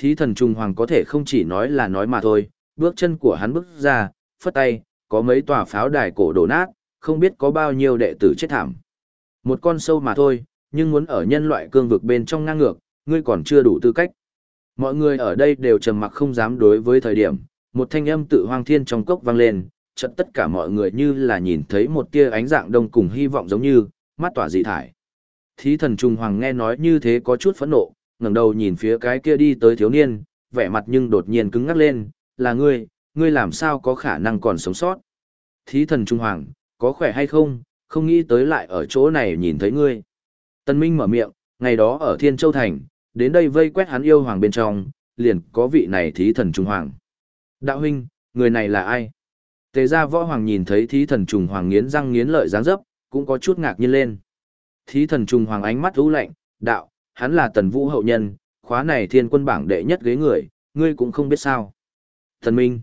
Thí thần Trung Hoàng có thể không chỉ nói là nói mà thôi, bước chân của hắn bước ra, phất tay, có mấy tòa pháo đài cổ đổ nát, không biết có bao nhiêu đệ tử chết thảm. Một con sâu mà thôi, nhưng muốn ở nhân loại cương vực bên trong ngang ngược, ngươi còn chưa đủ tư cách. Mọi người ở đây đều trầm mặc không dám đối với thời điểm, một thanh âm tự hoang thiên trong cốc vang lên, chợt tất cả mọi người như là nhìn thấy một tia ánh dạng đông cùng hy vọng giống như, mắt tỏa dị thải. Thí thần trùng hoàng nghe nói như thế có chút phẫn nộ, ngẩng đầu nhìn phía cái kia đi tới thiếu niên, vẻ mặt nhưng đột nhiên cứng ngắc lên, là ngươi, ngươi làm sao có khả năng còn sống sót. Thí thần trung hoàng, có khỏe hay không, không nghĩ tới lại ở chỗ này nhìn thấy ngươi. Tân Minh mở miệng, ngày đó ở Thiên Châu Thành, đến đây vây quét hắn yêu hoàng bên trong, liền có vị này thí thần trung hoàng. Đạo huynh, người này là ai? Tề gia võ hoàng nhìn thấy thí thần trùng hoàng nghiến răng nghiến lợi dáng dấp, cũng có chút ngạc nhiên lên. Thí thần trùng hoàng ánh mắt u lạnh, đạo, hắn là tần vũ hậu nhân, khóa này thiên quân bảng đệ nhất ghế người, ngươi cũng không biết sao. Thần Minh.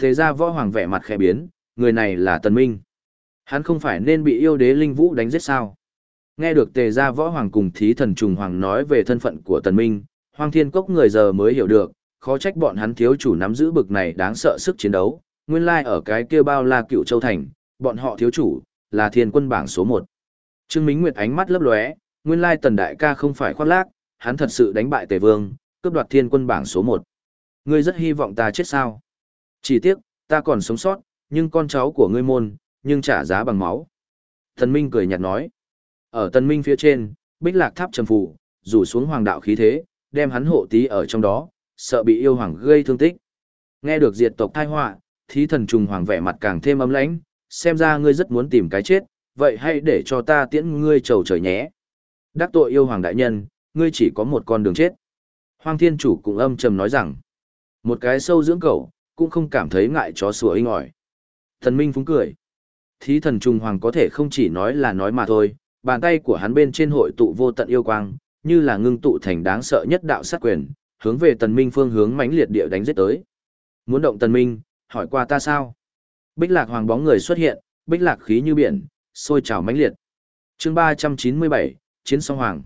Thế ra võ hoàng vẻ mặt khẽ biến, người này là Tần Minh. Hắn không phải nên bị yêu đế linh vũ đánh giết sao. Nghe được tề gia võ hoàng cùng thí thần trùng hoàng nói về thân phận của Tần Minh, Hoàng Thiên Cốc người giờ mới hiểu được, khó trách bọn hắn thiếu chủ nắm giữ bực này đáng sợ sức chiến đấu, nguyên lai ở cái kia bao la cựu châu thành, bọn họ thiếu chủ, là thiên quân bảng số 1. Trương Minh Nguyệt ánh mắt lấp lóe, nguyên lai tần đại ca không phải khoác lác, hắn thật sự đánh bại tề vương, cướp đoạt thiên quân bảng số một. Ngươi rất hy vọng ta chết sao? Chỉ tiếc, ta còn sống sót, nhưng con cháu của ngươi môn, nhưng trả giá bằng máu. Thần Minh cười nhạt nói. Ở Tần Minh phía trên, bích lạc tháp trầm phủ, rủ xuống hoàng đạo khí thế, đem hắn hộ tí ở trong đó, sợ bị yêu hoàng gây thương tích. Nghe được diệt tộc thai họa, thí thần trùng hoàng vẻ mặt càng thêm ấm lãnh, xem ra ngươi rất muốn tìm cái chết, vậy hãy để cho ta tiễn ngươi trầu trời nhé. Đắc tội yêu hoàng đại nhân, ngươi chỉ có một con đường chết. Hoàng thiên chủ cũng âm trầm nói rằng, một cái sâu dưỡng cẩu, cũng không cảm thấy ngại chó sủa inh ỏi. Thần Minh phúng cười. Thí thần trùng hoàng có thể không chỉ nói là nói mà thôi, bàn tay của hắn bên trên hội tụ vô tận yêu quang, như là ngưng tụ thành đáng sợ nhất đạo sát quyền, hướng về tần minh phương hướng mãnh liệt địa đánh giết tới. Muốn động tần minh, hỏi qua ta sao? Bích lạc hoàng bóng người xuất hiện, bích lạc khí như biển, sôi trào mãnh liệt. Chương 397, Chiến song hoàng.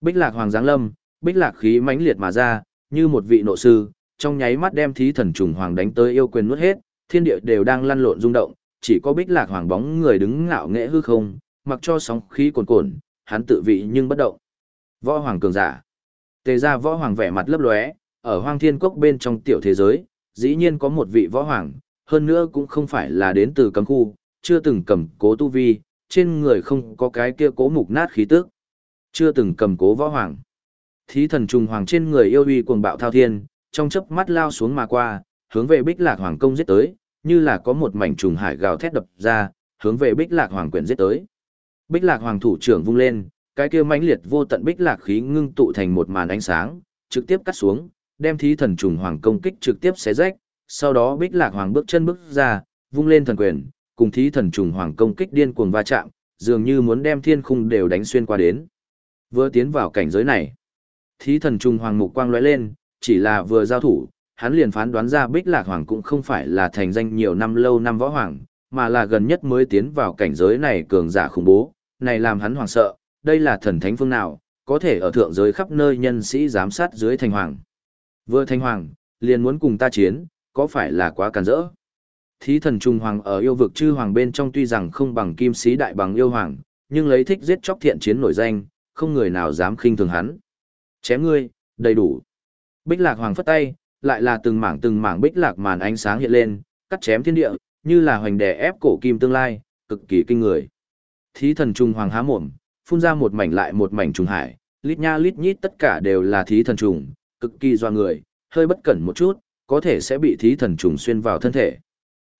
Bích lạc hoàng giáng lâm, bích lạc khí mãnh liệt mà ra, như một vị nộ sư, trong nháy mắt đem thí thần trùng hoàng đánh tới yêu quyền nuốt hết, thiên địa đều đang lăn lộn rung động, chỉ có bích lạc hoàng bóng người đứng ngạo nghễ hư không, mặc cho sóng khí cuồn cuộn, hắn tự vị nhưng bất động. Võ hoàng cường giả. Tề ra võ hoàng vẻ mặt lấp lóe, ở hoang thiên cốc bên trong tiểu thế giới, dĩ nhiên có một vị võ hoàng, hơn nữa cũng không phải là đến từ cấm khu, chưa từng cầm cố tu vi, trên người không có cái kia cố mục nát khí tức. Chưa từng cầm cố võ hoàng. Thí thần trùng hoàng trên người yêu uy cuồng bạo thao thiên, trong chớp mắt lao xuống mà qua, hướng về Bích Lạc Hoàng công giết tới, như là có một mảnh trùng hải gào thét đập ra, hướng về Bích Lạc Hoàng quyển giết tới. Bích Lạc Hoàng thủ trưởng vung lên, cái kia mãnh liệt vô tận bích lạc khí ngưng tụ thành một màn ánh sáng, trực tiếp cắt xuống, đem thí thần trùng hoàng công kích trực tiếp xé rách, sau đó Bích Lạc Hoàng bước chân bước ra, vung lên thần quyền, cùng thí thần trùng hoàng công kích điên cuồng va chạm, dường như muốn đem thiên khung đều đánh xuyên qua đến. Vừa tiến vào cảnh giới này, thí thần trùng hoàng mục quang lóe lên, chỉ là vừa giao thủ, hắn liền phán đoán ra Bích Lạc Hoàng cũng không phải là thành danh nhiều năm lâu năm võ hoàng, mà là gần nhất mới tiến vào cảnh giới này cường giả khủng bố, này làm hắn hoảng sợ, đây là thần thánh phương nào, có thể ở thượng giới khắp nơi nhân sĩ giám sát dưới thành hoàng. Vừa thành hoàng, liền muốn cùng ta chiến, có phải là quá càn rỡ? Thí thần trung hoàng ở yêu vực chư hoàng bên trong tuy rằng không bằng kim sĩ đại bằng yêu hoàng, nhưng lấy thích giết chóc thiện chiến nổi danh, không người nào dám khinh thường hắn. Chém ngươi, đầy đủ. Bích lạc hoàng phất tay, lại là từng mảng từng mảng bích lạc màn ánh sáng hiện lên, cắt chém thiên địa, như là hoành đè ép cổ kim tương lai, cực kỳ kinh người. Thí thần trùng hoàng há mồm, phun ra một mảnh lại một mảnh trùng hải, lít nha lít nhít tất cả đều là thí thần trùng, cực kỳ doa người, hơi bất cẩn một chút, có thể sẽ bị thí thần trùng xuyên vào thân thể.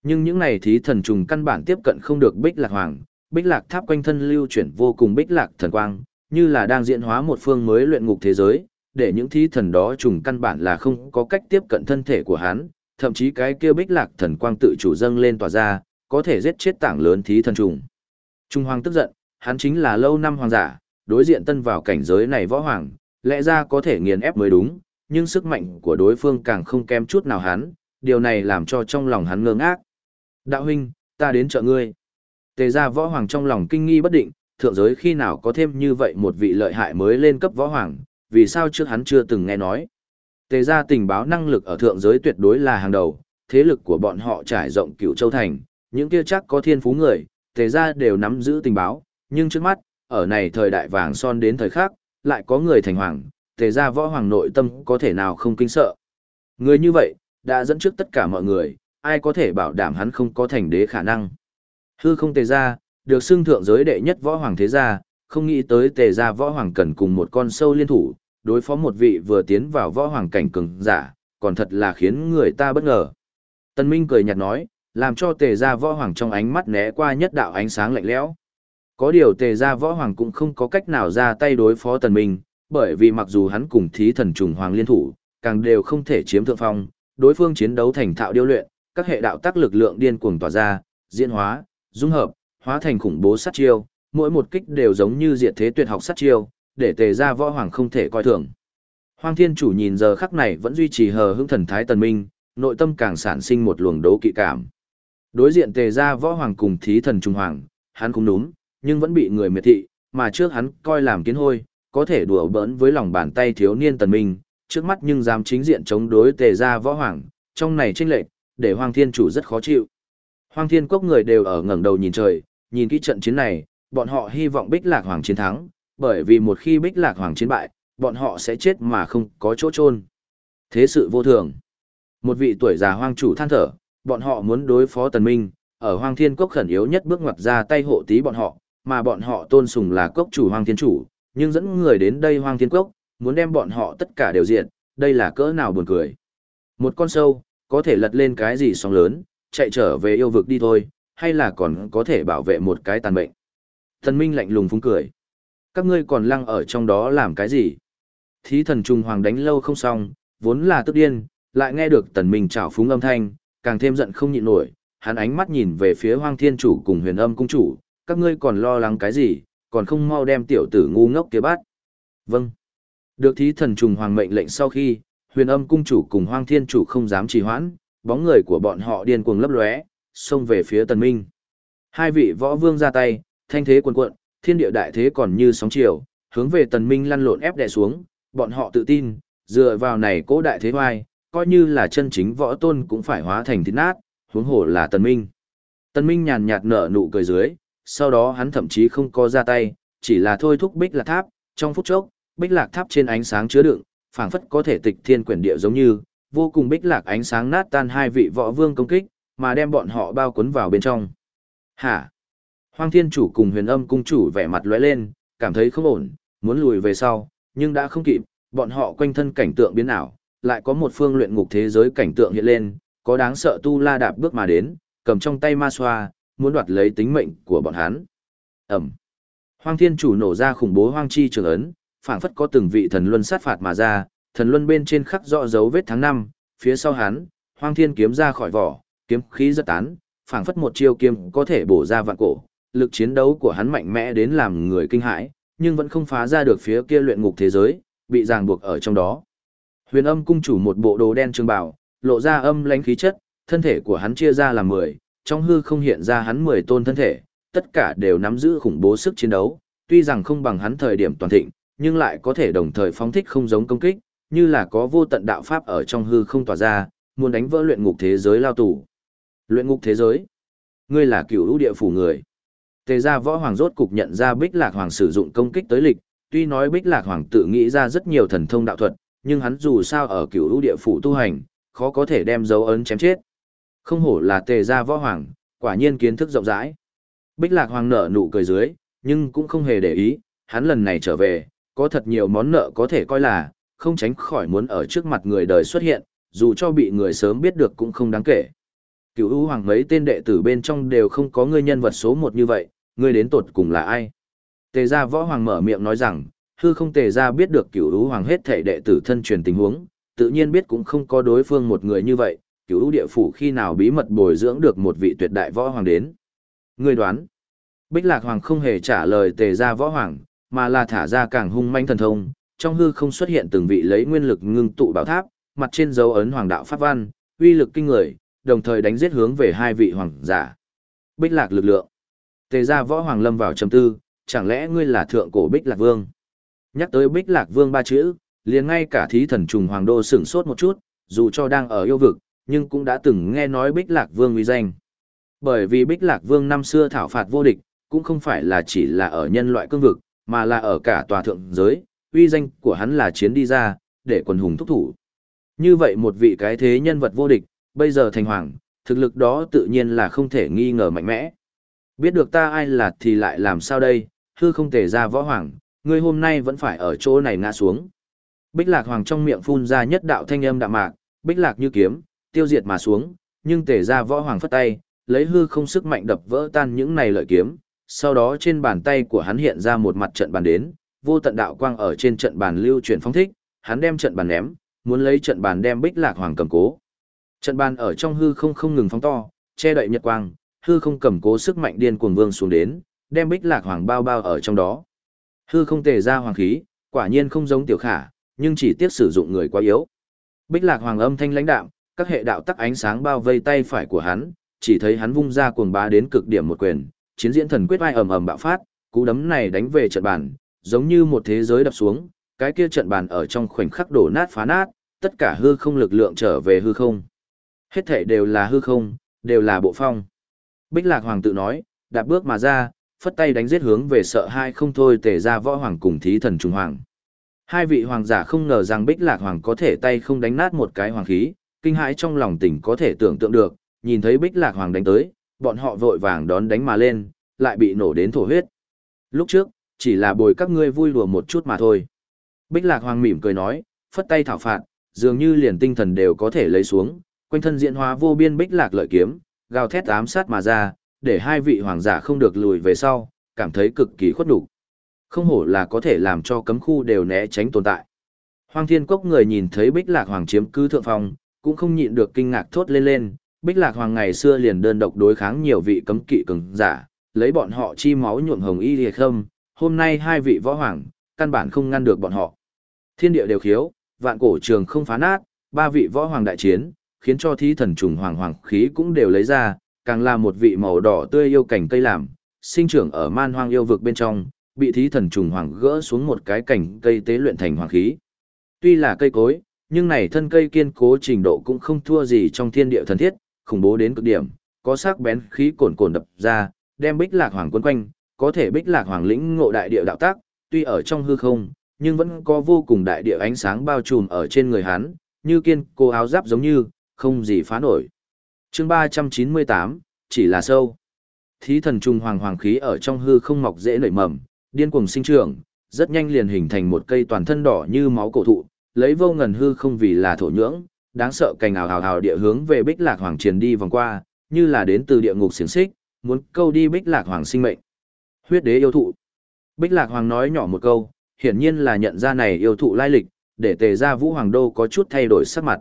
Nhưng những này thí thần trùng căn bản tiếp cận không được bích lạc hoàng, bích lạc tháp quanh thân lưu chuyển vô cùng bích lạc thần quang, như là đang diễn hóa một phương mới luyện ngục thế giới, để những thí thần đó trùng căn bản là không có cách tiếp cận thân thể của hắn, thậm chí cái kia bích lạc thần quang tự chủ dâng lên tỏa ra, có thể giết chết tảng lớn thí thần trùng. Trung hoàng tức giận, hắn chính là lâu năm hoàng giả, đối diện tân vào cảnh giới này võ hoàng, lẽ ra có thể nghiền ép mới đúng, nhưng sức mạnh của đối phương càng không kém chút nào hắn, điều này làm cho trong lòng hắn ngơ ngác. Đạo huynh, ta đến trợ ngươi. Tề gia võ hoàng trong lòng kinh nghi bất định, thượng giới khi nào có thêm như vậy một vị lợi hại mới lên cấp võ hoàng, vì sao trước hắn chưa từng nghe nói. Tề gia tình báo năng lực ở thượng giới tuyệt đối là hàng đầu, thế lực của bọn họ trải rộng cửu châu thành, những kia chắc có thiên phú người, tề gia đều nắm giữ tình báo, nhưng trước mắt, ở này thời đại vàng son đến thời khác, lại có người thành hoàng, tề gia võ hoàng nội tâm có thể nào không kinh sợ. Người như vậy, đã dẫn trước tất cả mọi người, ai có thể bảo đảm hắn không có thành đế khả năng. Hư không tề gia, được xưng thượng giới đệ nhất võ hoàng thế gia, không nghĩ tới tề gia võ hoàng cần cùng một con sâu liên thủ, đối phó một vị vừa tiến vào võ hoàng cảnh cường giả, còn thật là khiến người ta bất ngờ. Tân Minh cười nhạt nói, làm cho tề gia võ hoàng trong ánh mắt né qua nhất đạo ánh sáng lạnh lẽo. Có điều tề gia võ hoàng cũng không có cách nào ra tay đối phó tần minh, bởi vì mặc dù hắn cùng thí thần trùng hoàng liên thủ, càng đều không thể chiếm thượng phong, đối phương chiến đấu thành thạo điêu luyện, các hệ đạo tác lực lượng điên cuồng tỏa ra, diễn hóa, dung hợp, hóa thành khủng bố sát chiêu, mỗi một kích đều giống như diệt thế tuyệt học sát chiêu, để tề gia võ hoàng không thể coi thường. Hoàng thiên chủ nhìn giờ khắc này vẫn duy trì hờ hững thần thái tần minh, nội tâm càng sản sinh một luồng đấu kỵ cảm. Đối diện tề gia võ hoàng cùng thí thần trung hoàng, hắn cũng đúng, nhưng vẫn bị người miệt thị, mà trước hắn coi làm kiến hôi, có thể đùa bỡn với lòng bàn tay thiếu niên tần minh, trước mắt nhưng dám chính diện chống đối tề gia võ hoàng, trong này tranh lệch, để Hoàng Thiên chủ rất khó chịu. Hoàng Thiên quốc người đều ở ngẩng đầu nhìn trời, nhìn kỹ trận chiến này, bọn họ hy vọng Bích Lạc Hoàng chiến thắng, bởi vì một khi Bích Lạc Hoàng chiến bại, bọn họ sẽ chết mà không có chỗ chôn. Thế sự vô thường. Một vị tuổi già hoang chủ than thở, bọn họ muốn đối phó Tần Minh, ở Hoang Thiên Cốc khẩn yếu nhất bước ngoặt ra tay hộ tí bọn họ, mà bọn họ tôn sùng là cốc chủ Hoang Thiên chủ, nhưng dẫn người đến đây Hoang Thiên Cốc, muốn đem bọn họ tất cả đều diệt, đây là cỡ nào buồn cười. Một con sâu, có thể lật lên cái gì sóng lớn, chạy trở về yêu vực đi thôi, hay là còn có thể bảo vệ một cái tàn mệnh. Thần Minh lạnh lùng phúng cười. Các ngươi còn lăng ở trong đó làm cái gì? Thí thần trùng hoàng đánh lâu không xong, vốn là tức điên, lại nghe được tần minh trào phúng âm thanh, càng thêm giận không nhịn nổi, hắn ánh mắt nhìn về phía hoang thiên chủ cùng huyền âm cung chủ, các ngươi còn lo lắng cái gì, còn không mau đem tiểu tử ngu ngốc kia bắt. Vâng. Được thí thần trùng hoàng mệnh lệnh sau khi, huyền âm cung chủ cùng hoang thiên chủ không dám trì hoãn, bóng người của bọn họ điên cuồng lấp lóe, xông về phía tần minh. Hai vị võ vương ra tay, thanh thế cuồn cuộn, thiên địa đại thế còn như sóng chiều, hướng về tần minh lăn lộn ép đè xuống, bọn họ tự tin, dựa vào này cố đại thế hoài, coi như là chân chính võ tôn cũng phải hóa thành thịt nát, huống hồ là tần minh. Tần minh nhàn nhạt nở nụ cười dưới, sau đó hắn thậm chí không có ra tay, chỉ là thôi thúc bích lạc tháp, trong phút chốc, bích lạc tháp trên ánh sáng chứa đựng, phảng phất có thể tịch thiên quyển địa giống như, vô cùng bích lạc ánh sáng nát tan hai vị võ vương công kích, mà đem bọn họ bao cuốn vào bên trong. Hả? Hoang thiên chủ cùng huyền âm cung chủ vẻ mặt lóe lên, cảm thấy không ổn, muốn lùi về sau, nhưng đã không kịp, bọn họ quanh thân cảnh tượng biến ảo, lại có một phương luyện ngục thế giới cảnh tượng hiện lên, có đáng sợ tu la đạp bước mà đến, cầm trong tay ma xoa, muốn đoạt lấy tính mệnh của bọn hắn. Ẩm. Hoang thiên chủ nổ ra khủng bố hoang chi trường ấn, phảng phất có từng vị thần luân sát phạt mà ra, thần luân bên trên khắc rõ dấu vết tháng năm, phía sau hắn, hoang thiên kiếm ra khỏi vỏ, kiếm khí rất tán, phảng phất một chiêu kiếm có thể bổ ra vạn cổ, lực chiến đấu của hắn mạnh mẽ đến làm người kinh hãi, nhưng vẫn không phá ra được phía kia luyện ngục thế giới, bị ràng buộc ở trong đó. Huyền âm cung chủ một bộ đồ đen trường bào, lộ ra âm lãnh khí chất, thân thể của hắn chia ra làm 10, trong hư không hiện ra hắn 10 tôn thân thể, tất cả đều nắm giữ khủng bố sức chiến đấu, tuy rằng không bằng hắn thời điểm toàn thịnh, nhưng lại có thể đồng thời phóng thích không giống công kích, như là có vô tận đạo pháp ở trong hư không tỏa ra, muốn đánh vỡ luyện ngục thế giới lao tù. Luyện ngục thế giới? Ngươi là cựu lũ địa phủ người. Tề gia võ hoàng rốt cục nhận ra Bích Lạc Hoàng sử dụng công kích tới lịch, tuy nói Bích Lạc Hoàng tự nghĩ ra rất nhiều thần thông đạo thuật, nhưng hắn dù sao ở cựu lũ địa phủ tu hành, khó có thể đem dấu ấn chém chết. Không hổ là tề gia võ hoàng, quả nhiên kiến thức rộng rãi. Bích Lạc Hoàng nở nụ cười dưới, nhưng cũng không hề để ý, hắn lần này trở về, có thật nhiều món nợ có thể coi là, không tránh khỏi muốn ở trước mặt người đời xuất hiện, dù cho bị người sớm biết được cũng không đáng kể. Cửu U Hoàng mấy tên đệ tử bên trong đều không có người nhân vật số một như vậy, ngươi đến tột cùng là ai? Tề gia võ hoàng mở miệng nói rằng, hư không tề gia biết được cửu U Hoàng hết thể đệ tử thân truyền tình huống, tự nhiên biết cũng không có đối phương một người như vậy, cửu U địa phủ khi nào bí mật bồi dưỡng được một vị tuyệt đại võ hoàng đến. Ngươi đoán. Bích Lạc Hoàng không hề trả lời tề gia võ hoàng, mà là thả ra càng hung manh thần thông, trong hư không xuất hiện từng vị lấy nguyên lực ngưng tụ bảo tháp, mặt trên dấu ấn hoàng đạo pháp văn, uy lực kinh người, đồng thời đánh giết hướng về hai vị hoàng giả. Bích Lạc lực lượng. Tề gia võ hoàng lâm vào trầm tư, chẳng lẽ ngươi là thượng cổ Bích Lạc Vương? Nhắc tới Bích Lạc Vương ba chữ, liền ngay cả thí thần trùng hoàng đô sửng sốt một chút, dù cho đang ở yêu vực, nhưng cũng đã từng nghe nói Bích Lạc Vương uy danh. Bởi vì Bích Lạc Vương năm xưa thảo phạt vô địch, cũng không phải là chỉ là ở nhân loại cương vực, mà là ở cả tòa thượng giới, uy danh của hắn là chiến đi ra, để quần hùng thúc thủ. Như vậy một vị cái thế nhân vật vô địch, bây giờ thành hoàng, thực lực đó tự nhiên là không thể nghi ngờ mạnh mẽ. Biết được ta ai là thì lại làm sao đây, hư không thể ra võ hoàng, ngươi hôm nay vẫn phải ở chỗ này ngã xuống. Bích lạc hoàng trong miệng phun ra nhất đạo thanh âm đạm mạc, bích lạc như kiếm, tiêu diệt mà xuống, nhưng tể ra võ hoàng phất tay, lấy hư không sức mạnh đập vỡ tan những này lợi kiếm, sau đó trên bàn tay của hắn hiện ra một mặt trận bàn đến, vô tận đạo quang ở trên trận bàn lưu chuyển phong thích, hắn đem trận bàn ném, muốn lấy trận bàn đem bích lạc hoàng cầm cố. Trận bàn ở trong hư không không ngừng phóng to, che đậy nhật quang, hư không cầm cố sức mạnh điên cuồng vương xuống đến, đem bích lạc hoàng bao bao ở trong đó. Hư không tề ra hoàng khí, quả nhiên không giống tiểu khả, nhưng chỉ tiếc sử dụng người quá yếu. Bích lạc hoàng âm thanh lãnh đạm, các hệ đạo tắc ánh sáng bao vây tay phải của hắn, chỉ thấy hắn vung ra cuồng bá đến cực điểm một quyền, chiến diễn thần quyết vai ầm ầm bạo phát, cú đấm này đánh về trận bàn, giống như một thế giới đập xuống, cái kia trận bàn ở trong khoảnh khắc đổ nát phá nát, tất cả hư không lực lượng trở về hư không. Hết thể đều là hư không, đều là bộ phong. Bích Lạc Hoàng tự nói, đạp bước mà ra, phất tay đánh giết hướng về sợ hai không thôi tề ra võ hoàng cùng thí thần trùng hoàng. Hai vị hoàng giả không ngờ rằng Bích Lạc Hoàng có thể tay không đánh nát một cái hoàng khí, kinh hãi trong lòng tỉnh có thể tưởng tượng được, nhìn thấy Bích Lạc Hoàng đánh tới, bọn họ vội vàng đón đánh mà lên, lại bị nổ đến thổ huyết. Lúc trước, chỉ là bồi các ngươi vui đùa một chút mà thôi. Bích Lạc Hoàng mỉm cười nói, phất tay thảo phạt, dường như liền tinh thần đều có thể lấy xuống, quanh thân diễn hóa vô biên Bích Lạc lợi kiếm, gào thét ám sát mà ra, để hai vị hoàng giả không được lùi về sau, cảm thấy cực kỳ khuất đủ. Không hổ là có thể làm cho cấm khu đều né tránh tồn tại. Hoàng Thiên Cốc người nhìn thấy Bích Lạc Hoàng chiếm cứ thượng phong, cũng không nhịn được kinh ngạc thốt lên lên, Bích Lạc Hoàng ngày xưa liền đơn độc đối kháng nhiều vị cấm kỵ cường giả, lấy bọn họ chi máu nhuộm hồng y liệt không, hôm nay hai vị võ hoàng, căn bản không ngăn được bọn họ. Thiên địa đều khiếu, vạn cổ trường không phá nát, ba vị võ hoàng đại chiến, khiến cho thí thần trùng hoàng hoàng khí cũng đều lấy ra, càng là một vị màu đỏ tươi yêu cảnh cây làm, sinh trưởng ở man hoang yêu vực bên trong, bị thí thần trùng hoàng gỡ xuống một cái cảnh cây tế luyện thành hoàng khí. Tuy là cây cối, nhưng này thân cây kiên cố trình độ cũng không thua gì trong thiên địa thần thiết, khủng bố đến cực điểm, có sắc bén khí cồn cồn đập ra, đem bích lạc hoàng quân quanh, có thể bích lạc hoàng lĩnh ngộ đại địa đạo tác, tuy ở trong hư không, nhưng vẫn có vô cùng đại địa ánh sáng bao trùm ở trên người hắn, như kiên cố áo giáp giống như, không gì phá nổi. chương 398, chỉ là sâu. Thí thần trung hoàng hoàng khí ở trong hư không mọc dễ nảy mầm, điên cuồng sinh trưởng, rất nhanh liền hình thành một cây toàn thân đỏ như máu cổ thụ, lấy vô ngần hư không vì là thổ nhưỡng, đáng sợ cành ảo hào hào địa hướng về Bích Lạc Hoàng truyền đi vòng qua, như là đến từ địa ngục xiển xích, muốn câu đi Bích Lạc Hoàng sinh mệnh. Huyết đế yêu thụ. Bích Lạc Hoàng nói nhỏ một câu, hiển nhiên là nhận ra này yêu thụ lai lịch, để tề ra Vũ Hoàng Đô có chút thay đổi sắc mặt.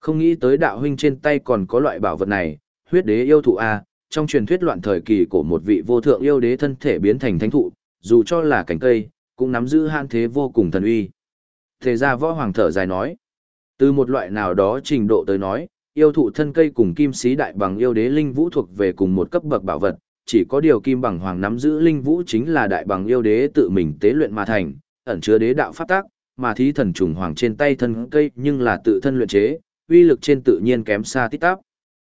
Không nghĩ tới đạo huynh trên tay còn có loại bảo vật này, huyết đế yêu thụ A, trong truyền thuyết loạn thời kỳ của một vị vô thượng yêu đế thân thể biến thành thánh thụ, dù cho là cánh cây, cũng nắm giữ han thế vô cùng thần uy. Thế ra võ hoàng thở dài nói, từ một loại nào đó trình độ tới nói, yêu thụ thân cây cùng kim sĩ đại bằng yêu đế linh vũ thuộc về cùng một cấp bậc bảo vật, chỉ có điều kim bằng hoàng nắm giữ linh vũ chính là đại bằng yêu đế tự mình tế luyện mà thành, ẩn chứa đế đạo pháp tác, mà thí thần trùng hoàng trên tay thân cây nhưng là tự thân luyện chế, uy lực trên tự nhiên kém xa tít tắp.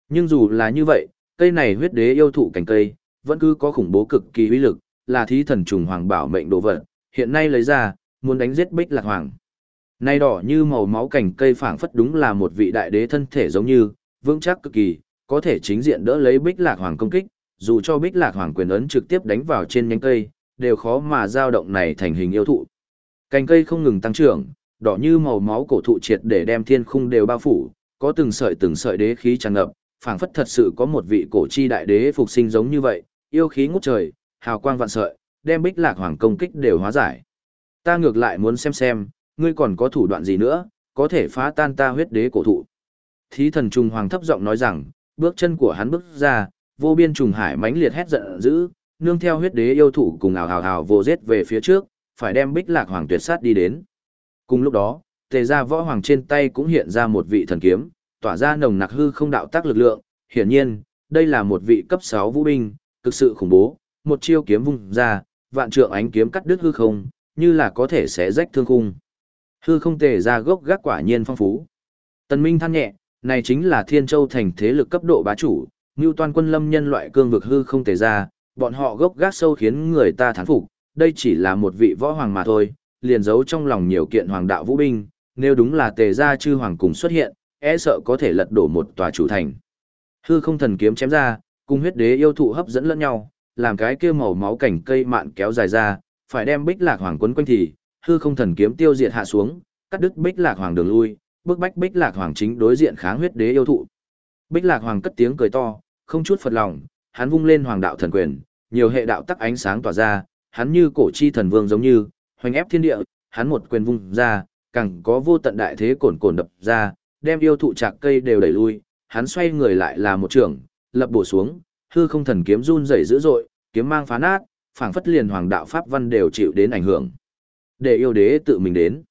Nhưng dù là như vậy, cây này huyết đế yêu thụ cành cây, vẫn cứ có khủng bố cực kỳ uy lực, là thí thần trùng hoàng bảo mệnh đồ vật, hiện nay lấy ra, muốn đánh giết bích lạc hoàng. Nay đỏ như màu máu cành cây phảng phất đúng là một vị đại đế thân thể giống như, vững chắc cực kỳ, có thể chính diện đỡ lấy bích lạc hoàng công kích, dù cho bích lạc hoàng quyền ấn trực tiếp đánh vào trên nhánh cây, đều khó mà dao động này thành hình yêu thụ. Cành cây không ngừng tăng trưởng, đỏ như màu máu cổ thụ triệt để đem thiên khung đều bao phủ, có từng sợi từng sợi đế khí tràn ngập, phảng phất thật sự có một vị cổ chi đại đế phục sinh giống như vậy, yêu khí ngút trời, hào quang vạn sợi, đem bích lạc hoàng công kích đều hóa giải. Ta ngược lại muốn xem xem, ngươi còn có thủ đoạn gì nữa, có thể phá tan ta huyết đế cổ thụ. Thí thần trùng hoàng thấp giọng nói rằng, bước chân của hắn bước ra, vô biên trùng hải mãnh liệt hét giận dữ, nương theo huyết đế yêu thủ cùng ảo hào hào vô giết về phía trước, phải đem bích lạc hoàng tuyệt sát đi đến. Cùng lúc đó, tề gia võ hoàng trên tay cũng hiện ra một vị thần kiếm, tỏa ra nồng nặc hư không đạo tác lực lượng, hiển nhiên, đây là một vị cấp 6 vũ binh, cực sự khủng bố, một chiêu kiếm vung ra, vạn trượng ánh kiếm cắt đứt hư không, như là có thể xé rách thương khung. Hư không tề ra gốc gác quả nhiên phong phú. Tần Minh than nhẹ, này chính là Thiên Châu thành thế lực cấp độ bá chủ, như toàn quân lâm nhân loại cương vực hư không tề ra, bọn họ gốc gác sâu khiến người ta thán phục, đây chỉ là một vị võ hoàng mà thôi, liền giấu trong lòng nhiều kiện hoàng đạo vũ binh, nếu đúng là tề gia chư hoàng cùng xuất hiện, e sợ có thể lật đổ một tòa chủ thành. Hư không thần kiếm chém ra, cùng huyết đế yêu thụ hấp dẫn lẫn nhau, làm cái kia màu máu cảnh cây mạn kéo dài ra, phải đem bích lạc hoàng quấn quanh thì, hư không thần kiếm tiêu diệt hạ xuống, cắt đứt bích lạc hoàng đường lui, bước bách bích lạc hoàng chính đối diện kháng huyết đế yêu thụ. Bích lạc hoàng cất tiếng cười to, không chút phật lòng, hắn vung lên hoàng đạo thần quyền, nhiều hệ đạo tắc ánh sáng tỏa ra, hắn như cổ chi thần vương giống như, hoành ép thiên địa, hắn một quyền vung ra, càng có vô tận đại thế cồn cồn đập ra, đem yêu thụ chạc cây đều đẩy lui, hắn xoay người lại là một trường, lập bổ xuống, hư không thần kiếm run rẩy dữ dội, kiếm mang phá nát, phảng phất liền hoàng đạo pháp văn đều chịu đến ảnh hưởng. Để yêu đế tự mình đến.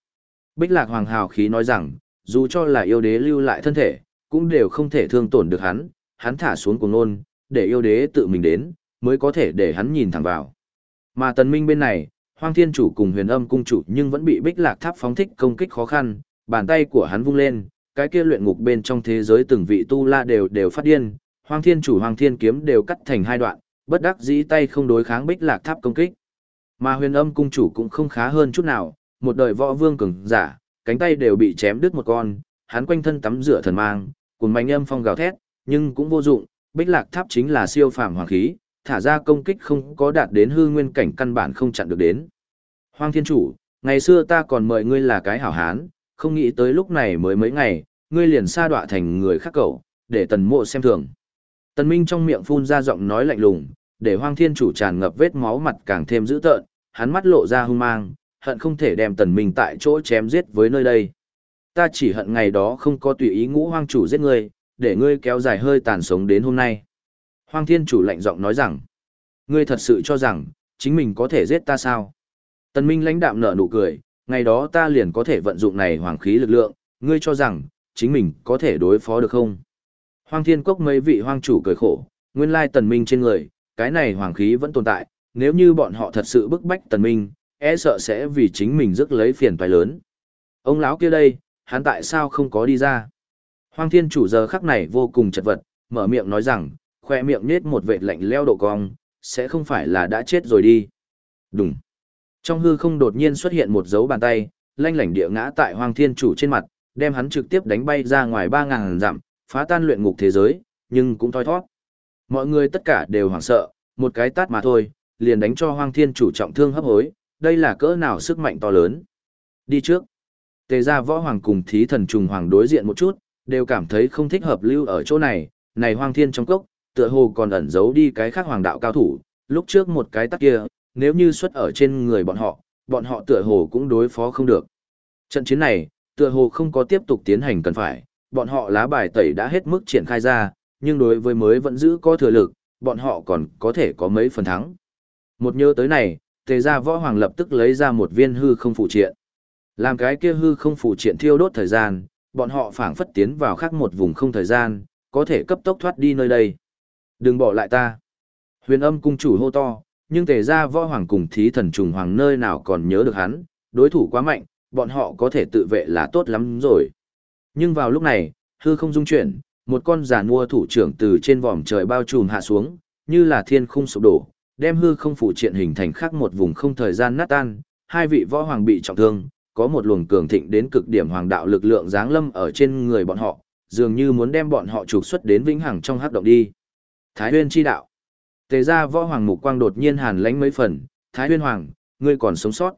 Bích Lạc Hoàng hào khí nói rằng, dù cho là yêu đế lưu lại thân thể, cũng đều không thể thương tổn được hắn, hắn thả xuống cuồng nôn, để yêu đế tự mình đến, mới có thể để hắn nhìn thẳng vào. Mà tần minh bên này, hoang thiên chủ cùng huyền âm cung chủ nhưng vẫn bị bích lạc tháp phóng thích công kích khó khăn, bàn tay của hắn vung lên, cái kia luyện ngục bên trong thế giới từng vị tu la đều đều phát điên, hoang thiên chủ hoang thiên kiếm đều cắt thành hai đoạn, bất đắc dĩ tay không đối kháng bích lạc tháp công kích. Mà huyền âm cung chủ cũng không khá hơn chút nào, một đời võ vương cường giả, cánh tay đều bị chém đứt một con, hắn quanh thân tắm rửa thần mang, cùng mảnh âm phong gào thét, nhưng cũng vô dụng, bích lạc tháp chính là siêu phàm hoàng khí, thả ra công kích không có đạt đến hư nguyên cảnh căn bản không chặn được đến. Hoang thiên chủ, ngày xưa ta còn mời ngươi là cái hảo hán, không nghĩ tới lúc này mới mấy ngày, ngươi liền sa đọa thành người khác cậu, để tần mộ xem thường. Tần Minh trong miệng phun ra giọng nói lạnh lùng, để hoang thiên chủ tràn ngập vết máu mặt càng thêm dữ tợn, hắn mắt lộ ra hung mang, hận không thể đem tần minh tại chỗ chém giết với nơi đây. Ta chỉ hận ngày đó không có tùy ý ngũ hoang chủ giết ngươi, để ngươi kéo dài hơi tàn sống đến hôm nay. Hoang thiên chủ lạnh giọng nói rằng, ngươi thật sự cho rằng, chính mình có thể giết ta sao? Tần minh lãnh đạm nở nụ cười, ngày đó ta liền có thể vận dụng này hoàng khí lực lượng, ngươi cho rằng, chính mình có thể đối phó được không? Hoang thiên cốc mấy vị hoàng chủ cười khổ, nguyên lai tần minh trên người, cái này hoàng khí vẫn tồn tại, nếu như bọn họ thật sự bức bách tần minh, e sợ sẽ vì chính mình rước lấy phiền toái lớn. Ông lão kia đây, hắn tại sao không có đi ra? Hoang thiên chủ giờ khắc này vô cùng chật vật, mở miệng nói rằng, khoe miệng nết một vệt lạnh leo độ cong, sẽ không phải là đã chết rồi đi. Đúng. Trong hư không đột nhiên xuất hiện một dấu bàn tay, lanh lảnh địa ngã tại hoàng thiên chủ trên mặt, đem hắn trực tiếp đánh bay ra ngoài 3.000 dặm, phá tan luyện ngục thế giới, nhưng cũng thoi thoát. Mọi người tất cả đều hoảng sợ, một cái tát mà thôi, liền đánh cho hoàng thiên chủ trọng thương hấp hối, đây là cỡ nào sức mạnh to lớn. Đi trước. Tề ra võ hoàng cùng thí thần trùng hoàng đối diện một chút, đều cảm thấy không thích hợp lưu ở chỗ này, này hoàng thiên trong cốc, tựa hồ còn ẩn giấu đi cái khác hoàng đạo cao thủ, lúc trước một cái tắt kia, nếu như xuất ở trên người bọn họ, bọn họ tựa hồ cũng đối phó không được. Trận chiến này, tựa hồ không có tiếp tục tiến hành cần phải, bọn họ lá bài tẩy đã hết mức triển khai ra, nhưng đối với mới vẫn giữ có thừa lực, bọn họ còn có thể có mấy phần thắng. Một nhớ tới này, tề gia võ hoàng lập tức lấy ra một viên hư không phụ triện. Làm cái kia hư không phụ triện thiêu đốt thời gian, bọn họ phảng phất tiến vào khác một vùng không thời gian, có thể cấp tốc thoát đi nơi đây. Đừng bỏ lại ta. Huyền âm cung chủ hô to, nhưng tề gia võ hoàng cùng thí thần trùng hoàng nơi nào còn nhớ được hắn, đối thủ quá mạnh, bọn họ có thể tự vệ là tốt lắm rồi. Nhưng vào lúc này, hư không dung chuyển, một con giả mua thủ trưởng từ trên vòm trời bao trùm hạ xuống, như là thiên khung sụp đổ, đem hư không phụ triện hình thành khác một vùng không thời gian nát tan, hai vị võ hoàng bị trọng thương, có một luồng cường thịnh đến cực điểm hoàng đạo lực lượng giáng lâm ở trên người bọn họ, dường như muốn đem bọn họ trục xuất đến vĩnh hằng trong hắc động đi. Thái Huyên chi đạo. Tề ra võ hoàng mục quang đột nhiên hàn lánh mấy phần, Thái Huyên hoàng, ngươi còn sống sót.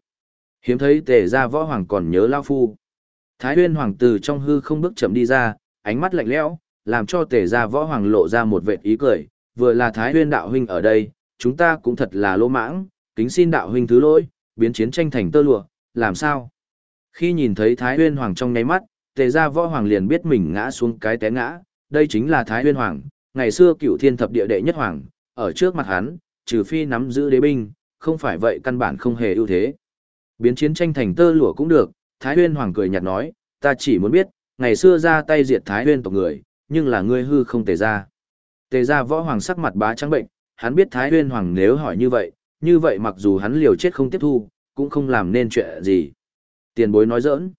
Hiếm thấy tề ra võ hoàng còn nhớ lao phu. Thái Huyên hoàng từ trong hư không bước chậm đi ra, ánh mắt lạnh lẽo, làm cho tề ra võ hoàng lộ ra một vệt ý cười, vừa là Thái Huyên đạo huynh ở đây, chúng ta cũng thật là lỗ mãng, kính xin đạo huynh thứ lỗi, biến chiến tranh thành tơ lụa, làm sao? Khi nhìn thấy Thái Huyên Hoàng trong nháy mắt, tề ra võ hoàng liền biết mình ngã xuống cái té ngã, đây chính là Thái Huyên Hoàng, ngày xưa cựu thiên thập địa đệ nhất hoàng, ở trước mặt hắn, trừ phi nắm giữ đế binh, không phải vậy căn bản không hề ưu thế. Biến chiến tranh thành tơ lụa cũng được, Thái Huyên Hoàng cười nhạt nói, ta chỉ muốn biết, ngày xưa ra tay diệt Thái Huyên tộc người, nhưng là ngươi hư không tề ra. Tề ra võ hoàng sắc mặt bá trắng bệnh, hắn biết Thái Huyên Hoàng nếu hỏi như vậy, như vậy mặc dù hắn liều chết không tiếp thu, cũng không làm nên chuyện gì. Tiền bối nói giỡn.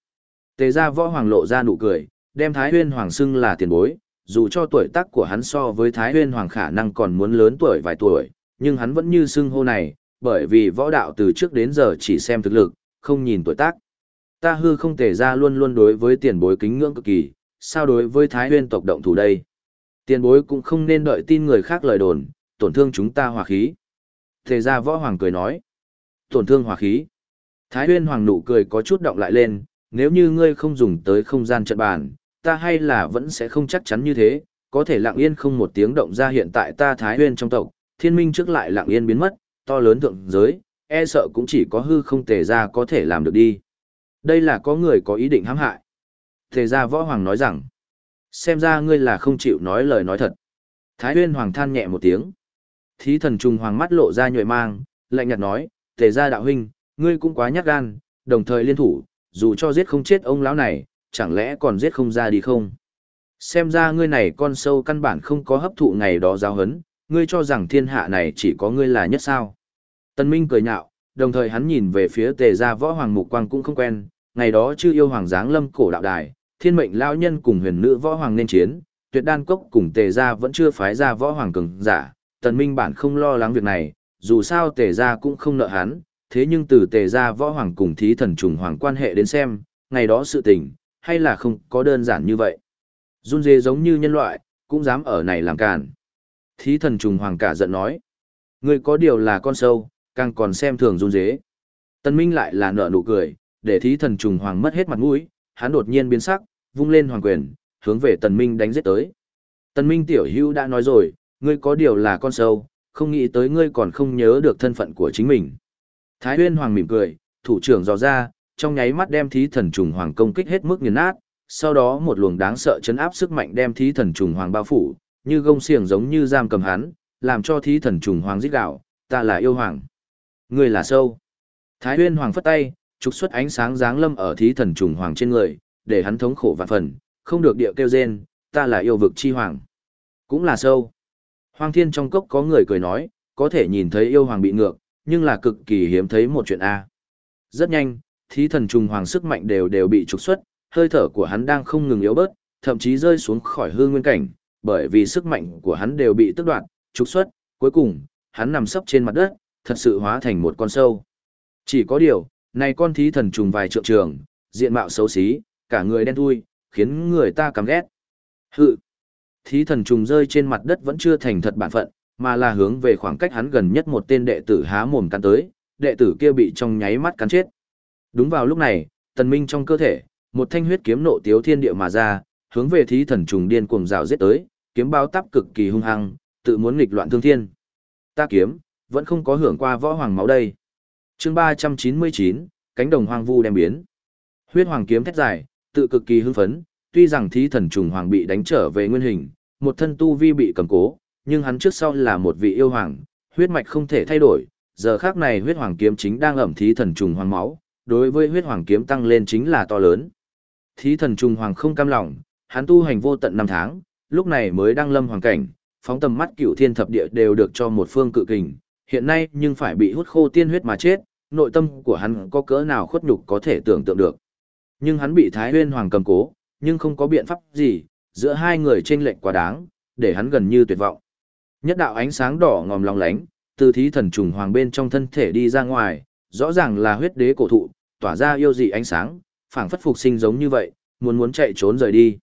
Tề gia võ hoàng lộ ra nụ cười, đem Thái Huyên Hoàng xưng là tiền bối, dù cho tuổi tác của hắn so với Thái Huyên Hoàng khả năng còn muốn lớn tuổi vài tuổi, nhưng hắn vẫn như xưng hô này, bởi vì võ đạo từ trước đến giờ chỉ xem thực lực, không nhìn tuổi tác. Ta hư không thể ra luôn luôn đối với tiền bối kính ngưỡng cực kỳ, sao đối với Thái Huyên tộc động thủ đây? Tiền bối cũng không nên đợi tin người khác lời đồn, tổn thương chúng ta hòa khí. Tề ra võ hoàng cười nói, tổn thương hòa khí. Thái Huyên hoàng nụ cười có chút động lại lên, nếu như ngươi không dùng tới không gian trận bàn, ta hay là vẫn sẽ không chắc chắn như thế, có thể lặng yên không một tiếng động ra hiện tại ta Thái Huyên trong tộc, thiên minh trước lại lặng yên biến mất, to lớn thượng giới, e sợ cũng chỉ có hư không tề ra có thể làm được đi. Đây là có người có ý định hãm hại. Tề ra võ hoàng nói rằng, xem ra ngươi là không chịu nói lời nói thật. Thái huyên hoàng than nhẹ một tiếng. Thí thần trùng hoàng mắt lộ ra nhuệ mang, lạnh nhạt nói, tề ra đạo huynh, ngươi cũng quá nhát gan, đồng thời liên thủ, dù cho giết không chết ông lão này, chẳng lẽ còn giết không ra đi không? Xem ra ngươi này con sâu căn bản không có hấp thụ ngày đó giáo hấn, ngươi cho rằng thiên hạ này chỉ có ngươi là nhất sao. Tân Minh cười nhạo, đồng thời hắn nhìn về phía tề gia võ hoàng mục quang cũng không quen, ngày đó chưa yêu hoàng giáng lâm cổ đạo đài, thiên mệnh lão nhân cùng huyền nữ võ hoàng nên chiến, tuyệt đan cốc cùng tề gia vẫn chưa phái ra võ hoàng cường giả, tần minh bản không lo lắng việc này, dù sao tề gia cũng không nợ hắn, thế nhưng từ tề gia võ hoàng cùng thí thần trùng hoàng quan hệ đến xem, ngày đó sự tình, hay là không có đơn giản như vậy. Run dê giống như nhân loại, cũng dám ở này làm cản. Thí thần trùng hoàng cả giận nói. người có điều là con sâu, càng còn xem thường run dế. Tân Minh lại là nở nụ cười, để thí thần trùng hoàng mất hết mặt mũi, hắn đột nhiên biến sắc, vung lên hoàng quyền, hướng về Tần Minh đánh giết tới. Tần Minh tiểu hữu đã nói rồi, ngươi có điều là con sâu, không nghĩ tới ngươi còn không nhớ được thân phận của chính mình. Thái Huyên Hoàng mỉm cười, thủ trưởng dò ra, trong nháy mắt đem thí thần trùng hoàng công kích hết mức nghiền nát, sau đó một luồng đáng sợ chấn áp sức mạnh đem thí thần trùng hoàng bao phủ, như gông xiềng giống như giam cầm hắn, làm cho thí thần trùng hoàng rít gạo, ta là yêu hoàng. Ngươi là sâu. Thái Huyên Hoàng phất tay, trục xuất ánh sáng giáng lâm ở thí thần trùng hoàng trên người, để hắn thống khổ vạn phần, không được địa kêu rên, ta là yêu vực chi hoàng. Cũng là sâu. Hoàng thiên trong cốc có người cười nói, có thể nhìn thấy yêu hoàng bị ngược, nhưng là cực kỳ hiếm thấy một chuyện A. Rất nhanh, thí thần trùng hoàng sức mạnh đều đều bị trục xuất, hơi thở của hắn đang không ngừng yếu bớt, thậm chí rơi xuống khỏi hương nguyên cảnh, bởi vì sức mạnh của hắn đều bị tước đoạt, trục xuất, cuối cùng, hắn nằm sấp trên mặt đất, thật sự hóa thành một con sâu. Chỉ có điều, này con thí thần trùng vài trượng trường, diện mạo xấu xí, cả người đen thui, khiến người ta căm ghét. Hự! Thí thần trùng rơi trên mặt đất vẫn chưa thành thật bản phận, mà là hướng về khoảng cách hắn gần nhất một tên đệ tử há mồm cắn tới, đệ tử kia bị trong nháy mắt cắn chết. Đúng vào lúc này, tần minh trong cơ thể, một thanh huyết kiếm nộ tiếu thiên địa mà ra, hướng về thí thần trùng điên cuồng rào giết tới, kiếm bao tắp cực kỳ hung hăng, tự muốn nghịch loạn thương thiên. Ta kiếm, vẫn không có hưởng qua võ hoàng máu đây. chương 399, cánh đồng hoang vu đem biến. Huyết hoàng kiếm thét dài, tự cực kỳ hưng phấn, tuy rằng thí thần trùng hoàng bị đánh trở về nguyên hình, một thân tu vi bị cầm cố, nhưng hắn trước sau là một vị yêu hoàng, huyết mạch không thể thay đổi, giờ khác này huyết hoàng kiếm chính đang ẩm thí thần trùng hoàng máu, đối với huyết hoàng kiếm tăng lên chính là to lớn. Thí thần trùng hoàng không cam lòng, hắn tu hành vô tận năm tháng, lúc này mới đang lâm hoàng cảnh, phóng tầm mắt cửu thiên thập địa đều được cho một phương cự kình, hiện nay nhưng phải bị hút khô tiên huyết mà chết, nội tâm của hắn có cỡ nào khuất nhục có thể tưởng tượng được. Nhưng hắn bị Thái Huyên Hoàng cầm cố, nhưng không có biện pháp gì, giữa hai người chênh lệch quá đáng, để hắn gần như tuyệt vọng. Nhất đạo ánh sáng đỏ ngòm long lánh, từ thí thần trùng hoàng bên trong thân thể đi ra ngoài, rõ ràng là huyết đế cổ thụ, tỏa ra yêu dị ánh sáng, phảng phất phục sinh giống như vậy, muốn muốn chạy trốn rời đi.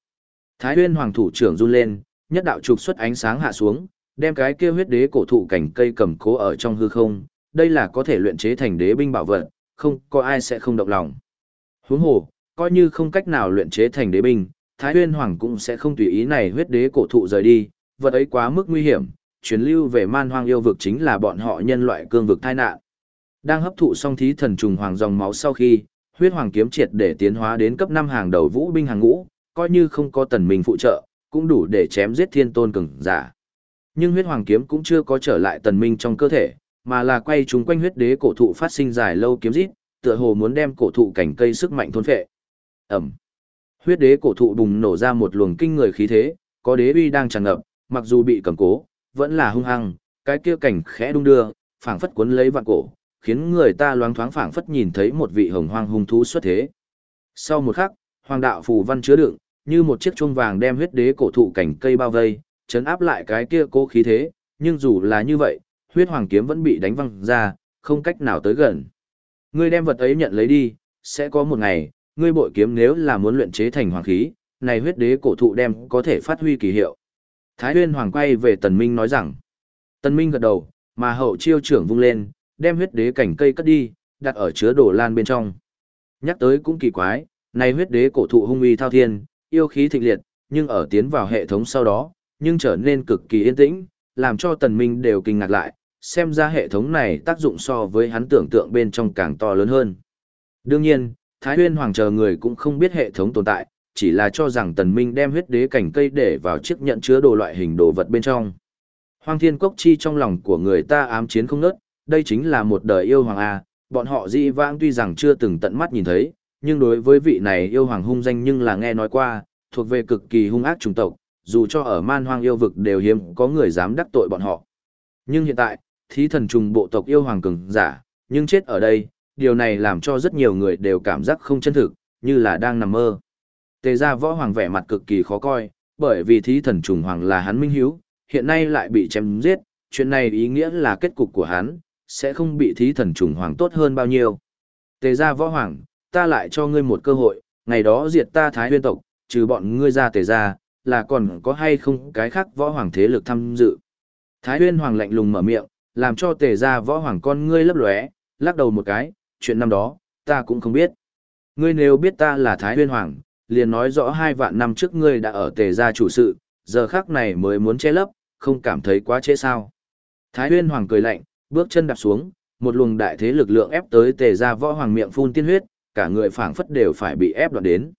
Thái Huyên Hoàng thủ trưởng run lên, nhất đạo trục xuất ánh sáng hạ xuống, đem cái kia huyết đế cổ thụ cảnh cây cầm cố ở trong hư không, đây là có thể luyện chế thành đế binh bảo vật, không có ai sẽ không động lòng. Huống hồ, coi như không cách nào luyện chế thành đế binh, Thái Huyên Hoàng cũng sẽ không tùy ý này huyết đế cổ thụ rời đi, vật ấy quá mức nguy hiểm, truyền lưu về man hoang yêu vực chính là bọn họ nhân loại cương vực tai nạn. Đang hấp thụ xong thí thần trùng hoàng dòng máu sau khi, huyết hoàng kiếm triệt để tiến hóa đến cấp 5 hàng đầu vũ binh hàng ngũ, coi như không có tần mình phụ trợ, cũng đủ để chém giết thiên tôn cường giả. Nhưng huyết hoàng kiếm cũng chưa có trở lại tần minh trong cơ thể, mà là quay chúng quanh huyết đế cổ thụ phát sinh dài lâu kiếm rít, tựa hồ muốn đem cổ thụ cảnh cây sức mạnh thôn phệ. ầm Huyết đế cổ thụ bùng nổ ra một luồng kinh người khí thế, có đế uy đang tràn ngập, mặc dù bị cầm cố, vẫn là hung hăng, cái kia cảnh khẽ đung đưa, phảng phất cuốn lấy vạn cổ, khiến người ta loáng thoáng phảng phất nhìn thấy một vị hồng hoang hung thú xuất thế. Sau một khắc, hoàng đạo phù văn chứa đựng, như một chiếc chuông vàng đem huyết đế cổ thụ cảnh cây bao vây, chấn áp lại cái kia cố khí thế, nhưng dù là như vậy, huyết hoàng kiếm vẫn bị đánh văng ra, không cách nào tới gần. Ngươi đem vật ấy nhận lấy đi, sẽ có một ngày, ngươi bội kiếm nếu là muốn luyện chế thành hoàng khí, này huyết đế cổ thụ đem có thể phát huy kỳ hiệu. Thái Huyên Hoàng quay về Tần Minh nói rằng, Tần Minh gật đầu, mà hậu chiêu trưởng vung lên, đem huyết đế cảnh cây cất đi, đặt ở chứa đồ lan bên trong. Nhắc tới cũng kỳ quái, này huyết đế cổ thụ hung uy thao thiên, yêu khí thịnh liệt, nhưng ở tiến vào hệ thống sau đó, nhưng trở nên cực kỳ yên tĩnh, làm cho Tần Minh đều kinh ngạc lại, xem ra hệ thống này tác dụng so với hắn tưởng tượng bên trong càng to lớn hơn. Đương nhiên, Thái Huyên Hoàng chờ người cũng không biết hệ thống tồn tại, chỉ là cho rằng Tần Minh đem huyết đế cảnh cây để vào chiếc nhận chứa đồ loại hình đồ vật bên trong. Hoang Thiên Cốc Chi trong lòng của người ta ám chiến không nớt, đây chính là một đời yêu hoàng A, bọn họ di vãng tuy rằng chưa từng tận mắt nhìn thấy, nhưng đối với vị này yêu hoàng hung danh nhưng là nghe nói qua, thuộc về cực kỳ hung ác chủng tộc, dù cho ở man hoang yêu vực đều hiếm có người dám đắc tội bọn họ. Nhưng hiện tại, thí thần trùng bộ tộc yêu hoàng cường giả, nhưng chết ở đây, điều này làm cho rất nhiều người đều cảm giác không chân thực, như là đang nằm mơ. Tề gia võ hoàng vẻ mặt cực kỳ khó coi, bởi vì thí thần trùng hoàng là hắn minh hiếu, hiện nay lại bị chém giết, chuyện này ý nghĩa là kết cục của hắn, sẽ không bị thí thần trùng hoàng tốt hơn bao nhiêu. Tề gia võ hoàng, ta lại cho ngươi một cơ hội, ngày đó diệt ta thái huyên tộc, trừ bọn ngươi ra tề gia, là còn có hay không cái khác võ hoàng thế lực tham dự. Thái huyên hoàng lạnh lùng mở miệng, làm cho tề gia võ hoàng con ngươi lấp lóe, lắc đầu một cái, chuyện năm đó, ta cũng không biết. Ngươi nếu biết ta là Thái huyên hoàng, liền nói rõ hai vạn năm trước ngươi đã ở tề gia chủ sự, giờ khác này mới muốn che lấp, không cảm thấy quá trễ sao. Thái huyên hoàng cười lạnh, bước chân đạp xuống, một luồng đại thế lực lượng ép tới tề ra võ hoàng miệng phun tiên huyết, cả người phảng phất đều phải bị ép đoạn đến.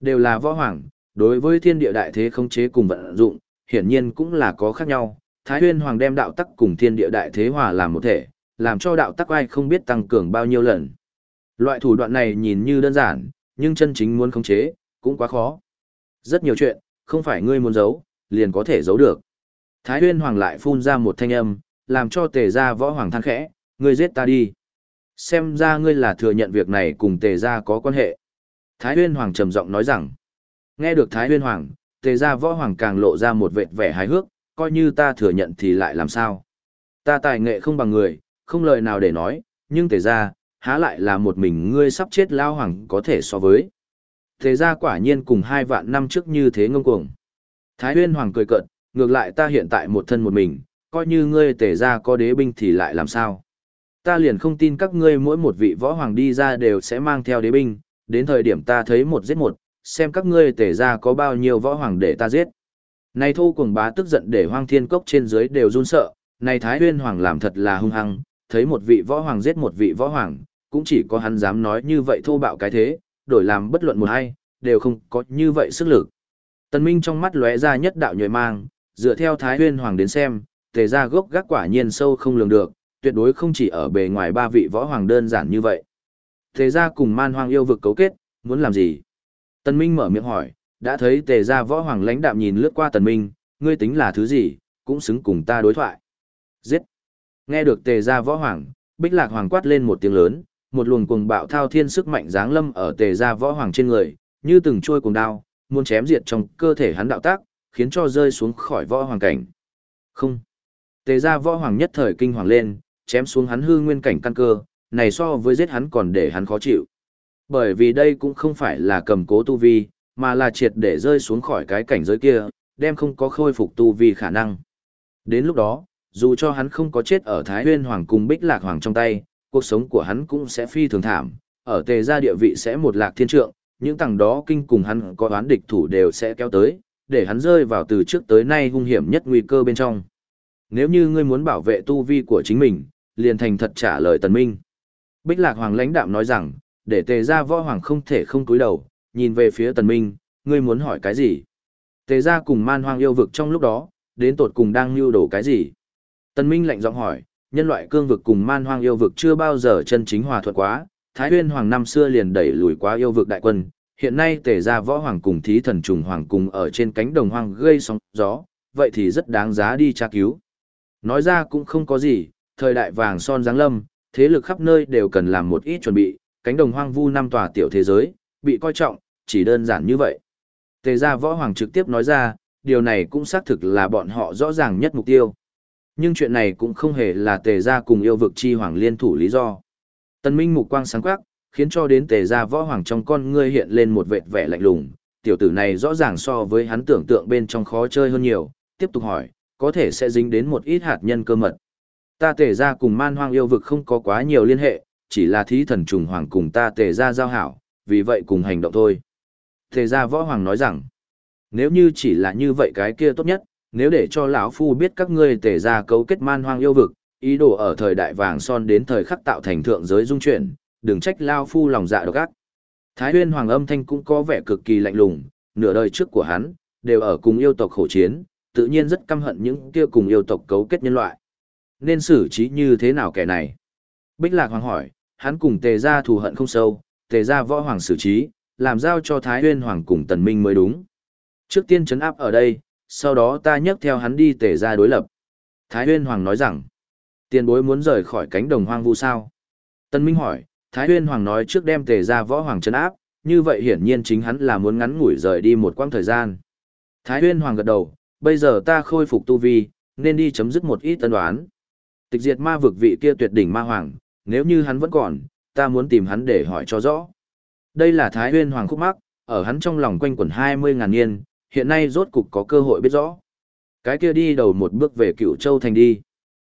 Đều là võ hoàng, đối với thiên địa đại thế không chế cùng vận dụng, hiển nhiên cũng là có khác nhau. Thái huyên hoàng đem đạo tắc cùng thiên địa đại thế hòa làm một thể, làm cho đạo tắc ai không biết tăng cường bao nhiêu lần. Loại thủ đoạn này nhìn như đơn giản, nhưng chân chính muốn khống chế, cũng quá khó. Rất nhiều chuyện, không phải ngươi muốn giấu, liền có thể giấu được. Thái huyên hoàng lại phun ra một thanh âm, làm cho tề gia võ hoàng than khẽ, ngươi giết ta đi. Xem ra ngươi là thừa nhận việc này cùng tề gia có quan hệ. Thái huyên hoàng trầm giọng nói rằng, nghe được Thái huyên hoàng, tề gia võ hoàng càng lộ ra một vệt vẻ hài hước, coi như ta thừa nhận thì lại làm sao. Ta tài nghệ không bằng người, không lời nào để nói, nhưng tề gia, há lại là một mình ngươi sắp chết lao hoàng có thể so với. Tề gia quả nhiên cùng hai vạn năm trước như thế ngông cuồng. Thái huyên hoàng cười cợt, ngược lại ta hiện tại một thân một mình, coi như ngươi tể gia có đế binh thì lại làm sao. Ta liền không tin các ngươi mỗi một vị võ hoàng đi ra đều sẽ mang theo đế binh, đến thời điểm ta thấy một giết một, xem các ngươi tể gia có bao nhiêu võ hoàng để ta giết. Này thu cùng bá tức giận để hoang thiên cốc trên dưới đều run sợ, này thái huyên hoàng làm thật là hung hăng, thấy một vị võ hoàng giết một vị võ hoàng, cũng chỉ có hắn dám nói như vậy thô bạo cái thế, đổi làm bất luận một ai, đều không có như vậy sức lực. Tần Minh trong mắt lóe ra nhất đạo nhuệ mang, dựa theo Thái Huyên Hoàng đến xem, tề ra gốc gác quả nhiên sâu không lường được, tuyệt đối không chỉ ở bề ngoài ba vị võ hoàng đơn giản như vậy. Tề ra cùng man hoang yêu vực cấu kết, muốn làm gì? Tần Minh mở miệng hỏi, đã thấy tề ra võ hoàng lãnh đạm nhìn lướt qua Tần Minh, ngươi tính là thứ gì, cũng xứng cùng ta đối thoại. Giết! Nghe được tề ra võ hoàng, bích lạc hoàng quát lên một tiếng lớn, một luồng cuồng bạo thao thiên sức mạnh giáng lâm ở tề ra võ hoàng trên người, như từng trôi cuồng đao, muốn chém diệt trong cơ thể hắn đạo tác, khiến cho rơi xuống khỏi võ hoàng cảnh. Không. Tề ra võ hoàng nhất thời kinh hoàng lên, chém xuống hắn hư nguyên cảnh căn cơ, này so với giết hắn còn để hắn khó chịu. Bởi vì đây cũng không phải là cầm cố tu vi, mà là triệt để rơi xuống khỏi cái cảnh giới kia, đem không có khôi phục tu vi khả năng. Đến lúc đó, dù cho hắn không có chết ở Thái Huyên Hoàng cùng Bích Lạc Hoàng trong tay, cuộc sống của hắn cũng sẽ phi thường thảm, ở tề gia địa vị sẽ một lạc thiên trượng, những tầng đó kinh cùng hắn có đoán địch thủ đều sẽ kéo tới, để hắn rơi vào từ trước tới nay hung hiểm nhất nguy cơ bên trong. Nếu như ngươi muốn bảo vệ tu vi của chính mình, liền thành thật trả lời tần minh. Bích lạc hoàng lãnh đạm nói rằng, để tề gia võ hoàng không thể không cúi đầu, nhìn về phía tần minh, ngươi muốn hỏi cái gì? Tề gia cùng man hoang yêu vực trong lúc đó, đến tột cùng đang lưu đổ cái gì? Tần minh lạnh giọng hỏi, nhân loại cương vực cùng man hoang yêu vực chưa bao giờ chân chính hòa thuận quá, Thái Huyên Hoàng năm xưa liền đẩy lùi quá yêu vực đại quân, hiện nay tề gia võ hoàng cùng thí thần trùng hoàng cùng ở trên cánh đồng hoang gây sóng gió, vậy thì rất đáng giá đi tra cứu. Nói ra cũng không có gì, thời đại vàng son giáng lâm, thế lực khắp nơi đều cần làm một ít chuẩn bị, cánh đồng hoang vu năm tòa tiểu thế giới, bị coi trọng, chỉ đơn giản như vậy. Tề gia võ hoàng trực tiếp nói ra, điều này cũng xác thực là bọn họ rõ ràng nhất mục tiêu. Nhưng chuyện này cũng không hề là tề gia cùng yêu vực chi hoàng liên thủ lý do. Tân Minh mục quang sáng quắc, khiến cho đến tề gia võ hoàng trong con ngươi hiện lên một vệt vẻ lạnh lùng. Tiểu tử này rõ ràng so với hắn tưởng tượng bên trong khó chơi hơn nhiều, tiếp tục hỏi, có thể sẽ dính đến một ít hạt nhân cơ mật. Ta tề gia cùng man hoang yêu vực không có quá nhiều liên hệ, chỉ là thí thần trùng hoàng cùng ta tề gia giao hảo, vì vậy cùng hành động thôi. Tề gia võ hoàng nói rằng, nếu như chỉ là như vậy cái kia tốt nhất, nếu để cho lão phu biết các ngươi tề gia cấu kết man hoang yêu vực, ý đồ ở thời đại vàng son đến thời khắc tạo thành thượng giới dung chuyển, đừng trách lao phu lòng dạ độc ác. Thái huyên hoàng âm thanh cũng có vẻ cực kỳ lạnh lùng, nửa đời trước của hắn, đều ở cùng yêu tộc khổ chiến, tự nhiên rất căm hận những kia cùng yêu tộc cấu kết nhân loại. Nên xử trí như thế nào kẻ này? Bích Lạc Hoàng hỏi, hắn cùng tề gia thù hận không sâu, tề gia võ hoàng xử trí, làm giao cho Thái huyên hoàng cùng tần minh mới đúng. Trước tiên chấn áp ở đây, sau đó ta nhấc theo hắn đi tề gia đối lập. Thái huyên hoàng nói rằng, tiền bối muốn rời khỏi cánh đồng hoang vu sao? Tần minh hỏi, Thái huyên hoàng nói trước đem tề gia võ hoàng chấn áp, như vậy hiển nhiên chính hắn là muốn ngắn ngủi rời đi một quãng thời gian. Thái huyên hoàng gật đầu, bây giờ ta khôi phục tu vi, nên đi chấm dứt một ít tân đoán. Tịch diệt ma vực vị kia tuyệt đỉnh ma hoàng, nếu như hắn vẫn còn, ta muốn tìm hắn để hỏi cho rõ. Đây là Thái Huyên Hoàng khúc mắc, ở hắn trong lòng quanh quẩn 20 ngàn niên, hiện nay rốt cục có cơ hội biết rõ. Cái kia đi đầu một bước về cựu châu thành đi.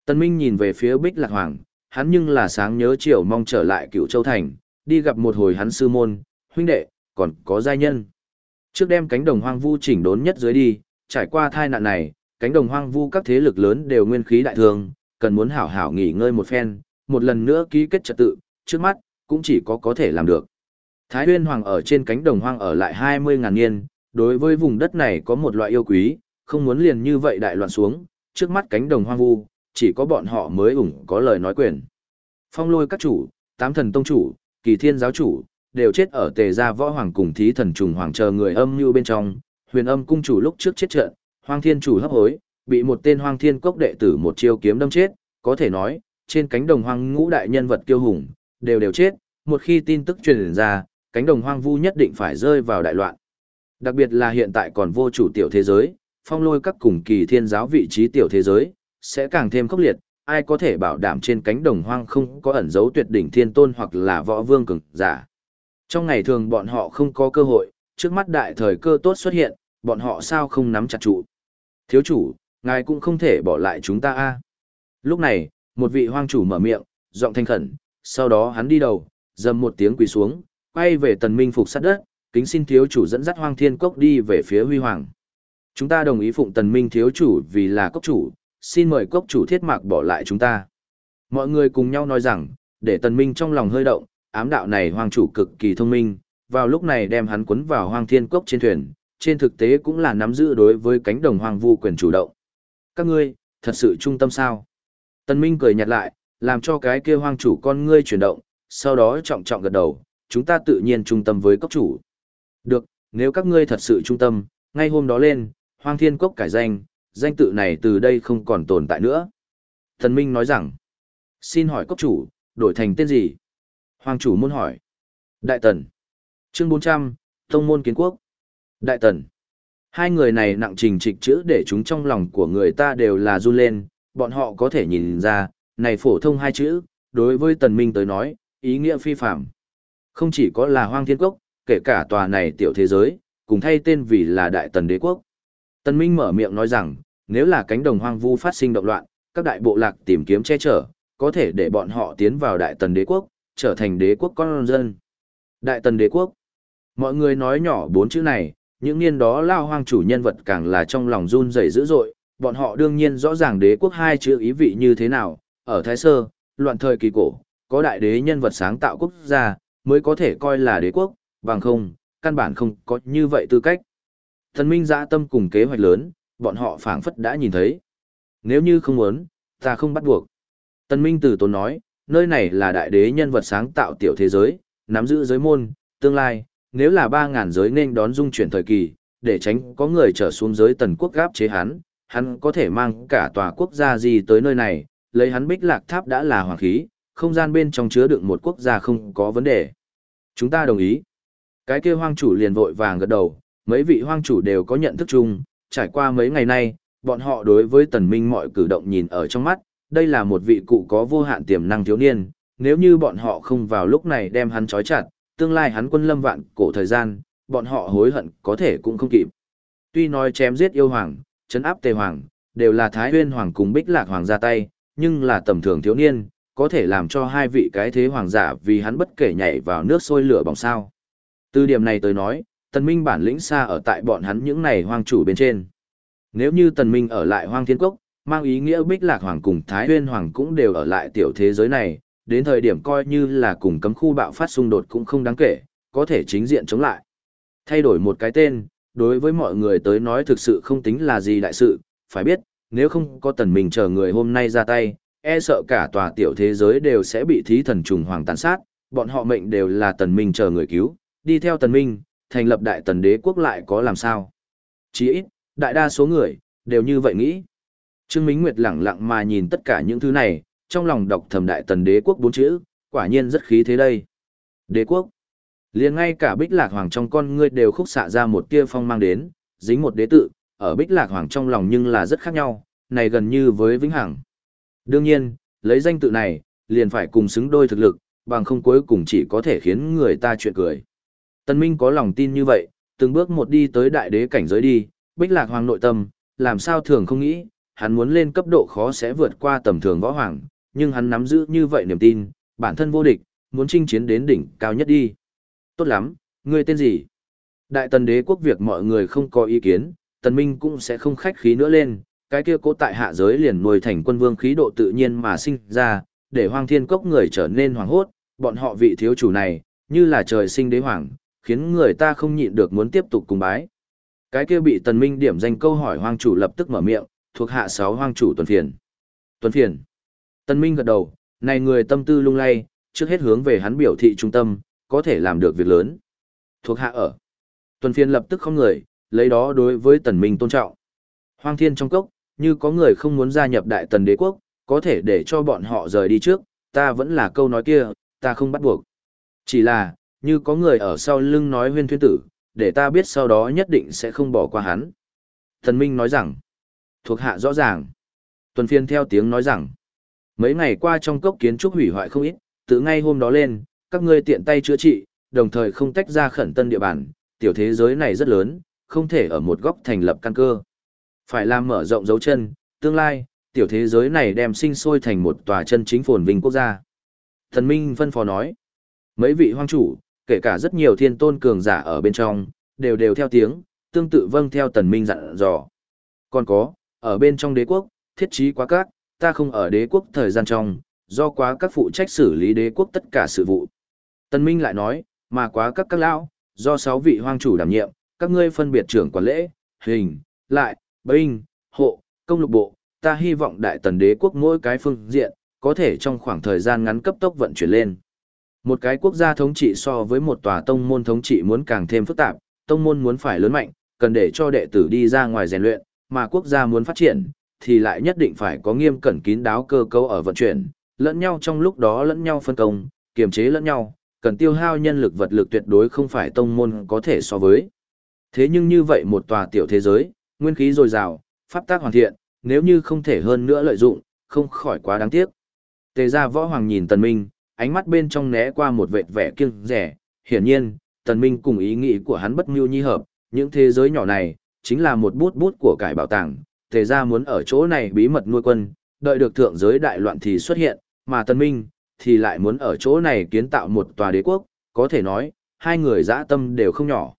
Tân Minh nhìn về phía Bích Lạc Hoàng, hắn nhưng là sáng nhớ chiều mong trở lại cựu châu thành, đi gặp một hồi hắn sư môn, huynh đệ, còn có giai nhân. Trước đem cánh đồng hoang vu chỉnh đốn nhất dưới đi, trải qua thai nạn này, cánh đồng hoang vu các thế lực lớn đều nguyên khí đại thường, cần muốn hảo hảo nghỉ ngơi một phen, một lần nữa ký kết trật tự, trước mắt, cũng chỉ có có thể làm được. Thái huyên hoàng ở trên cánh đồng hoang ở lại 20 ngàn niên, đối với vùng đất này có một loại yêu quý, không muốn liền như vậy đại loạn xuống, trước mắt cánh đồng hoang vu, chỉ có bọn họ mới ủng có lời nói quyền. Phong lôi các chủ, tám thần tông chủ, kỳ thiên giáo chủ, đều chết ở tề gia võ hoàng cùng thí thần trùng hoàng chờ người âm như bên trong, huyền âm cung chủ lúc trước chết trận, hoang thiên chủ hấp hối, bị một tên hoang thiên cốc đệ tử một chiêu kiếm đâm chết, có thể nói, trên cánh đồng hoang ngũ đại nhân vật kiêu hùng, đều đều chết, một khi tin tức truyền ra, cánh đồng hoang vu nhất định phải rơi vào đại loạn. Đặc biệt là hiện tại còn vô chủ tiểu thế giới, phong lôi các cùng kỳ thiên giáo vị trí tiểu thế giới, sẽ càng thêm khốc liệt, ai có thể bảo đảm trên cánh đồng hoang không có ẩn dấu tuyệt đỉnh thiên tôn hoặc là võ vương cường giả. Trong ngày thường bọn họ không có cơ hội, trước mắt đại thời cơ tốt xuất hiện, bọn họ sao không nắm chặt trụ. Thiếu chủ, ngài cũng không thể bỏ lại chúng ta a. Lúc này, một vị hoang chủ mở miệng, giọng thanh khẩn, sau đó hắn đi đầu, dầm một tiếng quỳ xuống, quay về tần minh phục sát đất, kính xin thiếu chủ dẫn dắt hoang thiên cốc đi về phía huy hoàng. Chúng ta đồng ý phụng tần minh thiếu chủ vì là cốc chủ, xin mời cốc chủ thiết mạc bỏ lại chúng ta. Mọi người cùng nhau nói rằng, để tần minh trong lòng hơi động, ám đạo này hoang chủ cực kỳ thông minh, vào lúc này đem hắn cuốn vào hoang thiên cốc trên thuyền, trên thực tế cũng là nắm giữ đối với cánh đồng hoang vu quyền chủ động. Các ngươi, thật sự trung tâm sao? tân Minh cười nhạt lại, làm cho cái kia hoang chủ con ngươi chuyển động, sau đó trọng trọng gật đầu, chúng ta tự nhiên trung tâm với cốc chủ. Được, nếu các ngươi thật sự trung tâm, ngay hôm đó lên, hoang thiên cốc cải danh, danh tự này từ đây không còn tồn tại nữa. Thần Minh nói rằng, xin hỏi cốc chủ, đổi thành tên gì? Hoàng chủ muốn hỏi. Đại Tần. Chương 400, Tông môn kiến quốc. Đại Tần. Hai người này nặng trình trịch chữ để chúng trong lòng của người ta đều là run lên, bọn họ có thể nhìn ra, này phổ thông hai chữ, đối với Tần Minh tới nói, ý nghĩa phi phạm. Không chỉ có là hoang thiên quốc, kể cả tòa này tiểu thế giới, cùng thay tên vì là Đại Tần Đế Quốc. Tần Minh mở miệng nói rằng, nếu là cánh đồng hoang vu phát sinh động loạn, các đại bộ lạc tìm kiếm che chở, có thể để bọn họ tiến vào Đại Tần Đế Quốc, trở thành đế quốc con dân. Đại Tần Đế Quốc. Mọi người nói nhỏ bốn chữ này, những niên đó lao hoang chủ nhân vật càng là trong lòng run rẩy dữ dội, bọn họ đương nhiên rõ ràng đế quốc hai chữ ý vị như thế nào, ở Thái Sơ, loạn thời kỳ cổ, có đại đế nhân vật sáng tạo quốc gia, mới có thể coi là đế quốc, bằng không, căn bản không có như vậy tư cách. Thần minh dã tâm cùng kế hoạch lớn, bọn họ phảng phất đã nhìn thấy. Nếu như không muốn, ta không bắt buộc. Tần Minh Tử Tốn nói, nơi này là đại đế nhân vật sáng tạo tiểu thế giới, nắm giữ giới môn, tương lai, nếu là ba ngàn giới nên đón dung chuyển thời kỳ, để tránh có người trở xuống giới tần quốc gáp chế hắn, hắn có thể mang cả tòa quốc gia gì tới nơi này, lấy hắn bích lạc tháp đã là hoàng khí, không gian bên trong chứa đựng một quốc gia không có vấn đề. Chúng ta đồng ý. Cái kia hoang chủ liền vội vàng gật đầu, mấy vị hoang chủ đều có nhận thức chung, trải qua mấy ngày nay, bọn họ đối với tần minh mọi cử động nhìn ở trong mắt, đây là một vị cụ có vô hạn tiềm năng thiếu niên, nếu như bọn họ không vào lúc này đem hắn trói chặt, tương lai hắn quân lâm vạn cổ thời gian, bọn họ hối hận có thể cũng không kịp. Tuy nói chém giết yêu hoàng, chấn áp tề hoàng, đều là Thái Huyên Hoàng cùng Bích Lạc Hoàng ra tay, nhưng là tầm thường thiếu niên, có thể làm cho hai vị cái thế hoàng giả vì hắn bất kể nhảy vào nước sôi lửa bỏng sao. Từ điểm này tới nói, tần minh bản lĩnh xa ở tại bọn hắn những này hoang chủ bên trên. Nếu như tần minh ở lại hoang thiên cốc, mang ý nghĩa Bích Lạc Hoàng cùng Thái Huyên Hoàng cũng đều ở lại tiểu thế giới này, đến thời điểm coi như là cùng cấm khu bạo phát xung đột cũng không đáng kể, có thể chính diện chống lại. Thay đổi một cái tên, đối với mọi người tới nói thực sự không tính là gì đại sự, phải biết, nếu không có tần minh chờ người hôm nay ra tay, e sợ cả tòa tiểu thế giới đều sẽ bị thí thần trùng hoàng tàn sát, bọn họ mệnh đều là tần minh chờ người cứu, đi theo tần minh, thành lập đại tần đế quốc lại có làm sao. Chỉ ít, đại đa số người, đều như vậy nghĩ. Trương Minh Nguyệt lặng lặng mà nhìn tất cả những thứ này, trong lòng đọc thầm đại tần đế quốc bốn chữ, quả nhiên rất khí thế đây. Đế quốc. liền ngay cả bích lạc hoàng trong con ngươi đều khúc xạ ra một tia phong mang đến, dính một đế tự, ở bích lạc hoàng trong lòng nhưng là rất khác nhau, này gần như với vĩnh hằng. Đương nhiên, lấy danh tự này, liền phải cùng xứng đôi thực lực, bằng không cuối cùng chỉ có thể khiến người ta chuyện cười. Tân Minh có lòng tin như vậy, từng bước một đi tới đại đế cảnh giới đi, bích lạc hoàng nội tâm, làm sao thường không nghĩ, hắn muốn lên cấp độ khó sẽ vượt qua tầm thường võ hoàng, nhưng hắn nắm giữ như vậy niềm tin, bản thân vô địch, muốn chinh chiến đến đỉnh cao nhất đi. Tốt lắm, ngươi tên gì? Đại tần đế quốc việc mọi người không có ý kiến, tần minh cũng sẽ không khách khí nữa lên, cái kia cố tại hạ giới liền nuôi thành quân vương khí độ tự nhiên mà sinh ra, để hoang thiên cốc người trở nên hoàng hốt, bọn họ vị thiếu chủ này, như là trời sinh đế hoàng, khiến người ta không nhịn được muốn tiếp tục cùng bái. Cái kia bị tần minh điểm danh câu hỏi hoang chủ lập tức mở miệng, thuộc hạ sáu hoang chủ tuần phiền. Tuần phiền. Tần minh gật đầu, này người tâm tư lung lay, trước hết hướng về hắn biểu thị trung tâm, có thể làm được việc lớn. Thuộc hạ ở. Tuần Phiên lập tức không người, lấy đó đối với tần minh tôn trọng. Hoang thiên trong cốc, như có người không muốn gia nhập đại tần đế quốc, có thể để cho bọn họ rời đi trước, ta vẫn là câu nói kia, ta không bắt buộc. Chỉ là, như có người ở sau lưng nói huyên thuyên tử, để ta biết sau đó nhất định sẽ không bỏ qua hắn. Tần Minh nói rằng, thuộc hạ rõ ràng. Tuần phiên theo tiếng nói rằng, mấy ngày qua trong cốc kiến trúc hủy hoại không ít, từ ngay hôm đó lên, các ngươi tiện tay chữa trị, đồng thời không tách ra khẩn tân địa bàn, tiểu thế giới này rất lớn, không thể ở một góc thành lập căn cơ. Phải làm mở rộng dấu chân, tương lai, tiểu thế giới này đem sinh sôi thành một tòa chân chính phồn vinh quốc gia. Thần Minh phân phó nói, mấy vị hoang chủ, kể cả rất nhiều thiên tôn cường giả ở bên trong, đều đều theo tiếng, tương tự vâng theo tần minh dặn dò. Còn có, ở bên trong đế quốc, thiết trí quá các, ta không ở đế quốc thời gian trong, do quá các phụ trách xử lý đế quốc tất cả sự vụ. Tân minh lại nói, mà quá các các lão, do sáu vị hoang chủ đảm nhiệm, các ngươi phân biệt trưởng quản lễ, hình, lại, binh, hộ, công lục bộ, ta hy vọng đại tần đế quốc mỗi cái phương diện, có thể trong khoảng thời gian ngắn cấp tốc vận chuyển lên. Một cái quốc gia thống trị so với một tòa tông môn thống trị muốn càng thêm phức tạp, tông môn muốn phải lớn mạnh, cần để cho đệ tử đi ra ngoài rèn luyện, mà quốc gia muốn phát triển, thì lại nhất định phải có nghiêm cẩn kín đáo cơ cấu ở vận chuyển, lẫn nhau trong lúc đó lẫn nhau phân công, kiềm chế lẫn nhau, cần tiêu hao nhân lực vật lực tuyệt đối không phải tông môn có thể so với. Thế nhưng như vậy một tòa tiểu thế giới, nguyên khí dồi dào, pháp tác hoàn thiện, nếu như không thể hơn nữa lợi dụng, không khỏi quá đáng tiếc. Tề gia võ hoàng nhìn tần minh, ánh mắt bên trong né qua một vệt vẻ kiêng rẻ, hiển nhiên, tần minh cùng ý nghĩ của hắn bất mưu nhi hợp, những thế giới nhỏ này, chính là một bút bút của cải bảo tàng, tề gia muốn ở chỗ này bí mật nuôi quân, đợi được thượng giới đại loạn thì xuất hiện, mà tân minh, thì lại muốn ở chỗ này kiến tạo một tòa đế quốc, có thể nói, hai người dã tâm đều không nhỏ.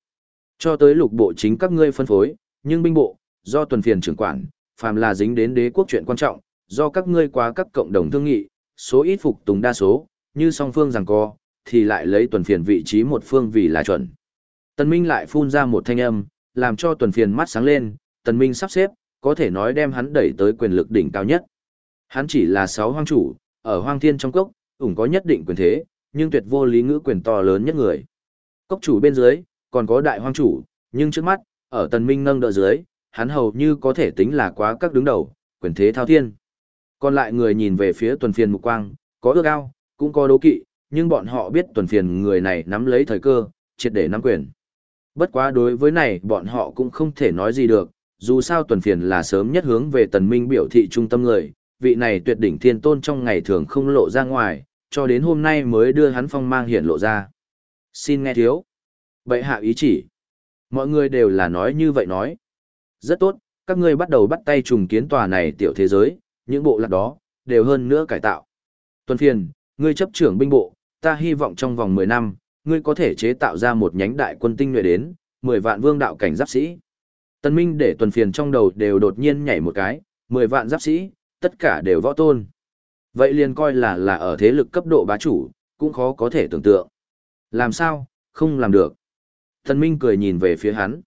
Cho tới lục bộ chính các ngươi phân phối, nhưng binh bộ, do tuần phiền trưởng quản, phàm là dính đến đế quốc chuyện quan trọng, do các ngươi qua các cộng đồng thương nghị, số ít phục tùng đa số, như song phương rằng co, thì lại lấy tuần phiền vị trí một phương vì là chuẩn. Tần Minh lại phun ra một thanh âm, làm cho tuần phiền mắt sáng lên, Tần Minh sắp xếp, có thể nói đem hắn đẩy tới quyền lực đỉnh cao nhất. Hắn chỉ là sáu hoang chủ, ở hoang thiên trong cốc, ủng có nhất định quyền thế, nhưng tuyệt vô lý ngữ quyền to lớn nhất người. Cốc chủ bên dưới, còn có đại hoang chủ, nhưng trước mắt, ở Tần Minh nâng đỡ dưới, hắn hầu như có thể tính là quá các đứng đầu, quyền thế thao thiên. Còn lại người nhìn về phía tuần phiền mục quang, có ước ao, cũng có đố kỵ, nhưng bọn họ biết tuần phiền người này nắm lấy thời cơ, triệt để nắm quyền. Bất quá đối với này bọn họ cũng không thể nói gì được, dù sao tuần phiền là sớm nhất hướng về tần minh biểu thị trung tâm người, vị này tuyệt đỉnh thiên tôn trong ngày thường không lộ ra ngoài, cho đến hôm nay mới đưa hắn phong mang hiện lộ ra. Xin nghe thiếu. Bệ hạ ý chỉ. Mọi người đều là nói như vậy nói. Rất tốt, các ngươi bắt đầu bắt tay trùng kiến tòa này tiểu thế giới, những bộ lạc đó, đều hơn nữa cải tạo. Tuần phiền, ngươi chấp trưởng binh bộ, ta hy vọng trong vòng 10 năm, ngươi có thể chế tạo ra một nhánh đại quân tinh nhuệ đến, 10 vạn vương đạo cảnh giáp sĩ. Tần Minh để tuần phiền trong đầu đều đột nhiên nhảy một cái, 10 vạn giáp sĩ, tất cả đều võ tôn. Vậy liền coi là là ở thế lực cấp độ bá chủ, cũng khó có thể tưởng tượng. Làm sao, không làm được. Tần Minh cười nhìn về phía hắn.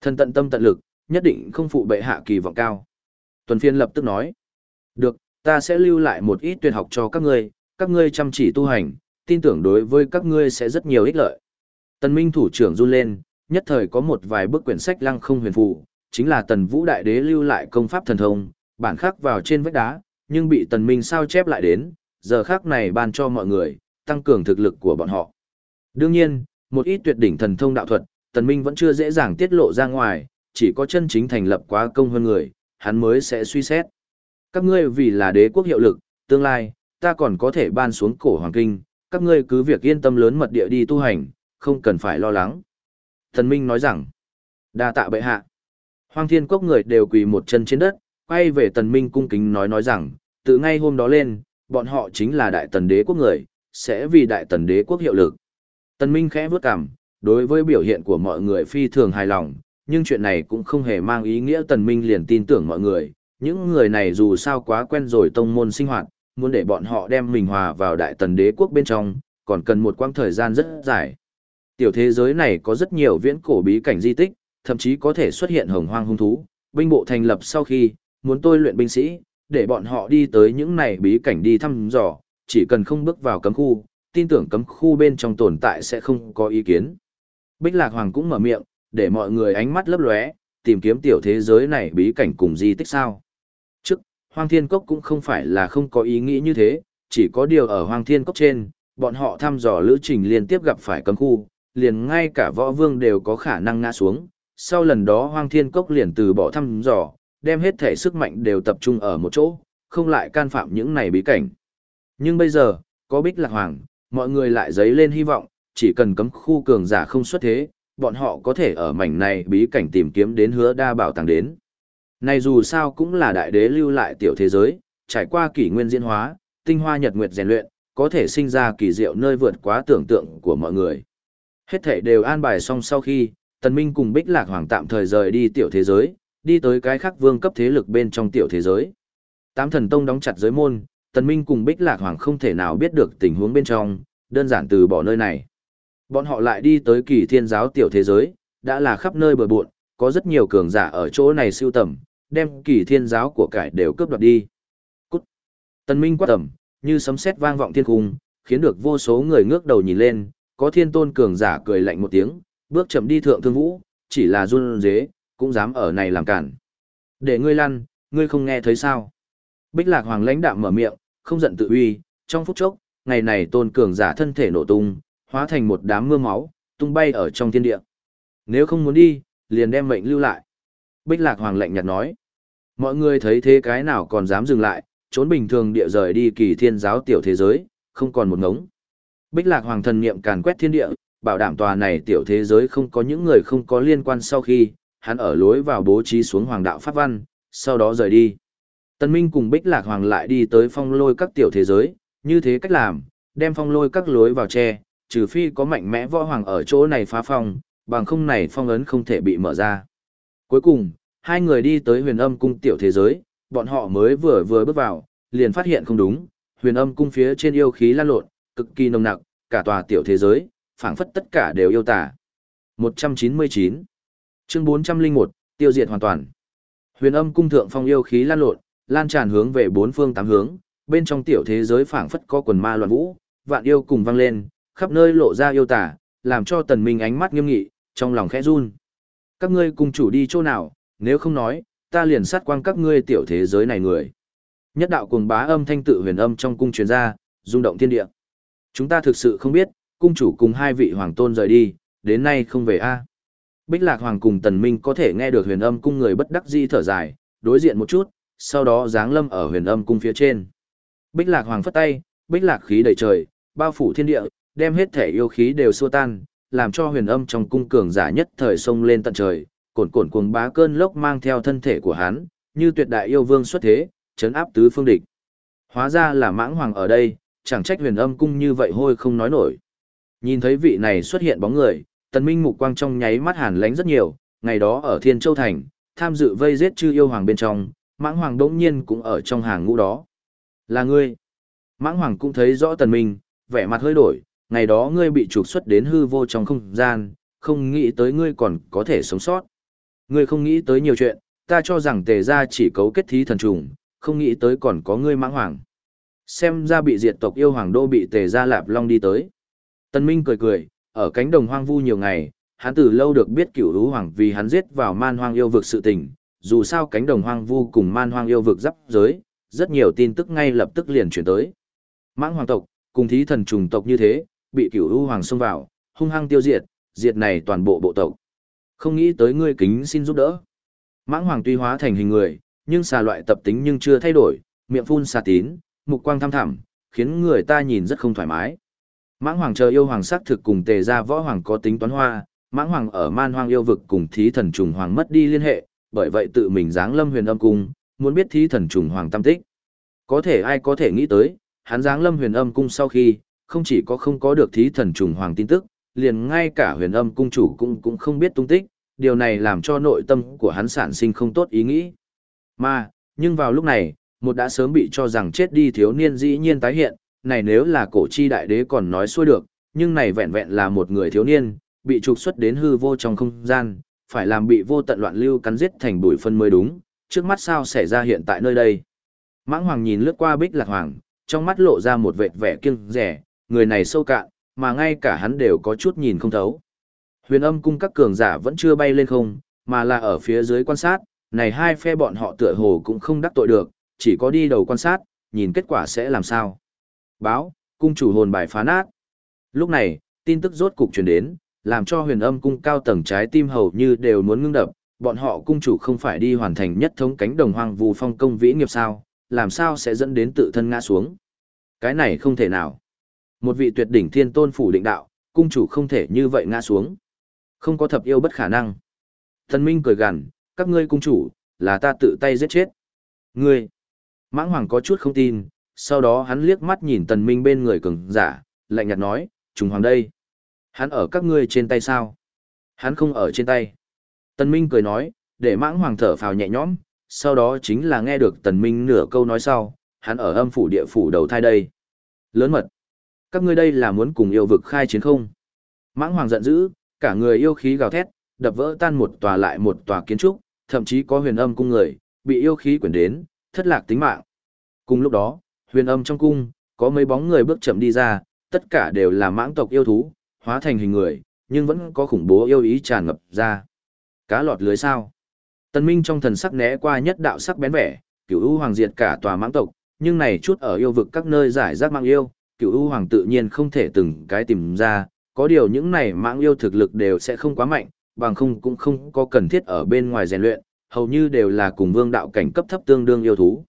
Thân tận tâm tận lực, nhất định không phụ bệ hạ kỳ vọng cao. Tuần phiền lập tức nói. Được, ta sẽ lưu lại một ít tuyệt học cho các ngươi, các ngươi chăm chỉ tu hành, tin tưởng đối với các ngươi sẽ rất nhiều ích lợi. Tần Minh thủ trưởng run lên, nhất thời có một vài bức quyển sách lăng không huyền phù, chính là Tần Vũ Đại Đế lưu lại công pháp thần thông, bản khắc vào trên vách đá, nhưng bị Tần Minh sao chép lại đến, giờ khắc này ban cho mọi người, tăng cường thực lực của bọn họ. Đương nhiên, một ít tuyệt đỉnh thần thông đạo thuật, Tần Minh vẫn chưa dễ dàng tiết lộ ra ngoài, chỉ có chân chính thành lập quá công hơn người, hắn mới sẽ suy xét. Các ngươi vì là đế quốc hiệu lực, tương lai, ta còn có thể ban xuống cổ hoàng kinh, các ngươi cứ việc yên tâm lớn mật địa đi tu hành, không cần phải lo lắng. Thần Minh nói rằng, đa tạ bệ hạ. Hoang thiên quốc người đều quỳ một chân trên đất, quay về tần Minh cung kính nói nói rằng, từ ngay hôm đó lên, bọn họ chính là đại tần đế quốc người, sẽ vì đại tần đế quốc hiệu lực. Tần Minh khẽ vướt cằm, đối với biểu hiện của mọi người phi thường hài lòng, nhưng chuyện này cũng không hề mang ý nghĩa tần Minh liền tin tưởng mọi người, những người này dù sao quá quen rồi tông môn sinh hoạt, muốn để bọn họ đem mình hòa vào đại tần đế quốc bên trong, còn cần một quãng thời gian rất dài. Tiểu thế giới này có rất nhiều viễn cổ bí cảnh di tích, thậm chí có thể xuất hiện hồng hoang hung thú, binh bộ thành lập sau khi, muốn tôi luyện binh sĩ, để bọn họ đi tới những này bí cảnh đi thăm dò, chỉ cần không bước vào cấm khu, tin tưởng cấm khu bên trong tồn tại sẽ không có ý kiến. Bích Lạc Hoàng cũng mở miệng, để mọi người ánh mắt lấp lóe, tìm kiếm tiểu thế giới này bí cảnh cùng di tích sao. Trước Hoàng Thiên Cốc cũng không phải là không có ý nghĩ như thế, chỉ có điều ở Hoàng Thiên Cốc trên, bọn họ thăm dò lữ trình liên tiếp gặp phải cấm khu, liền ngay cả võ vương đều có khả năng ngã xuống. Sau lần đó Hoang Thiên Cốc liền từ bỏ thăm dò, đem hết thể sức mạnh đều tập trung ở một chỗ, không lại can phạm những này bí cảnh. Nhưng bây giờ, có Bích Lạc Hoàng, mọi người lại dấy lên hy vọng, chỉ cần cấm khu cường giả không xuất thế, bọn họ có thể ở mảnh này bí cảnh tìm kiếm đến hứa đa bảo tàng đến. Này dù sao cũng là đại đế lưu lại tiểu thế giới, trải qua kỷ nguyên diễn hóa, tinh hoa nhật nguyệt rèn luyện, có thể sinh ra kỳ diệu nơi vượt quá tưởng tượng của mọi người. Hết thể đều an bài xong sau khi, Tần Minh cùng Bích Lạc Hoàng tạm thời rời đi tiểu thế giới, đi tới cái khác vương cấp thế lực bên trong tiểu thế giới. Tám thần tông đóng chặt giới môn, Tần Minh cùng Bích Lạc Hoàng không thể nào biết được tình huống bên trong, đơn giản từ bỏ nơi này. Bọn họ lại đi tới kỳ thiên giáo tiểu thế giới, đã là khắp nơi bờ buộn, có rất nhiều cường giả ở chỗ này siêu tầm, đem kỳ thiên giáo của cải đều cướp đoạt đi. Cút! Tần Minh quát tầm, như sấm sét vang vọng thiên cung, khiến được vô số người ngước đầu nhìn lên, có thiên tôn cường giả cười lạnh một tiếng, bước chậm đi thượng thương vũ, chỉ là run dế, cũng dám ở này làm cản. Để ngươi lăn, ngươi không nghe thấy sao? Bích lạc hoàng lãnh đạm mở miệng, không giận tự uy, trong phút chốc, ngày này tôn cường giả thân thể nổ tung, hóa thành một đám mưa máu, tung bay ở trong thiên địa. Nếu không muốn đi, liền đem mệnh lưu lại. Bích Lạc Hoàng lạnh nhạt nói. Mọi người thấy thế cái nào còn dám dừng lại, trốn bình thường địa rời đi kỳ thiên giáo tiểu thế giới, không còn một ngống. Bích Lạc Hoàng thần niệm càn quét thiên địa, bảo đảm tòa này tiểu thế giới không có những người không có liên quan sau khi, hắn ở lối vào bố trí xuống hoàng đạo pháp văn, sau đó rời đi. Tân Minh cùng Bích Lạc Hoàng lại đi tới phong lôi các tiểu thế giới, như thế cách làm, đem phong lôi các lối vào che, trừ phi có mạnh mẽ võ hoàng ở chỗ này phá phong, bằng không này phong ấn không thể bị mở ra. Cuối cùng, hai người đi tới huyền âm cung tiểu thế giới, bọn họ mới vừa vừa bước vào, liền phát hiện không đúng, huyền âm cung phía trên yêu khí lan lộn, cực kỳ nồng nặc, cả tòa tiểu thế giới, phảng phất tất cả đều yêu tả. 199 Chương 401, tiêu diệt hoàn toàn. Huyền âm cung thượng phong yêu khí lan lộn, lan tràn hướng về bốn phương tám hướng, bên trong tiểu thế giới phảng phất có quần ma loạn vũ, vạn yêu cùng vang lên, khắp nơi lộ ra yêu tả, làm cho tần minh ánh mắt nghiêm nghị, trong lòng khẽ run. Các ngươi cùng chủ đi chỗ nào, nếu không nói, ta liền sát quang các ngươi tiểu thế giới này người. Nhất đạo cuồng bá âm thanh tự huyền âm trong cung truyền ra, rung động thiên địa. Chúng ta thực sự không biết, cung chủ cùng hai vị hoàng tôn rời đi, đến nay không về a. Bích Lạc Hoàng cùng Tần Minh có thể nghe được huyền âm cung người bất đắc di thở dài, đối diện một chút, sau đó giáng lâm ở huyền âm cung phía trên. Bích Lạc Hoàng phất tay, bích lạc khí đầy trời, bao phủ thiên địa, đem hết thể yêu khí đều xua tan, làm cho huyền âm trong cung cường giả nhất thời sông lên tận trời, cồn cồn cuồng bá cơn lốc mang theo thân thể của hắn, như tuyệt đại yêu vương xuất thế, chấn áp tứ phương địch. Hóa ra là mãng hoàng ở đây, chẳng trách huyền âm cung như vậy hôi không nói nổi. Nhìn thấy vị này xuất hiện bóng người, tần minh mục quang trong nháy mắt hàn lánh rất nhiều, ngày đó ở Thiên Châu Thành, tham dự vây giết chư yêu hoàng bên trong, mãng hoàng đống nhiên cũng ở trong hàng ngũ đó. Là ngươi. Mãng hoàng cũng thấy rõ tần minh, vẻ mặt hơi đổi, ngày đó ngươi bị trục xuất đến hư vô trong không gian, không nghĩ tới ngươi còn có thể sống sót. Ngươi không nghĩ tới nhiều chuyện, ta cho rằng tề gia chỉ cấu kết thí thần trùng, không nghĩ tới còn có ngươi mãng hoàng. Xem ra bị diệt tộc yêu hoàng đô bị tề gia lạp long đi tới. tân Minh cười cười, ở cánh đồng hoang vu nhiều ngày, hắn từ lâu được biết cửu lũ hoàng vì hắn giết vào man hoang yêu vực sự tình, dù sao cánh đồng hoang vu cùng man hoang yêu vực giáp giới, rất nhiều tin tức ngay lập tức liền chuyển tới. Mãng hoàng tộc, cùng thí thần trùng tộc như thế, bị cửu lũ hoàng xông vào, hung hăng tiêu diệt, diệt này toàn bộ bộ tộc. Không nghĩ tới ngươi kính xin giúp đỡ. Mãng hoàng tuy hóa thành hình người, nhưng xà loại tập tính nhưng chưa thay đổi, miệng phun xà tín, mục quang thăm thẳm, khiến người ta nhìn rất không thoải mái. Mãng hoàng chờ yêu hoàng sắc thực cùng tề gia võ hoàng có tính toán hoa, mãng hoàng ở man hoang yêu vực cùng thí thần trùng hoàng mất đi liên hệ, bởi vậy tự mình giáng lâm huyền âm cung, muốn biết thí thần trùng hoàng tâm tích. Có thể ai có thể nghĩ tới, hắn giáng lâm huyền âm cung sau khi, không chỉ có không có được thí thần trùng hoàng tin tức, liền ngay cả huyền âm cung chủ cũng cũng không biết tung tích, điều này làm cho nội tâm của hắn sản sinh không tốt ý nghĩ. Mà, nhưng vào lúc này, một đã sớm bị cho rằng chết đi thiếu niên dĩ nhiên tái hiện, này nếu là cổ chi đại đế còn nói xuôi được, nhưng này vẹn vẹn là một người thiếu niên, bị trục xuất đến hư vô trong không gian, phải làm bị vô tận loạn lưu cắn giết thành bụi phân mới đúng, trước mắt sao xảy ra hiện tại nơi đây. Mãng Hoàng nhìn lướt qua Bích Lạc Hoàng, trong mắt lộ ra một vệt vẻ kiêng rẻ, người này sâu cạn, mà ngay cả hắn đều có chút nhìn không thấu. Huyền âm cung các cường giả vẫn chưa bay lên không, mà là ở phía dưới quan sát, này hai phe bọn họ tựa hồ cũng không đắc tội được, chỉ có đi đầu quan sát, nhìn kết quả sẽ làm sao. Báo, cung chủ hồn bài phá nát. Lúc này, tin tức rốt cục truyền đến, làm cho huyền âm cung cao tầng trái tim hầu như đều muốn ngưng đập, bọn họ cung chủ không phải đi hoàn thành nhất thống cánh đồng hoang vù phong công vĩ nghiệp sao, làm sao sẽ dẫn đến tự thân ngã xuống. Cái này không thể nào. Một vị tuyệt đỉnh thiên tôn phủ định đạo, cung chủ không thể như vậy ngã xuống. Không có thập yêu bất khả năng. Thần Minh cười gằn, các ngươi cung chủ, là ta tự tay giết chết. Ngươi. Mãng Hoàng có chút không tin, sau đó hắn liếc mắt nhìn Tần Minh bên người cường giả, lạnh nhạt nói, trùng hoàng đây. Hắn ở các ngươi trên tay sao? Hắn không ở trên tay. Tần Minh cười nói, để mãng hoàng thở phào nhẹ nhõm, sau đó chính là nghe được Tần Minh nửa câu nói sau, hắn ở âm phủ địa phủ đầu thai đây. Lớn mật. Các ngươi đây là muốn cùng yêu vực khai chiến không? Mãng hoàng giận dữ, cả người yêu khí gào thét, đập vỡ tan một tòa lại một tòa kiến trúc, thậm chí có huyền âm cung người, bị yêu khí quyển đến, thất lạc tính mạng. Cùng lúc đó, huyền âm trong cung, có mấy bóng người bước chậm đi ra, tất cả đều là mãng tộc yêu thú, hóa thành hình người, nhưng vẫn có khủng bố yêu ý tràn ngập ra. Cá lọt lưới sao? Tân Minh trong thần sắc né qua nhất đạo sắc bén vẻ, cửu u hoàng diệt cả tòa mãng tộc, nhưng này chút ở yêu vực các nơi giải rác mang yêu, cửu u hoàng tự nhiên không thể từng cái tìm ra, có điều những này mãng yêu thực lực đều sẽ không quá mạnh, bằng không cũng không có cần thiết ở bên ngoài rèn luyện, hầu như đều là cùng vương đạo cảnh cấp thấp tương đương yêu thú.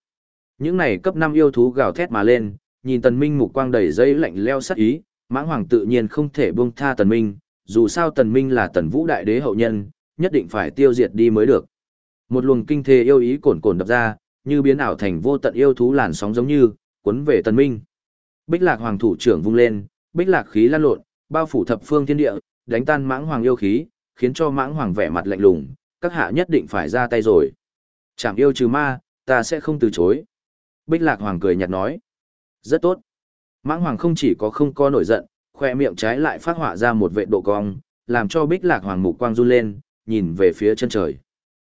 Những này cấp 5 yêu thú gào thét mà lên, nhìn tần minh mục quang đầy dây lạnh leo sắc ý, mãng hoàng tự nhiên không thể buông tha tần minh, dù sao tần minh là tần vũ đại đế hậu nhân, nhất định phải tiêu diệt đi mới được. Một luồng kinh thế yêu ý cồn cồn đập ra, như biến ảo thành vô tận yêu thú làn sóng giống như, cuốn về tần minh. Bích lạc hoàng thủ trưởng vung lên, bích lạc khí lan lộn, bao phủ thập phương thiên địa, đánh tan mãng hoàng yêu khí, khiến cho mãng hoàng vẻ mặt lạnh lùng, các hạ nhất định phải ra tay rồi. Chảm yêu trừ ma, ta sẽ không từ chối. Bích lạc hoàng cười nhạt nói. Rất tốt. Mãng hoàng không chỉ có không có nổi giận, khoe miệng trái lại phát họa ra một vệ độ cong, làm cho bích lạc hoàng mục quang run lên, nhìn về phía chân trời.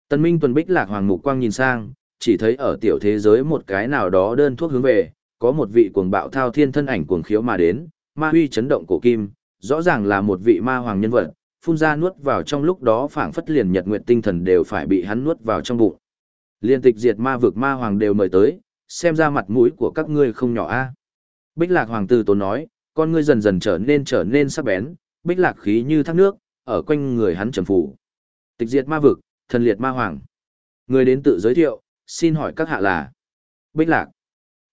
Tân Minh tuần bích lạc hoàng mục quang nhìn sang, chỉ thấy ở tiểu thế giới một cái nào đó đơn thuốc hướng về, có một vị cuồng bạo thao thiên thân ảnh cuồng khiếu mà đến, ma huy chấn động cổ kim, rõ ràng là một vị ma hoàng nhân vật, phun ra nuốt vào trong lúc đó phảng phất liền nhật nguyện tinh thần đều phải bị hắn nuốt vào trong bụng. Liên tịch diệt ma vực ma hoàng đều mời tới, xem ra mặt mũi của các ngươi không nhỏ a. Bích lạc hoàng tử tốn nói, con ngươi dần dần trở nên trở nên sắc bén, bích lạc khí như thác nước, ở quanh người hắn trầm phủ. Tịch diệt ma vực, thần liệt ma hoàng. Người đến tự giới thiệu, xin hỏi các hạ là. Bích Lạc.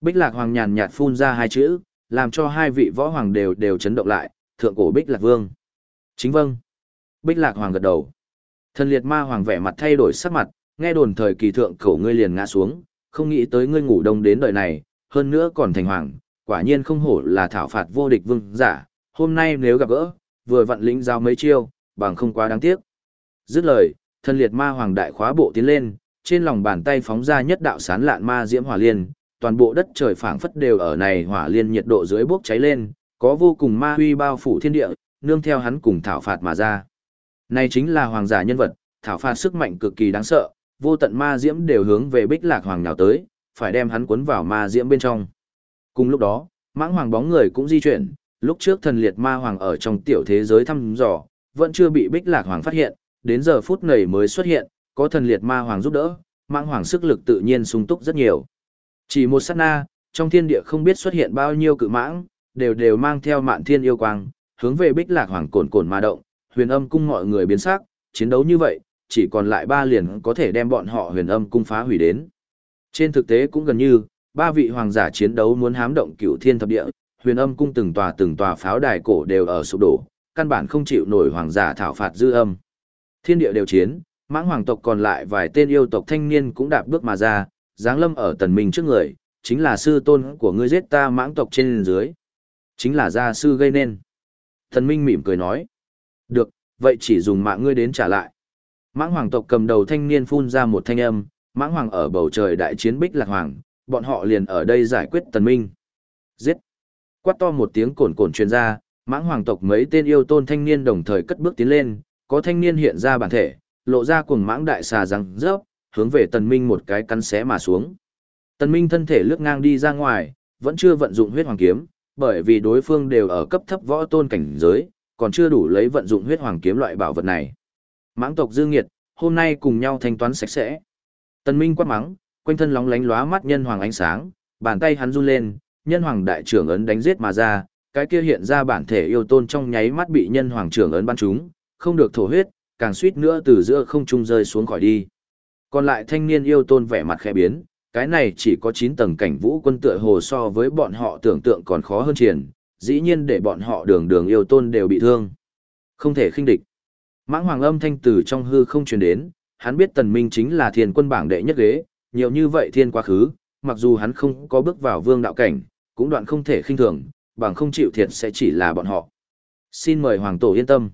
Bích Lạc hoàng nhàn nhạt phun ra hai chữ, làm cho hai vị võ hoàng đều đều chấn động lại, thượng cổ Bích Lạc vương. Chính vâng. Bích Lạc hoàng gật đầu. Thần liệt ma hoàng vẻ mặt thay đổi sắc mặt, nghe đồn thời kỳ thượng cổ ngươi liền ngã xuống, không nghĩ tới ngươi ngủ đông đến đời này, hơn nữa còn thành hoàng, quả nhiên không hổ là thảo phạt vô địch vương giả, hôm nay nếu gặp gỡ, vừa vận lĩnh giao mấy chiêu, bằng không quá đáng tiếc. Dứt lời, thần liệt ma hoàng đại khóa bộ tiến lên, trên lòng bàn tay phóng ra nhất đạo sán lạn ma diễm hỏa liên, toàn bộ đất trời phảng phất đều ở này hỏa liên nhiệt độ dưới bốc cháy lên, có vô cùng ma huy bao phủ thiên địa, nương theo hắn cùng thảo phạt mà ra. Này chính là hoàng giả nhân vật, thảo phạt sức mạnh cực kỳ đáng sợ, vô tận ma diễm đều hướng về Bích Lạc Hoàng nào tới, phải đem hắn cuốn vào ma diễm bên trong. Cùng lúc đó, mãng hoàng bóng người cũng di chuyển, lúc trước thần liệt ma hoàng ở trong tiểu thế giới thăm dò, vẫn chưa bị Bích Lạc Hoàng phát hiện, đến giờ phút này mới xuất hiện, có thần liệt ma hoàng giúp đỡ, mãng hoàng sức lực tự nhiên sung túc rất nhiều. Chỉ một sát na, trong thiên địa không biết xuất hiện bao nhiêu cự mãng, đều đều mang theo mạn thiên yêu quang, hướng về Bích Lạc Hoàng cồn cồn ma động, huyền âm cung mọi người biến sắc, chiến đấu như vậy, chỉ còn lại ba liền có thể đem bọn họ huyền âm cung phá hủy đến. Trên thực tế cũng gần như, ba vị hoàng giả chiến đấu muốn hám động cửu thiên thập địa, huyền âm cung từng tòa từng tòa pháo đài cổ đều ở sụp đổ, căn bản không chịu nổi hoàng giả thảo phạt dư âm. Thiên địa đều chiến, mãng hoàng tộc còn lại vài tên yêu tộc thanh niên cũng đạp bước mà ra, giáng lâm ở tần minh trước người, chính là sư tôn của ngươi giết ta mãng tộc trên dưới. Chính là gia sư gây nên. Thần minh mỉm cười nói. Được, vậy chỉ dùng mạng ngươi đến trả lại. Mãng hoàng tộc cầm đầu thanh niên phun ra một thanh âm, mãng hoàng ở bầu trời đại chiến bích lạc hoàng, bọn họ liền ở đây giải quyết tần minh. Giết! Quát to một tiếng cồn cồn truyền ra, mãng hoàng tộc mấy tên yêu tôn thanh niên đồng thời cất bước tiến lên, có thanh niên hiện ra bản thể, lộ ra cuồng mãng đại xà răng rớp, hướng về tần minh một cái cắn xé mà xuống. Tần minh thân thể lướt ngang đi ra ngoài, vẫn chưa vận dụng huyết hoàng kiếm, bởi vì đối phương đều ở cấp thấp võ tôn cảnh giới, còn chưa đủ lấy vận dụng huyết hoàng kiếm loại bảo vật này. Mãng tộc dương nghiệt, hôm nay cùng nhau thanh toán sạch sẽ. Tần Minh quát mắng, quanh thân lóng lánh lóa mắt nhân hoàng ánh sáng, bàn tay hắn run lên, nhân hoàng đại trưởng ấn đánh giết mà ra, cái kia hiện ra bản thể yêu tôn trong nháy mắt bị nhân hoàng trưởng ấn bắn trúng, không được thổ huyết, càng suýt nữa từ giữa không trung rơi xuống khỏi đi. Còn lại thanh niên yêu tôn vẻ mặt khẽ biến, cái này chỉ có 9 tầng cảnh vũ quân tựa hồ so với bọn họ tưởng tượng còn khó hơn triển, dĩ nhiên để bọn họ đường đường yêu tôn đều bị thương. Không thể khinh địch. Mãng hoàng âm thanh từ trong hư không truyền đến, hắn biết tần minh chính là thiên quân bảng đệ nhất ghế, nhiều như vậy thiên quá khứ, mặc dù hắn không có bước vào vương đạo cảnh, cũng đoạn không thể khinh thường, bằng không chịu thiệt sẽ chỉ là bọn họ. Xin mời hoàng tổ yên tâm.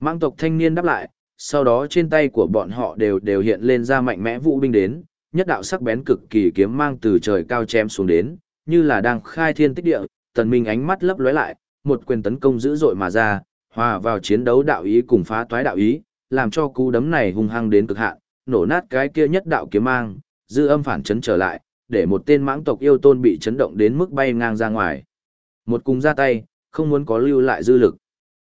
Mãng tộc thanh niên đáp lại, sau đó trên tay của bọn họ đều đều hiện lên ra mạnh mẽ vũ binh đến, nhất đạo sắc bén cực kỳ kiếm mang từ trời cao chém xuống đến, như là đang khai thiên tích địa, tần minh ánh mắt lấp lóe lại, một quyền tấn công dữ dội mà ra, hòa vào chiến đấu đạo ý cùng phá toái đạo ý, làm cho cú đấm này hung hăng đến cực hạn, nổ nát cái kia nhất đạo kiếm mang, dư âm phản chấn trở lại, để một tên mãng tộc yêu tôn bị chấn động đến mức bay ngang ra ngoài. Một cùng ra tay, không muốn có lưu lại dư lực.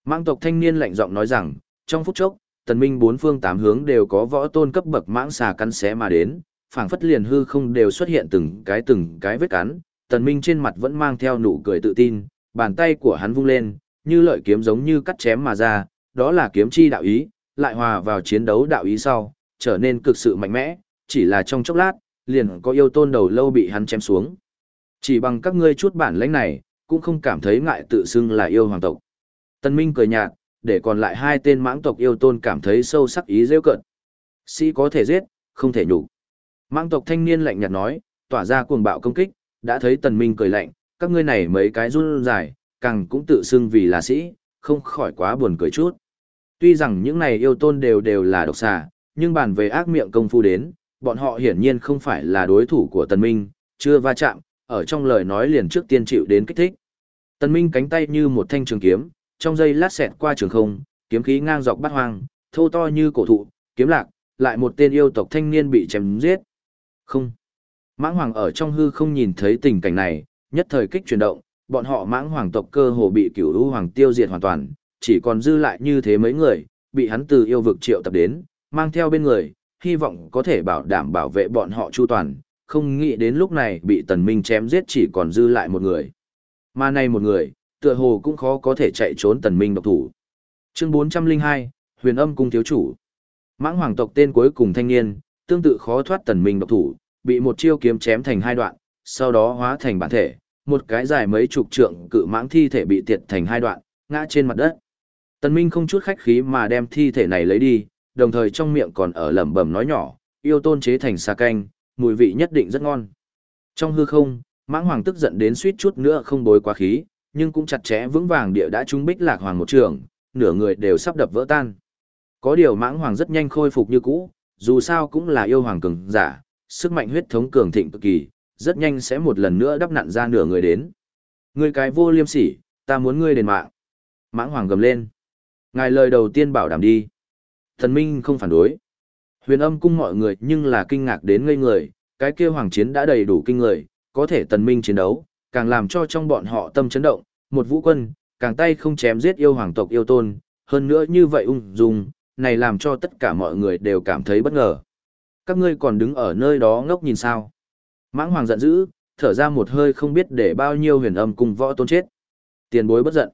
Mãng tộc thanh niên lạnh giọng nói rằng, trong phút chốc, tần minh bốn phương tám hướng đều có võ tôn cấp bậc mãng xà cắn xé mà đến, phảng phất liền hư không đều xuất hiện từng cái từng cái vết cắn, tần minh trên mặt vẫn mang theo nụ cười tự tin, bàn tay của hắn vung lên, như lợi kiếm giống như cắt chém mà ra, đó là kiếm chi đạo ý, lại hòa vào chiến đấu đạo ý sau, trở nên cực sự mạnh mẽ, chỉ là trong chốc lát, liền có yêu tôn đầu lâu bị hắn chém xuống. Chỉ bằng các ngươi chút bản lãnh này, cũng không cảm thấy ngại tự xưng là yêu hoàng tộc. Tân Minh cười nhạt, để còn lại hai tên mãng tộc yêu tôn cảm thấy sâu sắc ý rêu cận. Sĩ có thể giết, không thể nhục. Mãng tộc thanh niên lạnh nhạt nói, tỏa ra cuồng bạo công kích, đã thấy Tần Minh cười lạnh, các ngươi này mấy cái run dài, càng cũng tự xưng vì là sĩ, không khỏi quá buồn cười chút. Tuy rằng những này yêu tôn đều đều là độc xà, nhưng bàn về ác miệng công phu đến, bọn họ hiển nhiên không phải là đối thủ của Tần Minh, chưa va chạm, ở trong lời nói liền trước tiên chịu đến kích thích. Tần Minh cánh tay như một thanh trường kiếm, trong giây lát xẹt qua trường không, kiếm khí ngang dọc bát hoang, thô to như cổ thụ, kiếm lạc, lại một tên yêu tộc thanh niên bị chém giết. Không. Mãng Hoàng ở trong hư không nhìn thấy tình cảnh này, nhất thời kích chuyển động, bọn họ Mãng Hoàng tộc cơ hồ bị Cửu Vũ Hoàng tiêu diệt hoàn toàn, chỉ còn dư lại như thế mấy người, bị hắn từ yêu vực triệu tập đến, mang theo bên người, hy vọng có thể bảo đảm bảo vệ bọn họ chu toàn, không nghĩ đến lúc này bị tần minh chém giết chỉ còn dư lại một người. Mà này một người, tựa hồ cũng khó có thể chạy trốn tần minh độc thủ. Chương 402, Huyền Âm cung thiếu chủ. Mãng hoàng tộc tên cuối cùng thanh niên, tương tự khó thoát tần minh độc thủ, bị một chiêu kiếm chém thành hai đoạn, sau đó hóa thành bản thể, một cái dài mấy chục trượng cự mãng thi thể bị tiệt thành hai đoạn, ngã trên mặt đất. Tần Minh không chút khách khí mà đem thi thể này lấy đi, đồng thời trong miệng còn ở lẩm bẩm nói nhỏ, yêu tôn chế thành xà canh, mùi vị nhất định rất ngon. Trong hư không, mãng hoàng tức giận đến suýt chút nữa không bối quá khí, nhưng cũng chặt chẽ vững vàng địa đã trúng bích lạc hoàng một trường, nửa người đều sắp đập vỡ tan. Có điều mãng hoàng rất nhanh khôi phục như cũ, dù sao cũng là yêu hoàng cường giả, sức mạnh huyết thống cường thịnh cực kỳ, rất nhanh sẽ một lần nữa đắp nặn ra nửa người đến. Ngươi cái vô liêm sỉ, ta muốn ngươi đền mạng. Mãng hoàng gầm lên. Ngài lời đầu tiên bảo đảm đi. Thần Minh không phản đối. Huyền âm cung mọi người nhưng là kinh ngạc đến ngây người, cái kia hoàng chiến đã đầy đủ kinh người, có thể tần minh chiến đấu, càng làm cho trong bọn họ tâm chấn động, một vũ quân, càng tay không chém giết yêu hoàng tộc yêu tôn, hơn nữa như vậy ung dung, này làm cho tất cả mọi người đều cảm thấy bất ngờ. Các ngươi còn đứng ở nơi đó ngốc nhìn sao. Mãng hoàng giận dữ, thở ra một hơi không biết để bao nhiêu huyền âm cung võ tôn chết. Tiền bối bất giận.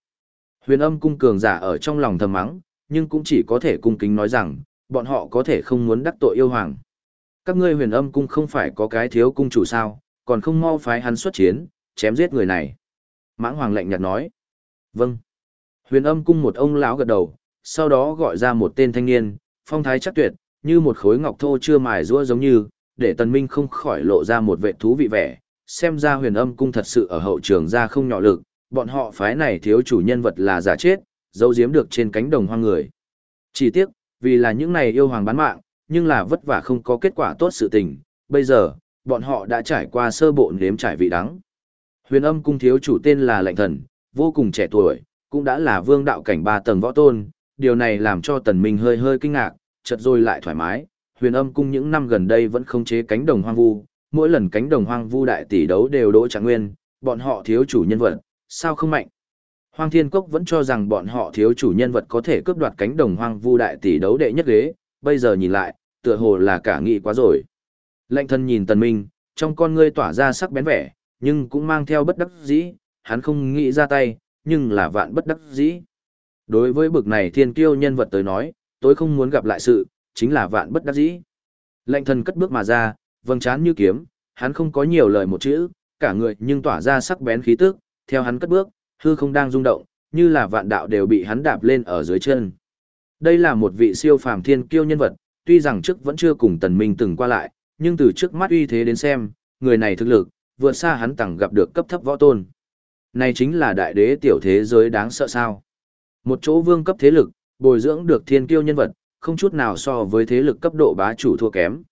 Huyền âm cung cường giả ở trong lòng thầm mắng, nhưng cũng chỉ có thể cung kính nói rằng, bọn họ có thể không muốn đắc tội yêu hoàng. Các ngươi huyền âm cung không phải có cái thiếu cung chủ sao, còn không mau phái hắn xuất chiến, chém giết người này. Mãng hoàng lạnh nhạt nói. Vâng. Huyền âm cung một ông lão gật đầu, sau đó gọi ra một tên thanh niên, phong thái chắc tuyệt, như một khối ngọc thô chưa mài rũa giống như, để tần minh không khỏi lộ ra một vệ thú vị vẻ. Xem ra huyền âm cung thật sự ở hậu trường ra không nhỏ lực, bọn họ phái này thiếu chủ nhân vật là giả chết, giấu giếm được trên cánh đồng hoang người. Chỉ tiếc, vì là những này yêu hoàng bán mạng, nhưng là vất vả không có kết quả tốt sự tình, bây giờ, bọn họ đã trải qua sơ bộ nếm trải vị đắng. Huyền âm cung thiếu chủ tên là lệnh thần, vô cùng trẻ tuổi, cũng đã là vương đạo cảnh ba tầng võ tôn, điều này làm cho tần minh hơi hơi kinh ngạc, chợt rồi lại thoải mái. Huyền âm cung những năm gần đây vẫn không chế cánh đồng hoang vu, mỗi lần cánh đồng hoang vu đại tỷ đấu đều đỗ trạng nguyên, bọn họ thiếu chủ nhân vật, sao không mạnh? Hoang Thiên Cốc vẫn cho rằng bọn họ thiếu chủ nhân vật có thể cướp đoạt cánh đồng hoang vu đại tỷ đấu đệ nhất ghế, bây giờ nhìn lại, tựa hồ là cả nghị quá rồi. Lệnh thân nhìn Tần Minh, trong con ngươi tỏa ra sắc bén vẻ, nhưng cũng mang theo bất đắc dĩ, hắn không nghĩ ra tay, nhưng là vạn bất đắc dĩ. Đối với bực này thiên kiêu nhân vật tới nói, tôi không muốn gặp lại sự, chính là vạn bất đắc dĩ. Lệnh thần cất bước mà ra, vầng trán như kiếm, hắn không có nhiều lời một chữ, cả người nhưng tỏa ra sắc bén khí tức, theo hắn cất bước, hư không đang rung động, như là vạn đạo đều bị hắn đạp lên ở dưới chân. Đây là một vị siêu phàm thiên kiêu nhân vật, tuy rằng trước vẫn chưa cùng tần minh từng qua lại, nhưng từ trước mắt uy thế đến xem, người này thực lực, vượt xa hắn tặng gặp được cấp thấp võ tôn. Này chính là đại đế tiểu thế giới đáng sợ sao. Một chỗ vương cấp thế lực, bồi dưỡng được thiên kiêu nhân vật, không chút nào so với thế lực cấp độ bá chủ thua kém.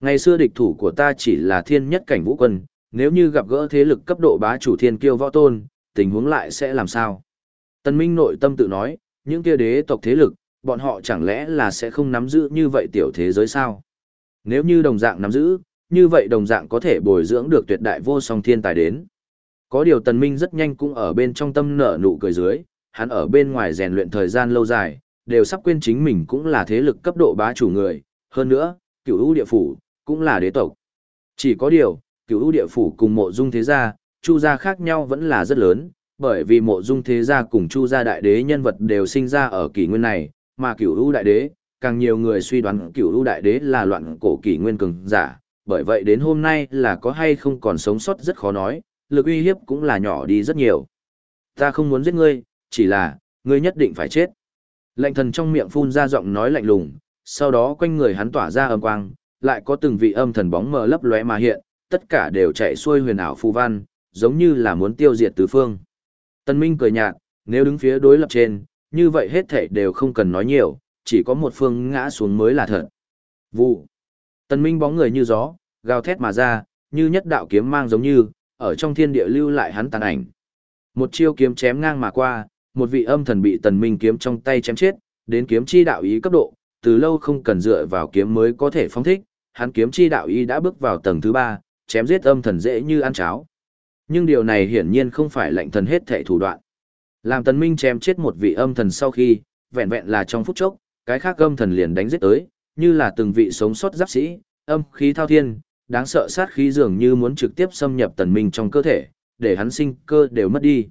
Ngày xưa địch thủ của ta chỉ là thiên nhất cảnh vũ quân, nếu như gặp gỡ thế lực cấp độ bá chủ thiên kiêu võ tôn, tình huống lại sẽ làm sao? Tần Minh nội tâm tự nói, những kia đế tộc thế lực, bọn họ chẳng lẽ là sẽ không nắm giữ như vậy tiểu thế giới sao? Nếu như đồng dạng nắm giữ, như vậy đồng dạng có thể bồi dưỡng được tuyệt đại vô song thiên tài đến. Có điều Tần Minh rất nhanh cũng ở bên trong tâm nở nụ cười dưới, hắn ở bên ngoài rèn luyện thời gian lâu dài, đều sắp quên chính mình cũng là thế lực cấp độ bá chủ người, hơn nữa, cửu ưu địa phủ, cũng là đế tộc. Chỉ có điều, cửu ưu địa phủ cùng mộ dung thế gia, chu gia khác nhau vẫn là rất lớn, bởi vì mộ dung thế gia cùng chu gia đại đế nhân vật đều sinh ra ở kỷ nguyên này, mà cửu ưu đại đế, càng nhiều người suy đoán cửu ưu đại đế là loạn cổ kỷ nguyên cường giả, bởi vậy đến hôm nay là có hay không còn sống sót rất khó nói, lực uy hiếp cũng là nhỏ đi rất nhiều. Ta không muốn giết ngươi, chỉ là, ngươi nhất định phải chết. Lệnh thần trong miệng phun ra giọng nói lạnh lùng, sau đó quanh người hắn tỏa ra âm quang, lại có từng vị âm thần bóng mờ lấp lóe mà hiện, tất cả đều chạy xuôi huyền ảo phù văn, giống như là muốn tiêu diệt tứ phương. Tân Minh cười nhạt, nếu đứng phía đối lập trên, như vậy hết thảy đều không cần nói nhiều, chỉ có một phương ngã xuống mới là thật. Vụ. Tân Minh bóng người như gió, gào thét mà ra, như nhất đạo kiếm mang giống như, ở trong thiên địa lưu lại hắn tàn ảnh. Một chiêu kiếm chém ngang mà qua, một vị âm thần bị Tần Minh kiếm trong tay chém chết, đến kiếm chi đạo ý cấp độ, từ lâu không cần dựa vào kiếm mới có thể phóng thích, hắn kiếm chi đạo ý đã bước vào tầng thứ ba, chém giết âm thần dễ như ăn cháo. Nhưng điều này hiển nhiên không phải lệnh thần hết thảy thủ đoạn. Làm tần minh chém chết một vị âm thần sau khi, vẹn vẹn là trong phút chốc, cái khác âm thần liền đánh giết tới, như là từng vị sống sót giáp sĩ, âm khí thao thiên, đáng sợ sát khí dường như muốn trực tiếp xâm nhập tần minh trong cơ thể, để hắn sinh cơ đều mất đi.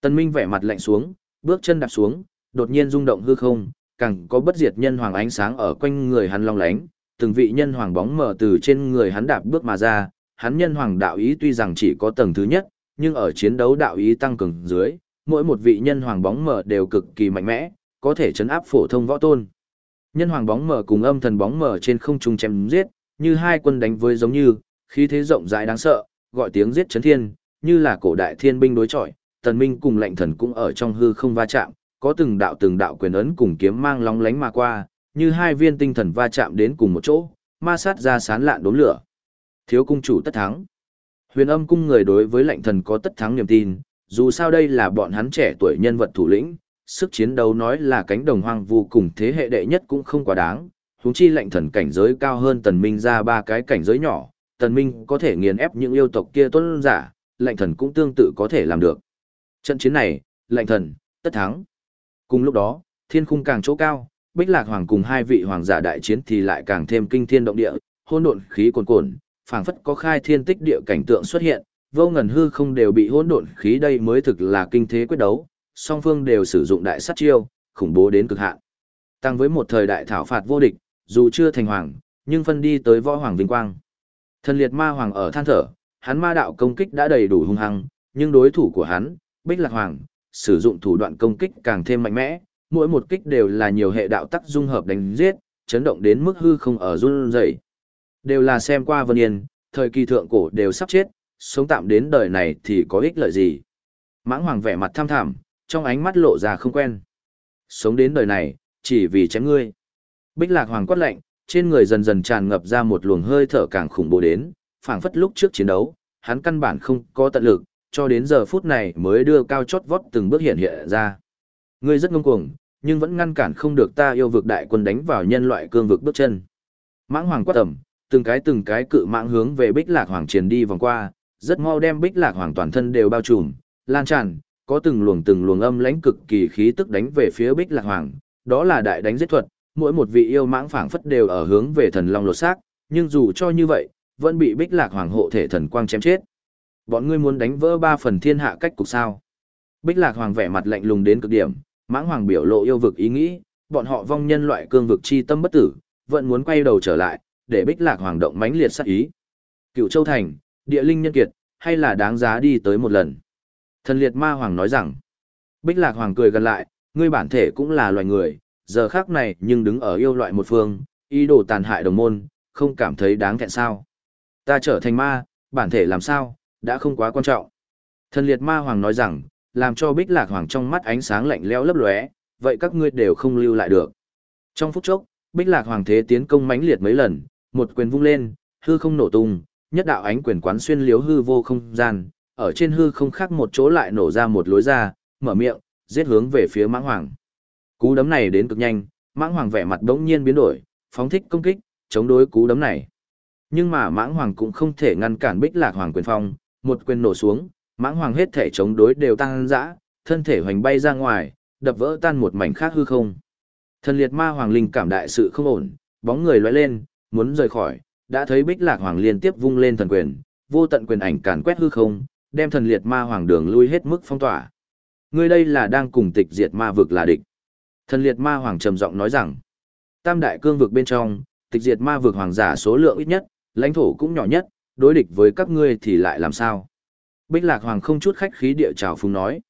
Tần minh vẻ mặt lạnh xuống, bước chân đạp xuống, đột nhiên rung động hư không, càng có bất diệt nhân hoàng ánh sáng ở quanh người hắn long lánh, từng vị nhân hoàng bóng mờ từ trên người hắn đạp bước mà ra, hắn nhân hoàng đạo ý tuy rằng chỉ có tầng thứ nhất, nhưng ở chiến đấu đạo ý tăng cường dưới, mỗi một vị nhân hoàng bóng mờ đều cực kỳ mạnh mẽ, có thể chấn áp phổ thông võ tôn. Nhân hoàng bóng mờ cùng âm thần bóng mờ trên không trung chém giết, như hai quân đánh với giống như, khí thế rộng rãi đáng sợ, gọi tiếng giết chấn thiên, như là cổ đại thiên binh đối chọi, tần minh cùng lệnh thần cũng ở trong hư không va chạm, có từng đạo từng đạo quyền ấn cùng kiếm mang lóng lánh mà qua, như hai viên tinh thần va chạm đến cùng một chỗ, ma sát ra sán lạn đốm lửa. Thiếu cung chủ tất thắng. Huyền âm cung người đối với lệnh thần có tất thắng niềm tin, dù sao đây là bọn hắn trẻ tuổi nhân vật thủ lĩnh, sức chiến đấu nói là cánh đồng hoang vu cùng thế hệ đệ nhất cũng không quá đáng, huống chi lệnh thần cảnh giới cao hơn tần minh ra ba cái cảnh giới nhỏ, tần minh có thể nghiền ép những yêu tộc kia tuân giả, lệnh thần cũng tương tự có thể làm được. Trận chiến này, lệnh thần, tất thắng. Cùng lúc đó, thiên khung càng chỗ cao, Bích Lạc Hoàng cùng hai vị hoàng giả đại chiến thì lại càng thêm kinh thiên động địa, hỗn độn khí cuồn cuộn, phảng phất có khai thiên tích địa cảnh tượng xuất hiện, vô ngần hư không đều bị hỗn độn khí đây mới thực là kinh thế quyết đấu, song phương đều sử dụng đại sát chiêu, khủng bố đến cực hạn. Tăng với một thời đại thảo phạt vô địch, dù chưa thành hoàng, nhưng phân đi tới võ hoàng vinh quang. Thần liệt ma hoàng ở than thở, hắn ma đạo công kích đã đầy đủ hung hăng, nhưng đối thủ của hắn, Bích Lạc Hoàng, sử dụng thủ đoạn công kích càng thêm mạnh mẽ, mỗi một kích đều là nhiều hệ đạo tắc dung hợp đánh giết, chấn động đến mức hư không ở run rẩy. Đều là xem qua Vân Yên, thời kỳ thượng cổ đều sắp chết, sống tạm đến đời này thì có ích lợi gì. Mãng Hoàng vẻ mặt tham thảm, trong ánh mắt lộ ra không quen. Sống đến đời này, chỉ vì chém ngươi. Bích Lạc Hoàng quát lạnh, trên người dần dần tràn ngập ra một luồng hơi thở càng khủng bố đến, phảng phất lúc trước chiến đấu, hắn căn bản không có tận lực, cho đến giờ phút này mới đưa cao chót vót từng bước hiện hiện ra. Ngươi rất ngông cuồng, nhưng vẫn ngăn cản không được ta yêu vực đại quân đánh vào nhân loại cương vực bước chân. Mãng Hoàng quát tầm, từng cái từng cái cự mãng hướng về Bích Lạc Hoàng truyền đi vòng qua, rất mau đem Bích Lạc Hoàng toàn thân đều bao trùm, lan tràn, có từng luồng từng luồng âm lãnh cực kỳ khí tức đánh về phía Bích Lạc Hoàng, đó là đại đánh giết thuật, mỗi một vị yêu mãng phảng phất đều ở hướng về thần long lột xác, nhưng dù cho như vậy, vẫn bị Bích Lạc Hoàng hộ thể thần quang chém chết. Bọn ngươi muốn đánh vỡ ba phần thiên hạ cách cục sao? Bích Lạc Hoàng vẻ mặt lạnh lùng đến cực điểm, Mãng Hoàng biểu lộ yêu vực ý nghĩ, bọn họ vong nhân loại cương vực chi tâm bất tử, vẫn muốn quay đầu trở lại, để Bích Lạc Hoàng động mãnh liệt sát ý. Cựu Châu Thành, địa linh nhân kiệt, hay là đáng giá đi tới một lần. Thần liệt ma hoàng nói rằng, Bích Lạc Hoàng cười gần lại, ngươi bản thể cũng là loài người, giờ khác này nhưng đứng ở yêu loại một phương, ý đồ tàn hại đồng môn, không cảm thấy đáng thẹn sao. Ta trở thành ma, bản thể làm sao, đã không quá quan trọng. Thần liệt ma hoàng nói rằng, làm cho bích lạc hoàng trong mắt ánh sáng lạnh lẽo lấp lóe, vậy các ngươi đều không lưu lại được. Trong phút chốc, bích lạc hoàng thế tiến công mãnh liệt mấy lần, một quyền vung lên, hư không nổ tung, nhất đạo ánh quyền quán xuyên liếu hư vô không gian, ở trên hư không khác một chỗ lại nổ ra một lối ra, mở miệng, giết hướng về phía mãng hoàng. Cú đấm này đến cực nhanh, mãng hoàng vẻ mặt đống nhiên biến đổi, phóng thích công kích, chống đối cú đấm này. Nhưng mà mãng hoàng cũng không thể ngăn cản bích lạc hoàng quyền phong, một quyền nổ xuống, mãng hoàng hết thể chống đối đều tăng dã, thân thể hoành bay ra ngoài, đập vỡ tan một mảnh khác hư không. Thần liệt ma hoàng linh cảm đại sự không ổn, bóng người lóe lên, muốn rời khỏi, đã thấy bích lạc hoàng liên tiếp vung lên thần quyền, vô tận quyền ảnh càn quét hư không, đem thần liệt ma hoàng đường lui hết mức phong tỏa. Ngươi đây là đang cùng tịch diệt ma vực là địch. Thần liệt ma hoàng trầm giọng nói rằng, tam đại cương vực bên trong, tịch diệt ma vực hoàng giả số lượng ít nhất, lãnh thổ cũng nhỏ nhất, đối địch với các ngươi thì lại làm sao? Bích Lạc Hoàng không chút khách khí địa chào phúng nói.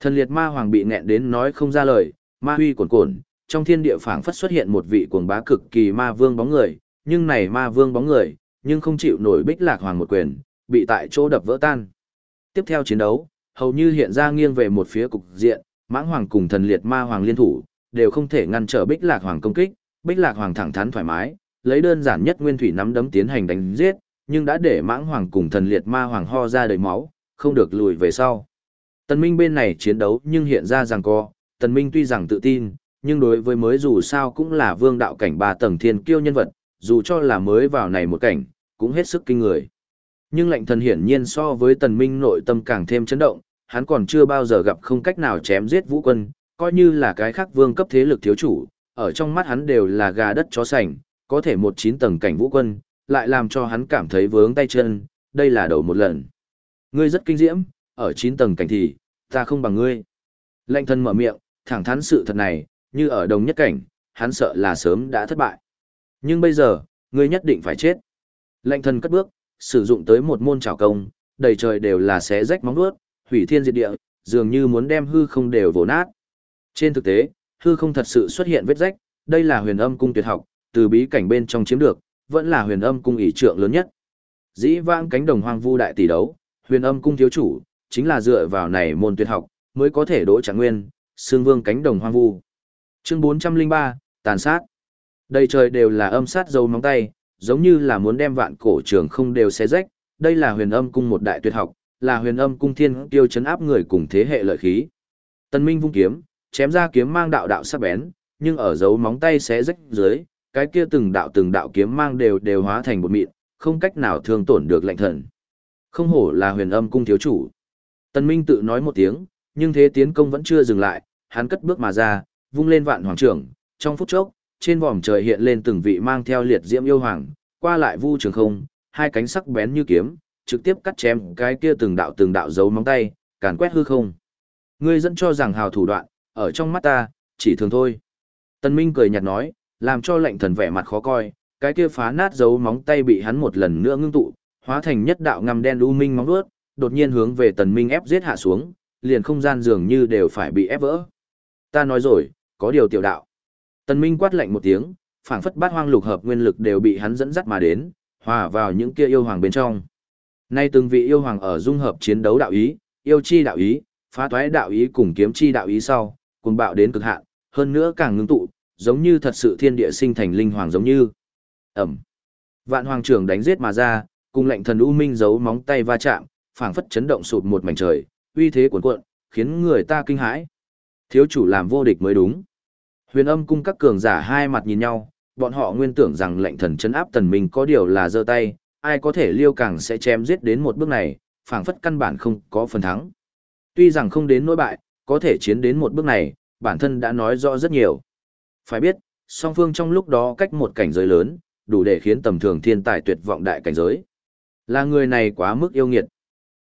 Thần liệt ma hoàng bị nghẹn đến nói không ra lời, ma huy cuồn cuộn, trong thiên địa phảng phất xuất hiện một vị cuồng bá cực kỳ ma vương bóng người, nhưng này ma vương bóng người, nhưng không chịu nổi Bích Lạc Hoàng một quyền, bị tại chỗ đập vỡ tan. Tiếp theo chiến đấu, hầu như hiện ra nghiêng về một phía cục diện, Mãng Hoàng cùng thần liệt ma hoàng liên thủ, đều không thể ngăn trở Bích Lạc Hoàng công kích, Bích Lạc Hoàng thẳng thắn thoải mái, lấy đơn giản nhất nguyên thủy nắm đấm tiến hành đánh giết, nhưng đã để mãng hoàng cùng thần liệt ma hoàng ho ra đầy máu, không được lùi về sau. Tần Minh bên này chiến đấu nhưng hiện ra rằng co, Tần Minh tuy rằng tự tin, nhưng đối với mới dù sao cũng là vương đạo cảnh ba tầng thiên kiêu nhân vật, dù cho là mới vào này một cảnh, cũng hết sức kinh người. Nhưng lệnh thần hiển nhiên so với Tần Minh nội tâm càng thêm chấn động, hắn còn chưa bao giờ gặp không cách nào chém giết vũ quân, coi như là cái khác vương cấp thế lực thiếu chủ, ở trong mắt hắn đều là gà đất chó sành, có thể một chín tầng cảnh vũ quân, lại làm cho hắn cảm thấy vướng tay chân, đây là đầu một lần. Ngươi rất kinh diễm, ở chín tầng cảnh thì, ta không bằng ngươi. Lệnh thân mở miệng, thẳng thắn sự thật này, như ở đồng nhất cảnh, hắn sợ là sớm đã thất bại. Nhưng bây giờ, ngươi nhất định phải chết. Lệnh thân cất bước, sử dụng tới một môn trảo công, đầy trời đều là xé rách móng vuốt, hủy thiên diệt địa, dường như muốn đem hư không đều vồ nát. Trên thực tế, hư không thật sự xuất hiện vết rách, đây là huyền âm cung tuyệt học, từ bí cảnh bên trong chiếm được, vẫn là huyền âm cung ỷ trượng lớn nhất. Dĩ vãng cánh đồng hoang vu đại tỷ đấu, huyền âm cung thiếu chủ, chính là dựa vào này môn tuyệt học, mới có thể đỗ trạng nguyên, xương vương cánh đồng hoang vu. Chương 403, tàn sát. Đây trời đều là âm sát dấu móng tay, giống như là muốn đem vạn cổ trường không đều xé rách, đây là huyền âm cung một đại tuyệt học, là huyền âm cung thiên tiêu chấn áp người cùng thế hệ lợi khí. Tân Minh vung kiếm, chém ra kiếm mang đạo đạo sắc bén, nhưng ở dấu móng tay xé rách dưới, cái kia từng đạo từng đạo kiếm mang đều đều hóa thành một mịn, không cách nào thương tổn được lệnh thần. Không hổ là huyền âm cung thiếu chủ. Tân Minh tự nói một tiếng, nhưng thế tiến công vẫn chưa dừng lại, hắn cất bước mà ra, vung lên vạn hoàng trưởng, trong phút chốc, trên vòm trời hiện lên từng vị mang theo liệt diễm yêu hoàng, qua lại vu trường không, hai cánh sắc bén như kiếm, trực tiếp cắt chém cái kia từng đạo từng đạo dấu móng tay, càn quét hư không. Ngươi dẫn cho rằng hào thủ đoạn, ở trong mắt ta, chỉ thường thôi. Tân Minh cười nhạt nói, làm cho lệnh thần vẻ mặt khó coi, cái kia phá nát dấu móng tay bị hắn một lần nữa ngưng tụ, hóa thành nhất đạo ngầm đen u minh móng vuốt, đột nhiên hướng về Tần Minh ép giết hạ xuống, liền không gian dường như đều phải bị ép vỡ. Ta nói rồi, có điều tiểu đạo. Tần Minh quát lạnh một tiếng, phảng phất bát hoang lục hợp nguyên lực đều bị hắn dẫn dắt mà đến, hòa vào những kia yêu hoàng bên trong. Nay từng vị yêu hoàng ở dung hợp chiến đấu đạo ý, yêu chi đạo ý, phá toái đạo ý cùng kiếm chi đạo ý sau, cùng bạo đến cực hạn, hơn nữa càng ngưng tụ, giống như thật sự thiên địa sinh thành linh hoàng giống như. Ẩm. Vạn hoàng trưởng đánh giết mà ra, cùng lệnh thần u minh giấu móng tay va chạm, phảng phất chấn động sụp một mảnh trời, uy thế cuồn cuộn, khiến người ta kinh hãi. Thiếu chủ làm vô địch mới đúng. Huyền âm cung các cường giả hai mặt nhìn nhau, bọn họ nguyên tưởng rằng lệnh thần chấn áp tần minh có điều là giơ tay, ai có thể liêu càng sẽ chém giết đến một bước này, phảng phất căn bản không có phần thắng. Tuy rằng không đến nỗi bại, có thể chiến đến một bước này, bản thân đã nói rõ rất nhiều. Phải biết, song phương trong lúc đó cách một cảnh giới lớn, đủ để khiến tầm thường thiên tài tuyệt vọng đại cảnh giới. Là người này quá mức yêu nghiệt.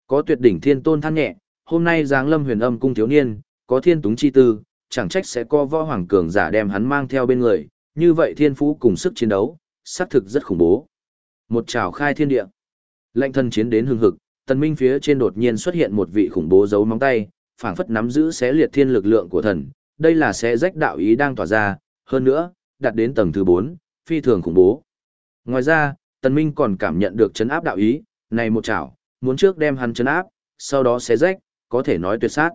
Có tuyệt đỉnh thiên tôn than nhẹ, hôm nay giáng lâm huyền âm cung thiếu niên, có thiên túng chi tư, chẳng trách sẽ có võ hoàng cường giả đem hắn mang theo bên người, như vậy thiên phú cùng sức chiến đấu, xác thực rất khủng bố. Một trào khai thiên địa. Lệnh thân chiến đến hưng hực, tần minh phía trên đột nhiên xuất hiện một vị khủng bố giấu móng tay, phảng phất nắm giữ xé liệt thiên lực lượng của thần, đây là xé rách đạo ý đang tỏa ra, hơn nữa, đạt đến tầng thứ 4, phi thường khủng bố. Ngoài ra, tần minh còn cảm nhận được chấn áp đạo ý, này một chảo, muốn trước đem hắn chấn áp, sau đó xé rách, có thể nói tuyệt sát.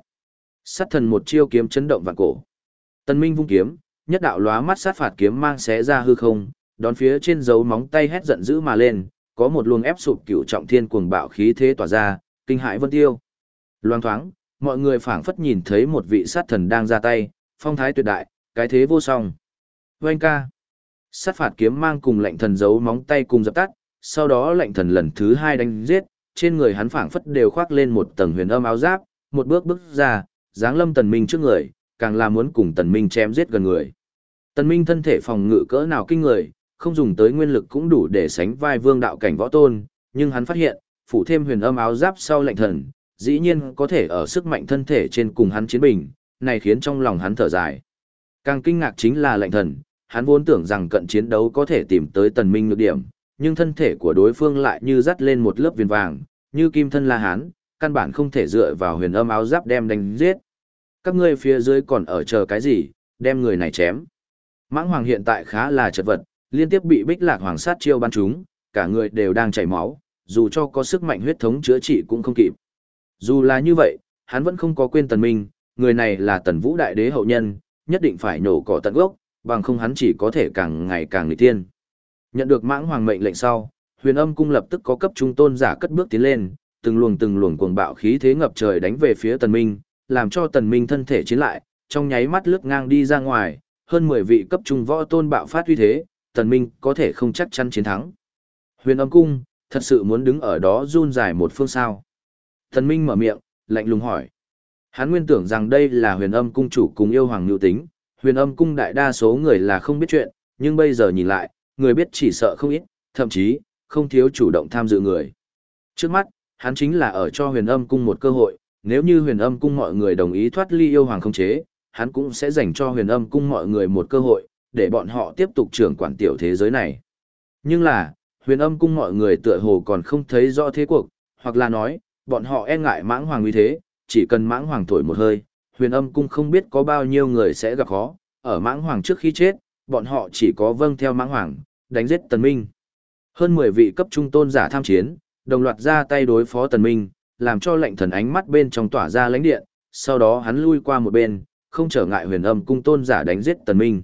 Sát thần một chiêu kiếm chấn động vạn cổ. Tần minh vung kiếm, nhất đạo lóa mắt sát phạt kiếm mang xé ra hư không, đón phía trên dấu móng tay hét giận dữ mà lên, có một luồng ép sụp cửu trọng thiên cuồng bạo khí thế tỏa ra, kinh hãi vân tiêu. Loan thoáng, mọi người phảng phất nhìn thấy một vị sát thần đang ra tay, phong thái tuyệt đại, cái thế vô song. Oanh ca. Sát phạt kiếm mang cùng lệnh thần giấu móng tay cùng dập tắt, sau đó lệnh thần lần thứ hai đánh giết, trên người hắn phảng phất đều khoác lên một tầng huyền âm áo giáp, một bước bước ra, dáng lâm tần minh trước người, càng là muốn cùng tần minh chém giết gần người. Tần minh thân thể phòng ngự cỡ nào kinh người, không dùng tới nguyên lực cũng đủ để sánh vai vương đạo cảnh võ tôn, nhưng hắn phát hiện, phủ thêm huyền âm áo giáp sau lệnh thần, dĩ nhiên có thể ở sức mạnh thân thể trên cùng hắn chiến bình, này khiến trong lòng hắn thở dài. Càng kinh ngạc chính là lệnh thần, hắn vốn tưởng rằng cận chiến đấu có thể tìm tới tần minh nhược điểm, nhưng thân thể của đối phương lại như dắt lên một lớp viền vàng, như kim thân la hán, căn bản không thể dựa vào huyền âm áo giáp đem đánh giết. Các ngươi phía dưới còn ở chờ cái gì, đem người này chém. Mãng hoàng hiện tại khá là chật vật, liên tiếp bị bích lạc hoàng sát chiêu ban chúng, cả người đều đang chảy máu, dù cho có sức mạnh huyết thống chữa trị cũng không kịp. Dù là như vậy, hắn vẫn không có quên tần minh, người này là tần vũ đại đế hậu nhân, nhất định phải nổ cỏ tận gốc, bằng không hắn chỉ có thể càng ngày càng nghịch tiên. Nhận được mãng hoàng mệnh lệnh sau, huyền âm cung lập tức có cấp trung tôn giả cất bước tiến lên, từng luồng từng luồng cuồng bạo khí thế ngập trời đánh về phía tần minh, làm cho tần minh thân thể chiến lại, trong nháy mắt lướt ngang đi ra ngoài, hơn 10 vị cấp trung võ tôn bạo phát uy thế, tần minh có thể không chắc chắn chiến thắng. Huyền âm cung, thật sự muốn đứng ở đó run dài một phương sao. Tần minh mở miệng, lạnh lùng hỏi. Hắn nguyên tưởng rằng đây là huyền âm cung chủ cùng yêu hoàng nhu tính, huyền âm cung đại đa số người là không biết chuyện, nhưng bây giờ nhìn lại, người biết chỉ sợ không ít, thậm chí, không thiếu chủ động tham dự người. Trước mắt, hắn chính là ở cho huyền âm cung một cơ hội, nếu như huyền âm cung mọi người đồng ý thoát ly yêu hoàng không chế, hắn cũng sẽ dành cho huyền âm cung mọi người một cơ hội, để bọn họ tiếp tục trưởng quản tiểu thế giới này. Nhưng là, huyền âm cung mọi người tựa hồ còn không thấy rõ thế cuộc, hoặc là nói, bọn họ e ngại mãng hoàng uy thế, chỉ cần mãng hoàng thổi một hơi, huyền âm cung không biết có bao nhiêu người sẽ gặp khó, ở mãng hoàng trước khi chết, bọn họ chỉ có vâng theo mãng hoàng, đánh giết tần minh. Hơn 10 vị cấp trung tôn giả tham chiến, đồng loạt ra tay đối phó tần minh, làm cho lệnh thần ánh mắt bên trong tỏa ra lãnh điện, sau đó hắn lui qua một bên, không trở ngại huyền âm cung tôn giả đánh giết tần minh.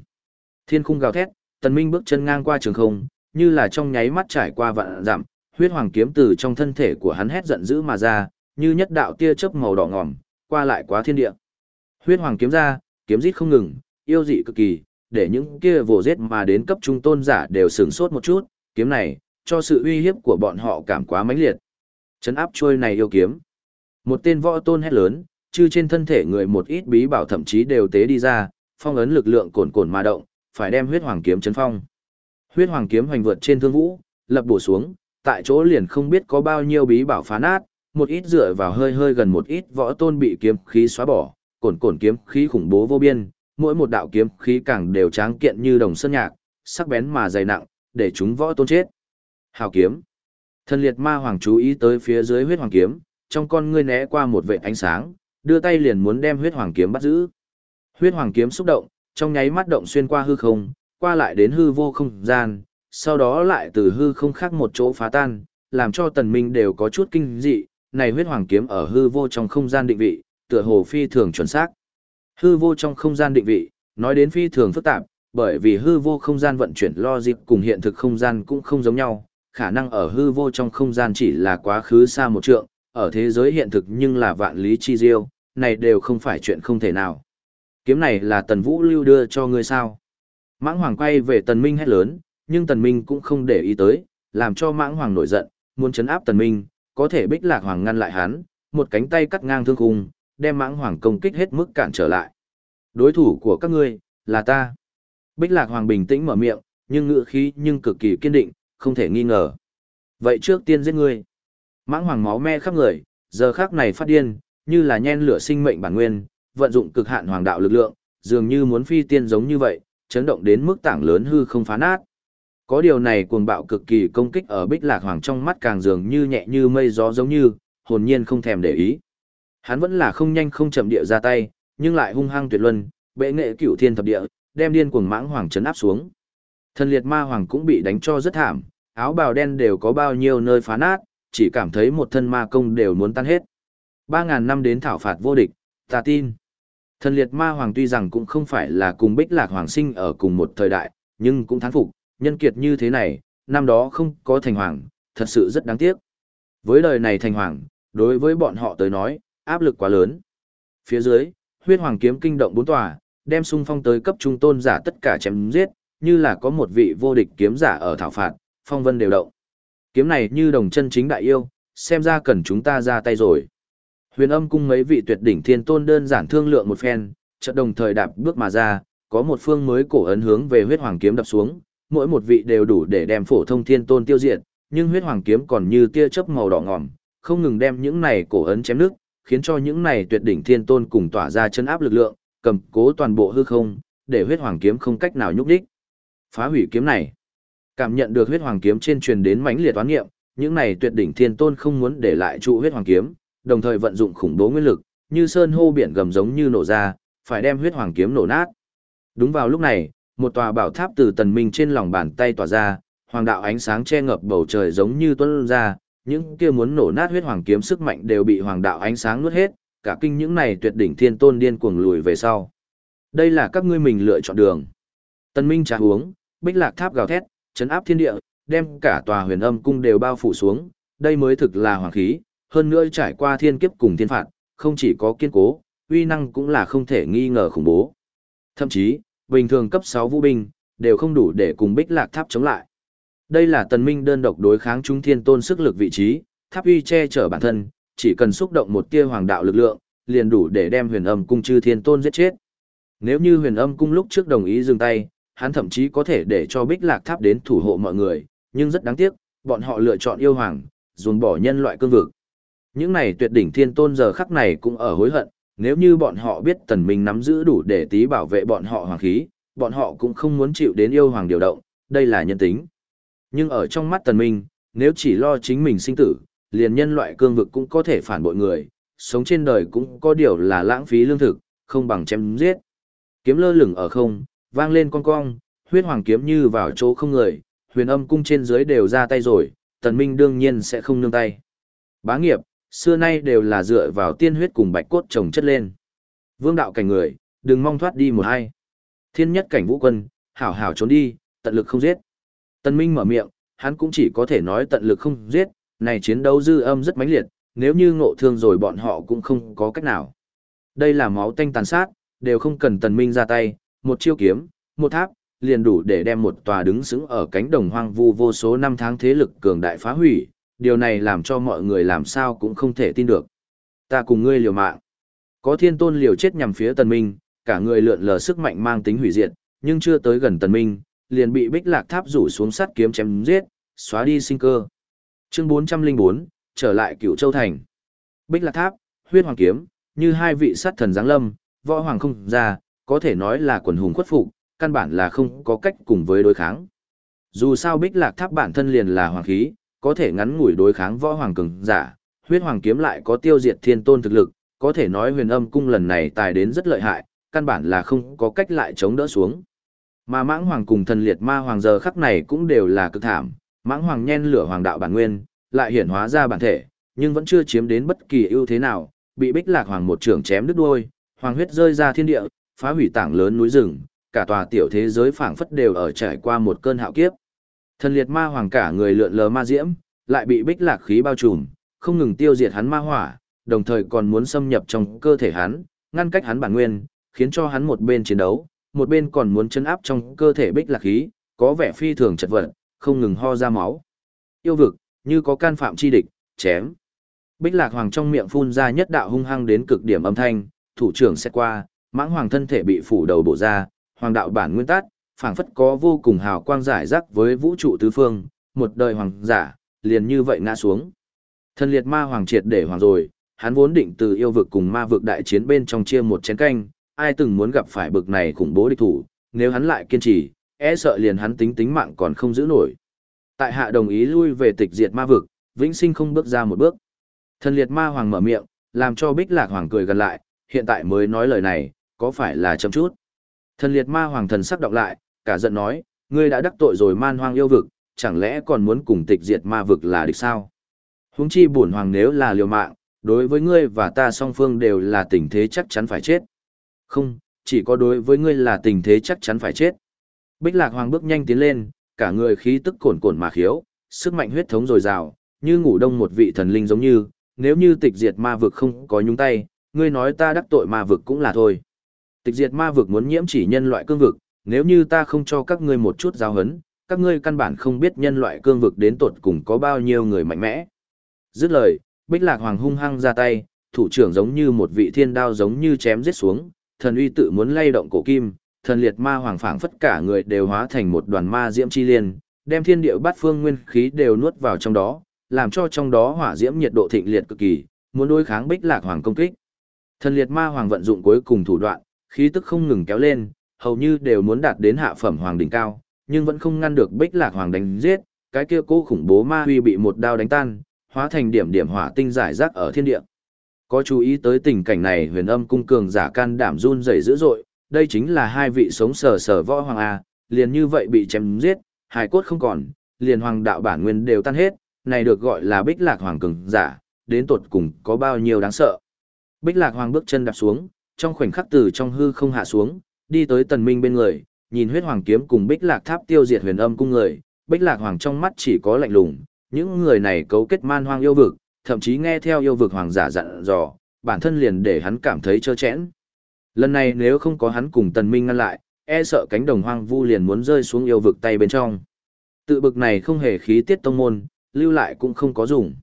Thiên khung gào thét, tần minh bước chân ngang qua trường không, như là trong nháy mắt trải qua vạn dặm, huyết hoàng kiếm từ trong thân thể của hắn hét giận dữ mà ra, như nhất đạo tia chớp màu đỏ ngòm, qua lại quá thiên địa. Huyết hoàng kiếm ra, kiếm rít không ngừng, yêu dị cực kỳ, để những kia vồ giết mà đến cấp trung tôn giả đều sửng sốt một chút, kiếm này, cho sự uy hiếp của bọn họ cảm quá mãnh liệt. Chấn áp trôi này yêu kiếm. Một tên võ tôn hét lớn, chư trên thân thể người một ít bí bảo thậm chí đều tế đi ra, phong ấn lực lượng cồn cồn mà động, phải đem huyết hoàng kiếm chấn phong. Huyết hoàng kiếm hoành vượt trên thương vũ, lập bổ xuống, tại chỗ liền không biết có bao nhiêu bí bảo phá nát, một ít dựa vào hơi hơi gần một ít võ tôn bị kiếm khí xóa bỏ, cồn cồn kiếm khí khủng bố vô biên, mỗi một đạo kiếm khí càng đều tráng kiện như đồng sơn nhạc, sắc bén mà dày nặng, để chúng võ tôn chết. Hào kiếm. Thần liệt ma hoàng chú ý tới phía dưới huyết hoàng kiếm, trong con ngươi né qua một vệ ánh sáng, đưa tay liền muốn đem huyết hoàng kiếm bắt giữ. Huyết hoàng kiếm xúc động, trong nháy mắt động xuyên qua hư không, qua lại đến hư vô không gian, sau đó lại từ hư không khác một chỗ phá tan, làm cho tần minh đều có chút kinh dị, này huyết hoàng kiếm ở hư vô trong không gian định vị, tựa hồ phi thường chuẩn xác. Hư vô trong không gian định vị, nói đến phi thường phức tạp, bởi vì hư vô không gian vận chuyển logic cùng hiện thực không gian cũng không giống nhau, khả năng ở hư vô trong không gian chỉ là quá khứ xa một trượng, ở thế giới hiện thực nhưng là vạn lý chi diêu, này đều không phải chuyện không thể nào. Kiếm này là Tần Vũ lưu đưa cho ngươi sao? Mãng Hoàng quay về Tần Minh hét lớn, nhưng Tần Minh cũng không để ý tới, làm cho Mãng Hoàng nổi giận, muốn chấn áp Tần Minh, có thể Bích Lạc Hoàng ngăn lại hắn, một cánh tay cắt ngang thương khung, đem Mãng Hoàng công kích hết mức cản trở lại. Đối thủ của các ngươi, là ta. Bích Lạc Hoàng bình tĩnh mở miệng, nhưng ngựa khí nhưng cực kỳ kiên định, không thể nghi ngờ. Vậy trước tiên giết ngươi. Mãng Hoàng máu me khắp người, giờ khắc này phát điên, như là nhen lửa sinh mệnh bản nguyên, vận dụng cực hạn hoàng đạo lực lượng, dường như muốn phi tiên giống như vậy, chấn động đến mức tảng lớn hư không phá nát. Có điều này cuồng bạo cực kỳ công kích ở Bích Lạc Hoàng trong mắt càng dường như nhẹ như mây gió giống như, hồn nhiên không thèm để ý. Hắn vẫn là không nhanh không chậm địa ra tay, nhưng lại hung hăng tuyệt luân, bệ nghệ cửu thiên thập địa, đem điên cuồng mãng hoàng chấn áp xuống. Thần liệt ma hoàng cũng bị đánh cho rất thảm, áo bào đen đều có bao nhiêu nơi phá nát, chỉ cảm thấy một thân ma công đều muốn tan hết. Ba ngàn năm đến thảo phạt vô địch, ta tin. Thần liệt ma hoàng tuy rằng cũng không phải là cùng bích lạc hoàng sinh ở cùng một thời đại, nhưng cũng thán phục, nhân kiệt như thế này, năm đó không có thành hoàng, thật sự rất đáng tiếc. Với đời này thành hoàng, đối với bọn họ tới nói, áp lực quá lớn. Phía dưới, huyết hoàng kiếm kinh động bốn tòa, đem xung phong tới cấp trung tôn giả tất cả chém giết, như là có một vị vô địch kiếm giả ở thảo phạt, phong vân đều động. Kiếm này như đồng chân chính đại yêu, xem ra cần chúng ta ra tay rồi. Huyền âm cung mấy vị tuyệt đỉnh thiên tôn đơn giản thương lượng một phen, chợt đồng thời đạp bước mà ra, có một phương mới cổ ấn hướng về huyết hoàng kiếm đập xuống, mỗi một vị đều đủ để đem phổ thông thiên tôn tiêu diệt, nhưng huyết hoàng kiếm còn như tia chớp màu đỏ ngòm, không ngừng đem những này cổ ấn chém nước, khiến cho những này tuyệt đỉnh thiên tôn cùng tỏa ra chân áp lực lượng, cầm cố toàn bộ hư không, để huyết hoàng kiếm không cách nào nhúc đích. Phá hủy kiếm này. Cảm nhận được huyết hoàng kiếm trên truyền đến mãnh liệt toán nghiệm, những này tuyệt đỉnh thiên tôn không muốn để lại trụ huyết hoàng kiếm, đồng thời vận dụng khủng bố nguyên lực, như sơn hô biển gầm giống như nổ ra, phải đem huyết hoàng kiếm nổ nát. Đúng vào lúc này, một tòa bảo tháp từ tần minh trên lòng bàn tay tỏa ra, hoàng đạo ánh sáng che ngập bầu trời giống như tuôn ra, những kia muốn nổ nát huyết hoàng kiếm sức mạnh đều bị hoàng đạo ánh sáng nuốt hết, cả kinh những này tuyệt đỉnh thiên tôn điên cuồng lùi về sau. Đây là các ngươi mình lựa chọn đường. Tần Minh trà uống, bích lạc tháp gào thét, chấn áp thiên địa, đem cả tòa huyền âm cung đều bao phủ xuống, đây mới thực là hoàng khí, hơn nữa trải qua thiên kiếp cùng thiên phạt, không chỉ có kiên cố, uy năng cũng là không thể nghi ngờ khủng bố. Thậm chí, bình thường cấp 6 vũ binh, đều không đủ để cùng bích lạc tháp chống lại. Đây là tần minh đơn độc đối kháng trung thiên tôn sức lực vị trí, tháp uy che chở bản thân, chỉ cần xúc động một tia hoàng đạo lực lượng, liền đủ để đem huyền âm cung chư thiên tôn giết chết. Nếu như huyền âm cung lúc trước đồng ý dừng tay, hắn thậm chí có thể để cho bích lạc tháp đến thủ hộ mọi người, nhưng rất đáng tiếc, bọn họ lựa chọn yêu hoàng, dồn bỏ nhân loại cương vực. Những này tuyệt đỉnh thiên tôn giờ khắc này cũng ở hối hận, nếu như bọn họ biết tần minh nắm giữ đủ để tí bảo vệ bọn họ hoàng khí, bọn họ cũng không muốn chịu đến yêu hoàng điều động, đây là nhân tính. Nhưng ở trong mắt tần minh, nếu chỉ lo chính mình sinh tử, liền nhân loại cương vực cũng có thể phản bội người, sống trên đời cũng có điều là lãng phí lương thực, không bằng chém giết. Kiếm lơ lửng ở không, vang lên con cong, huyết hoàng kiếm như vào chỗ không người, huyền âm cung trên dưới đều ra tay rồi, tần minh đương nhiên sẽ không nương tay. Bá nghiệp, xưa nay đều là dựa vào tiên huyết cùng bạch cốt trồng chất lên. Vương đạo cảnh người, đừng mong thoát đi một hai. Thiên nhất cảnh vũ quân, hảo hảo trốn đi, tận lực không giết. Tần minh mở miệng, hắn cũng chỉ có thể nói tận lực không giết, này chiến đấu dư âm rất mãnh liệt, nếu như ngộ thương rồi bọn họ cũng không có cách nào. Đây là máu tanh tàn sát, đều không cần tần minh ra tay, một chiêu kiếm, một tháp, liền đủ để đem một tòa đứng sững ở cánh đồng hoang vu vô số năm tháng thế lực cường đại phá hủy, điều này làm cho mọi người làm sao cũng không thể tin được. Ta cùng ngươi liều mạng. Có thiên tôn liều chết nhằm phía tần minh, cả người lượn lờ sức mạnh mang tính hủy diệt, nhưng chưa tới gần tần minh, liền bị bích lạc tháp rủ xuống sắt kiếm chém giết, xóa đi sinh cơ. Chương 404, trở lại cựu châu thành. Bích lạc tháp, huyết hoàng kiếm, như hai vị sát thần giáng lâm, võ hoàng không ra, có thể nói là quần hùng khuất phục, căn bản là không có cách cùng với đối kháng. Dù sao bích lạc tháp bản thân liền là hoàng khí, có thể ngắn ngủi đối kháng võ hoàng cường giả, huyết hoàng kiếm lại có tiêu diệt thiên tôn thực lực, có thể nói huyền âm cung lần này tài đến rất lợi hại, căn bản là không có cách lại chống đỡ xuống. Mà mãng hoàng cùng thần liệt ma hoàng giờ khắc này cũng đều là cực thảm, mãng hoàng nhen lửa hoàng đạo bản nguyên, lại hiển hóa ra bản thể, nhưng vẫn chưa chiếm đến bất kỳ ưu thế nào, bị bích lạc hoàng một trường chém đứt đuôi, hoàng huyết rơi ra thiên địa, phá hủy tảng lớn núi rừng, cả tòa tiểu thế giới phảng phất đều ở trải qua một cơn hạo kiếp. Thần liệt ma hoàng cả người lượn lờ ma diễm, lại bị bích lạc khí bao trùm, không ngừng tiêu diệt hắn ma hỏa, đồng thời còn muốn xâm nhập trong cơ thể hắn, ngăn cách hắn bản nguyên, khiến cho hắn một bên chiến đấu, một bên còn muốn chấn áp trong cơ thể bích lạc khí, có vẻ phi thường chật vật, không ngừng ho ra máu. Yêu vực, như có can phạm chi địch, chém. Bích lạc hoàng trong miệng phun ra nhất đạo hung hăng đến cực điểm âm thanh, thủ trưởng xét qua, mãng hoàng thân thể bị phủ đầu bổ ra, hoàng đạo bản nguyên tát, phảng phất có vô cùng hào quang giải rác với vũ trụ tứ phương, một đời hoàng giả, liền như vậy ngã xuống. Thân liệt ma hoàng triệt để hoàng rồi, hắn vốn định từ yêu vực cùng ma vực đại chiến bên trong chia một chén canh, ai từng muốn gặp phải bực này khủng bố địch thủ, nếu hắn lại kiên trì, e sợ liền hắn tính tính mạng còn không giữ nổi. Tại hạ đồng ý lui về tịch diệt ma vực, vĩnh sinh không bước ra một bước. Thần liệt ma hoàng mở miệng, làm cho bích lạc hoàng cười gần lại, hiện tại mới nói lời này, có phải là chậm chút. Thần liệt ma hoàng thần sắc đọc lại, cả giận nói, ngươi đã đắc tội rồi man hoang yêu vực, chẳng lẽ còn muốn cùng tịch diệt ma vực là địch sao? Huống chi bổn hoàng nếu là liều mạng, đối với ngươi và ta song phương đều là tình thế chắc chắn phải chết. Không, chỉ có đối với ngươi là tình thế chắc chắn phải chết. Bích lạc hoàng bước nhanh tiến lên, cả người khí tức cồn cồn mà khiếu, sức mạnh huyết thống dồi dào, như ngủ đông một vị thần linh giống như, nếu như tịch diệt ma vực không có nhúng tay, ngươi nói ta đắc tội ma vực cũng là thôi. Tịch diệt ma vực muốn nhiễm chỉ nhân loại cương vực, nếu như ta không cho các ngươi một chút giáo hấn, các ngươi căn bản không biết nhân loại cương vực đến tột cùng có bao nhiêu người mạnh mẽ. Dứt lời, Bích Lạc Hoàng hung hăng ra tay, thủ trưởng giống như một vị thiên đao giống như chém giết xuống, thần uy tự muốn lay động cổ kim, thần liệt ma hoàng phảng phất cả người đều hóa thành một đoàn ma diễm chi liên, đem thiên địa bát phương nguyên khí đều nuốt vào trong đó, làm cho trong đó hỏa diễm nhiệt độ thịnh liệt cực kỳ, muốn đối kháng Bích Lạc Hoàng công kích. Thần liệt ma hoàng vận dụng cuối cùng thủ đoạn, khí tức không ngừng kéo lên, hầu như đều muốn đạt đến hạ phẩm hoàng đỉnh cao, nhưng vẫn không ngăn được Bích Lạc Hoàng đánh giết, cái kia cố khủng bố ma huy bị một đao đánh tan, hóa thành điểm điểm hỏa tinh giải rác ở thiên địa. Có chú ý tới tình cảnh này, Huyền Âm cung cường giả can đảm run rẩy dữ dội, đây chính là hai vị sống sờ sờ võ hoàng a, liền như vậy bị chém giết, hài cốt không còn, liền hoàng đạo bản nguyên đều tan hết, này được gọi là Bích Lạc Hoàng cường giả, đến tột cùng có bao nhiêu đáng sợ. Bích Lạc Hoàng bước chân đạp xuống, trong khoảnh khắc từ trong hư không hạ xuống, đi tới tần minh bên người, nhìn huyết hoàng kiếm cùng bích lạc tháp tiêu diệt huyền âm cung người, bích lạc hoàng trong mắt chỉ có lạnh lùng, những người này cấu kết man hoang yêu vực, thậm chí nghe theo yêu vực hoàng giả dặn dò, bản thân liền để hắn cảm thấy trơ chẽn. Lần này nếu không có hắn cùng tần minh ngăn lại, e sợ cánh đồng hoang vu liền muốn rơi xuống yêu vực tay bên trong. Tự bực này không hề khí tiết tông môn, lưu lại cũng không có dùng.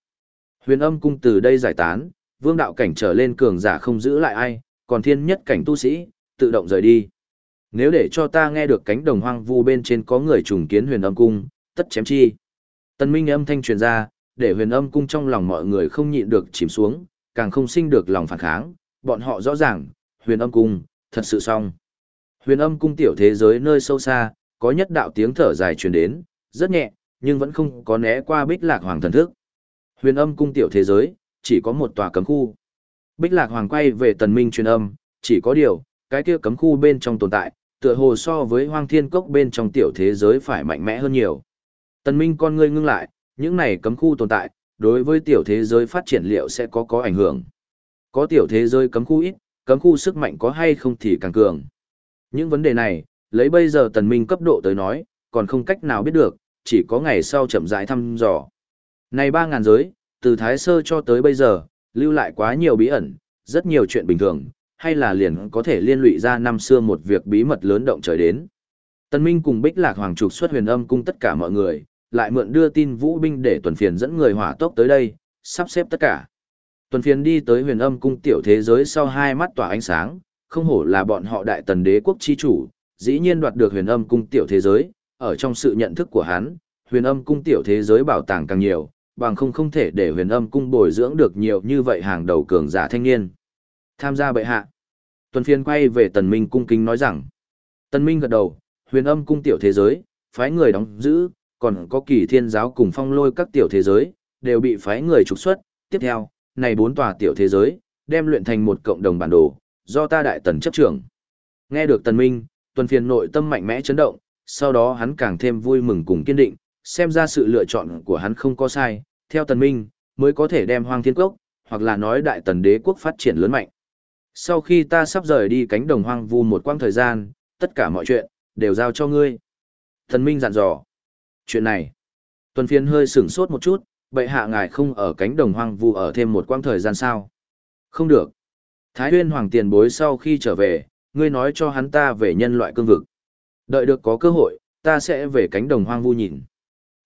Huyền âm cung từ đây giải tán, vương đạo cảnh trở lên cường giả không giữ lại ai, còn thiên nhất cảnh tu sĩ, tự động rời đi. Nếu để cho ta nghe được cánh đồng hoang vu bên trên có người trùng kiến huyền âm cung, tất chém chi. Tân minh âm thanh truyền ra, để huyền âm cung trong lòng mọi người không nhịn được chìm xuống, càng không sinh được lòng phản kháng, bọn họ rõ ràng, huyền âm cung, thật sự xong. Huyền âm cung tiểu thế giới nơi sâu xa, có nhất đạo tiếng thở dài truyền đến, rất nhẹ, nhưng vẫn không có né qua bích lạc hoàng thần thức. Huyền âm cung tiểu thế giới, chỉ có một tòa cấm khu. Bích lạc hoàng quay về tần minh truyền âm, chỉ có điều, cái kia cấm khu bên trong tồn tại, tựa hồ so với hoang thiên cốc bên trong tiểu thế giới phải mạnh mẽ hơn nhiều. Tần minh con ngươi ngưng lại, những này cấm khu tồn tại, đối với tiểu thế giới phát triển liệu sẽ có có ảnh hưởng. Có tiểu thế giới cấm khu ít, cấm khu sức mạnh có hay không thì càng cường. Những vấn đề này, lấy bây giờ tần minh cấp độ tới nói, còn không cách nào biết được, chỉ có ngày sau chậm rãi thăm dò. Này 3.000 giới, từ Thái Sơ cho tới bây giờ, lưu lại quá nhiều bí ẩn, rất nhiều chuyện bình thường, hay là liền có thể liên lụy ra năm xưa một việc bí mật lớn động trời đến. Tần Minh cùng Bích Lạc Hoàng trục xuất huyền âm cung tất cả mọi người, lại mượn đưa tin vũ binh để tuần phiền dẫn người hỏa tốc tới đây, sắp xếp tất cả. Tuần phiền đi tới huyền âm cung tiểu thế giới sau hai mắt tỏa ánh sáng, không hổ là bọn họ đại tần đế quốc chi chủ, dĩ nhiên đoạt được huyền âm cung tiểu thế giới, ở trong sự nhận thức của hắn, huyền âm cung tiểu thế giới bảo tàng càng nhiều, bằng không không thể để huyền âm cung bồi dưỡng được nhiều như vậy hàng đầu cường giả thanh niên. Tham gia bệ hạ. Tuần phiên quay về tần minh cung kính nói rằng, tần minh gật đầu, huyền âm cung tiểu thế giới, phái người đóng giữ, còn có kỳ thiên giáo cùng phong lôi các tiểu thế giới, đều bị phái người trục xuất. Tiếp theo, này bốn tòa tiểu thế giới, đem luyện thành một cộng đồng bản đồ, do ta đại tần chấp trưởng. Nghe được tần minh, tuần phiền nội tâm mạnh mẽ chấn động, sau đó hắn càng thêm vui mừng cùng kiên định, xem ra sự lựa chọn của hắn không có sai, theo tần minh, mới có thể đem hoang thiên quốc, hoặc là nói đại tần đế quốc phát triển lớn mạnh. Sau khi ta sắp rời đi cánh đồng hoang vu một quãng thời gian, tất cả mọi chuyện, đều giao cho ngươi. Tần minh dặn dò. Chuyện này, tuần phiên hơi sửng sốt một chút, bệ hạ ngài không ở cánh đồng hoang vu ở thêm một quãng thời gian sao? Không được. Thái huyên hoàng tiền bối sau khi trở về, ngươi nói cho hắn ta về nhân loại cương vực. Đợi được có cơ hội, ta sẽ về cánh đồng hoang vu nhìn.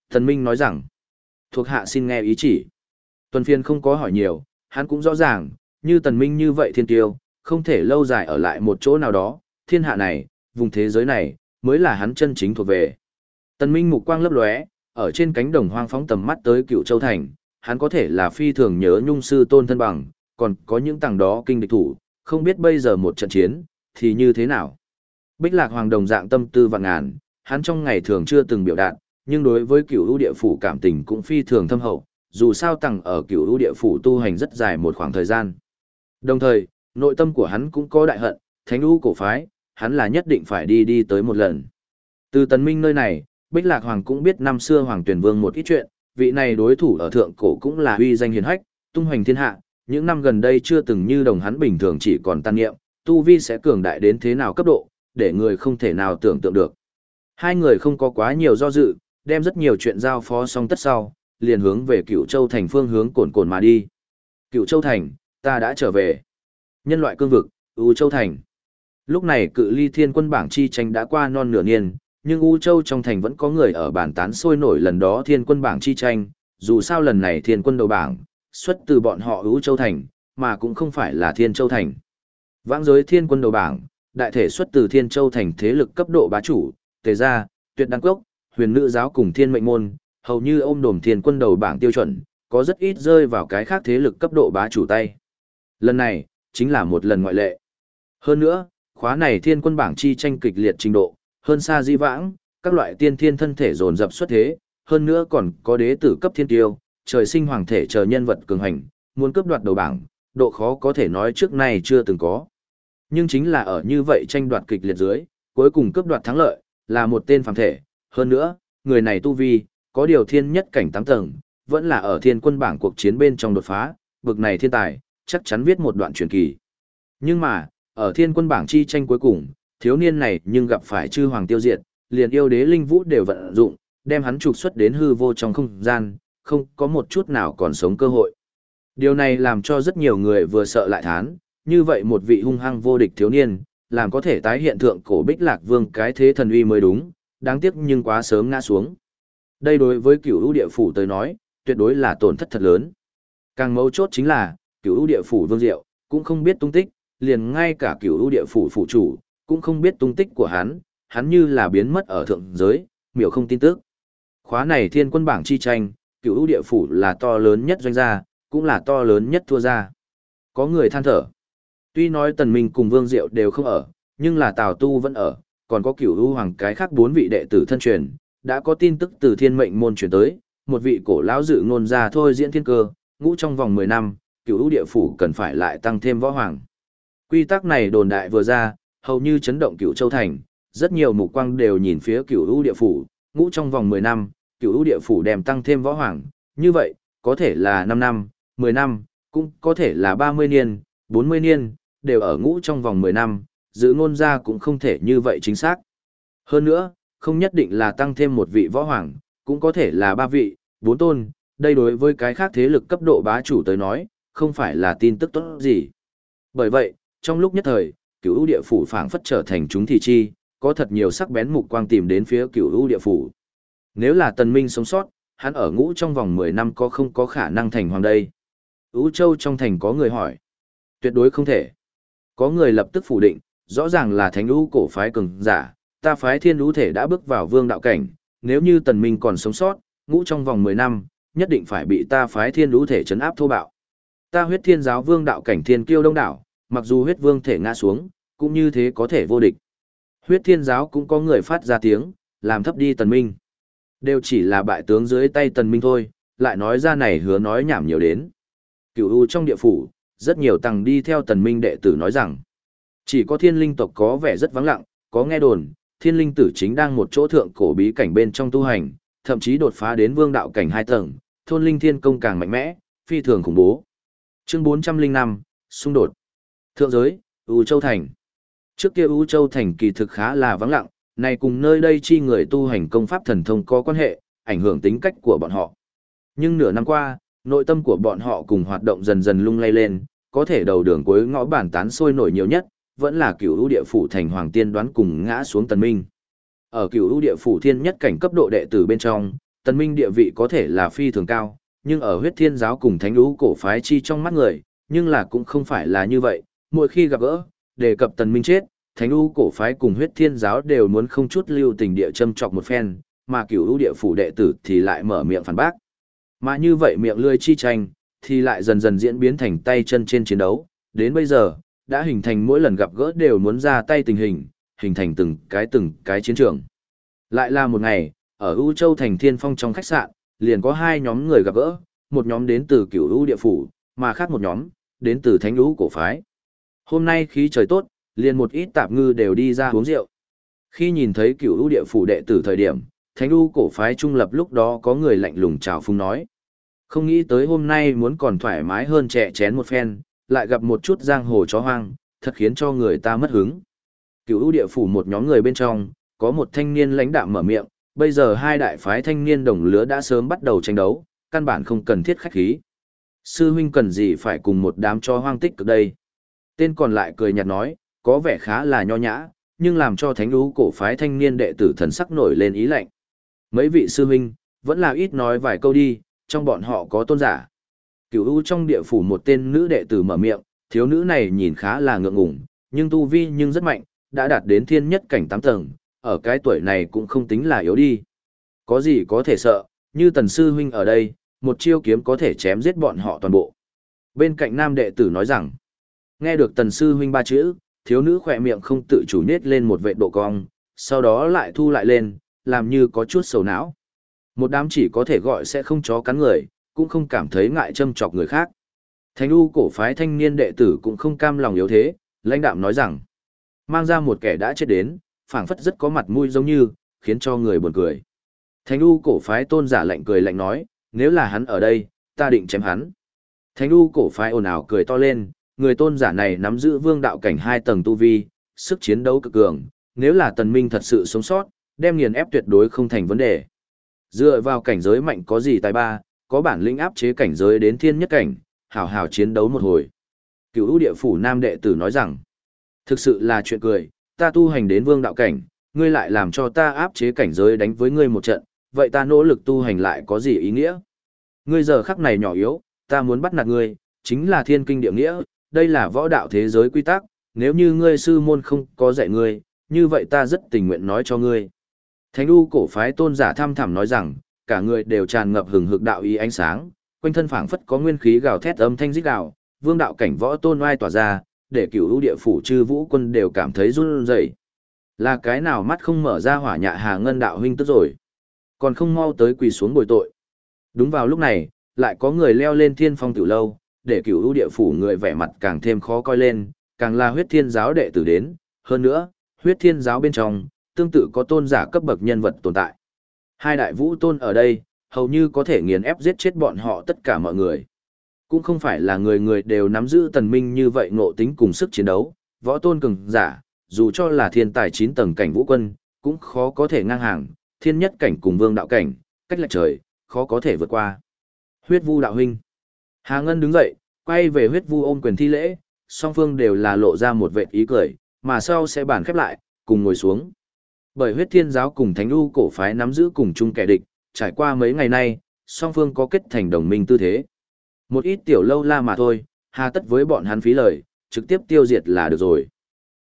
Thần Minh nói rằng, thuộc hạ xin nghe ý chỉ. Tuần phiên không có hỏi nhiều, hắn cũng rõ ràng, như tần minh như vậy thiên tiêu, không thể lâu dài ở lại một chỗ nào đó, thiên hạ này, vùng thế giới này, mới là hắn chân chính thuộc về. Tần minh mục quang lấp lóe, ở trên cánh đồng hoang phóng tầm mắt tới cựu châu thành, hắn có thể là phi thường nhớ nhung sư tôn thân bằng, còn có những tầng đó kinh địch thủ, không biết bây giờ một trận chiến, thì như thế nào. Bích lạc hoàng đồng dạng tâm tư vạn ngàn, hắn trong ngày thường chưa từng biểu đạt, nhưng đối với Cựu Vũ địa phủ cảm tình cũng phi thường thâm hậu, dù sao tầng ở Cựu Vũ địa phủ tu hành rất dài một khoảng thời gian. Đồng thời, nội tâm của hắn cũng có đại hận, thánh Vũ cổ phái, hắn là nhất định phải đi đi tới một lần. Từ tần minh nơi này, Bích Lạc Hoàng cũng biết năm xưa Hoàng Tuyển Vương một ít chuyện, vị này đối thủ ở thượng cổ cũng là uy danh hiền hách, tung hoành thiên hạ, những năm gần đây chưa từng như đồng hắn bình thường chỉ còn tan nghiệm, tu vi sẽ cường đại đến thế nào cấp độ, để người không thể nào tưởng tượng được. Hai người không có quá nhiều do dự, đem rất nhiều chuyện giao phó xong tất sau, liền hướng về Cựu Châu thành phương hướng cồn cồn mà đi. Cựu Châu thành, ta đã trở về. Nhân loại cương vực, U Châu thành. Lúc này cự ly thiên quân bảng chi tranh đã qua non nửa niên, nhưng U Châu trong thành vẫn có người ở bàn tán sôi nổi lần đó thiên quân bảng chi tranh, dù sao lần này thiên quân đầu bảng, xuất từ bọn họ U Châu thành, mà cũng không phải là thiên châu thành. Vãng giới thiên quân đầu bảng, đại thể xuất từ thiên châu thành thế lực cấp độ bá chủ, tề gia, tuyệt đăng Quốc huyền nữ giáo cùng thiên mệnh môn, hầu như ôm đồm thiên quân đầu bảng tiêu chuẩn, có rất ít rơi vào cái khác thế lực cấp độ bá chủ tay. Lần này, chính là một lần ngoại lệ. Hơn nữa, khóa này thiên quân bảng chi tranh kịch liệt trình độ, hơn xa di vãng, các loại tiên thiên thân thể dồn dập xuất thế, hơn nữa còn có đế tử cấp thiên tiêu, trời sinh hoàng thể chờ nhân vật cường hành, muốn cướp đoạt đầu bảng, độ khó có thể nói trước nay chưa từng có. Nhưng chính là ở như vậy tranh đoạt kịch liệt dưới, cuối cùng cướp đoạt thắng lợi, là một tên phàm thể, hơn nữa, người này tu vi, có điều thiên nhất cảnh tám tầng, vẫn là ở thiên quân bảng cuộc chiến bên trong đột phá, bực này thiên tài, chắc chắn viết một đoạn truyền kỳ. Nhưng mà, ở thiên quân bảng chi tranh cuối cùng, thiếu niên này nhưng gặp phải chư hoàng tiêu diệt, liền yêu đế linh vũ đều vận dụng, đem hắn trục xuất đến hư vô trong không gian, không có một chút nào còn sống cơ hội. Điều này làm cho rất nhiều người vừa sợ lại thán, như vậy một vị hung hăng vô địch thiếu niên, làm có thể tái hiện thượng cổ bích lạc vương cái thế thần uy mới đúng, đáng tiếc nhưng quá sớm ngã xuống. Đây đối với cửu ưu địa phủ tới nói, tuyệt đối là tổn thất thật lớn. Càng mấu chốt chính là, cửu ưu địa phủ vương diệu, cũng không biết tung tích, liền ngay cả cửu ưu địa phủ phủ chủ, cũng không biết tung tích của hắn, hắn như là biến mất ở thượng giới, miểu không tin tức. Khóa này thiên quân bảng chi tranh, cửu ưu địa phủ là to lớn nhất doanh gia, cũng là to lớn nhất thua gia. Có người than thở. Tuy nói Tần Minh cùng Vương Diệu đều không ở, nhưng là Tào Tu vẫn ở, còn có cửu u hoàng cái khác bốn vị đệ tử thân truyền, đã có tin tức từ thiên mệnh môn truyền tới, một vị cổ lão dự ngôn ra thôi diễn thiên cơ, ngũ trong vòng 10 năm, cửu u địa phủ cần phải lại tăng thêm võ hoàng. Quy tắc này đồn đại vừa ra, hầu như chấn động cửu châu thành, rất nhiều mục quang đều nhìn phía cửu u địa phủ, ngũ trong vòng 10 năm, cửu u địa phủ đem tăng thêm võ hoàng, như vậy, có thể là 5 năm, 10 năm, cũng có thể là 30 niên, 40 niên, đều ở ngũ trong vòng 10 năm, giữ ngôn ra cũng không thể như vậy chính xác. Hơn nữa, không nhất định là tăng thêm một vị võ hoàng, cũng có thể là ba vị, bốn tôn, đây đối với cái khác thế lực cấp độ bá chủ tới nói, không phải là tin tức tốt gì. Bởi vậy, trong lúc nhất thời, cửu ưu địa phủ phảng phất trở thành chúng thị chi, có thật nhiều sắc bén mục quang tìm đến phía cửu ưu địa phủ. Nếu là tần minh sống sót, hắn ở ngũ trong vòng 10 năm có không có khả năng thành hoàng đây? Ú Châu trong thành có người hỏi. Tuyệt đối không thể. Có người lập tức phủ định, rõ ràng là thánh lũ cổ phái cường giả, ta phái thiên lũ thể đã bước vào vương đạo cảnh, nếu như tần minh còn sống sót, ngũ trong vòng 10 năm, nhất định phải bị ta phái thiên lũ thể chấn áp thô bạo. Ta huyết thiên giáo vương đạo cảnh thiên kiêu đông đảo, mặc dù huyết vương thể ngã xuống, cũng như thế có thể vô địch. Huyết thiên giáo cũng có người phát ra tiếng, làm thấp đi tần minh. Đều chỉ là bại tướng dưới tay tần minh thôi, lại nói ra này hứa nói nhảm nhiều đến. Cửu u trong địa phủ, rất nhiều tăng đi theo tần minh đệ tử nói rằng, chỉ có thiên linh tộc có vẻ rất vắng lặng, có nghe đồn, thiên linh tử chính đang một chỗ thượng cổ bí cảnh bên trong tu hành, thậm chí đột phá đến vương đạo cảnh hai tầng, thôn linh thiên công càng mạnh mẽ, phi thường khủng bố. Chương 405, xung đột. Thượng giới, U Châu Thành. Trước kia U Châu Thành kỳ thực khá là vắng lặng, này cùng nơi đây chi người tu hành công pháp thần thông có quan hệ, ảnh hưởng tính cách của bọn họ. Nhưng nửa năm qua, nội tâm của bọn họ cùng hoạt động dần dần lung lay lên, có thể đầu đường cuối ngõ bản tán sôi nổi nhiều nhất, vẫn là cựu ưu địa phủ thành hoàng tiên đoán cùng ngã xuống tần minh. Ở cựu ưu địa phủ thiên nhất cảnh cấp độ đệ tử bên trong, tần minh địa vị có thể là phi thường cao, nhưng ở huyết thiên giáo cùng thánh ưu cổ phái chi trong mắt người, nhưng là cũng không phải là như vậy, mỗi khi gặp gỡ, đề cập tần minh chết, thánh u cổ phái cùng huyết thiên giáo đều muốn không chút lưu tình địa châm chọc một phen, mà cửu u địa phủ đệ tử thì lại mở miệng phản bác. Mà như vậy miệng lươi chi tranh, thì lại dần dần diễn biến thành tay chân trên chiến đấu, đến bây giờ, đã hình thành mỗi lần gặp gỡ đều muốn ra tay tình hình, hình thành từng cái từng cái chiến trường. Lại là một ngày, ở U Châu thành Thiên Phong trong khách sạn, liền có hai nhóm người gặp gỡ, một nhóm đến từ cửu U địa phủ, mà khác một nhóm, đến từ thánh U cổ phái. Hôm nay khí trời tốt, liền một ít tạp ngư đều đi ra uống rượu. Khi nhìn thấy cửu U địa phủ đệ tử thời điểm, thánh U cổ phái trung lập lúc đó có người lạnh lùng chào phung nói. Không nghĩ tới hôm nay muốn còn thoải mái hơn trẻ chén một phen, lại gặp một chút giang hồ chó hoang, thật khiến cho người ta mất hứng. Cựu ưu địa phủ một nhóm người bên trong, có một thanh niên lãnh đạm mở miệng, bây giờ hai đại phái thanh niên đồng lứa đã sớm bắt đầu tranh đấu, căn bản không cần thiết khách khí. Sư huynh cần gì phải cùng một đám chó hoang tích cực đây? Tên còn lại cười nhạt nói, có vẻ khá là nho nhã, nhưng làm cho thánh ú cổ phái thanh niên đệ tử thần sắc nổi lên ý lạnh. Mấy vị sư huynh, vẫn là ít nói vài câu đi, trong bọn họ có tôn giả. Cửu ưu trong địa phủ một tên nữ đệ tử mở miệng, thiếu nữ này nhìn khá là ngượng ngùng, nhưng tu vi nhưng rất mạnh, đã đạt đến thiên nhất cảnh tám tầng, ở cái tuổi này cũng không tính là yếu đi. Có gì có thể sợ, như tần sư huynh ở đây, một chiêu kiếm có thể chém giết bọn họ toàn bộ. Bên cạnh nam đệ tử nói rằng, nghe được tần sư huynh ba chữ, thiếu nữ khỏe miệng không tự chủ nết lên một vệ độ cong, sau đó lại thu lại lên, làm như có chút sầu não. Một đám chỉ có thể gọi sẽ không chó cắn người, cũng không cảm thấy ngại châm chọc người khác. Thánh U cổ phái thanh niên đệ tử cũng không cam lòng yếu thế, lãnh đạm nói rằng, mang ra một kẻ đã chết đến, phảng phất rất có mặt mũi giống như, khiến cho người buồn cười. Thánh U cổ phái tôn giả lạnh cười lạnh nói, nếu là hắn ở đây, ta định chém hắn. Thánh U cổ phái ồn ào cười to lên, người tôn giả này nắm giữ vương đạo cảnh hai tầng tu vi, sức chiến đấu cực cường, nếu là tần minh thật sự sống sót, đem nghiền ép tuyệt đối không thành vấn đề. Dựa vào cảnh giới mạnh có gì tài ba, có bản lĩnh áp chế cảnh giới đến thiên nhất cảnh, hào hào chiến đấu một hồi. Cựu ưu địa phủ nam đệ tử nói rằng, thực sự là chuyện cười, ta tu hành đến vương đạo cảnh, ngươi lại làm cho ta áp chế cảnh giới đánh với ngươi một trận, vậy ta nỗ lực tu hành lại có gì ý nghĩa? Ngươi giờ khắc này nhỏ yếu, ta muốn bắt nạt ngươi, chính là thiên kinh địa nghĩa, đây là võ đạo thế giới quy tắc, nếu như ngươi sư môn không có dạy ngươi, như vậy ta rất tình nguyện nói cho ngươi. Thánh U cổ phái tôn giả tham thẳm nói rằng, cả người đều tràn ngập hừng hực đạo ý ánh sáng, quanh thân phảng phất có nguyên khí gào thét âm thanh rít gào, vương đạo cảnh võ tôn oai tỏa ra, để cửu lũ địa phủ chư vũ quân đều cảm thấy run rẩy. Là cái nào mắt không mở ra hỏa nhạ Hà Ngân đạo huynh tức rồi. Còn không mau tới quỳ xuống bồi tội. Đúng vào lúc này, lại có người leo lên thiên phong tiểu lâu, để cửu ưu địa phủ người vẻ mặt càng thêm khó coi lên, càng là huyết thiên giáo đệ tử đến. Hơn nữa, huyết thiên giáo bên trong, tương tự có tôn giả cấp bậc nhân vật tồn tại. Hai đại vũ tôn ở đây, hầu như có thể nghiền ép giết chết bọn họ tất cả mọi người. Cũng không phải là người người đều nắm giữ tần minh như vậy ngộ tính cùng sức chiến đấu, võ tôn cường giả, dù cho là thiên tài 9 tầng cảnh vũ quân, cũng khó có thể ngang hàng, thiên nhất cảnh cùng vương đạo cảnh, cách lệch trời, khó có thể vượt qua. Huyết vu đạo huynh. Hà Ngân đứng dậy, quay về huyết vu ôm quyền thi lễ, song phương đều là lộ ra một vệ ý cười, mà sau sẽ bản khép lại, cùng ngồi xuống. Bởi huyết thiên giáo cùng thánh lưu cổ phái nắm giữ cùng chung kẻ địch, trải qua mấy ngày nay, song phương có kết thành đồng minh tư thế. Một ít tiểu lâu la mà thôi, hà tất với bọn hắn phí lời, trực tiếp tiêu diệt là được rồi.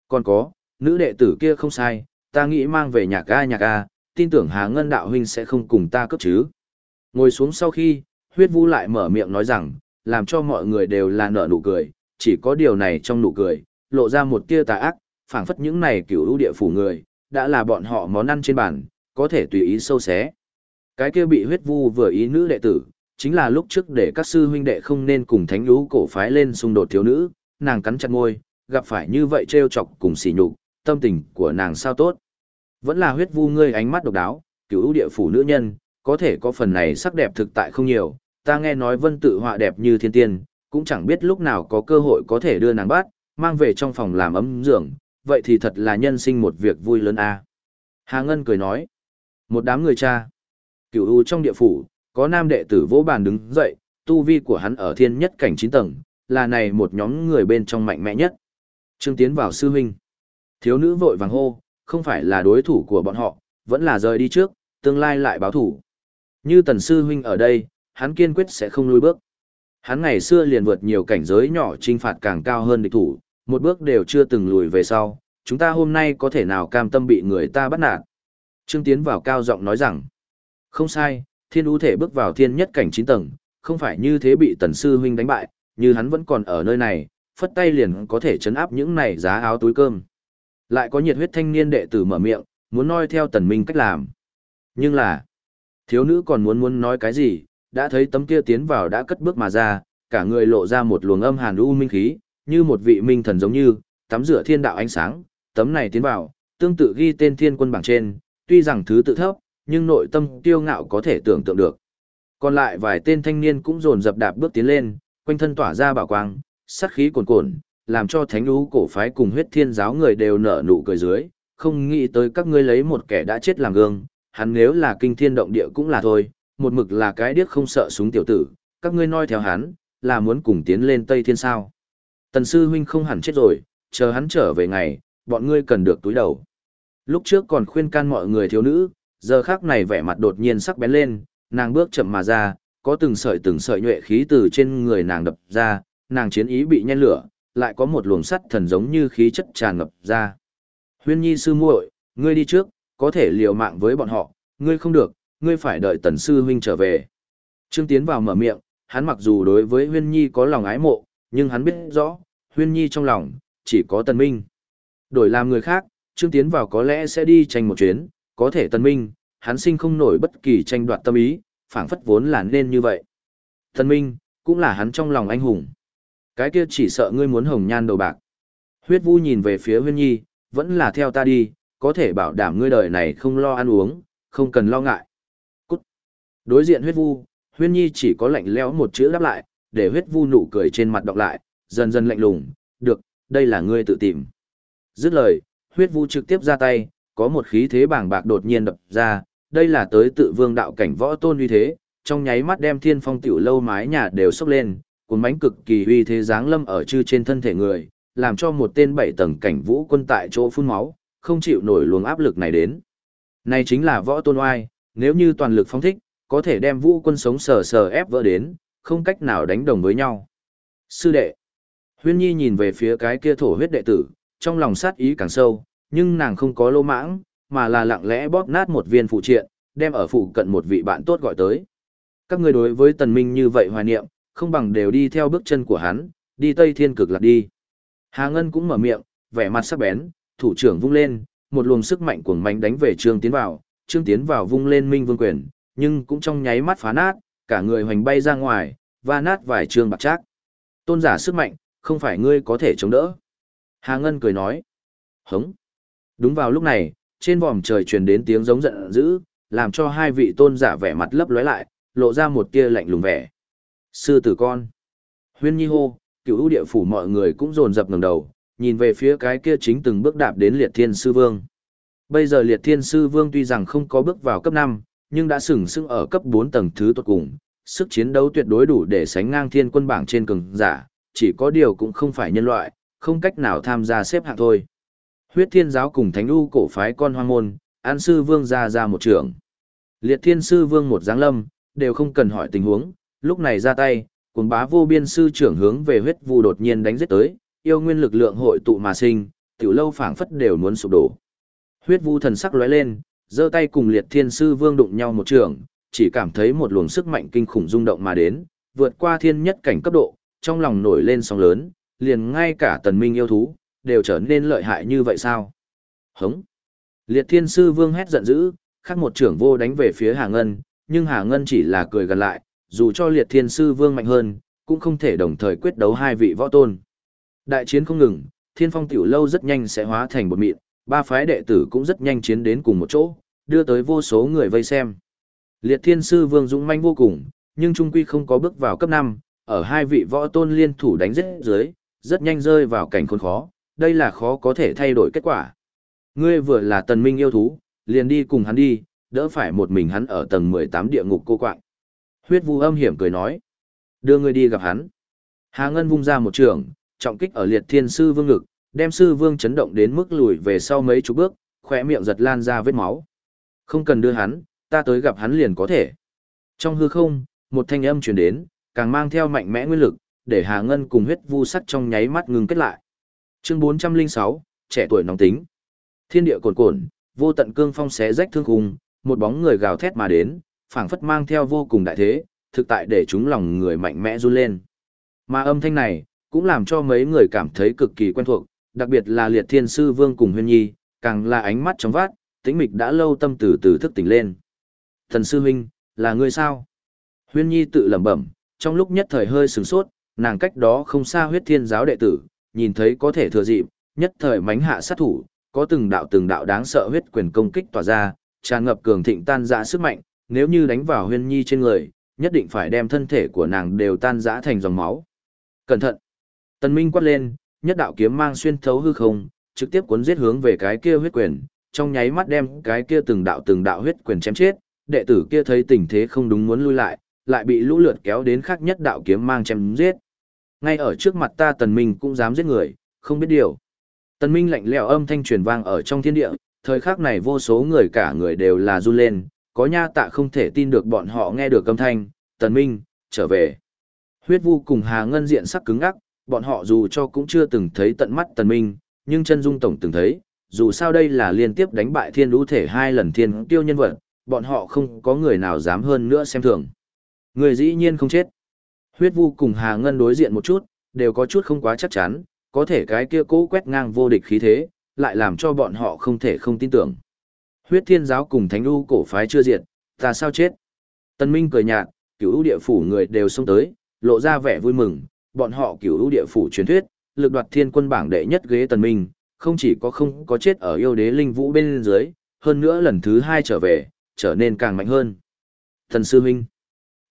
Còn có, nữ đệ tử kia không sai, ta nghĩ mang về nhạc ga nhạc ga, tin tưởng Hà Ngân đạo huynh sẽ không cùng ta cấp chứ. Ngồi xuống sau khi, huyết vũ lại mở miệng nói rằng, làm cho mọi người đều là nở nụ cười, chỉ có điều này trong nụ cười, lộ ra một tia tà ác, phảng phất những này cửu ưu địa phủ người, đã là bọn họ món ăn trên bàn, có thể tùy ý sâu xé. Cái kia bị huyết vu vừa ý nữ đệ tử, chính là lúc trước để các sư huynh đệ không nên cùng thánh lũ cổ phái lên xung đột thiếu nữ, nàng cắn chặt môi, gặp phải như vậy trêu chọc cùng sỉ nhục, tâm tình của nàng sao tốt. Vẫn là huyết vu ngươi ánh mắt độc đáo, cửu ưu địa phủ nữ nhân, có thể có phần này sắc đẹp thực tại không nhiều, ta nghe nói vân tự họa đẹp như thiên tiên, cũng chẳng biết lúc nào có cơ hội có thể đưa nàng bắt, mang về trong phòng làm ấm giường, vậy thì thật là nhân sinh một việc vui lớn a. Hà Ngân cười nói, một đám người cha, cửu u trong địa phủ, có nam đệ tử vỗ bàn đứng dậy, tu vi của hắn ở thiên nhất cảnh 9 tầng, là này một nhóm người bên trong mạnh mẽ nhất. Trương tiến vào sư huynh. Thiếu nữ vội vàng hô, không phải là đối thủ của bọn họ, vẫn là rời đi trước, tương lai lại báo thủ. Như tần sư huynh ở đây, hắn kiên quyết sẽ không lùi bước. Hắn ngày xưa liền vượt nhiều cảnh giới nhỏ trinh phạt càng cao hơn địch thủ, một bước đều chưa từng lùi về sau, chúng ta hôm nay có thể nào cam tâm bị người ta bắt nạt. Trương Tiến vào cao giọng nói rằng, không sai, thiên ưu thể bước vào thiên nhất cảnh 9 tầng, không phải như thế bị tần sư huynh đánh bại, như hắn vẫn còn ở nơi này, phất tay liền có thể chấn áp những này giá áo túi cơm. Lại có nhiệt huyết thanh niên đệ tử mở miệng, muốn nói theo tần minh cách làm. Nhưng là, thiếu nữ còn muốn muốn nói cái gì, đã thấy tấm kia tiến vào đã cất bước mà ra, cả người lộ ra một luồng âm hàn u minh khí, như một vị minh thần giống như, tắm rửa thiên đạo ánh sáng, tấm này tiến vào, tương tự ghi tên thiên quân bảng trên, tuy rằng thứ tự thấp, nhưng nội tâm tiêu ngạo có thể tưởng tượng được. Còn lại vài tên thanh niên cũng dồn dập đạp bước tiến lên, quanh thân tỏa ra bảo quang, sát khí cuồn cuộn, làm cho thánh lũ cổ phái cùng huyết thiên giáo người đều nở nụ cười dưới, không nghĩ tới các ngươi lấy một kẻ đã chết làm gương, hắn nếu là kinh thiên động địa cũng là thôi, một mực là cái điếc không sợ súng tiểu tử, các ngươi noi theo hắn, là muốn cùng tiến lên Tây Thiên sao. Tần sư huynh không hẳn chết rồi, chờ hắn trở về ngày, bọn ngươi cần được túi đầu. Lúc trước còn khuyên can mọi người thiếu nữ, giờ khác này vẻ mặt đột nhiên sắc bén lên, nàng bước chậm mà ra, có từng sợi từng sợi nhuệ khí từ trên người nàng đập ra, nàng chiến ý bị nhen lửa, lại có một luồng sắt thần giống như khí chất tràn ngập ra. Huyên nhi sư muội, ngươi đi trước, có thể liều mạng với bọn họ, ngươi không được, ngươi phải đợi tần sư huynh trở về. Trương Tiến vào mở miệng, hắn mặc dù đối với Huyên Nhi có lòng ái mộ, nhưng hắn biết rõ, Huyên Nhi trong lòng, chỉ có tần minh. Đổi làm người khác, Trương Tiến vào có lẽ sẽ đi tranh một chuyến, có thể tần minh, hắn sinh không nổi bất kỳ tranh đoạt tâm ý, phảng phất vốn là nên như vậy. Tần minh, cũng là hắn trong lòng anh hùng. Cái kia chỉ sợ ngươi muốn hồng nhan đầu bạc. Huyết Vu nhìn về phía Huyên Nhi, vẫn là theo ta đi, có thể bảo đảm ngươi đời này không lo ăn uống, không cần lo ngại. Đối diện Huyết Vu, Huyên Nhi chỉ có lạnh lẽo một chữ đáp lại, để Huyết Vu nụ cười trên mặt đọc lại, dần dần lạnh lùng, "Được, đây là ngươi tự tìm." Dứt lời, Huyết Vu trực tiếp ra tay, có một khí thế bàng bạc đột nhiên đập ra, đây là tới tự vương đạo cảnh võ tôn uy thế, trong nháy mắt đem thiên phong tiểu lâu mái nhà đều sốc lên, cuốn bánh cực kỳ uy thế giáng lâm ở chư trên thân thể người, làm cho một tên bảy tầng cảnh vũ quân tại chỗ phun máu, không chịu nổi luồng áp lực này đến. Này chính là võ tôn oai, nếu như toàn lực phóng thích, có thể đem vũ quân sống sờ sờ ép vỡ đến, không cách nào đánh đồng với nhau. Sư đệ, huyên nhi nhìn về phía cái kia thổ huyết đệ tử, trong lòng sát ý càng sâu, nhưng nàng không có lô mãng, mà là lặng lẽ bóp nát một viên phụ triện, đem ở phụ cận một vị bạn tốt gọi tới. Các người đối với tần minh như vậy hoài niệm, không bằng đều đi theo bước chân của hắn, đi Tây Thiên Cực Lạc đi. Hà Ngân cũng mở miệng, vẻ mặt sắc bén, thủ trưởng vung lên, một luồng sức mạnh cuồng mạnh đánh về Trương Tiến vào, Trương Tiến vào vung lên Minh Vương quyền, nhưng cũng trong nháy mắt phá nát, cả người hoành bay ra ngoài, và nát vài trường bạc trác. Tôn giả sức mạnh, không phải ngươi có thể chống đỡ. Hà Ngân cười nói. Hống. Đúng vào lúc này, trên vòm trời truyền đến tiếng giống giận dữ, làm cho hai vị tôn giả vẻ mặt lấp lóe lại, lộ ra một tia lạnh lùng vẻ. Sư tử con. Huyên nhi hô, cựu ưu địa phủ mọi người cũng dồn dập ngẩng đầu, nhìn về phía cái kia chính từng bước đạp đến liệt thiên sư vương. Bây giờ liệt thiên sư vương tuy rằng không có bước vào cấp 5, nhưng đã sừng sững ở cấp 4 tầng thứ tốt cùng, sức chiến đấu tuyệt đối đủ để sánh ngang thiên quân bảng trên cường giả, chỉ có điều cũng không phải nhân loại, không cách nào tham gia xếp hạng thôi. Huyết thiên giáo cùng thánh u cổ phái con hoang môn, an sư vương ra ra một trưởng. Liệt thiên sư vương một giáng lâm, đều không cần hỏi tình huống, lúc này ra tay, cuồng bá vô biên sư trưởng hướng về huyết vu đột nhiên đánh giết tới, yêu nguyên lực lượng hội tụ mà sinh, tiểu lâu phảng phất đều muốn sụp đổ. Huyết vu thần sắc lóe lên, giơ tay cùng liệt thiên sư vương đụng nhau một trường, chỉ cảm thấy một luồng sức mạnh kinh khủng rung động mà đến, vượt qua thiên nhất cảnh cấp độ, trong lòng nổi lên sóng lớn, liền ngay cả tần minh yêu thú, đều trở nên lợi hại như vậy sao? Hống! Liệt thiên sư vương hét giận dữ, khắc một trưởng vô đánh về phía Hà Ngân, nhưng Hà Ngân chỉ là cười gần lại, dù cho liệt thiên sư vương mạnh hơn, cũng không thể đồng thời quyết đấu hai vị võ tôn. Đại chiến không ngừng, thiên phong tiểu lâu rất nhanh sẽ hóa thành một mịn, ba phái đệ tử cũng rất nhanh chiến đến cùng một chỗ, đưa tới vô số người vây xem. Liệt thiên sư vương dũng manh vô cùng, nhưng trung quy không có bước vào cấp 5, ở hai vị võ tôn liên thủ đánh giết dưới, rất nhanh rơi vào cảnh khốn khó, đây là khó có thể thay đổi kết quả. Ngươi vừa là tần minh yêu thú, liền đi cùng hắn đi, đỡ phải một mình hắn ở tầng 18 địa ngục cô quạng. Huyết vu âm hiểm cười nói, đưa ngươi đi gặp hắn. Hà Ngân vung ra một trường, trọng kích ở liệt thiên sư vương ngực, đem sư vương chấn động đến mức lùi về sau mấy chục bước, khỏe miệng giật lan ra vết máu. Không cần đưa hắn, ta tới gặp hắn liền có thể. Trong hư không, một thanh âm truyền đến, càng mang theo mạnh mẽ nguyên lực, để Hà Ngân cùng huyết vu sắt trong nháy mắt ngừng kết lại. Chương 406, trẻ tuổi nóng tính. Thiên địa cồn cồn, vô tận cương phong xé rách thương khung, một bóng người gào thét mà đến, phảng phất mang theo vô cùng đại thế, thực tại để chúng lòng người mạnh mẽ run lên. Mà âm thanh này, cũng làm cho mấy người cảm thấy cực kỳ quen thuộc, đặc biệt là liệt thiên sư vương cùng huyên nhi, càng là ánh mắt trong vát, tĩnh mịch đã lâu tâm từ từ thức tỉnh lên. Thần sư huynh, là ngươi sao? Huyên nhi tự lẩm bẩm, trong lúc nhất thời hơi sửng sốt, nàng cách đó không xa huyết thiên giáo đệ tử, nhìn thấy có thể thừa dịp, nhất thời mánh hạ sát thủ, có từng đạo từng đạo đáng sợ huyết quyền công kích tỏa ra, tràn ngập cường thịnh tan dã sức mạnh, nếu như đánh vào huyên nhi trên người, nhất định phải đem thân thể của nàng đều tan dã thành dòng máu. Cẩn thận! Tần Minh quát lên, nhất đạo kiếm mang xuyên thấu hư không, trực tiếp cuốn giết hướng về cái kia huyết quyền, trong nháy mắt đem cái kia từng đạo từng đạo huyết quyền chém chết, đệ tử kia thấy tình thế không đúng muốn lui lại, lại bị lũ lượt kéo đến khác nhất đạo kiếm mang chém giết. Ngay ở trước mặt ta Tần Minh cũng dám giết người, không biết điều. Tần Minh lạnh lẽo âm thanh truyền vang ở trong thiên địa, thời khắc này vô số người cả người đều là run lên, có nha tạ không thể tin được bọn họ nghe được âm thanh, Tần Minh, trở về. Huyết vu cùng Hà Ngân diện sắc cứng ngắc, bọn họ dù cho cũng chưa từng thấy tận mắt Tần Minh, nhưng chân dung tổng từng thấy, dù sao đây là liên tiếp đánh bại thiên lũ thể hai lần thiên tiêu nhân vật, bọn họ không có người nào dám hơn nữa xem thường. Người dĩ nhiên không chết. Huyết vu cùng Hà Ngân đối diện một chút, đều có chút không quá chắc chắn, có thể cái kia cố quét ngang vô địch khí thế, lại làm cho bọn họ không thể không tin tưởng. Huyết thiên giáo cùng thánh u cổ phái chưa diệt, ta sao chết? Tân Minh cười nhạt, cửu địa phủ người đều xông tới, lộ ra vẻ vui mừng, bọn họ cửu địa phủ truyền thuyết, lực đoạt thiên quân bảng đệ nhất ghế Tần Minh, không chỉ có không có chết ở yêu đế linh vũ bên dưới, hơn nữa lần thứ hai trở về, trở nên càng mạnh hơn. Thần sư Minh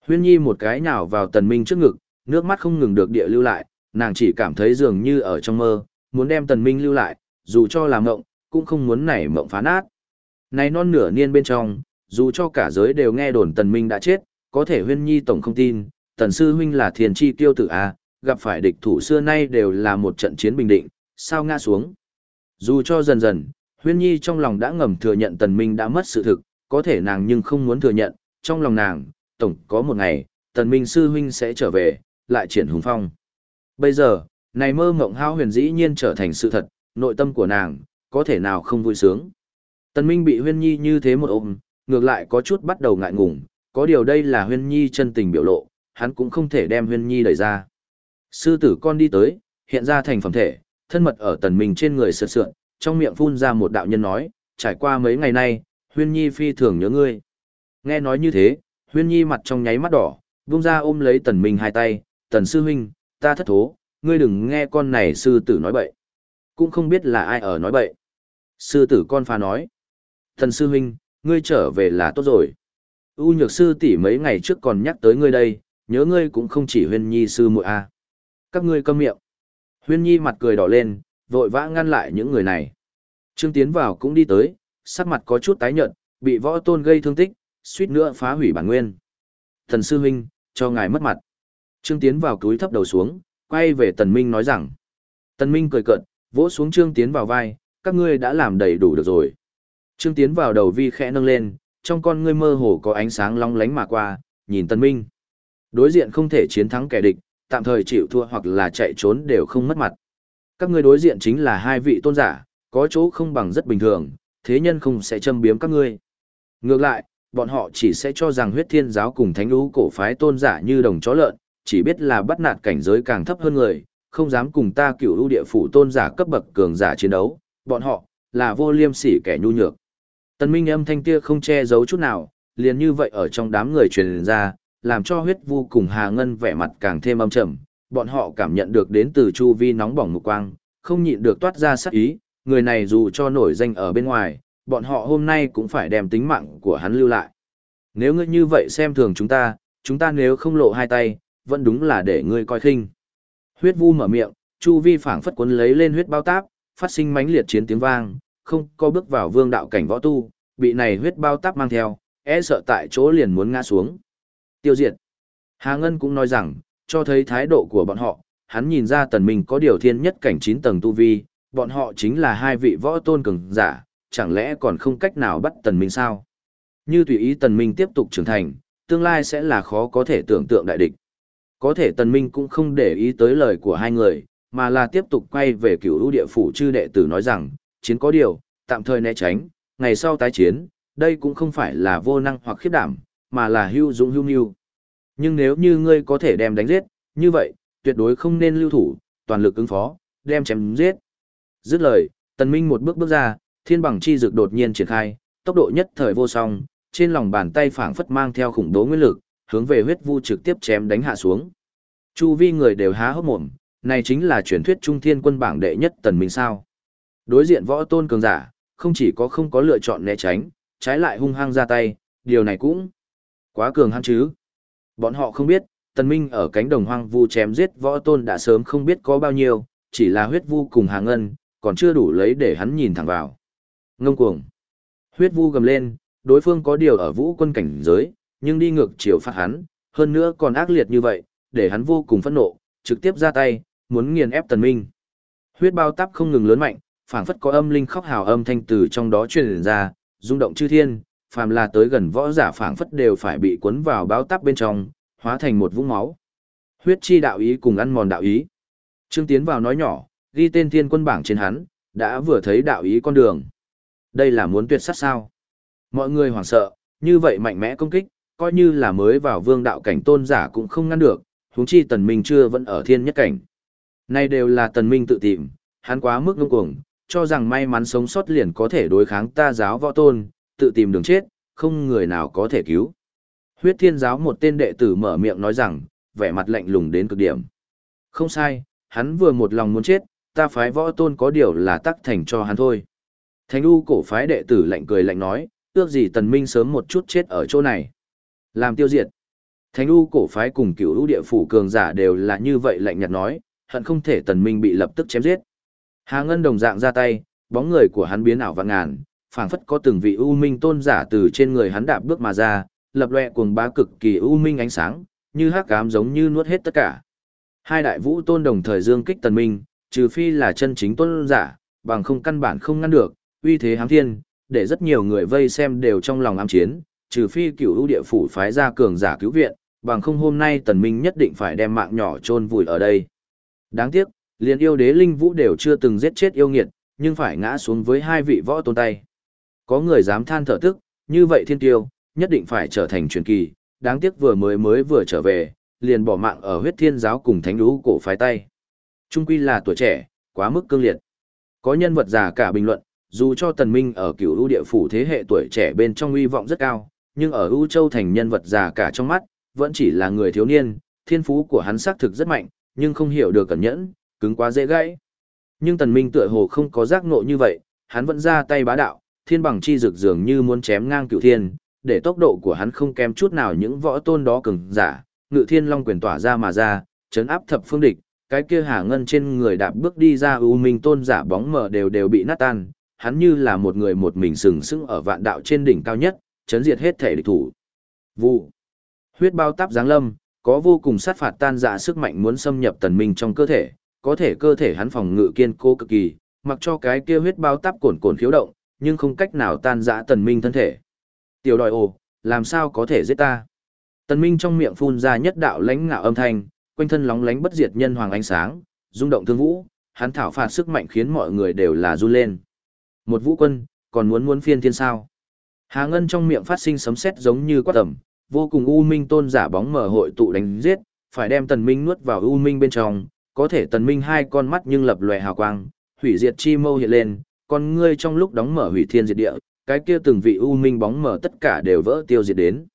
Huyên Nhi một cái nhào vào Tần Minh trước ngực, nước mắt không ngừng được địa lưu lại, nàng chỉ cảm thấy dường như ở trong mơ, muốn đem Tần Minh lưu lại, dù cho là mộng, cũng không muốn nảy mộng phá nát. Này non nửa niên bên trong, dù cho cả giới đều nghe đồn Tần Minh đã chết, có thể Huyên Nhi tổng không tin, Tần sư huynh là thiền chi tiêu tử a, gặp phải địch thủ xưa nay đều là một trận chiến bình định, sao ngã xuống. Dù cho dần dần, Huyên Nhi trong lòng đã ngầm thừa nhận Tần Minh đã mất sự thực, có thể nàng nhưng không muốn thừa nhận, trong lòng nàng, tổng có một ngày, Tần Minh sư huynh sẽ trở về, lại triển hùng phong. Bây giờ, này mơ mộng hao huyền dĩ nhiên trở thành sự thật, nội tâm của nàng, có thể nào không vui sướng. Tần Minh bị Huyên Nhi như thế một ôm, ngược lại có chút bắt đầu ngại ngùng, có điều đây là Huyên Nhi chân tình biểu lộ, hắn cũng không thể đem Huyên Nhi đẩy ra. Sư tử con đi tới, hiện ra thành phẩm thể, Thân mật ở tần minh trên người sượt sượn, trong miệng phun ra một đạo nhân nói, trải qua mấy ngày nay, huyên nhi phi thường nhớ ngươi. Nghe nói như thế, huyên nhi mặt trong nháy mắt đỏ, vung ra ôm lấy tần minh hai tay, tần sư huynh, ta thất thố, ngươi đừng nghe con này sư tử nói bậy. Cũng không biết là ai ở nói bậy. Sư tử con phá nói, tần sư huynh, ngươi trở về là tốt rồi. U nhược sư tỷ mấy ngày trước còn nhắc tới ngươi đây, nhớ ngươi cũng không chỉ huyên nhi sư muội a. Các ngươi câm miệng. Huyên nhi mặt cười đỏ lên, vội vã ngăn lại những người này. Trương Tiến vào cũng đi tới, sắc mặt có chút tái nhợt, bị võ tôn gây thương tích, suýt nữa phá hủy bản nguyên. Thần sư huynh, cho ngài mất mặt. Trương Tiến vào cúi thấp đầu xuống, quay về Tần Minh nói rằng. Tần Minh cười cợt, vỗ xuống Trương Tiến vào vai, các ngươi đã làm đầy đủ được rồi. Trương Tiến vào đầu vi khẽ nâng lên, trong con ngươi mơ hồ có ánh sáng long lánh mà qua, nhìn Tần Minh. Đối diện không thể chiến thắng kẻ địch, tạm thời chịu thua hoặc là chạy trốn đều không mất mặt. Các ngươi đối diện chính là hai vị tôn giả, có chỗ không bằng rất bình thường, thế nhân không sẽ châm biếm các ngươi. Ngược lại, bọn họ chỉ sẽ cho rằng huyết thiên giáo cùng thánh lũ cổ phái tôn giả như đồng chó lợn, chỉ biết là bắt nạt cảnh giới càng thấp hơn người, không dám cùng ta cửu lũ địa phủ tôn giả cấp bậc cường giả chiến đấu, bọn họ, là vô liêm sỉ kẻ nhu nhược. Tần Minh âm thanh kia không che giấu chút nào, liền như vậy ở trong đám người truyền ra, làm cho huyết vu cùng Hà Ngân vẻ mặt càng thêm âm trầm, bọn họ cảm nhận được đến từ chu vi nóng bỏng mục quang, không nhịn được toát ra sắc ý, người này dù cho nổi danh ở bên ngoài, bọn họ hôm nay cũng phải đem tính mạng của hắn lưu lại. Nếu ngươi như vậy xem thường chúng ta, chúng ta nếu không lộ hai tay, vẫn đúng là để ngươi coi khinh. Huyết vu mở miệng, chu vi phảng phất cuốn lấy lên huyết bao táp, phát sinh mãnh liệt chiến tiếng vang, không có bước vào vương đạo cảnh võ tu, bị này huyết bao táp mang theo, e sợ tại chỗ liền muốn ngã xuống. Tiêu diệt. Hà Ngân cũng nói rằng, cho thấy thái độ của bọn họ, hắn nhìn ra tần minh có điều thiên nhất cảnh 9 tầng tu vi, bọn họ chính là hai vị võ tôn cường giả, chẳng lẽ còn không cách nào bắt tần minh sao? Như tùy ý tần minh tiếp tục trưởng thành, tương lai sẽ là khó có thể tưởng tượng đại địch. Có thể tần minh cũng không để ý tới lời của hai người, mà là tiếp tục quay về cửu lũ địa phủ chư đệ tử nói rằng, chiến có điều, tạm thời né tránh, ngày sau tái chiến, đây cũng không phải là vô năng hoặc khiếp đảm, mà là hưu dũng hưu nghiêu. Nhưng nếu như ngươi có thể đem đánh giết, như vậy, tuyệt đối không nên lưu thủ, toàn lực ứng phó, đem chém giết. Dứt lời, tần minh một bước bước ra, thiên bằng chi dược đột nhiên triển khai, tốc độ nhất thời vô song, trên lòng bàn tay phảng phất mang theo khủng bố nguyên lực, hướng về huyết vu trực tiếp chém đánh hạ xuống. Chu vi người đều há hốc mồm, này chính là truyền thuyết trung thiên quân bảng đệ nhất tần minh sao. Đối diện võ tôn cường giả, không chỉ có không có lựa chọn né tránh, trái lại hung hăng ra tay, điều này cũng quá cường hăng chứ. Bọn họ không biết, tần minh ở cánh đồng hoang vu chém giết võ tôn đã sớm không biết có bao nhiêu, chỉ là huyết vu cùng hàng ngân, còn chưa đủ lấy để hắn nhìn thẳng vào. Ngông cuồng. Huyết vu gầm lên, đối phương có điều ở vũ quân cảnh giới, nhưng đi ngược chiều phát hắn, hơn nữa còn ác liệt như vậy, để hắn vô cùng phẫn nộ, trực tiếp ra tay, muốn nghiền ép tần minh. Huyết bao táp không ngừng lớn mạnh, phảng phất có âm linh khóc hào âm thanh từ trong đó truyền ra, rung động chư thiên, phàm là tới gần võ giả phảng phất đều phải bị cuốn vào báo táp bên trong, hóa thành một vũng máu. Huyết chi đạo ý cùng ăn mòn đạo ý. Trương Tiến vào nói nhỏ, ghi tên thiên quân bảng trên hắn, đã vừa thấy đạo ý con đường. Đây là muốn tuyệt sát sao? Mọi người hoảng sợ, như vậy mạnh mẽ công kích, coi như là mới vào vương đạo cảnh tôn giả cũng không ngăn được, huống chi tần minh chưa vẫn ở thiên nhất cảnh. Nay đều là tần minh tự tìm, hắn quá mức ngông cuồng, cho rằng may mắn sống sót liền có thể đối kháng ta giáo võ tôn, tự tìm đường chết, không người nào có thể cứu. Huyết thiên giáo một tên đệ tử mở miệng nói rằng, vẻ mặt lạnh lùng đến cực điểm. Không sai, hắn vừa một lòng muốn chết, ta phái võ tôn có điều là tắc thành cho hắn thôi. Thánh U cổ phái đệ tử lạnh cười lạnh nói, ước gì tần minh sớm một chút chết ở chỗ này. Làm tiêu diệt. Thánh U cổ phái cùng cửu U địa phủ cường giả đều là như vậy lạnh nhạt nói, hận không thể tần minh bị lập tức chém giết. Hà Ngân đồng dạng ra tay, bóng người của hắn biến ảo vạn ngàn, phảng phất có từng vị U minh tôn giả từ trên người hắn đạp bước mà ra, lập loè cuồng bá cực kỳ U minh ánh sáng, như hắc ám giống như nuốt hết tất cả. Hai đại vũ tôn đồng thời dương kích tần minh, trừ phi là chân chính tôn giả, bằng không căn bản không ngăn được, uy thế hám thiên, để rất nhiều người vây xem đều trong lòng ám chiến, trừ phi cửu ưu địa phủ phái ra cường giả cứu viện, bằng không hôm nay tần minh nhất định phải đem mạng nhỏ chôn vùi ở đây. Đáng tiếc, liền yêu đế linh vũ đều chưa từng giết chết yêu nghiệt, nhưng phải ngã xuống với hai vị võ tôn tay. Có người dám than thở tức, như vậy thiên tiêu, nhất định phải trở thành truyền kỳ, đáng tiếc vừa mới mới vừa trở về, liền bỏ mạng ở huyết thiên giáo cùng thánh lũ cổ phái tay. Trung quy là tuổi trẻ, quá mức cương liệt. Có nhân vật già cả bình luận, dù cho tần minh ở cửu ưu địa phủ thế hệ tuổi trẻ bên trong uy vọng rất cao, nhưng ở ưu châu thành nhân vật già cả trong mắt, vẫn chỉ là người thiếu niên, thiên phú của hắn xác thực rất mạnh, nhưng không hiểu được cẩn nhẫn, cứng quá dễ gãy. Nhưng tần minh tựa hồ không có giác ngộ như vậy, hắn vẫn ra tay bá đạo, thiên bằng chi rực dường như muốn chém ngang cửu thiên, để tốc độ của hắn không kém chút nào những võ tôn đó cường giả, ngự thiên long quyền tỏa ra mà ra, chấn áp thập phương địch, cái kia hà ngân trên người đạp bước đi ra ưu minh tôn giả bóng mờ đều đều bị nát tan, hắn như là một người một mình sừng sững ở vạn đạo trên đỉnh cao nhất, chấn diệt hết thể địch thủ. Vụ. Huyết bao táp giáng lâm, có vô cùng sát phạt tan dạ sức mạnh muốn xâm nhập tần minh trong cơ thể, có thể cơ thể hắn phòng ngự kiên cố cực kỳ, mặc cho cái kia huyết bao táp cồn cồn khiếu động, nhưng không cách nào tan rã tần minh thân thể. Tiểu đòi ồ, làm sao có thể giết ta? Tần minh trong miệng phun ra nhất đạo lãnh ngạo âm thanh, quanh thân lóng lánh bất diệt nhân hoàng ánh sáng, rung động thương vũ, hắn thảo phạt sức mạnh khiến mọi người đều là run lên. Một vũ quân, còn muốn muốn phiên thiên sao? Hà Ngân trong miệng phát sinh sấm sét giống như quát tầm, vô cùng u minh tôn giả bóng mở hội tụ đánh giết, phải đem tần minh nuốt vào u minh bên trong, có thể tần minh hai con mắt nhưng lập lòe hào quang, hủy diệt chi mâu hiện lên, con ngươi trong lúc đóng mở hủy thiên diệt địa, cái kia từng vị u minh bóng mở tất cả đều vỡ tiêu diệt đến.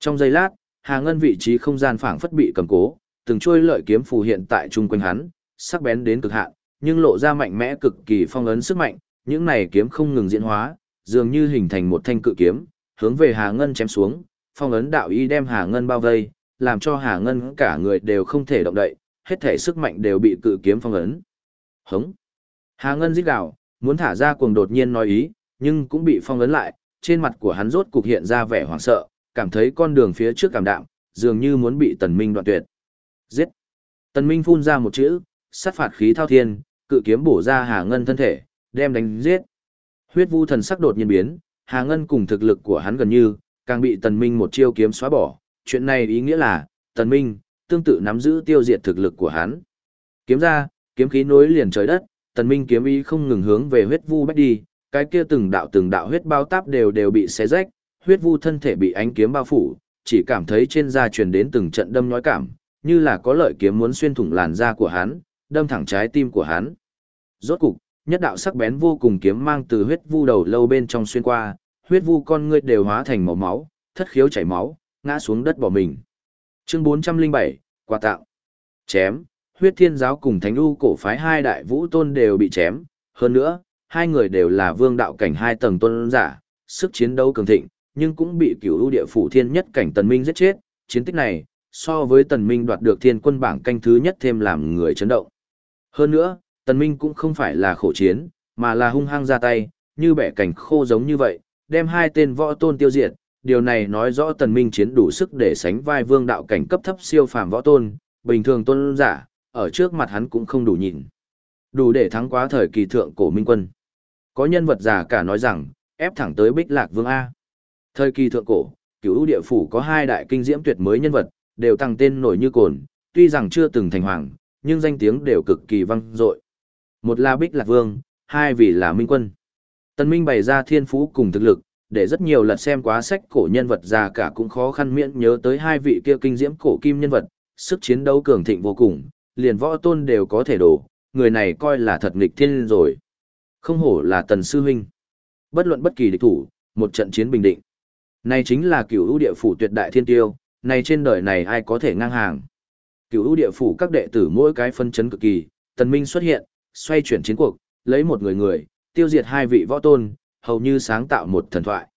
Trong giây lát, Hà Ngân vị trí không gian phảng phất bị cầm cố, từng trôi lợi kiếm phù hiện tại chung quanh hắn, sắc bén đến cực hạn, nhưng lộ ra mạnh mẽ cực kỳ phong ấn sức mạnh, những này kiếm không ngừng diễn hóa, dường như hình thành một thanh cự kiếm, hướng về Hà Ngân chém xuống, phong ấn đạo y đem Hà Ngân bao vây, làm cho Hà Ngân cả người đều không thể động đậy, hết thể sức mạnh đều bị cự kiếm phong ấn. Hống! Hà Ngân rít gào, muốn thả ra cuồng đột nhiên nói ý, nhưng cũng bị phong ấn lại, trên mặt của hắn rốt cục hiện ra vẻ hoảng sợ, cảm thấy con đường phía trước cảm đạm, dường như muốn bị Tần Minh đoạn tuyệt. Giết! Tần Minh phun ra một chữ, sát phạt khí thao thiên, cự kiếm bổ ra Hà Ngân thân thể, đem đánh giết. Huyết vu thần sắc đột nhiên biến, Hà Ngân cùng thực lực của hắn gần như, càng bị Tần Minh một chiêu kiếm xóa bỏ. Chuyện này ý nghĩa là, Tần Minh, tương tự nắm giữ tiêu diệt thực lực của hắn. Kiếm ra, kiếm khí nối liền trời đất, Tần Minh kiếm ý không ngừng hướng về huyết vu bách đi, cái kia từng đạo từng đạo huyết bao táp đều đều bị xé rách, huyết vu thân thể bị ánh kiếm bao phủ, chỉ cảm thấy trên da truyền đến từng trận đâm nhói cảm, như là có lợi kiếm muốn xuyên thủng làn da của hắn, đâm thẳng trái tim của hắn. Rốt cục, nhất đạo sắc bén vô cùng kiếm mang từ huyết vu đầu lâu bên trong xuyên qua, huyết vu con ngươi đều hóa thành màu máu, thất khiếu chảy máu, ngã xuống đất bỏ mình. Chương 407, quà tạo. Chém, huyết thiên giáo cùng thánh u cổ phái hai đại vũ tôn đều bị chém, hơn nữa, hai người đều là vương đạo cảnh hai tầng tôn giả, sức chiến đấu cường thịnh, nhưng cũng bị cửu ưu địa phủ thiên nhất cảnh tần minh giết chết, chiến tích này, so với tần minh đoạt được thiên quân bảng canh thứ nhất thêm làm người chấn động. Hơn nữa, tần minh cũng không phải là khổ chiến, mà là hung hăng ra tay, như bẻ cảnh khô giống như vậy, đem hai tên võ tôn tiêu diệt, điều này nói rõ tần minh chiến đủ sức để sánh vai vương đạo cảnh cấp thấp siêu phàm võ tôn, bình thường tôn giả, ở trước mặt hắn cũng không đủ nhìn. Đủ để thắng quá thời kỳ thượng cổ minh quân. Có nhân vật già cả nói rằng, ép thẳng tới bích lạc vương A. Thời kỳ thượng cổ, cửu ưu địa phủ có hai đại kinh diễm tuyệt mới nhân vật, đều tăng tên nổi như cồn, tuy rằng chưa từng thành hoàng, nhưng danh tiếng đều cực kỳ vang dội. Một là bích lạc vương, hai vì là minh quân. tân Minh bày ra thiên phú cùng thực lực, để rất nhiều lật xem quá sách cổ nhân vật già cả cũng khó khăn miễn nhớ tới hai vị kia kinh diễm cổ kim nhân vật, sức chiến đấu cường thịnh vô cùng, liền võ tôn đều có thể đổ, người này coi là thật nghịch thiên rồi. Không hổ là tần sư huynh. Bất luận bất kỳ địch thủ, một trận chiến bình định. Này chính là cửu ưu địa phủ tuyệt đại thiên tiêu, này trên đời này ai có thể ngang hàng. Cửu ưu địa phủ các đệ tử mỗi cái phân chấn cực kỳ, tần minh xuất hiện, xoay chuyển chiến cuộc, lấy một người người, tiêu diệt hai vị võ tôn, hầu như sáng tạo một thần thoại.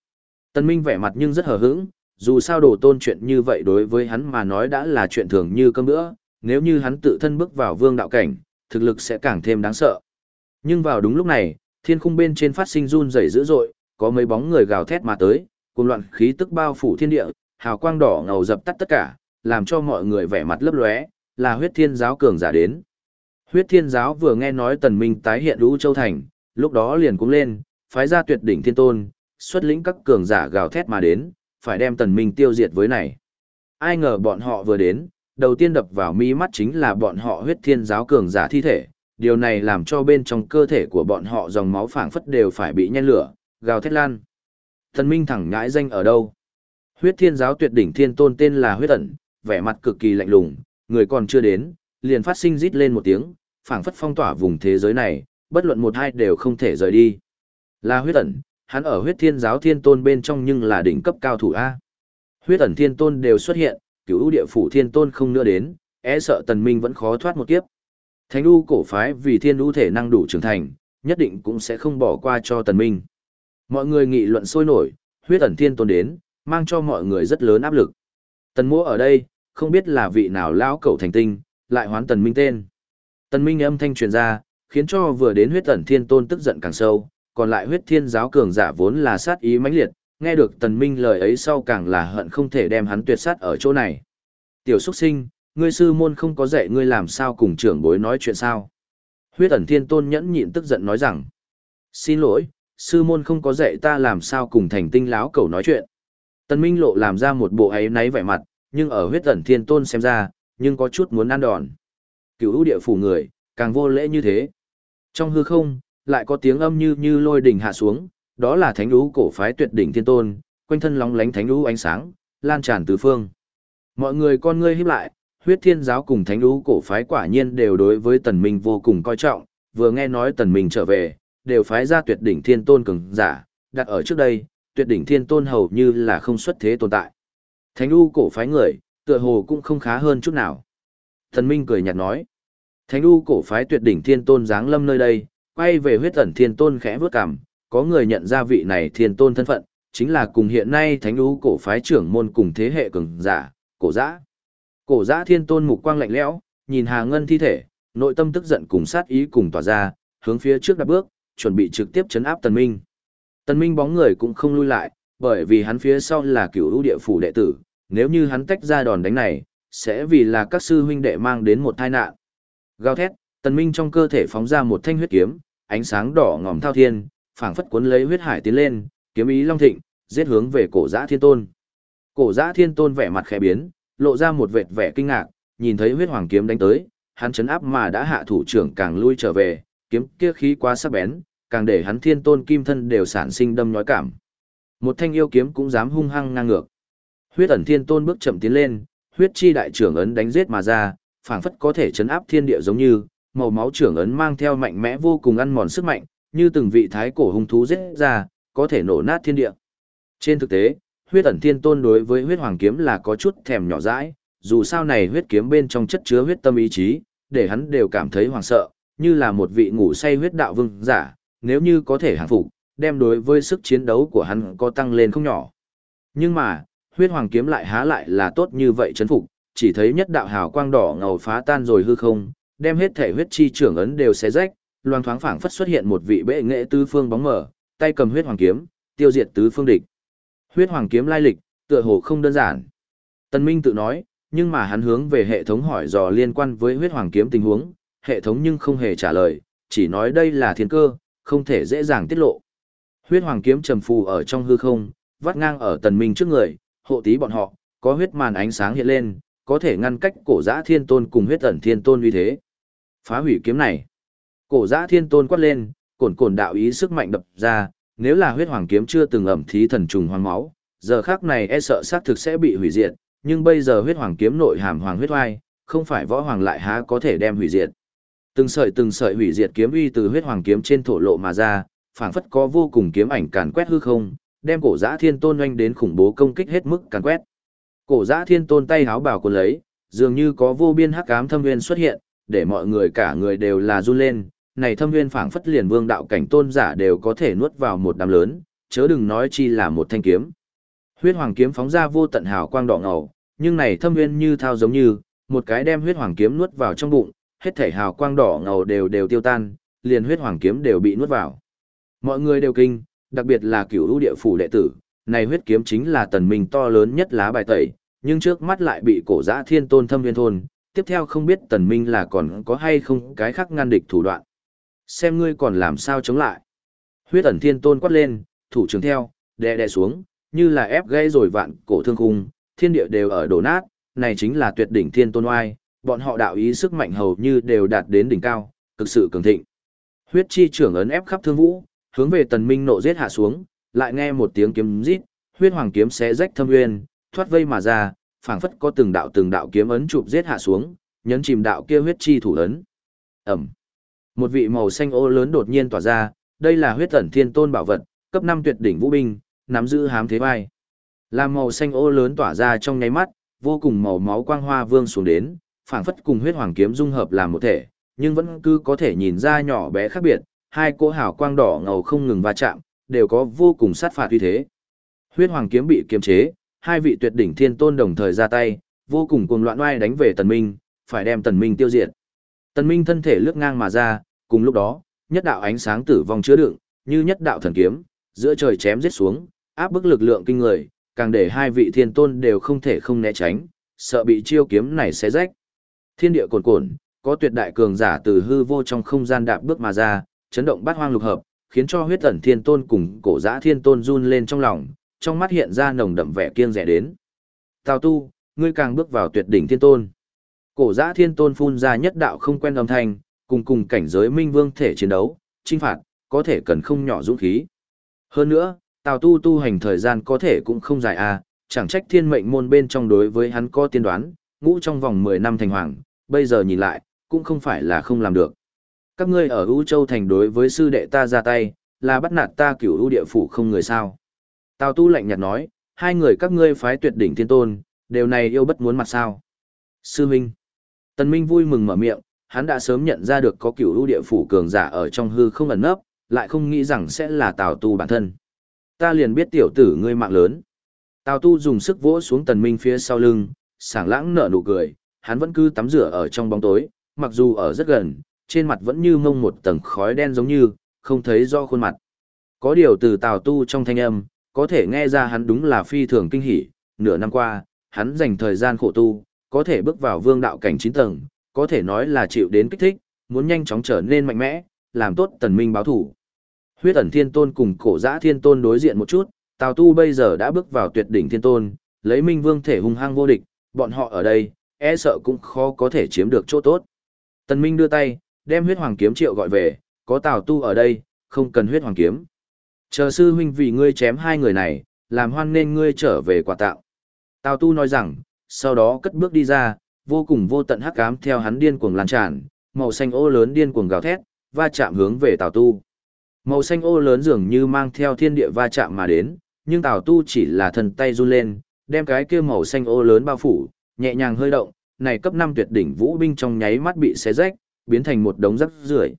Tần minh vẻ mặt nhưng rất hờ hững, dù sao đồ tôn chuyện như vậy đối với hắn mà nói đã là chuyện thường như cơm bữa, nếu như hắn tự thân bước vào vương đạo cảnh, thực lực sẽ càng thêm đáng sợ. Nhưng vào đúng lúc này, thiên khung bên trên phát sinh run rẩy dữ dội, có mấy bóng người gào thét mà tới, cùng loạn khí tức bao phủ thiên địa, hào quang đỏ ngầu dập tắt tất cả, làm cho mọi người vẻ mặt lấp lóe, là huyết thiên giáo cường giả đến. Huyết thiên giáo vừa nghe nói tần minh tái hiện lũ châu thành, lúc đó liền cũng lên, phái ra tuyệt đỉnh thiên tôn, xuất lĩnh các cường giả gào thét mà đến, phải đem tần minh tiêu diệt với này. Ai ngờ bọn họ vừa đến, đầu tiên đập vào mi mắt chính là bọn họ huyết thiên giáo cường giả thi thể, điều này làm cho bên trong cơ thể của bọn họ dòng máu phảng phất đều phải bị nhen lửa, gào thét lan. Thần minh thẳng ngãi danh ở đâu? Huyết thiên giáo tuyệt đỉnh thiên tôn tên là huyết ẩn, vẻ mặt cực kỳ lạnh lùng, người còn chưa đến, liền phát sinh rít lên một tiếng, phảng phất phong tỏa vùng thế giới này, bất luận một hai đều không thể rời đi. Là huyết ẩn, hắn ở huyết thiên giáo thiên tôn bên trong nhưng là đỉnh cấp cao thủ A. Huyết ẩn thiên tôn đều xuất hiện, cửu ưu địa phủ thiên tôn không nữa đến, e sợ tần minh vẫn khó thoát một kiếp. Thánh u cổ phái vì thiên u thể năng đủ trưởng thành, nhất định cũng sẽ không bỏ qua cho tần minh. Mọi người nghị luận sôi nổi, huyết ẩn thiên tôn đến, mang cho mọi người rất lớn áp lực. Tần mỗ ở đây, không biết là vị nào lão cẩu thành tinh, lại hoán tần minh tên. Tần minh âm thanh truyền ra, khiến cho vừa đến huyết ẩn thiên tôn tức giận càng sâu, còn lại huyết thiên giáo cường giả vốn là sát ý mãnh liệt, nghe được tần minh lời ấy sau càng là hận không thể đem hắn tuyệt sát ở chỗ này. Tiểu xuất sinh, ngươi sư môn không có dạy ngươi làm sao cùng trưởng bối nói chuyện sao. Huyết ẩn thiên tôn nhẫn nhịn tức giận nói rằng, xin lỗi, sư môn không có dạy ta làm sao cùng thành tinh láo cầu nói chuyện. Tần minh lộ làm ra một bộ ấy náy vẻ mặt, nhưng ở huyết ẩn thiên tôn xem ra, nhưng có chút muốn ăn đòn. Cửu ưu địa phủ người, càng vô lễ như thế. Trong hư không, lại có tiếng âm như như lôi đỉnh hạ xuống, đó là thánh lũ cổ phái tuyệt đỉnh thiên tôn, quanh thân lóng lánh thánh lũ ánh sáng, lan tràn tứ phương. Mọi người con ngươi híp lại, huyết thiên giáo cùng thánh lũ cổ phái quả nhiên đều đối với tần minh vô cùng coi trọng, vừa nghe nói tần minh trở về, đều phái ra tuyệt đỉnh thiên tôn cường giả, đặt ở trước đây, tuyệt đỉnh thiên tôn hầu như là không xuất thế tồn tại. Thánh lũ cổ phái người, tựa hồ cũng không khá hơn chút nào. Tần minh cười nhạt nói, thánh lũ cổ phái tuyệt đỉnh thiên tôn giáng lâm nơi đây, quay về huyết ẩn thiên tôn khẽ vớt cằm, có người nhận ra vị này thiên tôn thân phận, chính là cùng hiện nay thánh lũ cổ phái trưởng môn cùng thế hệ cường giả, cổ giã. Cổ giã thiên tôn mục quang lạnh lẽo, nhìn Hà Ngân thi thể, nội tâm tức giận cùng sát ý cùng tỏa ra, hướng phía trước đạp bước, chuẩn bị trực tiếp chấn áp Tần Minh. Tần Minh bóng người cũng không lui lại, bởi vì hắn phía sau là cửu lũ địa phủ đệ tử, nếu như hắn tách ra đòn đánh này, sẽ vì là các sư huynh đệ mang đến một tai nạn. Gào thét, Tần Minh trong cơ thể phóng ra một thanh huyết kiếm, ánh sáng đỏ ngòm thao thiên, phảng phất cuốn lấy huyết hải tiến lên, kiếm ý long thịnh, giết hướng về cổ giã thiên tôn. Cổ giã thiên tôn vẻ mặt khẽ biến, lộ ra một vệt vẻ kinh ngạc, nhìn thấy huyết hoàng kiếm đánh tới, hắn chấn áp mà đã hạ thủ trưởng càng lui trở về, kiếm kia khí quá sắc bén, càng để hắn thiên tôn kim thân đều sản sinh đâm nhói cảm. Một thanh yêu kiếm cũng dám hung hăng ngang ngược. Huyết ẩn thiên tôn bước chậm tiến lên, huyết chi đại trưởng ấn đánh giết mà ra, phảng phất có thể chấn áp thiên địa giống như, màu máu trưởng ấn mang theo mạnh mẽ vô cùng ăn mòn sức mạnh, như từng vị thái cổ hung thú giết ra, có thể nổ nát thiên địa. Trên thực tế, huyết ẩn thiên tôn đối với huyết hoàng kiếm là có chút thèm nhỏ dãi, dù sao này huyết kiếm bên trong chất chứa huyết tâm ý chí, để hắn đều cảm thấy hoảng sợ, như là một vị ngủ say huyết đạo vương giả, nếu như có thể hàng phục, đem đối với sức chiến đấu của hắn có tăng lên không nhỏ. Nhưng mà, huyết hoàng kiếm lại há lại là tốt như vậy chấn phục, chỉ thấy nhất đạo hào quang đỏ ngầu phá tan rồi hư không, đem hết thể huyết chi trưởng ấn đều xé rách, loang thoáng phảng phất xuất hiện một vị bệ nghệ tứ phương bóng mở, tay cầm huyết hoàng kiếm, tiêu diệt tứ phương địch. Huyết hoàng kiếm lai lịch, tựa hồ không đơn giản. Tần Minh tự nói, nhưng mà hắn hướng về hệ thống hỏi dò liên quan với huyết hoàng kiếm tình huống, hệ thống nhưng không hề trả lời, chỉ nói đây là thiên cơ, không thể dễ dàng tiết lộ. Huyết hoàng kiếm trầm phù ở trong hư không, vắt ngang ở tần minh trước người, hộ tí bọn họ, có huyết màn ánh sáng hiện lên, có thể ngăn cách cổ giã thiên tôn cùng huyết ẩn thiên tôn uy thế. Phá hủy kiếm này. Cổ giã thiên tôn quát lên, cồn cồn đạo ý sức mạnh đập ra, nếu là huyết hoàng kiếm chưa từng ẩm thí thần trùng hoang máu, giờ khác này e sợ xác thực sẽ bị hủy diệt, nhưng bây giờ huyết hoàng kiếm nội hàm hoàng huyết oai, không phải võ hoàng lại há có thể đem hủy diệt. Từng sợi từng sợi hủy diệt kiếm uy từ huyết hoàng kiếm trên thổ lộ mà ra, phảng phất có vô cùng kiếm ảnh càn quét hư không, đem cổ giã thiên tôn oanh đến khủng bố công kích hết mức càn quét. Cổ giã thiên tôn tay háo bảo cuốn lấy, dường như có vô biên hắc ám thâm nguyên xuất hiện, để mọi người cả người đều là run lên, này thâm nguyên phảng phất liền vương đạo cảnh tôn giả đều có thể nuốt vào một đám lớn, chớ đừng nói chi là một thanh kiếm. Huyết hoàng kiếm phóng ra vô tận hào quang đỏ ngầu, nhưng này thâm nguyên như thao giống như, một cái đem huyết hoàng kiếm nuốt vào trong bụng, hết thể hào quang đỏ ngầu đều đều tiêu tan, liền huyết hoàng kiếm đều bị nuốt vào. Mọi người đều kinh, đặc biệt là cửu lũ địa phủ đệ tử, này huyết kiếm chính là tần minh to lớn nhất lá bài tẩy, nhưng trước mắt lại bị cổ giã thiên tôn thâm viên thôn, tiếp theo không biết tần minh là còn có hay không cái khác ngăn địch thủ đoạn. Xem ngươi còn làm sao chống lại. Huyết ẩn thiên tôn quát lên, thủ trường theo, đè đè xuống, như là ép gãy rồi vạn cổ thương khung, thiên địa đều ở đổ nát, này chính là tuyệt đỉnh thiên tôn oai, bọn họ đạo ý sức mạnh hầu như đều đạt đến đỉnh cao, thực sự cường thịnh. Huyết chi trưởng ấn ép khắp thương vũ, hướng về tần minh nộ giết hạ xuống, lại nghe một tiếng kiếm rít, huyết hoàng kiếm xé rách thâm nguyên, thoát vây mà ra, phảng phất có từng đạo từng đạo kiếm ấn chụp giết hạ xuống, nhấn chìm đạo kia huyết chi thủ ấn. ầm một vị màu xanh ô lớn đột nhiên tỏa ra, đây là huyết ẩn thiên tôn bảo vật, cấp 5 tuyệt đỉnh vũ binh, nắm giữ hám thế vai. Làm màu xanh ô lớn tỏa ra trong nháy mắt, vô cùng màu máu quang hoa vương xuống đến, phảng phất cùng huyết hoàng kiếm dung hợp làm một thể, nhưng vẫn cứ có thể nhìn ra nhỏ bé khác biệt, hai cỗ hào quang đỏ ngầu không ngừng va chạm, đều có vô cùng sát phạt uy thế. Huyết hoàng kiếm bị kiềm chế, hai vị tuyệt đỉnh thiên tôn đồng thời ra tay, vô cùng cuồng loạn oai đánh về Tần Minh, phải đem Tần Minh tiêu diệt. Tần Minh thân thể lướt ngang mà ra, cùng lúc đó, nhất đạo ánh sáng tử vong chứa đựng, như nhất đạo thần kiếm, giữa trời chém giết xuống, áp bức lực lượng kinh người, càng để hai vị thiên tôn đều không thể không né tránh, sợ bị chiêu kiếm này xé rách. Thiên địa cồn cồn, có tuyệt đại cường giả từ hư vô trong không gian đạp bước mà ra, chấn động bát hoang lục hợp, khiến cho huyết ẩn thiên tôn cùng cổ giã thiên tôn run lên trong lòng, trong mắt hiện ra nồng đậm vẻ kiêng rẻ đến. Tào tu, ngươi càng bước vào tuyệt đỉnh thiên tôn. Cổ giã thiên tôn phun ra nhất đạo không quen âm thanh, cùng cùng cảnh giới minh vương thể chiến đấu, trinh phạt, có thể cần không nhỏ dũng khí. Hơn nữa, Tào tu tu hành thời gian có thể cũng không dài à, chẳng trách thiên mệnh môn bên trong đối với hắn có tiên đoán, ngũ trong vòng 10 năm thành hoàng, bây giờ nhìn lại, cũng không phải là không làm được. Các ngươi ở U Châu Thành đối với sư đệ ta ra tay, là bắt nạt ta cửu ưu địa phủ không người sao. Tào tu lạnh nhạt nói, hai người các ngươi phái tuyệt đỉnh thiên tôn, đều này yêu bất muốn mặt sao. Sư Minh. Tần Minh vui mừng mở miệng, hắn đã sớm nhận ra được có cửu ưu địa phủ cường giả ở trong hư không ẩn nấp, lại không nghĩ rằng sẽ là Tào tu bản thân. Ta liền biết tiểu tử ngươi mạng lớn. Tào tu dùng sức vỗ xuống tần minh phía sau lưng, sảng lãng nở nụ cười, hắn vẫn cứ tắm rửa ở trong bóng tối, mặc dù ở rất gần, trên mặt vẫn như mông một tầng khói đen giống như, không thấy rõ khuôn mặt. Có điều từ tào tu trong thanh âm, có thể nghe ra hắn đúng là phi thường kinh hỉ, nửa năm qua, hắn dành thời gian khổ tu, có thể bước vào vương đạo cảnh 9 tầng, có thể nói là chịu đến kích thích, muốn nhanh chóng trở nên mạnh mẽ, làm tốt tần minh báo thủ. Huyết ẩn thiên tôn cùng cổ giã thiên tôn đối diện một chút, Tào Tu bây giờ đã bước vào tuyệt đỉnh thiên tôn, lấy minh vương thể hung hăng vô địch, bọn họ ở đây, e sợ cũng khó có thể chiếm được chỗ tốt. Tần Minh đưa tay, đem huyết hoàng kiếm triệu gọi về, có Tào Tu ở đây, không cần huyết hoàng kiếm. Chờ sư huynh vì ngươi chém hai người này, làm hoan nên ngươi trở về quả tạo. Tào Tu nói rằng, sau đó cất bước đi ra, vô cùng vô tận hắc ám theo hắn điên cuồng lan tràn, màu xanh ô lớn điên cuồng gào thét, va chạm hướng về Tào Tu. Màu xanh ô lớn dường như mang theo thiên địa va chạm mà đến, nhưng Tào Tu chỉ là thần tay run lên, đem cái kia màu xanh ô lớn bao phủ, nhẹ nhàng hơi động, này cấp 5 tuyệt đỉnh vũ binh trong nháy mắt bị xé rách, biến thành một đống rác rưởi.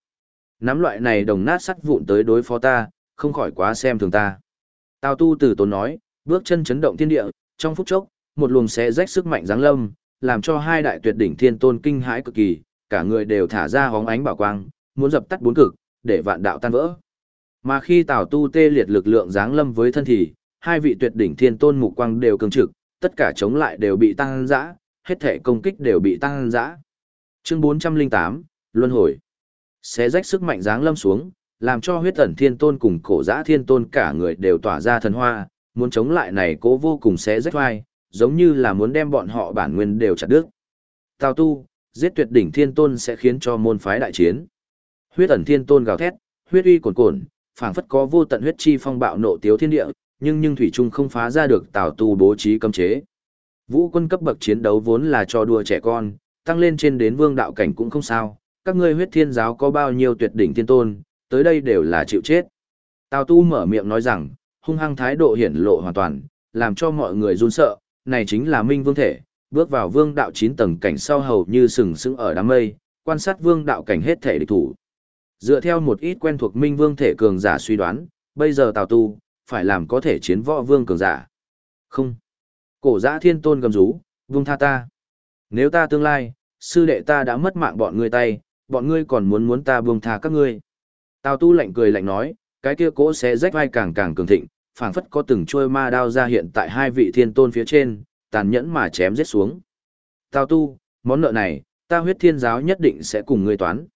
Nắm loại này đồng nát sắt vụn tới đối phó ta, không khỏi quá xem thường ta. Tào Tu từ tốn nói, bước chân chấn động thiên địa, trong phút chốc, một luồng xé rách sức mạnh giáng lâm, làm cho hai đại tuyệt đỉnh thiên tôn kinh hãi cực kỳ, cả người đều thả ra hóng ánh bảo quang, muốn dập tắt bốn cực, để vạn đạo tan vỡ. Mà khi Tào Tu tê liệt lực lượng giáng lâm với thân thì, hai vị tuyệt đỉnh thiên tôn mục quang đều cường trực, tất cả chống lại đều bị tăng dã, hết thể công kích đều bị tăng dã. Chương 408, Luân hồi. Xé rách sức mạnh giáng lâm xuống, làm cho huyết ẩn thiên tôn cùng cổ giã thiên tôn cả người đều tỏa ra thần hoa, muốn chống lại này cố vô cùng xé rách vai, giống như là muốn đem bọn họ bản nguyên đều chặt đứt. Tào tu, giết tuyệt đỉnh thiên tôn sẽ khiến cho môn phái đại chiến. Huyết ẩn thiên tôn gào thét, huyết uy cuồn cuộn, phảng phất có vô tận huyết chi phong bạo nộ tiếu thiên địa, nhưng nhưng thủy trung không phá ra được Tào Tu bố trí cấm chế. Vũ quân cấp bậc chiến đấu vốn là cho đùa trẻ con, tăng lên trên đến vương đạo cảnh cũng không sao, các ngươi huyết thiên giáo có bao nhiêu tuyệt đỉnh thiên tôn, tới đây đều là chịu chết. Tào Tu mở miệng nói rằng, hung hăng thái độ hiển lộ hoàn toàn, làm cho mọi người run sợ, này chính là minh vương thể, bước vào vương đạo 9 tầng cảnh sau hầu như sừng sững ở đám mây, quan sát vương đạo cảnh hết thể địch thủ. Dựa theo một ít quen thuộc minh vương thể cường giả suy đoán, bây giờ Tào Tu, phải làm có thể chiến võ vương cường giả. Không. Cổ giã thiên tôn gầm rú, vương tha ta. Nếu ta tương lai, sư đệ ta đã mất mạng bọn ngươi tay, bọn ngươi còn muốn muốn ta buông tha các ngươi. Tào tu lạnh cười lạnh nói, cái kia cỗ sẽ rách vai càng càng cường thịnh, phảng phất có từng trôi ma đao ra hiện tại hai vị thiên tôn phía trên, tàn nhẫn mà chém giết xuống. Tào tu, món nợ này, ta huyết thiên giáo nhất định sẽ cùng ngươi toán.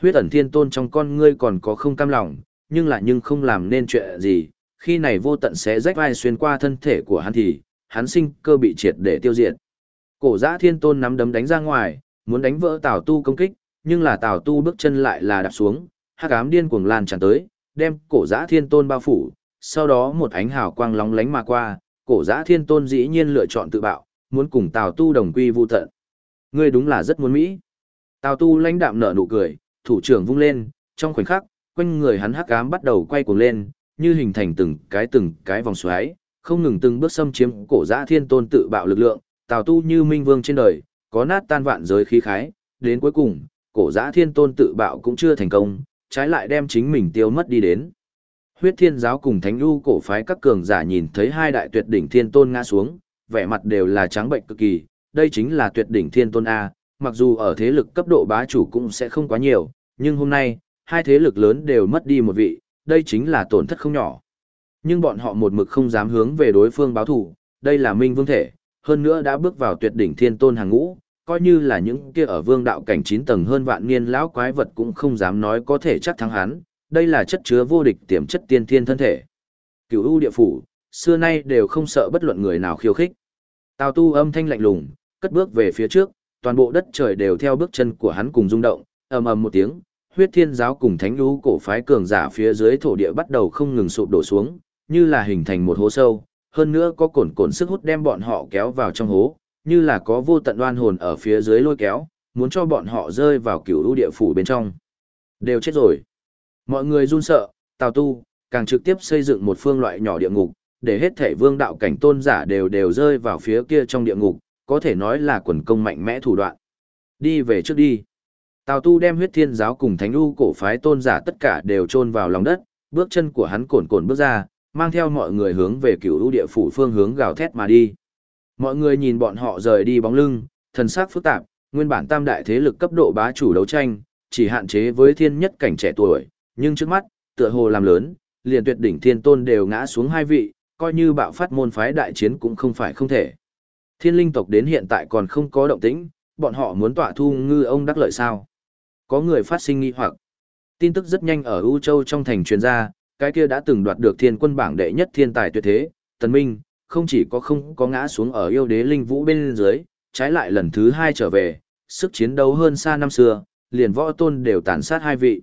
Huyết ẩn thiên tôn trong con ngươi còn có không cam lòng, nhưng lại nhưng không làm nên chuyện gì, khi này vô tận sẽ rách vai xuyên qua thân thể của hắn thì, hắn sinh cơ bị triệt để tiêu diệt. Cổ giã thiên tôn nắm đấm đánh ra ngoài, muốn đánh vỡ Tào Tu công kích, nhưng là Tào Tu bước chân lại là đạp xuống, hắc ám điên cuồng lan tràn tới, đem cổ giã thiên tôn bao phủ, sau đó một ánh hào quang lóng lánh mà qua, cổ giã thiên tôn dĩ nhiên lựa chọn tự bạo, muốn cùng Tào Tu đồng quy vu tận. Ngươi đúng là rất muốn Mỹ. Tào Tu lãnh đạm nở nụ cười, thủ trưởng vung lên, trong khoảnh khắc, quanh người hắn hắc ám bắt đầu quay cuồng lên, như hình thành từng cái từng cái vòng xoáy, không ngừng từng bước xâm chiếm cổ giã thiên tôn tự bạo lực lượng, tào tu như minh vương trên đời, có nát tan vạn giới khí khái, đến cuối cùng, cổ giã thiên tôn tự bạo cũng chưa thành công, trái lại đem chính mình tiêu mất đi đến. Huyết thiên giáo cùng thánh lưu cổ phái các cường giả nhìn thấy hai đại tuyệt đỉnh thiên tôn ngã xuống, vẻ mặt đều là trắng bệnh cực kỳ, đây chính là tuyệt đỉnh thiên tôn A, mặc dù ở thế lực cấp độ bá chủ cũng sẽ không quá nhiều, nhưng hôm nay, hai thế lực lớn đều mất đi một vị, đây chính là tổn thất không nhỏ. Nhưng bọn họ một mực không dám hướng về đối phương báo thủ, đây là minh vương thể, hơn nữa đã bước vào tuyệt đỉnh thiên tôn hàng ngũ, coi như là những kia ở vương đạo cảnh 9 tầng hơn vạn niên lão quái vật cũng không dám nói có thể chắc thắng hắn, đây là chất chứa vô địch tiềm chất tiên thiên thân thể. Cửu u địa phủ, xưa nay đều không sợ bất luận người nào khiêu khích. Tào tu âm thanh lạnh lùng, cất bước về phía trước, toàn bộ đất trời đều theo bước chân của hắn cùng rung động, ầm ầm một tiếng, huyết thiên giáo cùng thánh lũ cổ phái cường giả phía dưới thổ địa bắt đầu không ngừng sụp đổ xuống, như là hình thành một hố sâu, hơn nữa có cồn cồn sức hút đem bọn họ kéo vào trong hố, như là có vô tận oan hồn ở phía dưới lôi kéo, muốn cho bọn họ rơi vào cửu u địa phủ bên trong. Đều chết rồi. Mọi người run sợ, tào tu, càng trực tiếp xây dựng một phương loại nhỏ địa ngục, để hết thể vương đạo cảnh tôn giả đều đều rơi vào phía kia trong địa ngục, có thể nói là quần công mạnh mẽ thủ đoạn. Đi về trước đi. Tào Tu đem huyết thiên giáo cùng thánh u cổ phái tôn giả tất cả đều chôn vào lòng đất, bước chân của hắn cồn cồn bước ra, mang theo mọi người hướng về cửu u địa phủ phương hướng gào thét mà đi. Mọi người nhìn bọn họ rời đi bóng lưng, thần sắc phức tạp, nguyên bản tam đại thế lực cấp độ bá chủ đấu tranh, chỉ hạn chế với thiên nhất cảnh trẻ tuổi, nhưng trước mắt, tựa hồ làm lớn, liền tuyệt đỉnh thiên tôn đều ngã xuống hai vị, coi như bạo phát môn phái đại chiến cũng không phải không thể. Thiên linh tộc đến hiện tại còn không có động tĩnh, bọn họ muốn tỏa thu ngư ông đắc lợi sao? Có người phát sinh nghi hoặc. Tin tức rất nhanh ở U Châu trong thành truyền ra, cái kia đã từng đoạt được thiên quân bảng đệ nhất thiên tài tuyệt thế, Tần Minh, không chỉ có không có ngã xuống ở yêu đế linh vũ bên dưới, trái lại lần thứ hai trở về, sức chiến đấu hơn xa năm xưa, liền võ tôn đều tàn sát hai vị.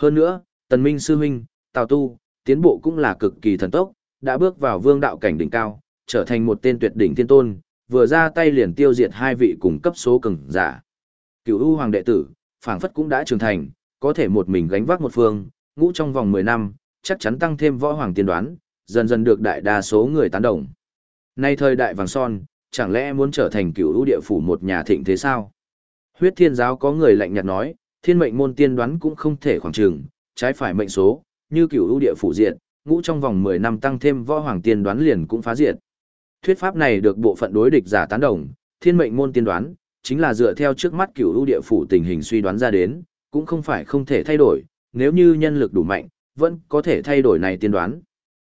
Hơn nữa, Tần Minh sư huynh, Tào Tu, tiến bộ cũng là cực kỳ thần tốc, đã bước vào vương đạo cảnh đỉnh cao, trở thành một tên tuyệt đỉnh thiên tôn, vừa ra tay liền tiêu diệt hai vị cùng cấp số cường giả. Cửu U hoàng đệ tử, phảng phất cũng đã trưởng thành, có thể một mình gánh vác một phương, ngũ trong vòng 10 năm, chắc chắn tăng thêm võ hoàng tiên đoán, dần dần được đại đa số người tán đồng. Nay thời đại vàng son, chẳng lẽ muốn trở thành cửu u địa phủ một nhà thịnh thế sao? Huyết thiên giáo có người lạnh nhạt nói, thiên mệnh môn tiên đoán cũng không thể khoảng trường, trái phải mệnh số, như cửu ưu địa phủ diện, ngũ trong vòng 10 năm tăng thêm võ hoàng tiên đoán liền cũng phá diệt. Thuyết pháp này được bộ phận đối địch giả tán đồng, thiên mệnh môn tiên đoán, chính là dựa theo trước mắt cửu ưu địa phủ tình hình suy đoán ra đến, cũng không phải không thể thay đổi, nếu như nhân lực đủ mạnh, vẫn có thể thay đổi này tiên đoán.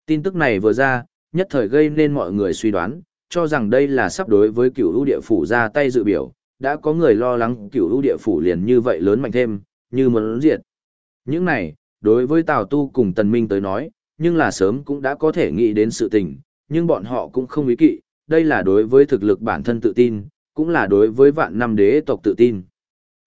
Tin tức này vừa ra, nhất thời gây nên mọi người suy đoán, cho rằng đây là sắp đối với cửu ưu địa phủ ra tay dự biểu, đã có người lo lắng cửu lũ địa phủ liền như vậy lớn mạnh thêm, như muốn diệt. Những này, đối với Tào Tu cùng Tần Minh tới nói, nhưng là sớm cũng đã có thể nghĩ đến sự tình, nhưng bọn họ cũng không ý kỵ, đây là đối với thực lực bản thân tự tin, cũng là đối với vạn năm đế tộc tự tin.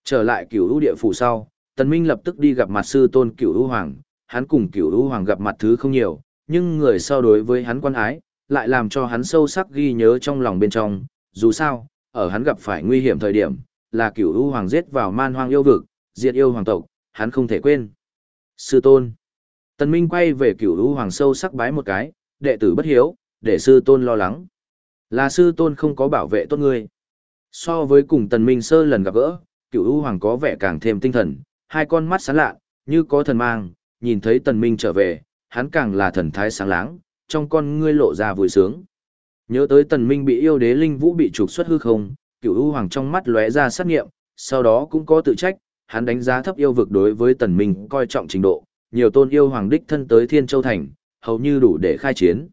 Trở lại cửu lũ địa phủ sau, Tần Minh lập tức đi gặp mặt sư tôn cửu lũ hoàng, hắn cùng cửu lũ hoàng gặp mặt thứ không nhiều, nhưng người sau đối với hắn quan ái, lại làm cho hắn sâu sắc ghi nhớ trong lòng bên trong, dù sao, ở hắn gặp phải nguy hiểm thời điểm, là cửu u hoàng giết vào man hoang yêu vực, diệt yêu hoàng tộc, hắn không thể quên. Sư tôn. Tần Minh quay về cửu u hoàng sâu sắc bái một cái, đệ tử bất hiếu, để sư tôn lo lắng. Là sư tôn không có bảo vệ tốt ngươi. So với cùng tần minh sơ lần gặp gỡ, cửu u hoàng có vẻ càng thêm tinh thần, hai con mắt sáng lạ, như có thần mang, nhìn thấy tần minh trở về, hắn càng là thần thái sáng láng, trong con ngươi lộ ra vui sướng. Nhớ tới tần minh bị yêu đế linh vũ bị trục xuất hư không, cửu u hoàng trong mắt lóe ra sát nghiệm, sau đó cũng có tự trách, hắn đánh giá thấp yêu vực đối với tần minh coi trọng trình độ, nhiều tôn yêu hoàng đích thân tới thiên châu thành, hầu như đủ để khai chiến.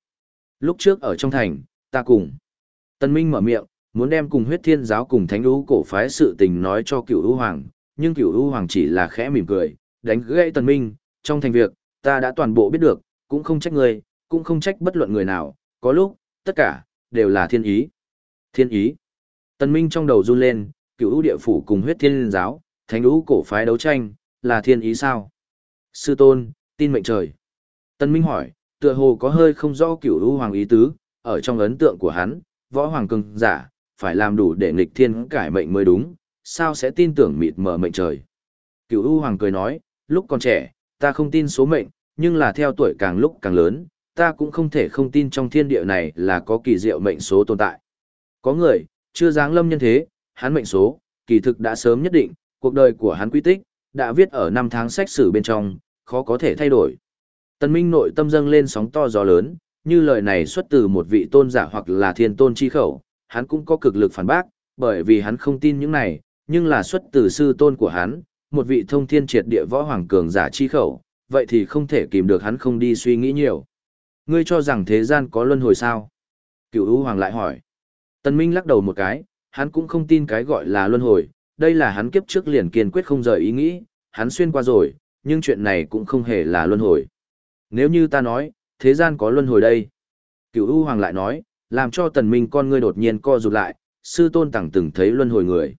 Lúc trước ở trong thành, ta cùng. Tần minh mở miệng, muốn đem cùng huyết thiên giáo cùng thánh u cổ phái sự tình nói cho cựu u hoàng, nhưng cựu u hoàng chỉ là khẽ mỉm cười, đánh gãy tần minh, trong thành việc, ta đã toàn bộ biết được, cũng không trách người, cũng không trách bất luận người nào, có lúc, tất cả, đều là thiên ý. Thiên ý. Tần minh trong đầu run lên, cựu ưu địa phủ cùng huyết thiên giáo, thánh lũ cổ phái đấu tranh, là thiên ý sao? Sư tôn, tin mệnh trời. Tần minh hỏi, tựa hồ có hơi không rõ cựu ưu hoàng ý tứ, ở trong ấn tượng của hắn, võ hoàng cường giả, phải làm đủ để nghịch thiên cải mệnh mới đúng, sao sẽ tin tưởng mịt mờ mệnh trời. Cửu ưu Hoàng cười nói, lúc còn trẻ, ta không tin số mệnh, nhưng là theo tuổi càng lúc càng lớn, ta cũng không thể không tin trong thiên địa này là có kỳ diệu mệnh số tồn tại. Có người, chưa dáng lâm nhân thế, hắn mệnh số, kỳ thực đã sớm nhất định, cuộc đời của hắn quy tích, đã viết ở năm tháng sách sử bên trong, khó có thể thay đổi. Tần Minh nội tâm dâng lên sóng to gió lớn, như lời này xuất từ một vị tôn giả hoặc là thiên tôn chi khẩu, hắn cũng có cực lực phản bác, bởi vì hắn không tin những này, nhưng là xuất từ sư tôn của hắn, một vị thông thiên triệt địa võ hoàng cường giả chi khẩu, vậy thì không thể kìm được hắn không đi suy nghĩ nhiều. Ngươi cho rằng thế gian có luân hồi sao? Cựu U Hoàng lại hỏi. Tần Minh lắc đầu một cái, hắn cũng không tin cái gọi là luân hồi, đây là hắn kiếp trước liền kiên quyết không rời ý nghĩ, hắn xuyên qua rồi, nhưng chuyện này cũng không hề là luân hồi. Nếu như ta nói, thế gian có luân hồi đây. Cựu U Hoàng lại nói, làm cho tần minh con ngươi đột nhiên co rụt lại, sư tôn tẳng từng thấy luân hồi người.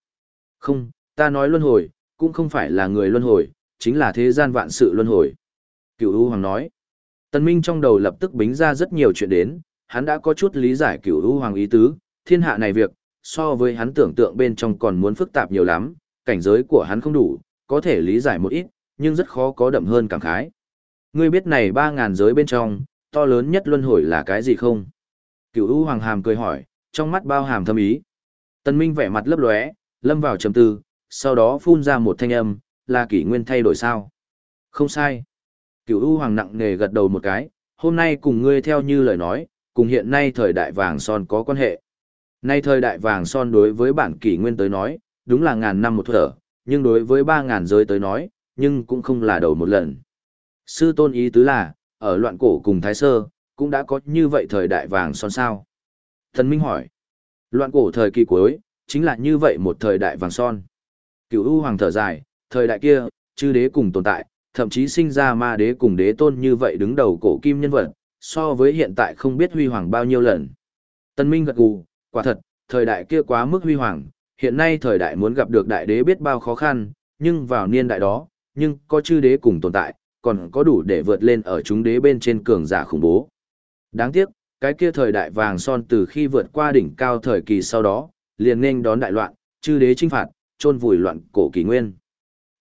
Không, ta nói luân hồi, cũng không phải là người luân hồi, chính là thế gian vạn sự luân hồi. Cựu U Hoàng nói, tần minh trong đầu lập tức bính ra rất nhiều chuyện đến, hắn đã có chút lý giải cửu U Hoàng ý tứ, thiên hạ này việc, so với hắn tưởng tượng bên trong còn muốn phức tạp nhiều lắm, cảnh giới của hắn không đủ, có thể lý giải một ít, nhưng rất khó có đậm hơn cảm khái. Ngươi biết này ba ngàn giới bên trong, to lớn nhất luân hồi là cái gì không? Cửu U Hoàng Hàm cười hỏi, trong mắt bao hàm thâm ý. Tần Minh vẻ mặt lấp lóe, lâm vào trầm tư, sau đó phun ra một thanh âm, là kỷ nguyên thay đổi sao? Không sai. Cửu U Hoàng nặng nề gật đầu một cái, hôm nay cùng ngươi theo như lời nói, cùng hiện nay thời đại vàng son có quan hệ. Nay thời đại vàng son đối với bản kỷ nguyên tới nói, đúng là ngàn năm một thở, nhưng đối với ba ngàn giới tới nói, nhưng cũng không là đầu một lần. Sư tôn ý tứ là, ở loạn cổ cùng Thái Sơ, cũng đã có như vậy thời đại vàng son sao. Thần Minh hỏi, loạn cổ thời kỳ cuối, chính là như vậy một thời đại vàng son. Cửu U Hoàng thở dài, thời đại kia, chư đế cùng tồn tại, thậm chí sinh ra ma đế cùng đế tôn như vậy đứng đầu cổ kim nhân vật, so với hiện tại không biết huy hoàng bao nhiêu lần. Tân Minh gật gù, quả thật, thời đại kia quá mức huy hoàng, hiện nay thời đại muốn gặp được đại đế biết bao khó khăn, nhưng vào niên đại đó, nhưng có chư đế cùng tồn tại, còn có đủ để vượt lên ở chúng đế bên trên cường giả khủng bố. Đáng tiếc, cái kia thời đại vàng son từ khi vượt qua đỉnh cao thời kỳ sau đó, liền nên đón đại loạn, chư đế chinh phạt, chôn vùi loạn cổ kỳ nguyên.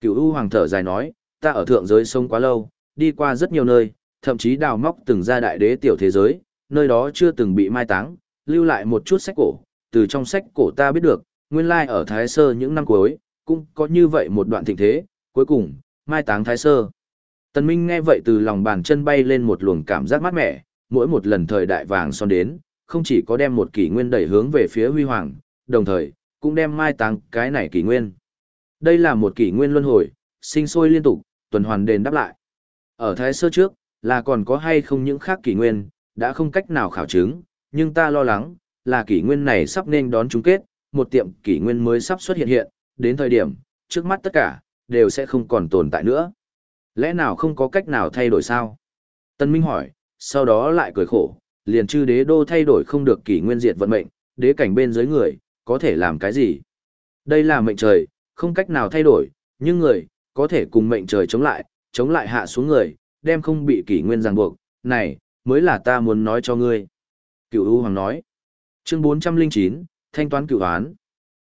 Cửu U hoàng thở dài nói, ta ở thượng giới sống quá lâu, đi qua rất nhiều nơi, thậm chí đào móc từng ra đại đế tiểu thế giới, nơi đó chưa từng bị mai táng, lưu lại một chút sách cổ, từ trong sách cổ ta biết được, nguyên lai ở Thái Sơ những năm cuối, cũng có như vậy một đoạn thịnh thế, cuối cùng, mai táng Thái Sơ. Tần Minh nghe vậy từ lòng bàn chân bay lên một luồng cảm giác mát mẻ, mỗi một lần thời đại vàng son đến, không chỉ có đem một kỷ nguyên đẩy hướng về phía huy hoàng, đồng thời, cũng đem mai táng cái này kỷ nguyên. Đây là một kỷ nguyên luân hồi, sinh sôi liên tục, tuần hoàn đền đáp lại. Ở Thái Sơ trước, là còn có hay không những khác kỷ nguyên, đã không cách nào khảo chứng, nhưng ta lo lắng, là kỷ nguyên này sắp nên đón chung kết, một tiệm kỷ nguyên mới sắp xuất hiện hiện, đến thời điểm, trước mắt tất cả, đều sẽ không còn tồn tại nữa. Lẽ nào không có cách nào thay đổi sao? Tân Minh hỏi, sau đó lại cười khổ, liền chư đế đô thay đổi không được kỷ nguyên diệt vận mệnh, đế cảnh bên dưới người, có thể làm cái gì? Đây là mệnh trời, không cách nào thay đổi, nhưng người, có thể cùng mệnh trời chống lại, chống lại hạ xuống người, đem không bị kỷ nguyên ràng buộc, này, mới là ta muốn nói cho ngươi. Cựu U Hoàng nói. Chương 409, Thanh toán cựu án.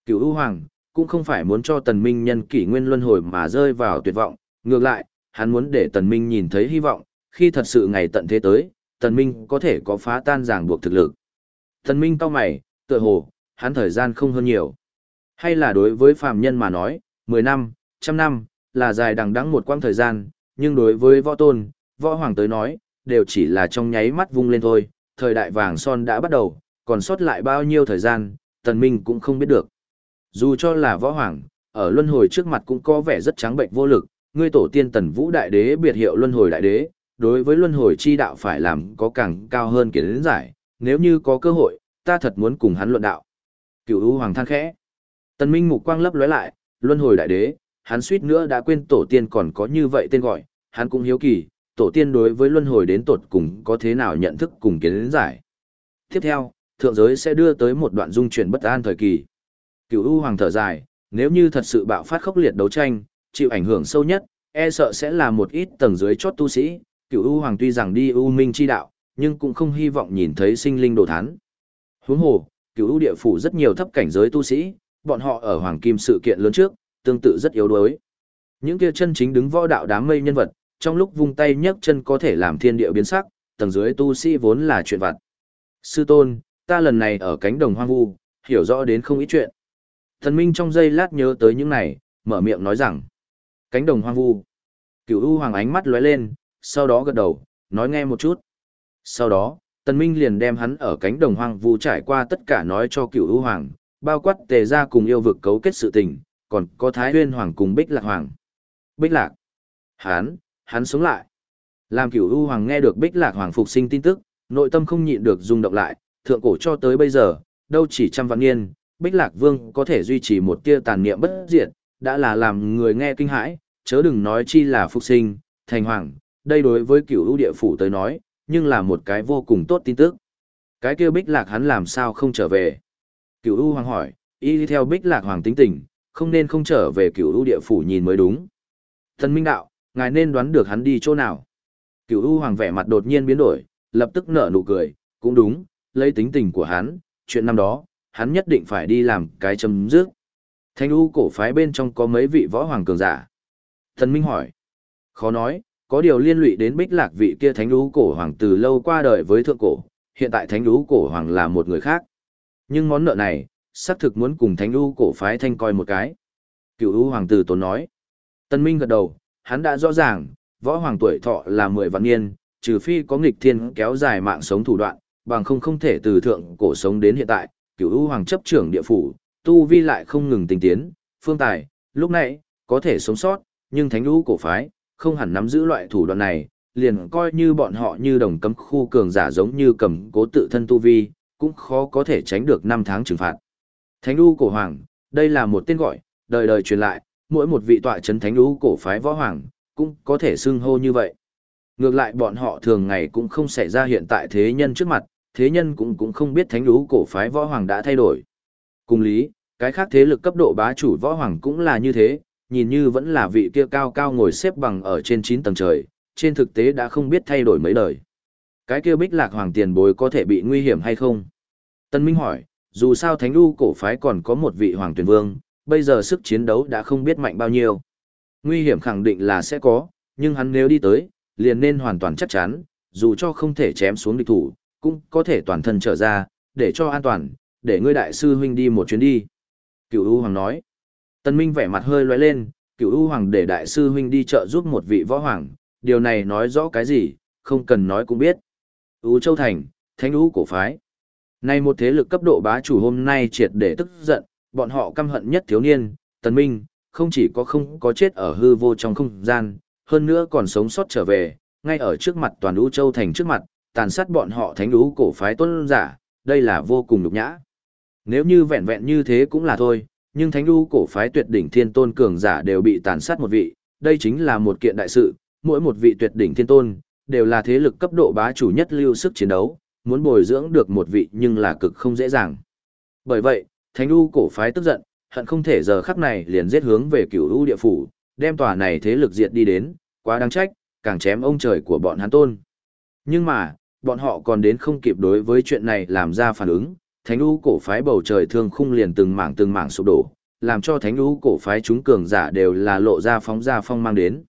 Cựu U Hoàng, cũng không phải muốn cho tần minh nhân kỷ nguyên luân hồi mà rơi vào tuyệt vọng, ngược lại, hắn muốn để tần minh nhìn thấy hy vọng, khi thật sự ngày tận thế tới, tần minh có thể có phá tan ràng buộc thực lực. Tần minh cao mày, tựa hồ, hắn thời gian không hơn nhiều. Hay là đối với phàm nhân mà nói, 10 năm, trăm năm, là dài đằng đẵng một quãng thời gian, nhưng đối với võ tôn, võ hoàng tới nói, đều chỉ là trong nháy mắt vung lên thôi, thời đại vàng son đã bắt đầu, còn sót lại bao nhiêu thời gian, tần minh cũng không biết được. Dù cho là võ hoàng, ở luân hồi trước mặt cũng có vẻ rất trắng bệnh vô lực, ngươi tổ tiên tần vũ đại đế biệt hiệu luân hồi đại đế, đối với luân hồi chi đạo phải làm có càng cao hơn kiến giải, nếu như có cơ hội, ta thật muốn cùng hắn luận đạo. Cửu U Hoàng than khẽ. Tần Minh mục quang lấp lóe lại, luân hồi đại đế, hắn suýt nữa đã quên tổ tiên còn có như vậy tên gọi, hắn cũng hiếu kỳ, tổ tiên đối với luân hồi đến tột cùng có thế nào nhận thức cùng kiến giải. Tiếp theo, thượng giới sẽ đưa tới một đoạn dung chuyển bất an thời kỳ. Cửu U Hoàng thở dài, nếu như thật sự bạo phát khốc liệt đấu tranh, chịu ảnh hưởng sâu nhất, e sợ sẽ là một ít tầng dưới chót tu sĩ, Cửu U Hoàng tuy rằng đi U Minh chi đạo, nhưng cũng không hy vọng nhìn thấy sinh linh đồ thán. Huống hồ, Cửu U địa phủ rất nhiều thấp cảnh giới tu sĩ, bọn họ ở Hoàng Kim sự kiện lớn trước, tương tự rất yếu đuối. Những kia chân chính đứng võ đạo đám mây nhân vật, trong lúc vung tay nhấc chân có thể làm thiên địa biến sắc, tầng dưới tu sĩ vốn là chuyện vặt. Sư tôn, ta lần này ở cánh đồng hoang vu, hiểu rõ đến không ít chuyện. Thần Minh trong giây lát nhớ tới những này, mở miệng nói rằng, cánh đồng hoang vu. Cửu U Hoàng ánh mắt lóe lên, sau đó gật đầu, nói nghe một chút. Sau đó, Tần Minh liền đem hắn ở cánh đồng hoang vu trải qua tất cả nói cho Cửu U Hoàng, bao quát tề ra cùng yêu vực cấu kết sự tình, còn có Thái Huyên Hoàng cùng Bích Lạc Hoàng. Bích Lạc. Hắn, hắn sống lại. Làm Cửu U Hoàng nghe được Bích Lạc Hoàng phục sinh tin tức, nội tâm không nhịn được rung động lại, thượng cổ cho tới bây giờ, đâu chỉ trăm vạn niên, Bích Lạc Vương có thể duy trì một tia tàn niệm bất diệt, đã là làm người nghe kinh hãi, chớ đừng nói chi là phục sinh, thành hoàng, đây đối với cửu ưu địa phủ tới nói, nhưng là một cái vô cùng tốt tin tức. Cái kia Bích Lạc hắn làm sao không trở về? Cửu ưu hoàng hỏi, y đi theo Bích Lạc hoàng tính tình, không nên không trở về cửu ưu địa phủ nhìn mới đúng. Thần Minh đạo, ngài nên đoán được hắn đi chỗ nào? Cửu ưu hoàng vẻ mặt đột nhiên biến đổi, lập tức nở nụ cười, cũng đúng, lấy tính tình của hắn, chuyện năm đó, hắn nhất định phải đi làm cái chấm dứt. Thánh U cổ phái bên trong có mấy vị võ hoàng cường giả. Thần Minh hỏi. Khó nói, có điều liên lụy đến bích lạc vị kia thánh U cổ hoàng từ lâu qua đời với thượng cổ, hiện tại thánh U cổ hoàng là một người khác. Nhưng món nợ này, xác thực muốn cùng thánh U cổ phái thanh coi một cái. Cựu U hoàng tử tốn nói. Tân Minh gật đầu, hắn đã rõ ràng, võ hoàng tuổi thọ là 10 vạn niên, trừ phi có nghịch thiên kéo dài mạng sống thủ đoạn, bằng không không thể từ thượng cổ sống đến hiện tại, Cựu u hoàng chấp trưởng địa phủ, tu vi lại không ngừng tinh tiến, phương tài, lúc này, có thể sống sót, nhưng thánh u cổ phái, không hẳn nắm giữ loại thủ đoạn này, liền coi như bọn họ như đồng cấm khu cường giả giống như cầm cố tự thân tu vi, cũng khó có thể tránh được năm tháng trừng phạt. Thánh u cổ hoàng, đây là một tên gọi, đời đời truyền lại, mỗi một vị tọa chấn thánh u cổ phái võ hoàng, cũng có thể xưng hô như vậy. Ngược lại bọn họ thường ngày cũng không xảy ra hiện tại thế nhân trước mặt, thế nhân cũng cũng không biết thánh lũ cổ phái võ hoàng đã thay đổi. Cùng lý, cái khác thế lực cấp độ bá chủ võ hoàng cũng là như thế, nhìn như vẫn là vị kia cao cao ngồi xếp bằng ở trên 9 tầng trời, trên thực tế đã không biết thay đổi mấy đời. Cái kia bích lạc hoàng tiền bối có thể bị nguy hiểm hay không? Tân Minh hỏi, dù sao thánh lưu cổ phái còn có một vị hoàng tuyển vương, bây giờ sức chiến đấu đã không biết mạnh bao nhiêu. Nguy hiểm khẳng định là sẽ có, nhưng hắn nếu đi tới, liền nên hoàn toàn chắc chắn, dù cho không thể chém xuống địch thủ, cũng có thể toàn thân trở ra, để cho an toàn, để ngươi đại sư huynh đi một chuyến đi. Cửu U Hoàng nói. Tân Minh vẻ mặt hơi lóe lên, Cửu U Hoàng để đại sư huynh đi chợ giúp một vị võ hoàng, điều này nói rõ cái gì, không cần nói cũng biết. U Châu Thành, Thánh U cổ phái. Nay một thế lực cấp độ bá chủ hôm nay triệt để tức giận, bọn họ căm hận nhất thiếu niên, Tần Minh, không chỉ có không có chết ở hư vô trong không gian, hơn nữa còn sống sót trở về, ngay ở trước mặt toàn U Châu Thành trước mặt, tàn sát bọn họ thánh lũ cổ phái tôn giả, đây là vô cùng nhục nhã. Nếu như vẹn vẹn như thế cũng là thôi, nhưng thánh lũ cổ phái tuyệt đỉnh thiên tôn cường giả đều bị tàn sát một vị, đây chính là một kiện đại sự, mỗi một vị tuyệt đỉnh thiên tôn, đều là thế lực cấp độ bá chủ nhất lưu sức chiến đấu, muốn bồi dưỡng được một vị nhưng là cực không dễ dàng. Bởi vậy, thánh u cổ phái tức giận, hận không thể giờ khắc này liền giết hướng về cửu u địa phủ, đem tòa này thế lực diệt đi đến, quá đáng trách, càng chém ông trời của bọn hắn tôn. Nhưng mà, bọn họ còn đến không kịp đối với chuyện này làm ra phản ứng, thánh u cổ phái bầu trời thương khung liền từng mảng từng mảng sụp đổ, làm cho thánh u cổ phái chúng cường giả đều là lộ ra phóng ra phong mang đến.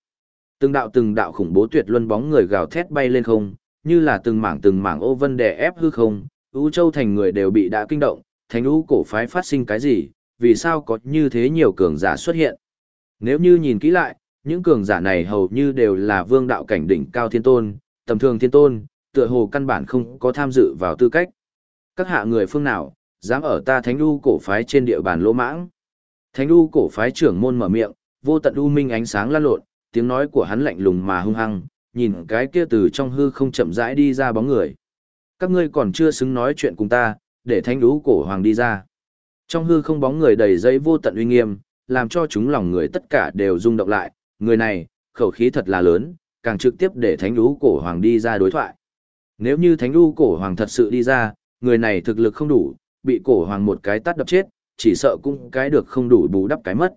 Từng đạo từng đạo khủng bố tuyệt luân bóng người gào thét bay lên không, như là từng mảng từng mảng ô vân đè ép hư không, U Châu thành người đều bị đã kinh động, thánh U cổ phái phát sinh cái gì, vì sao có như thế nhiều cường giả xuất hiện. Nếu như nhìn kỹ lại, những cường giả này hầu như đều là vương đạo cảnh đỉnh cao thiên tôn, tầm thường thiên tôn, tựa hồ căn bản không có tham dự vào tư cách. Các hạ người phương nào, dám ở ta thánh lưu cổ phái trên địa bàn lỗ mãng. Thánh lưu cổ phái trưởng môn mở miệng, vô tận u minh ánh sáng lan lộn, tiếng nói của hắn lạnh lùng mà hung hăng, nhìn cái kia từ trong hư không chậm rãi đi ra bóng người. Các ngươi còn chưa xứng nói chuyện cùng ta, để thánh đú cổ hoàng đi ra. Trong hư không bóng người đầy dây vô tận uy nghiêm, làm cho chúng lòng người tất cả đều rung động lại, người này, khẩu khí thật là lớn, càng trực tiếp để thánh đú cổ hoàng đi ra đối thoại. Nếu như thánh đú cổ hoàng thật sự đi ra, người này thực lực không đủ, bị cổ hoàng một cái tát đập chết, chỉ sợ cũng cái được không đủ bù đắp cái mất.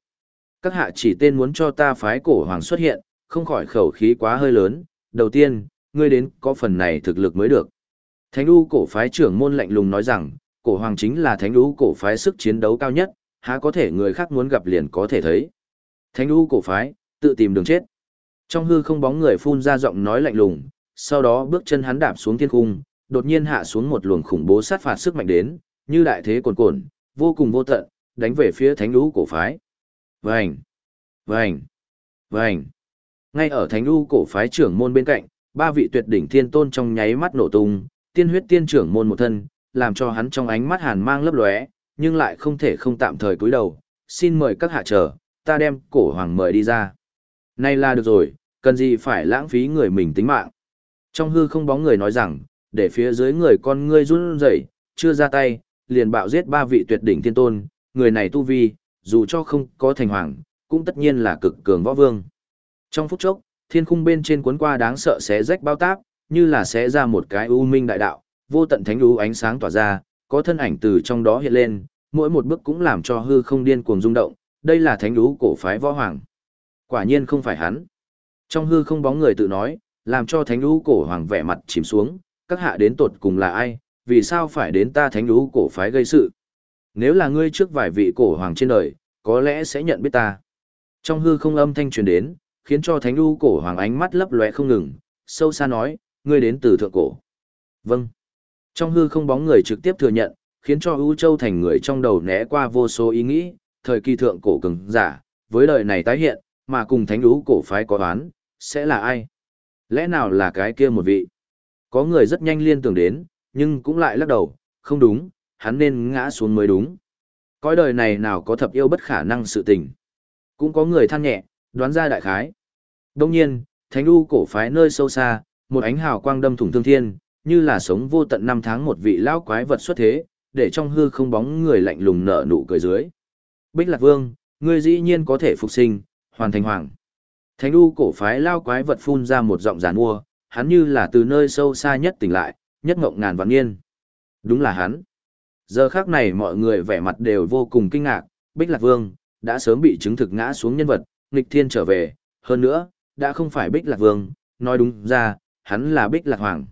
Các hạ chỉ tên muốn cho ta phái cổ hoàng xuất hiện, không khỏi khẩu khí quá hơi lớn, đầu tiên, ngươi đến có phần này thực lực mới được. Thánh đu cổ phái trưởng môn lạnh lùng nói rằng, cổ hoàng chính là thánh đu cổ phái sức chiến đấu cao nhất, há có thể người khác muốn gặp liền có thể thấy. Thánh đu cổ phái, tự tìm đường chết. Trong hư không bóng người phun ra giọng nói lạnh lùng, sau đó bước chân hắn đạp xuống thiên cung, đột nhiên hạ xuống một luồng khủng bố sát phạt sức mạnh đến, như đại thế cuồn cuộn, vô cùng vô tận, đánh về phía thánh lũ cổ phái. Vành, vành, vành. Ngay ở thánh lũ cổ phái trưởng môn bên cạnh, ba vị tuyệt đỉnh thiên tôn trong nháy mắt nổ tung, tiên huyết tiên trưởng môn một thân, làm cho hắn trong ánh mắt hàn mang lấp lóe, nhưng lại không thể không tạm thời cúi đầu. Xin mời các hạ chờ, ta đem cổ hoàng mời đi ra. nay là được rồi, cần gì phải lãng phí người mình tính mạng. Trong hư không bóng người nói rằng, để phía dưới người con ngươi run rẩy, chưa ra tay, liền bạo giết ba vị tuyệt đỉnh thiên tôn, người này tu vi, dù cho không có thành hoàng, cũng tất nhiên là cực cường võ vương. Trong phút chốc, thiên khung bên trên cuốn qua đáng sợ xé rách bao táp, như là xé ra một cái u minh đại đạo, vô tận thánh u ánh sáng tỏa ra, có thân ảnh từ trong đó hiện lên, mỗi một bước cũng làm cho hư không điên cuồng rung động, đây là thánh u cổ phái võ hoàng. Quả nhiên không phải hắn. Trong hư không bóng người tự nói, làm cho thánh u cổ hoàng vẻ mặt chìm xuống, các hạ đến tột cùng là ai, vì sao phải đến ta thánh u cổ phái gây sự. Nếu là ngươi trước vài vị cổ hoàng trên đời, có lẽ sẽ nhận biết ta. Trong hư không âm thanh truyền đến, khiến cho thánh đu cổ hoàng ánh mắt lấp lóe không ngừng, sâu xa nói, ngươi đến từ thượng cổ. Vâng. Trong hư không bóng người trực tiếp thừa nhận, khiến cho U Châu thành người trong đầu né qua vô số ý nghĩ, thời kỳ thượng cổ cường giả, với đời này tái hiện, mà cùng thánh ú cổ phái có đoán, sẽ là ai? Lẽ nào là cái kia một vị? Có người rất nhanh liên tưởng đến, nhưng cũng lại lắc đầu, không đúng, hắn nên ngã xuống mới đúng. Cõi đời này nào có thập yêu bất khả năng sự tình. Cũng có người than nhẹ, đoán ra đại khái. Đông nhiên, thánh u cổ phái nơi sâu xa, một ánh hào quang đâm thủng thương thiên, như là sống vô tận năm tháng một vị lão quái vật xuất thế, để trong hư không bóng người lạnh lùng nở nụ cười dưới. Bích Lạc Vương, ngươi dĩ nhiên có thể phục sinh, hoàn thành hoàng. Thánh u cổ phái lao quái vật phun ra một giọng giàn mua, hắn như là từ nơi sâu xa nhất tỉnh lại, nhất ngộng ngàn vạn niên. Đúng là hắn. Giờ khác này mọi người vẻ mặt đều vô cùng kinh ngạc, Bích Lạc Vương, đã sớm bị chứng thực ngã xuống nhân vật, nghịch thiên trở về, hơn nữa, đã không phải Bích Lạc Vương, nói đúng ra, hắn là Bích Lạc Hoàng.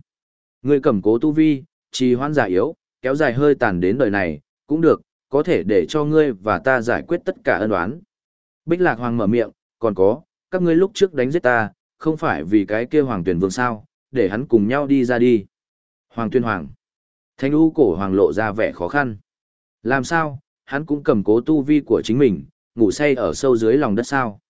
Người cầm cố tu vi, trì hoãn giả yếu, kéo dài hơi tàn đến đời này, cũng được, có thể để cho ngươi và ta giải quyết tất cả ân oán. Bích Lạc Hoàng mở miệng, còn có, các ngươi lúc trước đánh giết ta, không phải vì cái kia Hoàng Tuyển Vương sao, để hắn cùng nhau đi ra đi. Hoàng Tuyên Hoàng. Thanh u cổ Hoàng lộ ra vẻ khó khăn. Làm sao, hắn cũng cầm cố tu vi của chính mình, ngủ say ở sâu dưới lòng đất sao.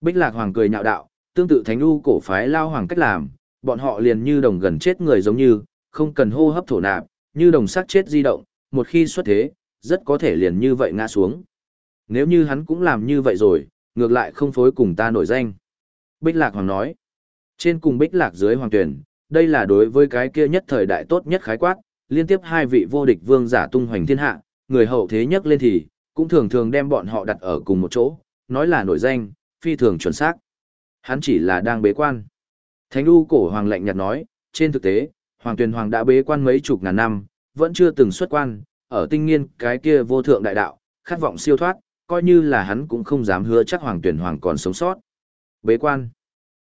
Bích Lạc Hoàng cười nhạo đạo, tương tự Thánh u cổ phái lao hoàng cách làm, bọn họ liền như đồng gần chết người giống như, không cần hô hấp thổ nạp, như đồng xác chết di động, một khi xuất thế, rất có thể liền như vậy ngã xuống. Nếu như hắn cũng làm như vậy rồi, ngược lại không phối cùng ta nổi danh. Bích Lạc Hoàng nói, trên cùng Bích Lạc dưới Hoàng Tuyển, đây là đối với cái kia nhất thời đại tốt nhất khái quát, liên tiếp hai vị vô địch vương giả tung hoành thiên hạ, người hậu thế nhất lên thì, cũng thường thường đem bọn họ đặt ở cùng một chỗ, nói là nổi danh, phi thường chuẩn xác. Hắn chỉ là đang bế quan. Thánh đu cổ hoàng lệnh nhạt nói, trên thực tế, Hoàng Tuyền Hoàng đã bế quan mấy chục ngàn năm, vẫn chưa từng xuất quan, ở tinh nghiên cái kia vô thượng đại đạo, khát vọng siêu thoát, coi như là hắn cũng không dám hứa chắc Hoàng Tuyền Hoàng còn sống sót. Bế quan.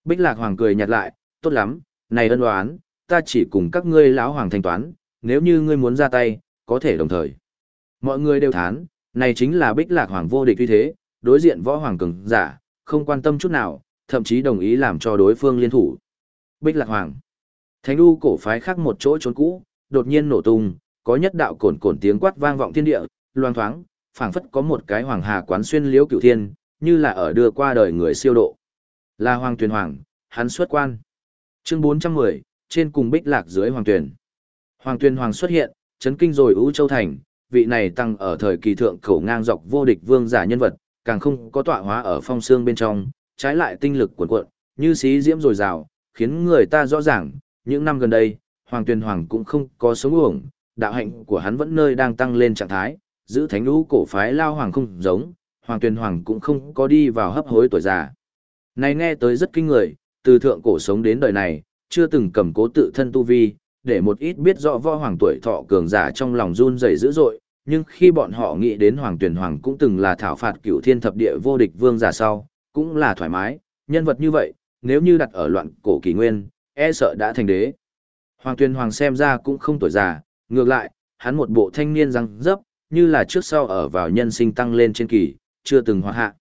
Bích Lạc Hoàng cười nhạt lại, tốt lắm, này ân oán, ta chỉ cùng các ngươi lão hoàng thanh toán, nếu như ngươi muốn ra tay, có thể đồng thời. Mọi người đều thán, này chính là Bích Lạc Hoàng vô địch uy thế, đối diện võ hoàng cường giả, không quan tâm chút nào, thậm chí đồng ý làm cho đối phương liên thủ. Bích Lạc Hoàng. Thánh U cổ phái khác một chỗ trốn cũ, đột nhiên nổ tung, có nhất đạo cồn cồn tiếng quát vang vọng thiên địa, loang thoáng, phảng phất có một cái hoàng hà quán xuyên liễu cửu thiên, như là ở đưa qua đời người siêu độ. Là Hoàng Tuyền Hoàng, hắn xuất quan. Chương 410, trên cùng Bích Lạc dưới Hoàng Tuyền. Hoàng Tuyền Hoàng xuất hiện, chấn kinh rồi U Châu Thành, vị này tăng ở thời kỳ thượng khẩu ngang dọc vô địch vương giả nhân vật, càng không có tọa hóa ở phong xương bên trong, trái lại tinh lực cuộn cuộn, như xí diễm rồi rào, khiến người ta rõ ràng, những năm gần đây, Hoàng Tuyền Hoàng cũng không có sống uổng, đạo hạnh của hắn vẫn nơi đang tăng lên trạng thái, giữ thánh lũ cổ phái lao hoàng không giống, Hoàng Tuyền Hoàng cũng không có đi vào hấp hối tuổi già. Này nghe tới rất kinh người, từ thượng cổ sống đến đời này, chưa từng cầm cố tự thân tu vi, để một ít biết rõ võ hoàng tuổi thọ cường giả trong lòng run rẩy dữ dội, nhưng khi bọn họ nghĩ đến Hoàng Tuyền Hoàng cũng từng là thảo phạt cửu thiên thập địa vô địch vương giả sau, cũng là thoải mái, nhân vật như vậy, nếu như đặt ở loạn cổ kỳ nguyên, e sợ đã thành đế. Hoàng Tuyền Hoàng xem ra cũng không tuổi già, ngược lại, hắn một bộ thanh niên răng dấp, như là trước sau ở vào nhân sinh tăng lên trên kỳ, chưa từng hoa hạ.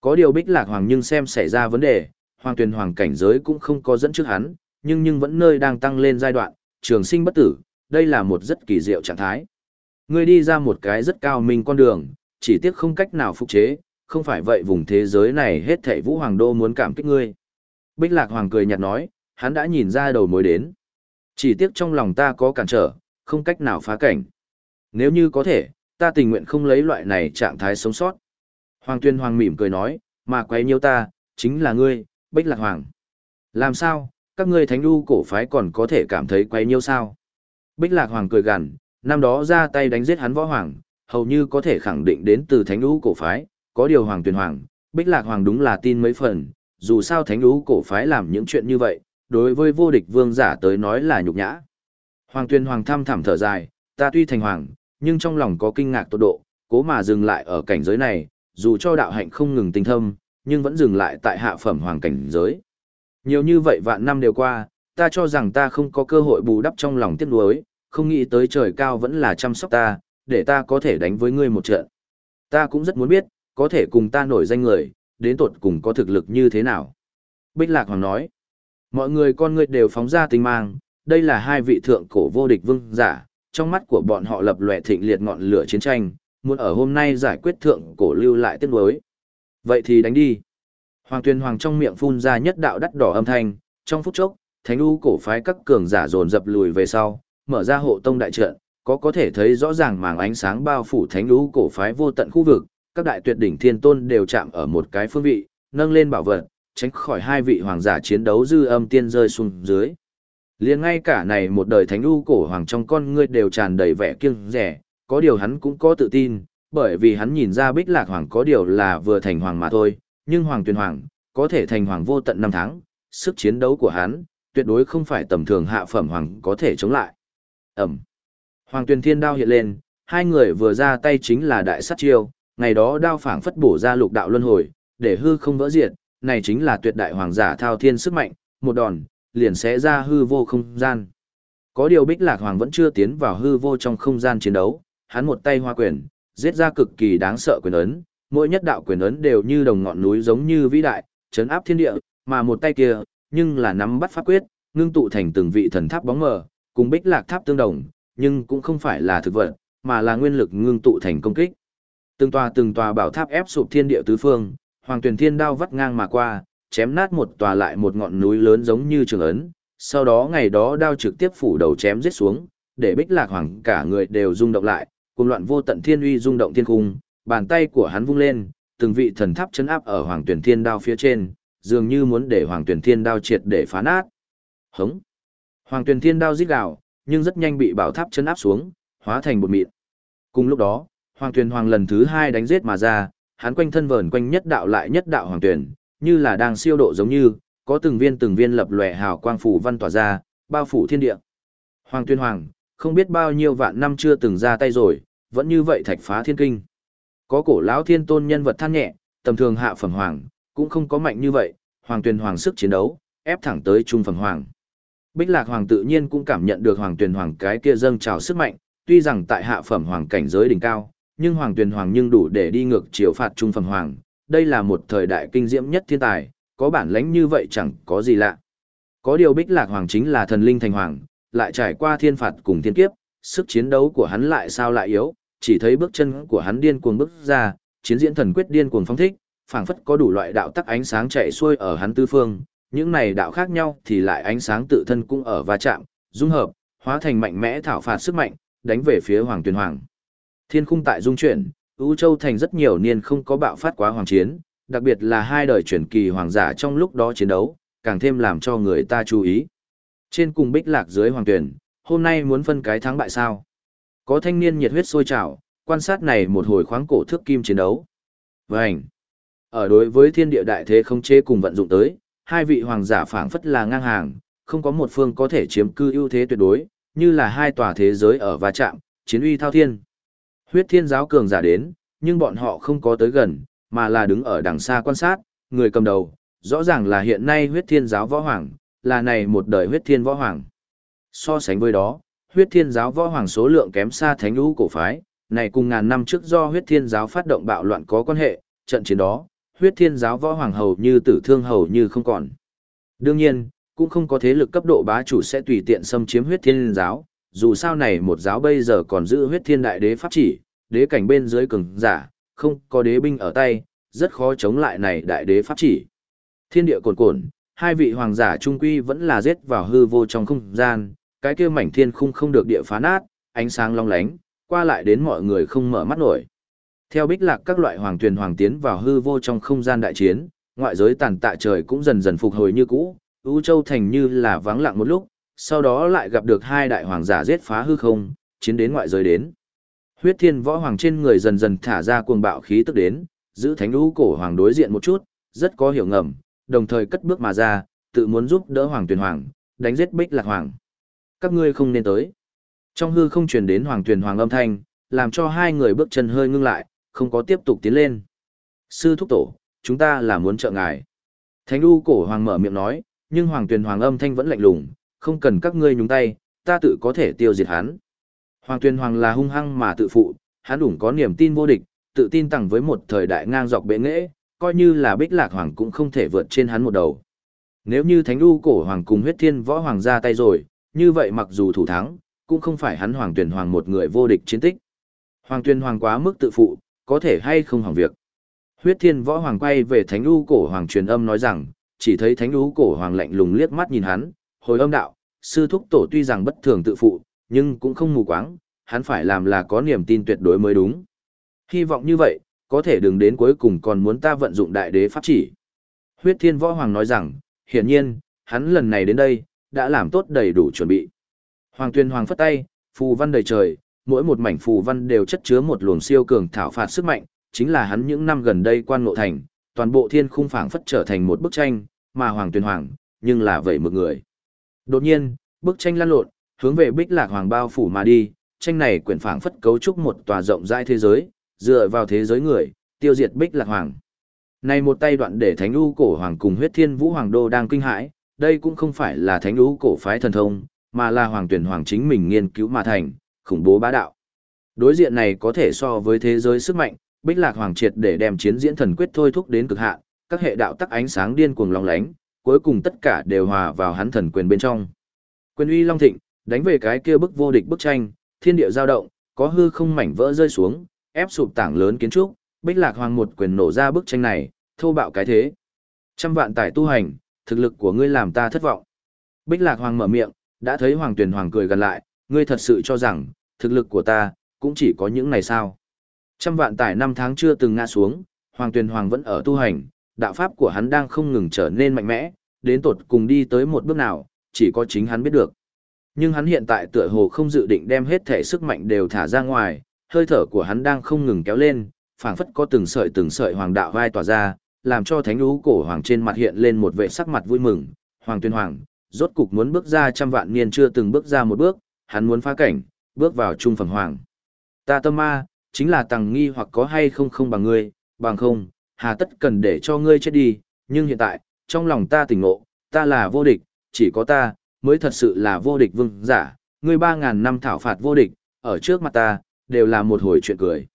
Có điều Bích Lạc Hoàng nhưng xem xảy ra vấn đề, Hoàng Tuyền Hoàng cảnh giới cũng không có dẫn trước hắn, nhưng nhưng vẫn nơi đang tăng lên giai đoạn, trường sinh bất tử, đây là một rất kỳ diệu trạng thái. Ngươi đi ra một cái rất cao minh con đường, chỉ tiếc không cách nào phục chế, không phải vậy vùng thế giới này hết thảy Vũ Hoàng Đô muốn cảm kích ngươi. Bích Lạc Hoàng cười nhạt nói, hắn đã nhìn ra đầu mối đến. Chỉ tiếc trong lòng ta có cản trở, không cách nào phá cảnh. Nếu như có thể, ta tình nguyện không lấy loại này trạng thái sống sót. Hoàng Tuyên Hoàng mỉm cười nói, mà quay nhiêu ta, chính là ngươi, Bích Lạc Hoàng. Làm sao, các ngươi thánh đu cổ phái còn có thể cảm thấy quay nhiêu sao? Bích Lạc Hoàng cười gằn, năm đó ra tay đánh giết hắn võ hoàng, hầu như có thể khẳng định đến từ thánh lũ cổ phái, có điều Hoàng Tuyên Hoàng, Bích Lạc Hoàng đúng là tin mấy phần, dù sao thánh lũ cổ phái làm những chuyện như vậy, đối với vô địch vương giả tới nói là nhục nhã. Hoàng Tuyên Hoàng thăm thẳm thở dài, ta tuy thành hoàng, nhưng trong lòng có kinh ngạc tột độ, cố mà dừng lại ở cảnh giới này, dù cho đạo hạnh không ngừng tinh thâm, nhưng vẫn dừng lại tại hạ phẩm hoàng cảnh giới. Nhiều như vậy vạn năm đều qua, ta cho rằng ta không có cơ hội bù đắp trong lòng tiếc nuối, không nghĩ tới trời cao vẫn là chăm sóc ta, để ta có thể đánh với ngươi một trận. Ta cũng rất muốn biết, có thể cùng ta nổi danh người, đến tột cùng có thực lực như thế nào. Bích Lạc Hoàng nói, mọi người con người đều phóng ra tinh mang, đây là hai vị thượng cổ vô địch vương giả, trong mắt của bọn họ lập lòe thịnh liệt ngọn lửa chiến tranh, muốn ở hôm nay giải quyết thượng cổ lưu lại tiếc nuối. Vậy thì đánh đi. Hoàng Tuyền Hoàng trong miệng phun ra nhất đạo đắt đỏ âm thanh, trong phút chốc, Thánh U cổ phái các cường giả dồn dập lùi về sau, mở ra hộ tông đại trận, có có thể thấy rõ ràng màng ánh sáng bao phủ Thánh lũ cổ phái vô tận khu vực, các đại tuyệt đỉnh thiên tôn đều chạm ở một cái phương vị, nâng lên bảo vật, tránh khỏi hai vị hoàng giả chiến đấu dư âm tiên rơi xuống dưới. Liền ngay cả này một đời thánh lũ cổ hoàng trong con ngươi đều tràn đầy vẻ kiêng rẻ, có điều hắn cũng có tự tin, bởi vì hắn nhìn ra bích lạc hoàng có điều là vừa thành hoàng mà thôi, nhưng hoàng tuyền hoàng, có thể thành hoàng vô tận năm tháng, sức chiến đấu của hắn, tuyệt đối không phải tầm thường hạ phẩm hoàng có thể chống lại. Ẩm. Hoàng tuyền thiên đao hiện lên, hai người vừa ra tay chính là đại sát chiêu, ngày đó đao phảng phất bổ ra lục đạo luân hồi, để hư không vỡ diệt, này chính là tuyệt đại hoàng giả thao thiên sức mạnh, một đòn, liền sẽ ra hư vô không gian. Có điều Bích Lạc Hoàng vẫn chưa tiến vào hư vô trong không gian chiến đấu, hắn một tay hoa quyền, giết ra cực kỳ đáng sợ quyền ấn, mỗi nhất đạo quyền ấn đều như đồng ngọn núi giống như vĩ đại, chấn áp thiên địa, mà một tay kia, nhưng là nắm bắt pháp quyết, ngưng tụ thành từng vị thần tháp bóng mờ, cùng Bích Lạc Tháp tương đồng, nhưng cũng không phải là thực vật, mà là nguyên lực ngưng tụ thành công kích. Từng tòa từng tòa bảo tháp ép sụp thiên địa tứ phương, Hoàng Tuyển Thiên đao vắt ngang mà qua, chém nát một tòa lại một ngọn núi lớn giống như trường ấn, sau đó ngày đó đao trực tiếp phủ đầu chém giết xuống, để Bích Lạc Hoàng cả người đều rung động lại, cùng loạn vô tận thiên uy rung động thiên cung, bàn tay của hắn vung lên, từng vị thần tháp chấn áp ở Hoàng Tuyển Thiên đao phía trên, dường như muốn để Hoàng Tuyển Thiên đao triệt để phá nát. Hống. Hoàng Tuyền Thiên đao rít gào, nhưng rất nhanh bị bảo tháp chấn áp xuống, hóa thành bột mịn. Cùng lúc đó, Hoàng Tuyền Hoàng lần thứ hai đánh giết mà ra, hắn quanh thân vờn quanh nhất đạo lại nhất đạo Hoàng Tuyền, như là đang siêu độ giống như, có từng viên từng viên lập lòe hào quang phủ văn tỏa ra, bao phủ thiên địa. Hoàng Tuyền Hoàng, không biết bao nhiêu vạn năm chưa từng ra tay rồi, vẫn như vậy thạch phá thiên kinh. Có cổ lão thiên tôn nhân vật than nhẹ, tầm thường hạ phẩm hoàng, cũng không có mạnh như vậy, Hoàng Tuyền Hoàng sức chiến đấu, ép thẳng tới trung phẩm hoàng. Bích Lạc Hoàng tự nhiên cũng cảm nhận được Hoàng Tuyền Hoàng cái kia dâng trào sức mạnh, tuy rằng tại hạ phẩm hoàng cảnh giới đỉnh cao, nhưng Hoàng Tuyền Hoàng nhưng đủ để đi ngược chiều phạt trung phẩm hoàng, đây là một thời đại kinh diễm nhất thiên tài, có bản lãnh như vậy chẳng có gì lạ. Có điều Bích Lạc Hoàng chính là thần linh thành hoàng, lại trải qua thiên phạt cùng thiên kiếp, sức chiến đấu của hắn lại sao lại yếu, chỉ thấy bước chân của hắn điên cuồng bước ra, chiến diễn thần quyết điên cuồng phong thích, phảng phất có đủ loại đạo tắc ánh sáng chạy xuôi ở hắn tư phương, những này đạo khác nhau thì lại ánh sáng tự thân cũng ở va chạm, dung hợp, hóa thành mạnh mẽ thảo phạt sức mạnh, đánh về phía Hoàng Tuyền Hoàng. Thiên khung tại dung chuyển, U Châu Thành rất nhiều niên không có bạo phát quá hoàng chiến, đặc biệt là hai đời chuyển kỳ hoàng giả trong lúc đó chiến đấu, càng thêm làm cho người ta chú ý. Trên cùng bích lạc dưới hoàng tuyển, hôm nay muốn phân cái thắng bại sao? Có thanh niên nhiệt huyết sôi trào, quan sát này một hồi khoáng cổ thước kim chiến đấu. Vành! Ở đối với thiên địa đại thế không chế cùng vận dụng tới, hai vị hoàng giả phảng phất là ngang hàng, không có một phương có thể chiếm cư ưu thế tuyệt đối, như là hai tòa thế giới ở va chạm, chiến uy thao thiên. Huyết thiên giáo cường giả đến, nhưng bọn họ không có tới gần, mà là đứng ở đằng xa quan sát, người cầm đầu, rõ ràng là hiện nay huyết thiên giáo võ hoàng, là này một đời huyết thiên võ hoàng. So sánh với đó, huyết thiên giáo võ hoàng số lượng kém xa thánh lũ cổ phái, này cùng ngàn năm trước do huyết thiên giáo phát động bạo loạn có quan hệ, trận chiến đó, huyết thiên giáo võ hoàng hầu như tử thương hầu như không còn. Đương nhiên, cũng không có thế lực cấp độ bá chủ sẽ tùy tiện xâm chiếm huyết thiên giáo, dù sao này một giáo bây giờ còn giữ huyết thiên đại đế pháp chỉ, đế cảnh bên dưới cường giả, không có đế binh ở tay, rất khó chống lại này đại đế pháp chỉ. Thiên địa cồn cồn, hai vị hoàng giả trung quy vẫn là giết vào hư vô trong không gian, cái kia mảnh thiên khung không được địa phá nát, ánh sáng long lánh, qua lại đến mọi người không mở mắt nổi. Theo bích lạc các loại hoàng thuyền hoàng tiến vào hư vô trong không gian đại chiến, ngoại giới tàn tạ trời cũng dần dần phục hồi như cũ, ưu Châu thành như là vắng lặng một lúc, sau đó lại gặp được hai đại hoàng giả giết phá hư không, chiến đến ngoại giới đến. Huyết thiên võ hoàng trên người dần dần thả ra cuồng bạo khí tức đến, giữ thánh lũ cổ hoàng đối diện một chút, rất có hiểu ngầm, đồng thời cất bước mà ra, tự muốn giúp đỡ hoàng Thuyền hoàng, đánh giết bích lạc hoàng. Các ngươi không nên tới. Trong hư không truyền đến hoàng Thuyền hoàng âm thanh, làm cho hai người bước chân hơi ngưng lại, không có tiếp tục tiến lên. Sư thúc tổ, chúng ta là muốn trợ ngài. Thánh đu cổ hoàng mở miệng nói, nhưng hoàng tuyền hoàng âm thanh vẫn lạnh lùng, không cần các ngươi nhúng tay, ta tự có thể tiêu diệt hắn. Hoàng tuyền hoàng là hung hăng mà tự phụ, hắn đủng có niềm tin vô địch, tự tin tặng với một thời đại ngang dọc bệ nghệ, coi như là bích lạc hoàng cũng không thể vượt trên hắn một đầu. Nếu như thánh đu cổ hoàng cùng huyết thiên võ hoàng ra tay rồi, như vậy mặc dù thủ thắng, cũng không phải hắn hoàng tuyển hoàng một người vô địch chiến tích. Hoàng tuyển hoàng quá mức tự phụ, có thể hay không hỏng việc. Huyết thiên võ hoàng quay về thánh lưu cổ hoàng truyền âm nói rằng, chỉ thấy thánh lưu cổ hoàng lạnh lùng liếc mắt nhìn hắn, hồi âm đạo, sư thúc tổ tuy rằng bất thường tự phụ, nhưng cũng không mù quáng, hắn phải làm là có niềm tin tuyệt đối mới đúng. Hy vọng như vậy, có thể đừng đến cuối cùng còn muốn ta vận dụng đại đế pháp chỉ. Huyết thiên võ hoàng nói rằng, hiển nhiên, hắn lần này đến đây, đã làm tốt đầy đủ chuẩn bị. Hoàng tuyên hoàng phất tay, phù văn đầy trời, mỗi một mảnh phù văn đều chất chứa một luồng siêu cường thảo phạt sức mạnh, chính là hắn những năm gần đây quan ngộ thành, toàn bộ thiên khung phảng phất trở thành một bức tranh, mà hoàng tuyên hoàng, nhưng là vậy một người. Đột nhiên, bức tranh lăn lộn, hướng về bích lạc hoàng bao phủ mà đi, tranh này quyển phảng phất cấu trúc một tòa rộng rãi thế giới, dựa vào thế giới người, tiêu diệt bích lạc hoàng. Này một tay đoạn để thánh u cổ hoàng cùng huyết thiên vũ hoàng đô đang kinh hãi, đây cũng không phải là thánh u cổ phái thần thông, mà là hoàng tuyển hoàng chính mình nghiên cứu mà thành, khủng bố bá đạo. Đối diện này có thể so với thế giới sức mạnh, bích lạc hoàng triệt để đem chiến diễn thần quyết thôi thúc đến cực hạn, các hệ đạo tắc ánh sáng điên cuồng long lánh, cuối cùng tất cả đều hòa vào hắn thần quyền bên trong. Quyền uy long thịnh, đánh về cái kia bức vô địch bức tranh, thiên địa giao động, có hư không mảnh vỡ rơi xuống, ép sụp tảng lớn kiến trúc, Bích Lạc Hoàng một quyền nổ ra bức tranh này, thô bạo cái thế. Trăm vạn tài tu hành, thực lực của ngươi làm ta thất vọng. Bích Lạc Hoàng mở miệng, đã thấy Hoàng Tuyền Hoàng cười gần lại, ngươi thật sự cho rằng, thực lực của ta, cũng chỉ có những này sao. Trăm vạn tải năm tháng chưa từng ngã xuống, Hoàng Tuyền Hoàng vẫn ở tu hành, đạo pháp của hắn đang không ngừng trở nên mạnh mẽ, đến tột cùng đi tới một bước nào, chỉ có chính hắn biết được. Nhưng hắn hiện tại tựa hồ không dự định đem hết thể sức mạnh đều thả ra ngoài, hơi thở của hắn đang không ngừng kéo lên, phảng phất có từng sợi từng sợi hoàng đạo vai tỏa ra, làm cho thánh lũ cổ hoàng trên mặt hiện lên một vẻ sắc mặt vui mừng. Hoàng tuyên hoàng, rốt cục muốn bước ra trăm vạn niên chưa từng bước ra một bước, hắn muốn phá cảnh, bước vào trung phẩm hoàng. Ta tâm ma, chính là tàng nghi hoặc có hay không không bằng ngươi, bằng không, hà tất cần để cho ngươi chết đi, nhưng hiện tại, trong lòng ta tỉnh ngộ, ta là vô địch, chỉ có ta, mới thật sự là vô địch vương giả, ngươi ba ngàn năm thảo phạt vô địch, ở trước mặt ta, đều là một hồi chuyện cười.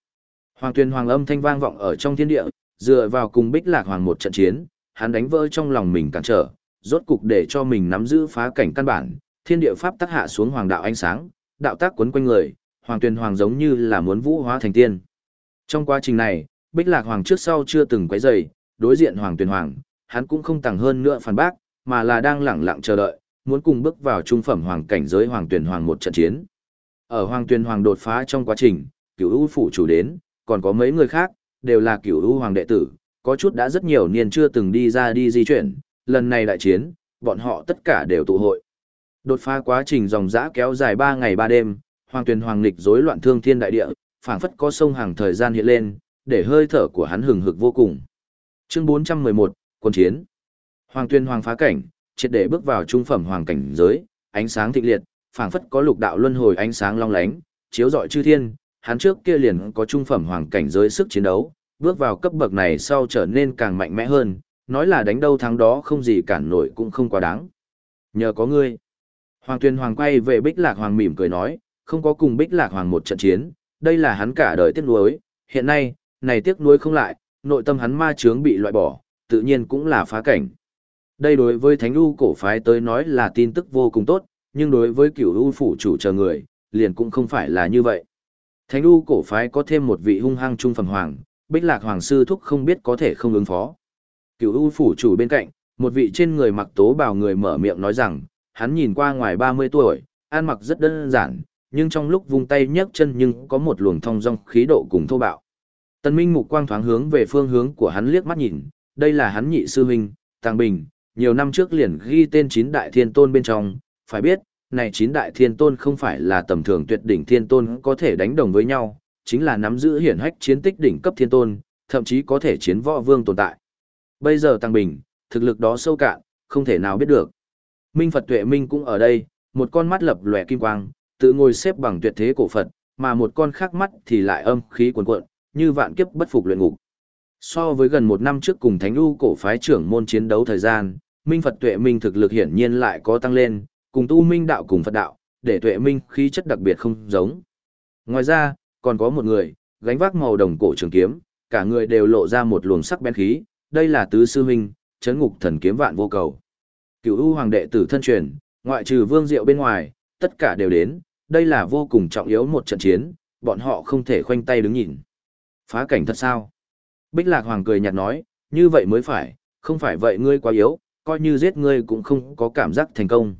Hoàng tuyên hoàng âm thanh vang vọng ở trong thiên địa, dựa vào cùng bích lạc hoàng một trận chiến, hắn đánh vỡ trong lòng mình cản trở, rốt cục để cho mình nắm giữ phá cảnh căn bản, thiên địa pháp tác hạ xuống hoàng đạo ánh sáng, đạo tác quấn quanh người, hoàng Tuyền hoàng giống như là muốn vũ hóa thành tiên. Trong quá trình này, bích lạc hoàng trước sau chưa từng quấy rầy, đối diện hoàng Tuyền hoàng, hắn cũng không tăng hơn nữa phản bác, mà là đang lẳng lặng chờ đợi, muốn cùng bước vào trung phẩm hoàng cảnh giới hoàng Tuyền hoàng một trận chiến. Ở hoàng Tuyền hoàng đột phá trong quá trình, cửu u phủ chủ đến, còn có mấy người khác, đều là cửu u hoàng đệ tử, có chút đã rất nhiều niên chưa từng đi ra đi di chuyển, lần này đại chiến, bọn họ tất cả đều tụ hội. Đột phá quá trình dòng dã kéo dài 3 ngày 3 đêm, hoàng tuyển hoàng lịch rối loạn thương thiên đại địa, phảng phất có sông hàng thời gian hiện lên, để hơi thở của hắn hừng hực vô cùng. Chương 411, quân chiến. Hoàng tuyên hoàng phá cảnh, triệt để bước vào trung phẩm hoàng cảnh giới, ánh sáng thịnh liệt, phảng phất có lục đạo luân hồi ánh sáng long lánh, chiếu rọi chư thiên, hắn trước kia liền có trung phẩm hoàng cảnh giới sức chiến đấu, bước vào cấp bậc này sau trở nên càng mạnh mẽ hơn, nói là đánh đâu thắng đó không gì cản nổi cũng không quá đáng. Nhờ có ngươi. Hoàng tuyên hoàng quay về Bích Lạc Hoàng mỉm cười nói, không có cùng Bích Lạc Hoàng một trận chiến, đây là hắn cả đời tiếc nuối, hiện nay, này tiếc nuối không lại, nội tâm hắn ma chướng bị loại bỏ, tự nhiên cũng là phá cảnh. Đây đối với Thánh U cổ phái tới nói là tin tức vô cùng tốt, nhưng đối với cửu U phủ chủ chờ người, liền cũng không phải là như vậy. Thánh U cổ phái có thêm một vị hung hăng trung phẩm hoàng, Bích Lạc Hoàng sư thúc không biết có thể không ứng phó. Cửu U phủ chủ bên cạnh, một vị trên người mặc tố bào người mở miệng nói rằng, hắn nhìn qua ngoài 30 tuổi, ăn mặc rất đơn giản, nhưng trong lúc vung tay nhấc chân nhưng có một luồng thông dong khí độ cùng thô bạo. Tần Minh mục quang thoáng hướng về phương hướng của hắn liếc mắt nhìn, đây là hắn nhị sư huynh, Tàng Bình, nhiều năm trước liền ghi tên chín đại thiên tôn bên trong, phải biết, này chín đại thiên tôn không phải là tầm thường tuyệt đỉnh thiên tôn có thể đánh đồng với nhau, chính là nắm giữ hiển hách chiến tích đỉnh cấp thiên tôn, thậm chí có thể chiến võ vương tồn tại. Bây giờ Tăng Bình, thực lực đó sâu cạn, không thể nào biết được. Minh Phật Tuệ Minh cũng ở đây, một con mắt lập lòe kim quang, tự ngồi xếp bằng tuyệt thế cổ Phật, mà một con khác mắt thì lại âm khí cuồn cuộn, như vạn kiếp bất phục luyện ngục. So với gần một năm trước cùng Thánh U cổ phái trưởng môn chiến đấu thời gian, Minh Phật Tuệ Minh thực lực hiển nhiên lại có tăng lên, cùng tu minh đạo cùng Phật đạo, để Tuệ Minh khí chất đặc biệt không giống. Ngoài ra, còn có một người, gánh vác màu đồng cổ trường kiếm, cả người đều lộ ra một luồng sắc bén khí, đây là tứ sư huynh, chấn ngục thần kiếm vạn vô cầu. Cửu U hoàng đệ tử thân truyền, ngoại trừ Vương Diệu bên ngoài, tất cả đều đến, đây là vô cùng trọng yếu một trận chiến, bọn họ không thể khoanh tay đứng nhìn. Phá cảnh thật sao? Bích Lạc Hoàng cười nhạt nói, như vậy mới phải, không phải vậy ngươi quá yếu, coi như giết ngươi cũng không có cảm giác thành công.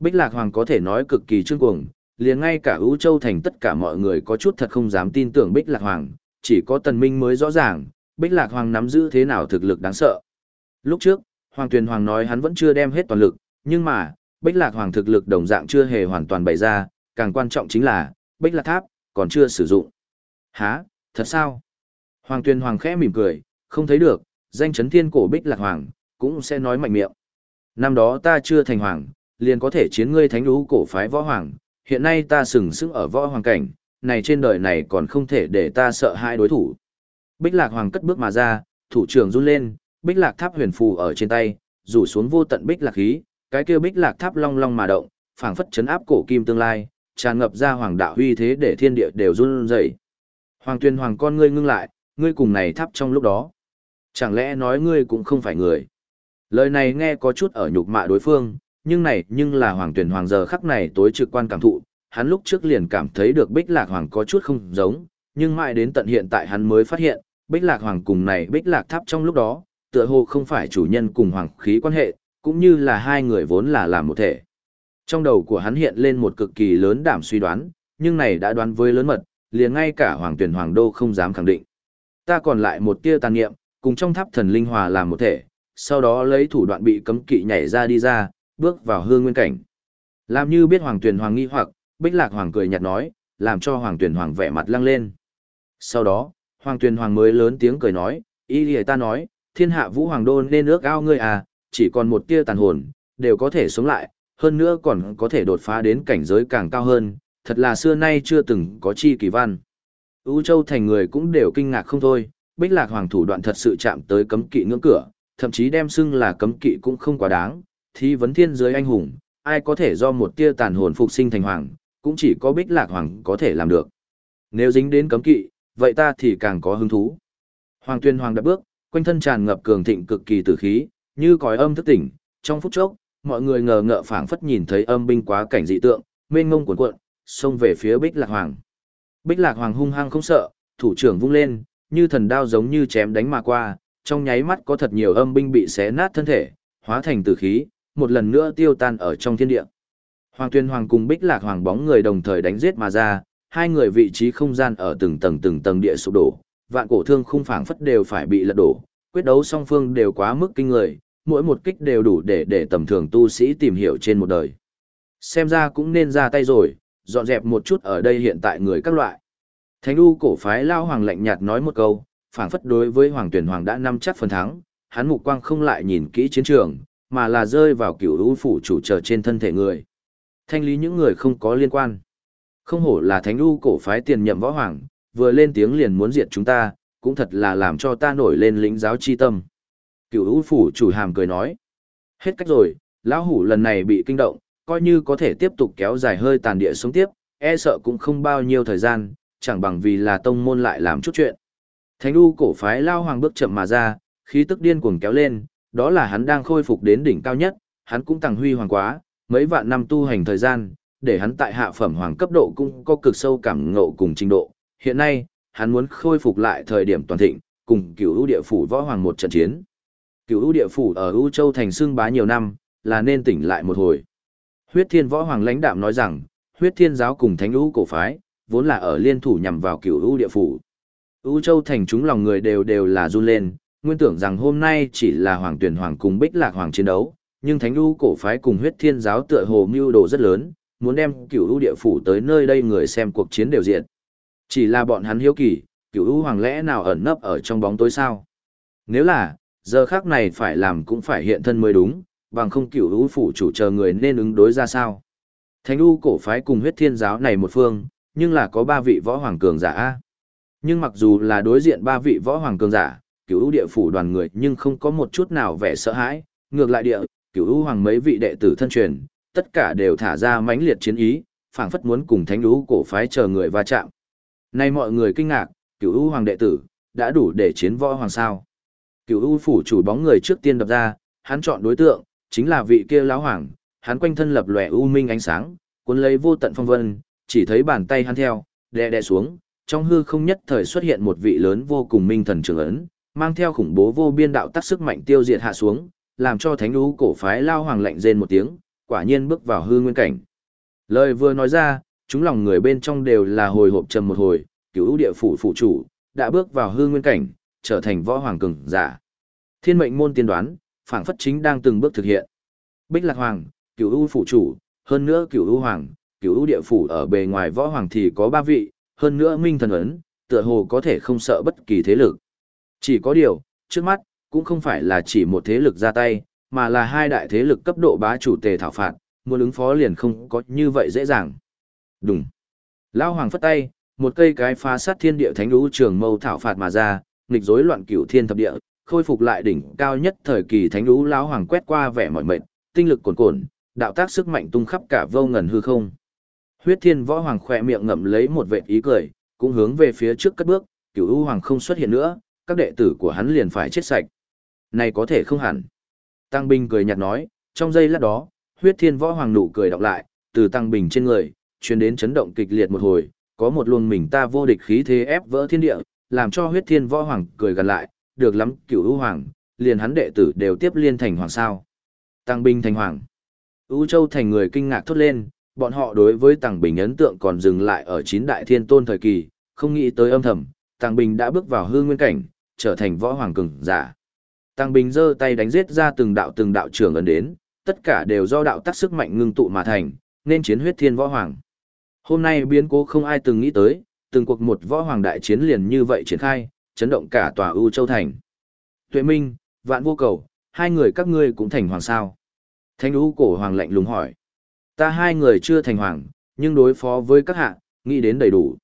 Bích Lạc Hoàng có thể nói cực kỳ trương cuồng, liền ngay cả ưu châu thành tất cả mọi người có chút thật không dám tin tưởng Bích Lạc Hoàng, chỉ có Tần Minh mới rõ ràng, Bích Lạc Hoàng nắm giữ thế nào thực lực đáng sợ. Lúc trước, Hoàng Tuyền Hoàng nói hắn vẫn chưa đem hết toàn lực, nhưng mà, Bích Lạc Hoàng thực lực đồng dạng chưa hề hoàn toàn bày ra, càng quan trọng chính là, Bích Lạc Tháp, còn chưa sử dụng. Hả, thật sao? Hoàng Tuyền Hoàng khẽ mỉm cười, không thấy được, danh chấn thiên cổ Bích Lạc Hoàng, cũng sẽ nói mạnh miệng. Năm đó ta chưa thành hoàng, liền có thể chiến ngươi thánh lũ cổ phái võ hoàng, hiện nay ta sừng sững ở võ hoàng cảnh, này trên đời này còn không thể để ta sợ hai đối thủ. Bích Lạc Hoàng cất bước mà ra, thủ trưởng run lên, Bích Lạc Tháp huyền phù ở trên tay, rủ xuống vô tận Bích Lạc khí, cái kia Bích Lạc Tháp long long mà động, phảng phất chấn áp cổ kim tương lai, tràn ngập ra hoàng đạo huy thế để thiên địa đều run rẩy. Hoàng Tuyên Hoàng con ngươi ngưng lại, ngươi cùng này tháp trong lúc đó, chẳng lẽ nói ngươi cũng không phải người? Lời này nghe có chút ở nhục mạ đối phương, nhưng này nhưng là Hoàng Tuyển Hoàng giờ khắc này tối trực quan cảm thụ, hắn lúc trước liền cảm thấy được Bích Lạc Hoàng có chút không giống, nhưng mãi đến tận hiện tại hắn mới phát hiện, Bích Lạc Hoàng cùng này Bích Lạc Tháp trong lúc đó, tựa hồ không phải chủ nhân cùng hoàng khí quan hệ, cũng như là hai người vốn là làm một thể. Trong đầu của hắn hiện lên một cực kỳ lớn đảm suy đoán, nhưng này đã đoán với lớn mật, liền ngay cả Hoàng Tuyển Hoàng Đô không dám khẳng định. Ta còn lại một tia tàn niệm, cùng trong tháp thần linh hòa làm một thể, sau đó lấy thủ đoạn bị cấm kỵ nhảy ra đi ra, bước vào hương nguyên cảnh. Làm như biết Hoàng Tuyền Hoàng nghi hoặc, Bích Lạc Hoàng cười nhạt nói, làm cho Hoàng Tuyền Hoàng vẻ mặt lăng lên. Sau đó, Hoàng Tuyền Hoàng mới lớn tiếng cười nói, ý lìa ta nói, thiên hạ vũ hoàng đô nên ước ao ngươi à, chỉ còn một tia tàn hồn, đều có thể sống lại, hơn nữa còn có thể đột phá đến cảnh giới càng cao hơn, thật là xưa nay chưa từng có chi kỳ văn. Ú Châu thành người cũng đều kinh ngạc không thôi, Bích Lạc Hoàng thủ đoạn thật sự chạm tới cấm kỵ ngưỡng cửa, thậm chí đem xưng là cấm kỵ cũng không quá đáng, thì vấn thiên giới anh hùng, ai có thể do một tia tàn hồn phục sinh thành hoàng, cũng chỉ có bích lạc hoàng có thể làm được. Nếu dính đến cấm kỵ, vậy ta thì càng có hứng thú. Hoàng tuyên hoàng đã bước, quanh thân tràn ngập cường thịnh cực kỳ tử khí, như còi âm thức tỉnh, trong phút chốc, mọi người ngờ ngợ phảng phất nhìn thấy âm binh quá cảnh dị tượng, mênh ngông cuộn cuộn, xông về phía Bích Lạc Hoàng. Bích Lạc Hoàng hung hăng không sợ, thủ trưởng vung lên, như thần đao giống như chém đánh mà qua, trong nháy mắt có thật nhiều âm binh bị xé nát thân thể, hóa thành tử khí, một lần nữa tiêu tan ở trong thiên địa. Hoàng Tuyên Hoàng cùng Bích Lạc Hoàng bóng người đồng thời đánh giết mà ra, hai người vị trí không gian ở từng tầng từng tầng địa sụp đổ, vạn cổ thương khung phảng phất đều phải bị lật đổ, quyết đấu song phương đều quá mức kinh người, mỗi một kích đều đủ để để tầm thường tu sĩ tìm hiểu trên một đời. Xem ra cũng nên ra tay rồi, dọn dẹp một chút ở đây hiện tại người các loại. Thánh đu cổ phái lao hoàng lạnh nhạt nói một câu, phảng phất đối với Hoàng Tuyển Hoàng đã năm chắc phần thắng, hắn mục quang không lại nhìn kỹ chiến trường, mà là rơi vào cửu u phủ chủ trở trên thân thể người. Thanh lý những người không có liên quan. Không hổ là thánh đu cổ phái tiền nhậm võ hoàng, vừa lên tiếng liền muốn diệt chúng ta, cũng thật là làm cho ta nổi lên lĩnh giáo chi tâm. cựu u phủ chủ hàm cười nói. Hết cách rồi, lão hủ lần này bị kinh động, coi như có thể tiếp tục kéo dài hơi tàn địa sống tiếp, e sợ cũng không bao nhiêu thời gian, chẳng bằng vì là tông môn lại làm chút chuyện. Thánh U cổ phái lao hoàng bước chậm mà ra, khí tức điên cuồng kéo lên, đó là hắn đang khôi phục đến đỉnh cao nhất, hắn cũng tăng huy hoàng quá, mấy vạn năm tu hành thời gian, để hắn tại hạ phẩm hoàng cấp độ cũng có cực sâu cảm ngộ cùng trình độ. Hiện nay, hắn muốn khôi phục lại thời điểm toàn thịnh, cùng cửu ưu địa phủ võ hoàng một trận chiến. Cửu ưu địa phủ ở ưu châu thành xưng bá nhiều năm, là nên tỉnh lại một hồi. Huyết thiên võ hoàng lãnh đạm nói rằng, huyết thiên giáo cùng thánh ưu cổ phái, vốn là ở liên thủ nhằm vào cửu ưu địa phủ. ưu châu thành chúng lòng người đều đều là run lên, nguyên tưởng rằng hôm nay chỉ là hoàng tuyển hoàng cùng bích lạc hoàng chiến đấu, nhưng thánh ưu cổ phái cùng huyết thiên giáo tựa hồ mưu đồ rất lớn, muốn đem cửu ưu địa phủ tới nơi đây người xem cuộc chiến đều diện. Chỉ là bọn hắn hiếu kỳ, cửu ưu hoàng lẽ nào ẩn nấp ở trong bóng tối sao? Nếu là, giờ khác này phải làm cũng phải hiện thân mới đúng, bằng không cửu ưu phủ chủ chờ người nên ứng đối ra sao? Thánh ưu cổ phái cùng huyết thiên giáo này một phương, nhưng là có ba vị võ hoàng cường giả. Nhưng mặc dù là đối diện ba vị võ hoàng cường giả, cửu ưu địa phủ đoàn người nhưng không có một chút nào vẻ sợ hãi, ngược lại địa, cửu ưu hoàng mấy vị đệ tử thân truyền, tất cả đều thả ra mãnh liệt chiến ý, phảng phất muốn cùng thánh ưu cổ phái chờ người va chạm. Nay mọi người kinh ngạc, cửu ưu hoàng đệ tử, đã đủ để chiến võ hoàng sao. Cửu ưu phủ chủ bóng người trước tiên đập ra, hắn chọn đối tượng, chính là vị kia lão hoàng, hắn quanh thân lập lòe u minh ánh sáng, cuốn lấy vô tận phong vân, chỉ thấy bàn tay hắn theo, đè đè xuống, trong hư không nhất thời xuất hiện một vị lớn vô cùng minh thần trường ấn, mang theo khủng bố vô biên đạo tác sức mạnh tiêu diệt hạ xuống, làm cho thánh ưu cổ phái lao hoàng lạnh rên một tiếng, quả nhiên bước vào hư nguyên cảnh. Lời vừa nói ra, chúng lòng người bên trong đều là hồi hộp trầm một hồi, cửu ưu địa phủ phụ chủ, đã bước vào hư nguyên cảnh, trở thành võ hoàng cường giả. Thiên mệnh môn tiên đoán, phảng phất chính đang từng bước thực hiện. Bích Lạc Hoàng, cửu ưu phụ chủ, hơn nữa cửu ưu hoàng, cửu ưu địa phủ ở bề ngoài võ hoàng thì có ba vị, hơn nữa minh thần ấn, tựa hồ có thể không sợ bất kỳ thế lực. Chỉ có điều, trước mắt, cũng không phải là chỉ một thế lực ra tay, mà là hai đại thế lực cấp độ bá chủ tề thảo phạt, muốn ứng phó liền không có như vậy dễ dàng. Đúng. Lao Hoàng phất tay, một cây cái phá sát thiên địa thánh lũ trường mâu thảo phạt mà ra, nghịch rối loạn cửu thiên thập địa, khôi phục lại đỉnh cao nhất thời kỳ thánh lũ lão hoàng quét qua vẻ mọi mệt, tinh lực cuồn cuộn, đạo tác sức mạnh tung khắp cả vô ngần hư không. Huyết Thiên Võ Hoàng khỏe miệng ngậm lấy một vệt ý cười, cũng hướng về phía trước cất bước, Cửu U Hoàng không xuất hiện nữa, các đệ tử của hắn liền phải chết sạch. Này có thể không hẳn. Tăng Bình cười nhạt nói, trong giây lát đó, Huyết Thiên Võ Hoàng nụ cười đọc lại, từ Tăng Bình trên người, truyền đến chấn động kịch liệt một hồi, có một luồng mình ta vô địch khí thế ép vỡ thiên địa, làm cho Huyết Thiên Võ Hoàng cười gần lại, được lắm, Cửu U Hoàng, liền hắn đệ tử đều tiếp liên thành hoàng sao? Tăng Bình thành hoàng. U Châu thành người kinh ngạc thốt lên, bọn họ đối với Tàng Bình ấn tượng còn dừng lại ở chín đại thiên tôn thời kỳ, không nghĩ tới âm thầm, Tàng Bình đã bước vào hư nguyên cảnh, trở thành võ hoàng cường giả. Tàng Bình giơ tay đánh giết ra từng đạo từng đạo trưởng ấn đến, tất cả đều do đạo tác sức mạnh ngưng tụ mà thành, nên chiến huyết thiên võ hoàng. Hôm nay biến cố không ai từng nghĩ tới, từng cuộc một võ hoàng đại chiến liền như vậy triển khai, chấn động cả tòa U Châu thành. Tuệ Minh, Vạn Vô Cầu, hai người các ngươi cũng thành hoàng sao? Thánh ưu cổ hoàng lạnh lùng hỏi. Ta hai người chưa thành hoàng, nhưng đối phó với các hạ, nghĩ đến đầy đủ.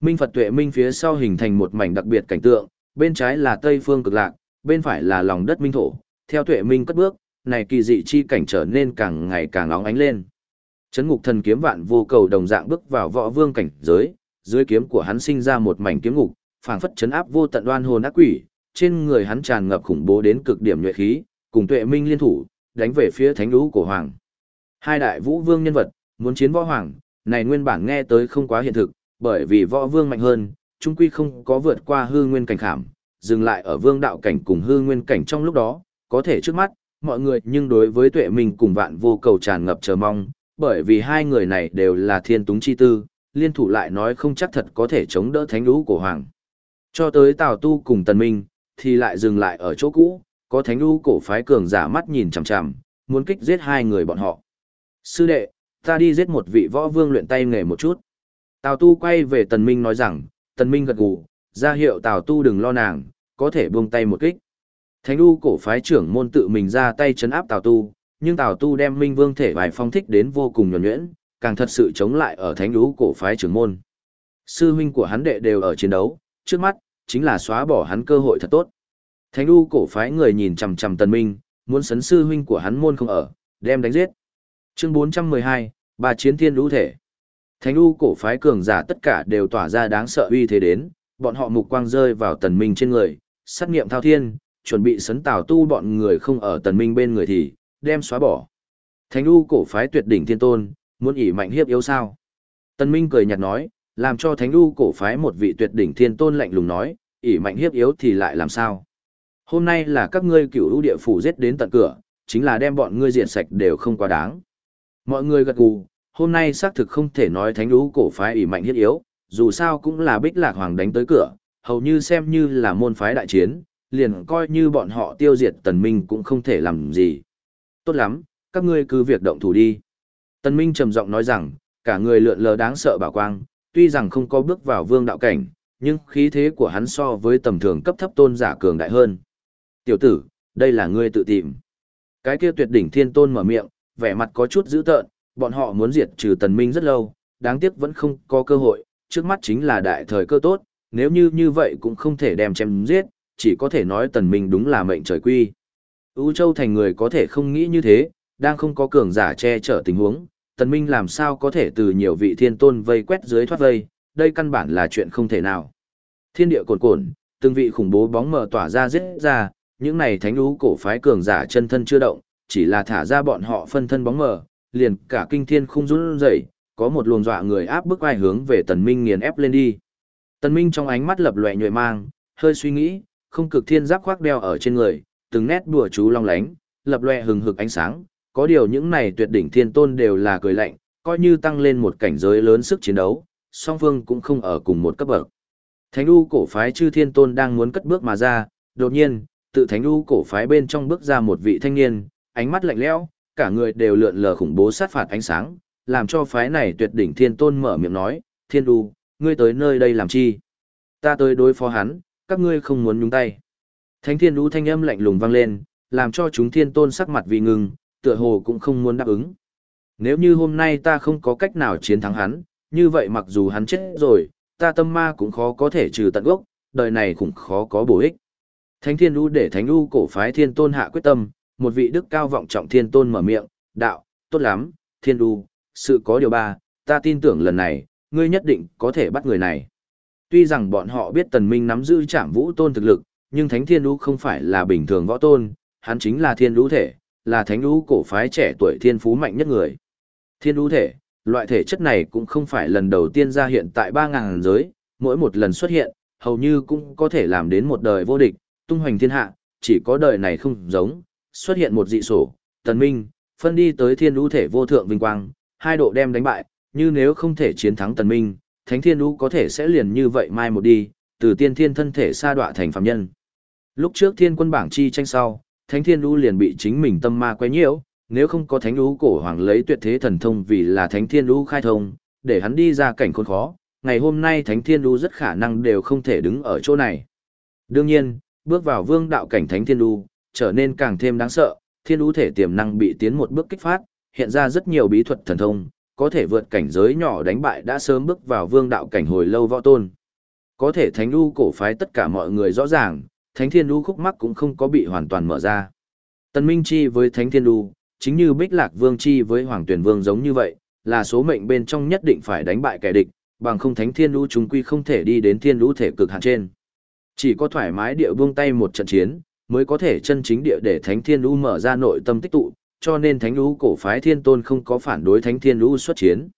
Minh Phật tuệ minh phía sau hình thành một mảnh đặc biệt cảnh tượng, bên trái là Tây Phương cực lạc, bên phải là lòng đất minh thổ. Theo tuệ minh cất bước, này kỳ dị chi cảnh trở nên càng ngày càng óng ánh lên. Chấn ngục thần kiếm vạn vô cầu đồng dạng bước vào võ vương cảnh giới, dưới kiếm của hắn sinh ra một mảnh kiếm ngục, phảng phất chấn áp vô tận đoan hồn ác quỷ, trên người hắn tràn ngập khủng bố đến cực điểm nhuệ khí, cùng tuệ minh liên thủ, đánh về phía thánh lũ của hoàng. Hai đại vũ vương nhân vật, muốn chiến võ hoàng, này nguyên bản nghe tới không quá hiện thực, bởi vì võ vương mạnh hơn, trung quy không có vượt qua hư nguyên cảnh khảm, dừng lại ở vương đạo cảnh cùng hư nguyên cảnh trong lúc đó, có thể trước mắt, mọi người nhưng đối với tuệ minh cùng vạn vô cầu tràn ngập chờ mong, bởi vì hai người này đều là thiên túng chi tư, liên thủ lại nói không chắc thật có thể chống đỡ thánh lũ của hoàng. Cho tới Tào Tu cùng Tần Minh, thì lại dừng lại ở chỗ cũ, có thánh lũ cổ phái cường giả mắt nhìn chằm chằm, muốn kích giết hai người bọn họ. Sư đệ, ta đi giết một vị võ vương luyện tay nghề một chút. Tào Tu quay về Tần Minh nói rằng, Tần Minh gật gù, ra hiệu Tào Tu đừng lo nàng, có thể buông tay một kích. Thánh U cổ phái trưởng môn tự mình ra tay chấn áp Tào Tu, nhưng Tào Tu đem Minh Vương thể bài phong thích đến vô cùng nhuần nhuyễn, càng thật sự chống lại ở Thánh U cổ phái trưởng môn. Sư huynh của hắn đệ đều ở chiến đấu, trước mắt chính là xóa bỏ hắn cơ hội thật tốt. Thánh U cổ phái người nhìn chằm chằm Tần Minh, muốn sấn sư huynh của hắn môn không ở, đem đánh giết. Chương 412, ba chiến thiên lũ thể. Thánh u cổ phái cường giả tất cả đều tỏa ra đáng sợ uy thế đến, bọn họ mục quang rơi vào tần minh trên người, sát nghiệm thao thiên, chuẩn bị sấn tào tu bọn người không ở tần minh bên người thì, đem xóa bỏ. Thánh u cổ phái tuyệt đỉnh thiên tôn, muốn ỷ mạnh hiếp yếu sao? Tần minh cười nhạt nói, làm cho thánh u cổ phái một vị tuyệt đỉnh thiên tôn lạnh lùng nói, ỷ mạnh hiếp yếu thì lại làm sao? Hôm nay là các ngươi cửu u địa phủ giết đến tận cửa, chính là đem bọn ngươi diệt sạch đều không quá đáng. Mọi người gật gù, hôm nay xác thực không thể nói thánh u cổ phái ỷ mạnh hiếp yếu, dù sao cũng là bích lạc hoàng đánh tới cửa, hầu như xem như là môn phái đại chiến, liền coi như bọn họ tiêu diệt tần minh cũng không thể làm gì. Tốt lắm, các ngươi cứ việc động thủ đi. Tần minh trầm giọng nói rằng, cả người lượn lờ đáng sợ bảo quang, tuy rằng không có bước vào vương đạo cảnh, nhưng khí thế của hắn so với tầm thường cấp thấp tôn giả cường đại hơn. Tiểu tử, đây là ngươi tự tìm. Cái kia tuyệt đỉnh thiên tôn mở miệng, vẻ mặt có chút dữ tợn, bọn họ muốn diệt trừ tần minh rất lâu, đáng tiếc vẫn không có cơ hội, trước mắt chính là đại thời cơ tốt, nếu như như vậy cũng không thể đem chém giết, chỉ có thể nói tần minh đúng là mệnh trời quy. U Châu thành người có thể không nghĩ như thế, đang không có cường giả che chở tình huống, tần minh làm sao có thể từ nhiều vị thiên tôn vây quét dưới thoát vây, đây căn bản là chuyện không thể nào. Thiên địa cồn cồn, từng vị khủng bố bóng mờ tỏa ra giết ra, những này thánh lũ cổ phái cường giả chân thân chưa động, chỉ là thả ra bọn họ phân thân bóng mờ, liền cả kinh thiên khung run rẩy, có một luồng dọa người áp bức ai hướng về tần minh nghiền ép lên đi. Tần minh trong ánh mắt lập lòe nhồi mang, hơi suy nghĩ, không cực thiên giáp khoác đeo ở trên người, từng nét đùa chú long lánh, lập lòe hừng hực ánh sáng, có điều những này tuyệt đỉnh thiên tôn đều là cười lạnh, coi như tăng lên một cảnh giới lớn sức chiến đấu, song phương cũng không ở cùng một cấp bậc. Thánh U cổ phái chư thiên tôn đang muốn cất bước mà ra, đột nhiên, tự Thánh U cổ phái bên trong bước ra một vị thanh niên, ánh mắt lạnh lẽo, cả người đều lượn lờ khủng bố sát phạt ánh sáng, làm cho phái này tuyệt đỉnh thiên tôn mở miệng nói, thiên U, ngươi tới nơi đây làm chi? Ta tới đối phó hắn, các ngươi không muốn nhúng tay. Thánh thiên U thanh âm lạnh lùng vang lên, làm cho chúng thiên tôn sắc mặt vì ngừng, tựa hồ cũng không muốn đáp ứng. Nếu như hôm nay ta không có cách nào chiến thắng hắn, như vậy mặc dù hắn chết rồi, ta tâm ma cũng khó có thể trừ tận gốc, đời này cũng khó có bổ ích. Thánh thiên u để thánh u cổ phái thiên tôn hạ quyết tâm, một vị đức cao vọng trọng thiên tôn mở miệng, đạo, tốt lắm, thiên u, sự có điều ba, ta tin tưởng lần này, ngươi nhất định có thể bắt người này. Tuy rằng bọn họ biết tần minh nắm giữ trảm vũ tôn thực lực, nhưng thánh thiên lũ không phải là bình thường võ tôn, hắn chính là thiên lũ thể, là thánh lũ cổ phái trẻ tuổi thiên phú mạnh nhất người. Thiên lũ thể, loại thể chất này cũng không phải lần đầu tiên ra hiện tại 3.000 giới, mỗi một lần xuất hiện, hầu như cũng có thể làm đến một đời vô địch, tung hoành thiên hạ, chỉ có đời này không giống, xuất hiện một dị sổ, tần minh, phân đi tới thiên lũ thể vô thượng vinh quang, hai độ đem đánh bại, như nếu không thể chiến thắng tần minh, thánh thiên lũ có thể sẽ liền như vậy mai một đi, từ tiên thiên thân thể sa đọa thành phàm nhân. Lúc trước thiên quân bảng chi tranh sau, thánh thiên u liền bị chính mình tâm ma quấy nhiễu, nếu không có thánh u cổ hoàng lấy tuyệt thế thần thông vì là thánh thiên u khai thông, để hắn đi ra cảnh khốn khó, ngày hôm nay thánh thiên u rất khả năng đều không thể đứng ở chỗ này. Đương nhiên, bước vào vương đạo cảnh thánh thiên u, trở nên càng thêm đáng sợ, thiên u thể tiềm năng bị tiến một bước kích phát, hiện ra rất nhiều bí thuật thần thông, có thể vượt cảnh giới nhỏ đánh bại đã sớm bước vào vương đạo cảnh hồi lâu võ tôn. Có thể thánh u cổ phái tất cả mọi người rõ ràng, thánh thiên Đu khúc mắc cũng không có bị hoàn toàn mở ra. Tần Minh Chi với thánh thiên Đu chính như Bích Lạc Vương Chi với Hoàng Tuyển Vương giống như vậy, là số mệnh bên trong nhất định phải đánh bại kẻ địch, bằng không thánh thiên Đu chúng quy không thể đi đến thiên Đu thể cực hạn trên. Chỉ có thoải mái địa buông tay một trận chiến, mới có thể chân chính địa để thánh thiên Đu mở ra nội tâm tích tụ, cho nên thánh Đu cổ phái thiên tôn không có phản đối thánh thiên Đu xuất chiến.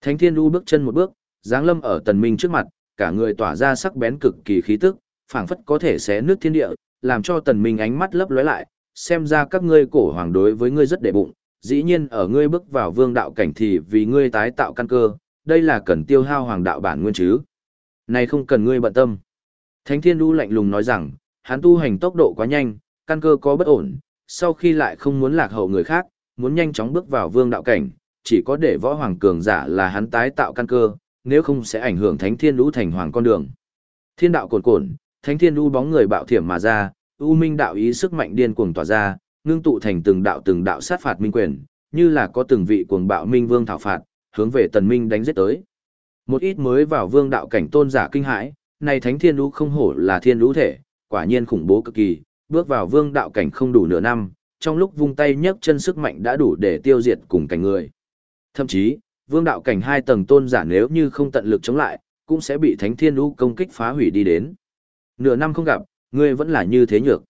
Thánh thiên Đu bước chân một bước, giáng lâm ở tần minh trước mặt, cả người tỏa ra sắc bén cực kỳ khí tức, phảng phất có thể xé nước thiên địa, làm cho tần minh ánh mắt lấp lóe lại, xem ra các ngươi cổ hoàng đối với ngươi rất đệ bụng, dĩ nhiên ở ngươi bước vào vương đạo cảnh thì vì ngươi tái tạo căn cơ, đây là cần tiêu hao hoàng đạo bản nguyên chứ. Này không cần ngươi bận tâm. Thánh Thiên Đu lạnh lùng nói rằng, hắn tu hành tốc độ quá nhanh, căn cơ có bất ổn, sau khi lại không muốn lạc hậu người khác, muốn nhanh chóng bước vào vương đạo cảnh, chỉ có để võ hoàng cường giả là hắn tái tạo căn cơ, nếu không sẽ ảnh hưởng Thánh Thiên Đu thành hoàng con đường. Thiên đạo cồn cồn, Thánh Thiên u bóng người bạo thiểm mà ra, U Minh đạo ý sức mạnh điên cuồng tỏa ra, ngưng tụ thành từng đạo từng đạo sát phạt minh quyền, như là có từng vị cuồng bạo minh vương thảo phạt, hướng về Tần Minh đánh giết tới. Một ít mới vào vương đạo cảnh tôn giả kinh hãi, này Thánh Thiên u không hổ là thiên u thể, quả nhiên khủng bố cực kỳ, bước vào vương đạo cảnh không đủ nửa năm, trong lúc vung tay nhấc chân sức mạnh đã đủ để tiêu diệt cùng cảnh người. Thậm chí, vương đạo cảnh hai tầng tôn giả nếu như không tận lực chống lại, cũng sẽ bị Thánh Thiên u công kích phá hủy đi đến. Nửa năm không gặp, ngươi vẫn là như thế nhược.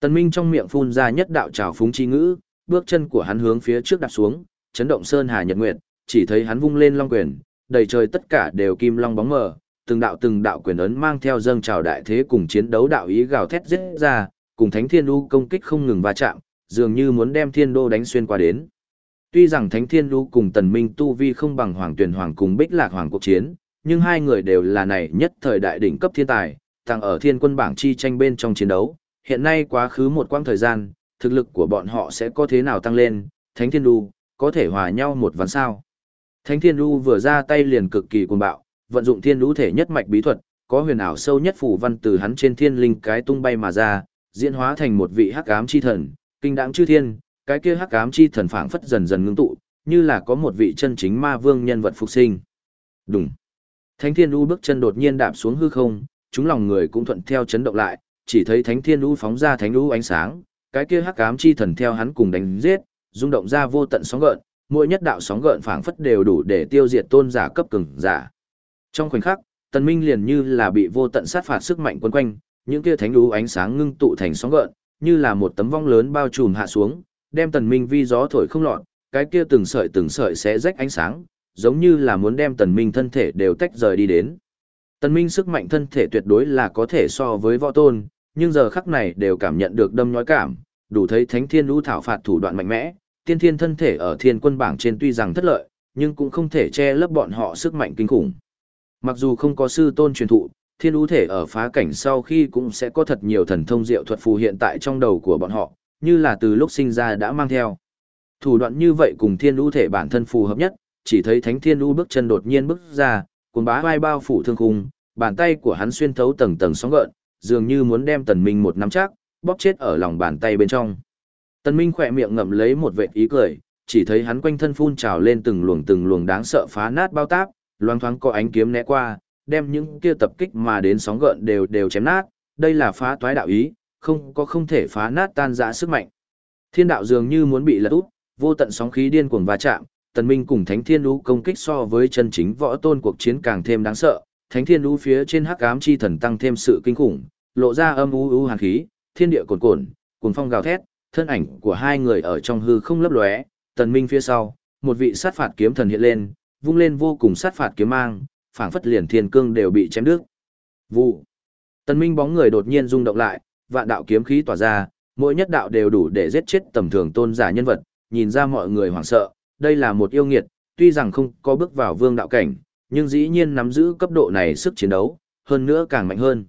Tần Minh trong miệng phun ra nhất đạo trào phúng chi ngữ, bước chân của hắn hướng phía trước đạp xuống, chấn động sơn hà nhật nguyệt, chỉ thấy hắn vung lên long quyền, đầy trời tất cả đều kim long bóng mờ, từng đạo từng đạo quyền ấn mang theo dâng trào đại thế cùng chiến đấu đạo ý gào thét giết ra, cùng Thánh Thiên Đu công kích không ngừng va chạm, dường như muốn đem Thiên Đô đánh xuyên qua đến. Tuy rằng Thánh Thiên Lũ cùng Tần Minh tu vi không bằng Hoàng Tuyển Hoàng cùng Bích Lạc Hoàng cuộc chiến, nhưng hai người đều là này nhất thời đại đỉnh cấp thiên tài, tăng ở thiên quân bảng chi tranh bên trong chiến đấu. Hiện nay quá khứ một quãng thời gian, thực lực của bọn họ sẽ có thế nào tăng lên, Thánh Thiên Đu, có thể hòa nhau một ván sao. Thánh Thiên Đu vừa ra tay liền cực kỳ cuồng bạo, vận dụng thiên Đu thể nhất mạch bí thuật, có huyền ảo sâu nhất phủ văn từ hắn trên thiên linh cái tung bay mà ra, diễn hóa thành một vị hắc ám chi thần, kinh đãng chư thiên, cái kia hắc ám chi thần phảng phất dần dần ngưng tụ, như là có một vị chân chính ma vương nhân vật phục sinh. Đùng. Thánh Thiên U bước chân đột nhiên đạp xuống hư không, chúng lòng người cũng thuận theo chấn động lại, chỉ thấy Thánh Thiên lũ phóng ra thánh lũ ánh sáng, cái kia hắc ám chi thần theo hắn cùng đánh giết, rung động ra vô tận sóng gợn, mỗi nhất đạo sóng gợn phảng phất đều đủ để tiêu diệt tôn giả cấp cường giả. Trong khoảnh khắc, Tần Minh liền như là bị vô tận sát phạt sức mạnh quấn quanh, những kia thánh lũ ánh sáng ngưng tụ thành sóng gợn, như là một tấm vong lớn bao trùm hạ xuống, đem Tần Minh vi gió thổi không lọt, cái kia từng sợi từng sợi sẽ rách ánh sáng, giống như là muốn đem tần minh thân thể đều tách rời đi đến. Tần minh sức mạnh thân thể tuyệt đối là có thể so với võ tôn, nhưng giờ khắc này đều cảm nhận được đâm nhói cảm, đủ thấy thánh thiên lũ thảo phạt thủ đoạn mạnh mẽ, tiên thiên thân thể ở thiên quân bảng trên tuy rằng thất lợi, nhưng cũng không thể che lấp bọn họ sức mạnh kinh khủng. Mặc dù không có sư tôn truyền thụ, thiên lũ thể ở phá cảnh sau khi cũng sẽ có thật nhiều thần thông diệu thuật phù hiện tại trong đầu của bọn họ, như là từ lúc sinh ra đã mang theo. Thủ đoạn như vậy cùng thiên lũ thể bản thân phù hợp nhất, chỉ thấy Thánh Thiên U bước chân đột nhiên bước ra, cuốn bá vai bao phủ thương khung, bàn tay của hắn xuyên thấu tầng tầng sóng gợn, dường như muốn đem Tần Minh một nắm chắc, bóp chết ở lòng bàn tay bên trong. Tần Minh khẽ miệng ngậm lấy một vệt ý cười, chỉ thấy hắn quanh thân phun trào lên từng luồng từng luồng đáng sợ phá nát bao táp, loang thoáng có ánh kiếm né qua, đem những kia tập kích mà đến sóng gợn đều đều chém nát, đây là phá toái đạo ý, không có không thể phá nát tan rã sức mạnh. Thiên đạo dường như muốn bị lật úp, vô tận sóng khí điên cuồng va chạm, tần minh cùng thánh thiên lũ công kích so với chân chính võ tôn cuộc chiến càng thêm đáng sợ, thánh thiên lũ phía trên hắc ám chi thần tăng thêm sự kinh khủng, lộ ra âm u u hàn khí, thiên địa cồn cồn cuồn phong gào thét, thân ảnh của hai người ở trong hư không lấp lóe, tần minh phía sau, một vị sát phạt kiếm thần hiện lên, vung lên vô cùng sát phạt kiếm mang, phảng phất liền thiên cương đều bị chém đứt. Vụ. Tần minh bóng người đột nhiên rung động lại, vạn đạo kiếm khí tỏa ra, mỗi nhất đạo đều đủ để giết chết tầm thường tôn giả nhân vật, nhìn ra mọi người hoảng sợ đây là một yêu nghiệt, tuy rằng không có bước vào vương đạo cảnh, nhưng dĩ nhiên nắm giữ cấp độ này sức chiến đấu, hơn nữa càng mạnh hơn.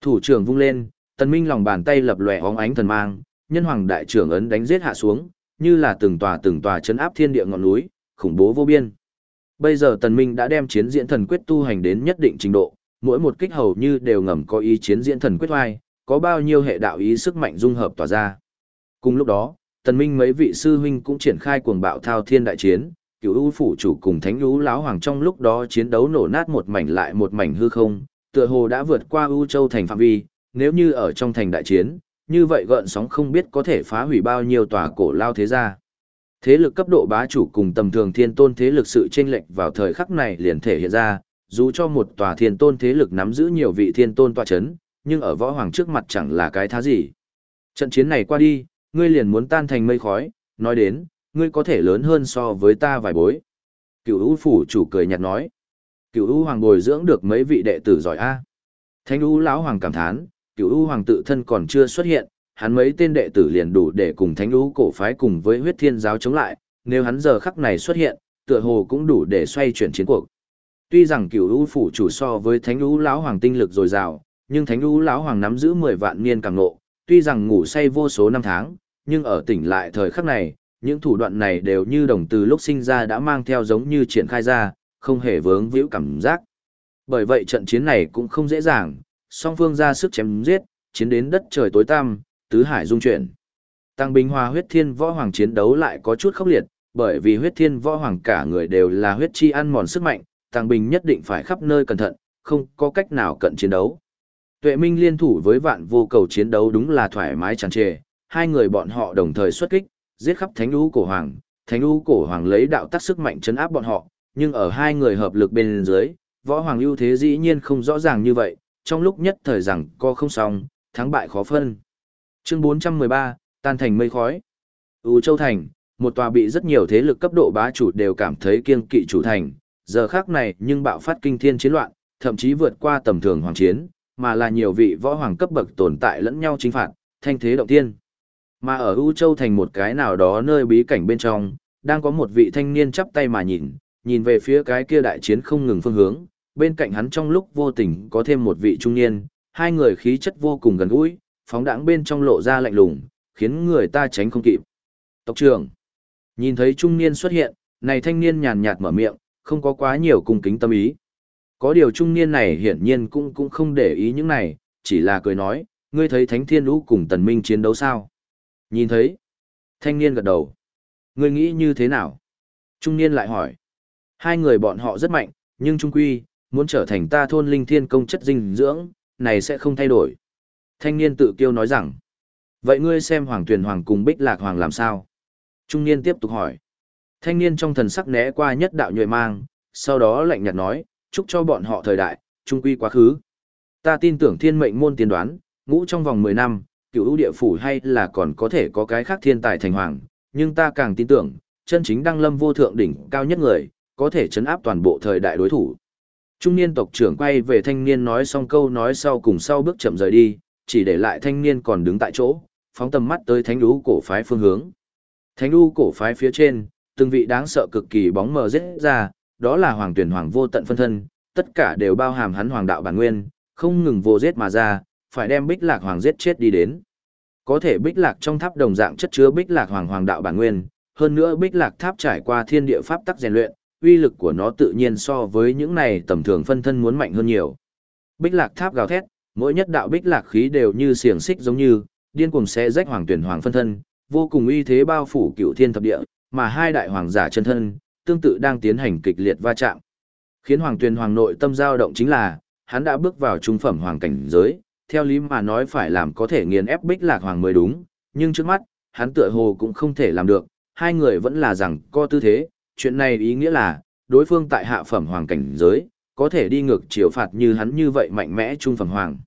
Thủ trưởng vung lên, tần minh lòng bàn tay lập lòe óng ánh thần mang, nhân hoàng đại trưởng ấn đánh giết hạ xuống, như là từng tòa từng tòa chấn áp thiên địa ngọn núi, khủng bố vô biên. Bây giờ tần minh đã đem chiến diễn thần quyết tu hành đến nhất định trình độ, mỗi một kích hầu như đều ngầm có ý chiến diễn thần quyết hoài, có bao nhiêu hệ đạo ý sức mạnh dung hợp tỏa ra. Cùng lúc đó, tần minh mấy vị sư huynh cũng triển khai cuồng bạo thao thiên đại chiến, cửu u phủ chủ cùng thánh u lão hoàng trong lúc đó chiến đấu nổ nát một mảnh lại một mảnh hư không, tựa hồ đã vượt qua u châu thành phạm vi, nếu như ở trong thành đại chiến, như vậy gợn sóng không biết có thể phá hủy bao nhiêu tòa cổ lao thế gia. Thế lực cấp độ bá chủ cùng tầm thường thiên tôn thế lực sự chênh lệch vào thời khắc này liền thể hiện ra, dù cho một tòa thiên tôn thế lực nắm giữ nhiều vị thiên tôn tòa chấn, nhưng ở võ hoàng trước mặt chẳng là cái thá gì. Trận chiến này qua đi, ngươi liền muốn tan thành mây khói, nói đến, ngươi có thể lớn hơn so với ta vài bối. Cựu U phủ chủ cười nhạt nói. Cựu U hoàng bồi dưỡng được mấy vị đệ tử giỏi a. Thánh U lão hoàng cảm thán, Cựu U hoàng tự thân còn chưa xuất hiện, hắn mấy tên đệ tử liền đủ để cùng Thánh U cổ phái cùng với huyết thiên giáo chống lại, nếu hắn giờ khắc này xuất hiện, tựa hồ cũng đủ để xoay chuyển chiến cuộc. Tuy rằng Cựu U phủ chủ so với Thánh U lão hoàng tinh lực dồi dào, nhưng Thánh U lão hoàng nắm giữ 10 vạn niên càng nộ, tuy rằng ngủ say vô số năm tháng, nhưng ở tỉnh lại thời khắc này, những thủ đoạn này đều như đồng từ lúc sinh ra đã mang theo giống như triển khai ra, không hề vướng víu cảm giác. Bởi vậy trận chiến này cũng không dễ dàng, song phương ra sức chém giết, chiến đến đất trời tối tăm, tứ hải dung chuyển. Tăng binh Hòa huyết thiên võ hoàng chiến đấu lại có chút khốc liệt, bởi vì huyết thiên võ hoàng cả người đều là huyết chi ăn mòn sức mạnh, Tăng binh nhất định phải khắp nơi cẩn thận, không có cách nào cận chiến đấu. Tuệ Minh liên thủ với vạn vô cầu chiến đấu đúng là thoải mái tràn trề, hai người bọn họ đồng thời xuất kích, giết khắp Thánh Lũ Cổ Hoàng. Thánh Lũ Cổ Hoàng lấy đạo tắc sức mạnh chấn áp bọn họ, nhưng ở hai người hợp lực bên dưới, võ hoàng ưu thế dĩ nhiên không rõ ràng như vậy, trong lúc nhất thời rằng co không xong, thắng bại khó phân. Chương 413, tan thành mây khói. U Châu Thành, một tòa bị rất nhiều thế lực cấp độ bá chủ đều cảm thấy kiêng kỵ chủ thành, giờ khác này nhưng bạo phát kinh thiên chiến loạn, thậm chí vượt qua tầm thường hoàng chiến, mà là nhiều vị võ hoàng cấp bậc tồn tại lẫn nhau chính phạt, thanh thế động tiên. Mà ở U Châu thành một cái nào đó nơi bí cảnh bên trong, đang có một vị thanh niên chắp tay mà nhìn, nhìn về phía cái kia đại chiến không ngừng phương hướng, bên cạnh hắn trong lúc vô tình có thêm một vị trung niên, hai người khí chất vô cùng gần gũi, phóng đãng bên trong lộ ra lạnh lùng, khiến người ta tránh không kịp. Tộc trưởng, nhìn thấy trung niên xuất hiện, này thanh niên nhàn nhạt mở miệng, không có quá nhiều cung kính tâm ý. Có điều trung niên này hiển nhiên cũng cũng không để ý những này, chỉ là cười nói, ngươi thấy Thánh Thiên Lũ cùng Tần Minh chiến đấu sao? Nhìn thấy. Thanh niên gật đầu. Ngươi nghĩ như thế nào? Trung niên lại hỏi. Hai người bọn họ rất mạnh, nhưng trung quy, muốn trở thành ta thôn linh thiên công chất dinh dưỡng, này sẽ không thay đổi. Thanh niên tự kiêu nói rằng. Vậy ngươi xem Hoàng Tuyền Hoàng cùng Bích Lạc Hoàng làm sao? Trung niên tiếp tục hỏi. Thanh niên trong thần sắc né qua nhất đạo nhuệ mang, sau đó lạnh nhạt nói, chúc cho bọn họ thời đại, trung quy quá khứ. Ta tin tưởng thiên mệnh môn tiên đoán, ngũ trong vòng 10 năm, cựu ưu địa phủ hay là còn có thể có cái khác thiên tài thành hoàng, nhưng ta càng tin tưởng, chân chính đăng lâm vô thượng đỉnh cao nhất người, có thể chấn áp toàn bộ thời đại đối thủ. Trung niên tộc trưởng quay về thanh niên nói xong câu nói sau cùng sau bước chậm rời đi, chỉ để lại thanh niên còn đứng tại chỗ, phóng tầm mắt tới thánh đú cổ phái phương hướng. Thánh đú cổ phái phía trên, từng vị đáng sợ cực kỳ bóng mờ rết ra, đó là hoàng tuyển hoàng vô tận phân thân, tất cả đều bao hàm hắn hoàng đạo bản nguyên, không ngừng vô giết mà ra, phải đem bích lạc hoàng giết chết đi đến. Có thể bích lạc trong tháp đồng dạng chất chứa bích lạc hoàng hoàng đạo bản nguyên, hơn nữa bích lạc tháp trải qua thiên địa pháp tắc rèn luyện, uy lực của nó tự nhiên so với những này tầm thường phân thân muốn mạnh hơn nhiều. Bích lạc tháp gào thét, mỗi nhất đạo bích lạc khí đều như xiềng xích giống như, điên cuồng sẽ rách hoàng tuyển hoàng phân thân, vô cùng uy thế bao phủ cựu thiên thập địa, mà hai đại hoàng giả chân thân, tương tự đang tiến hành kịch liệt va chạm. Khiến hoàng tuyển hoàng nội tâm dao động chính là, hắn đã bước vào trung phẩm hoàng cảnh giới, theo lý mà nói phải làm có thể nghiền ép bích lạc hoàng mới đúng, nhưng trước mắt, hắn tựa hồ cũng không thể làm được, hai người vẫn là rằng co tư thế, chuyện này ý nghĩa là, đối phương tại hạ phẩm hoàng cảnh giới, có thể đi ngược chiều phạt như hắn như vậy mạnh mẽ trung phẩm hoàng.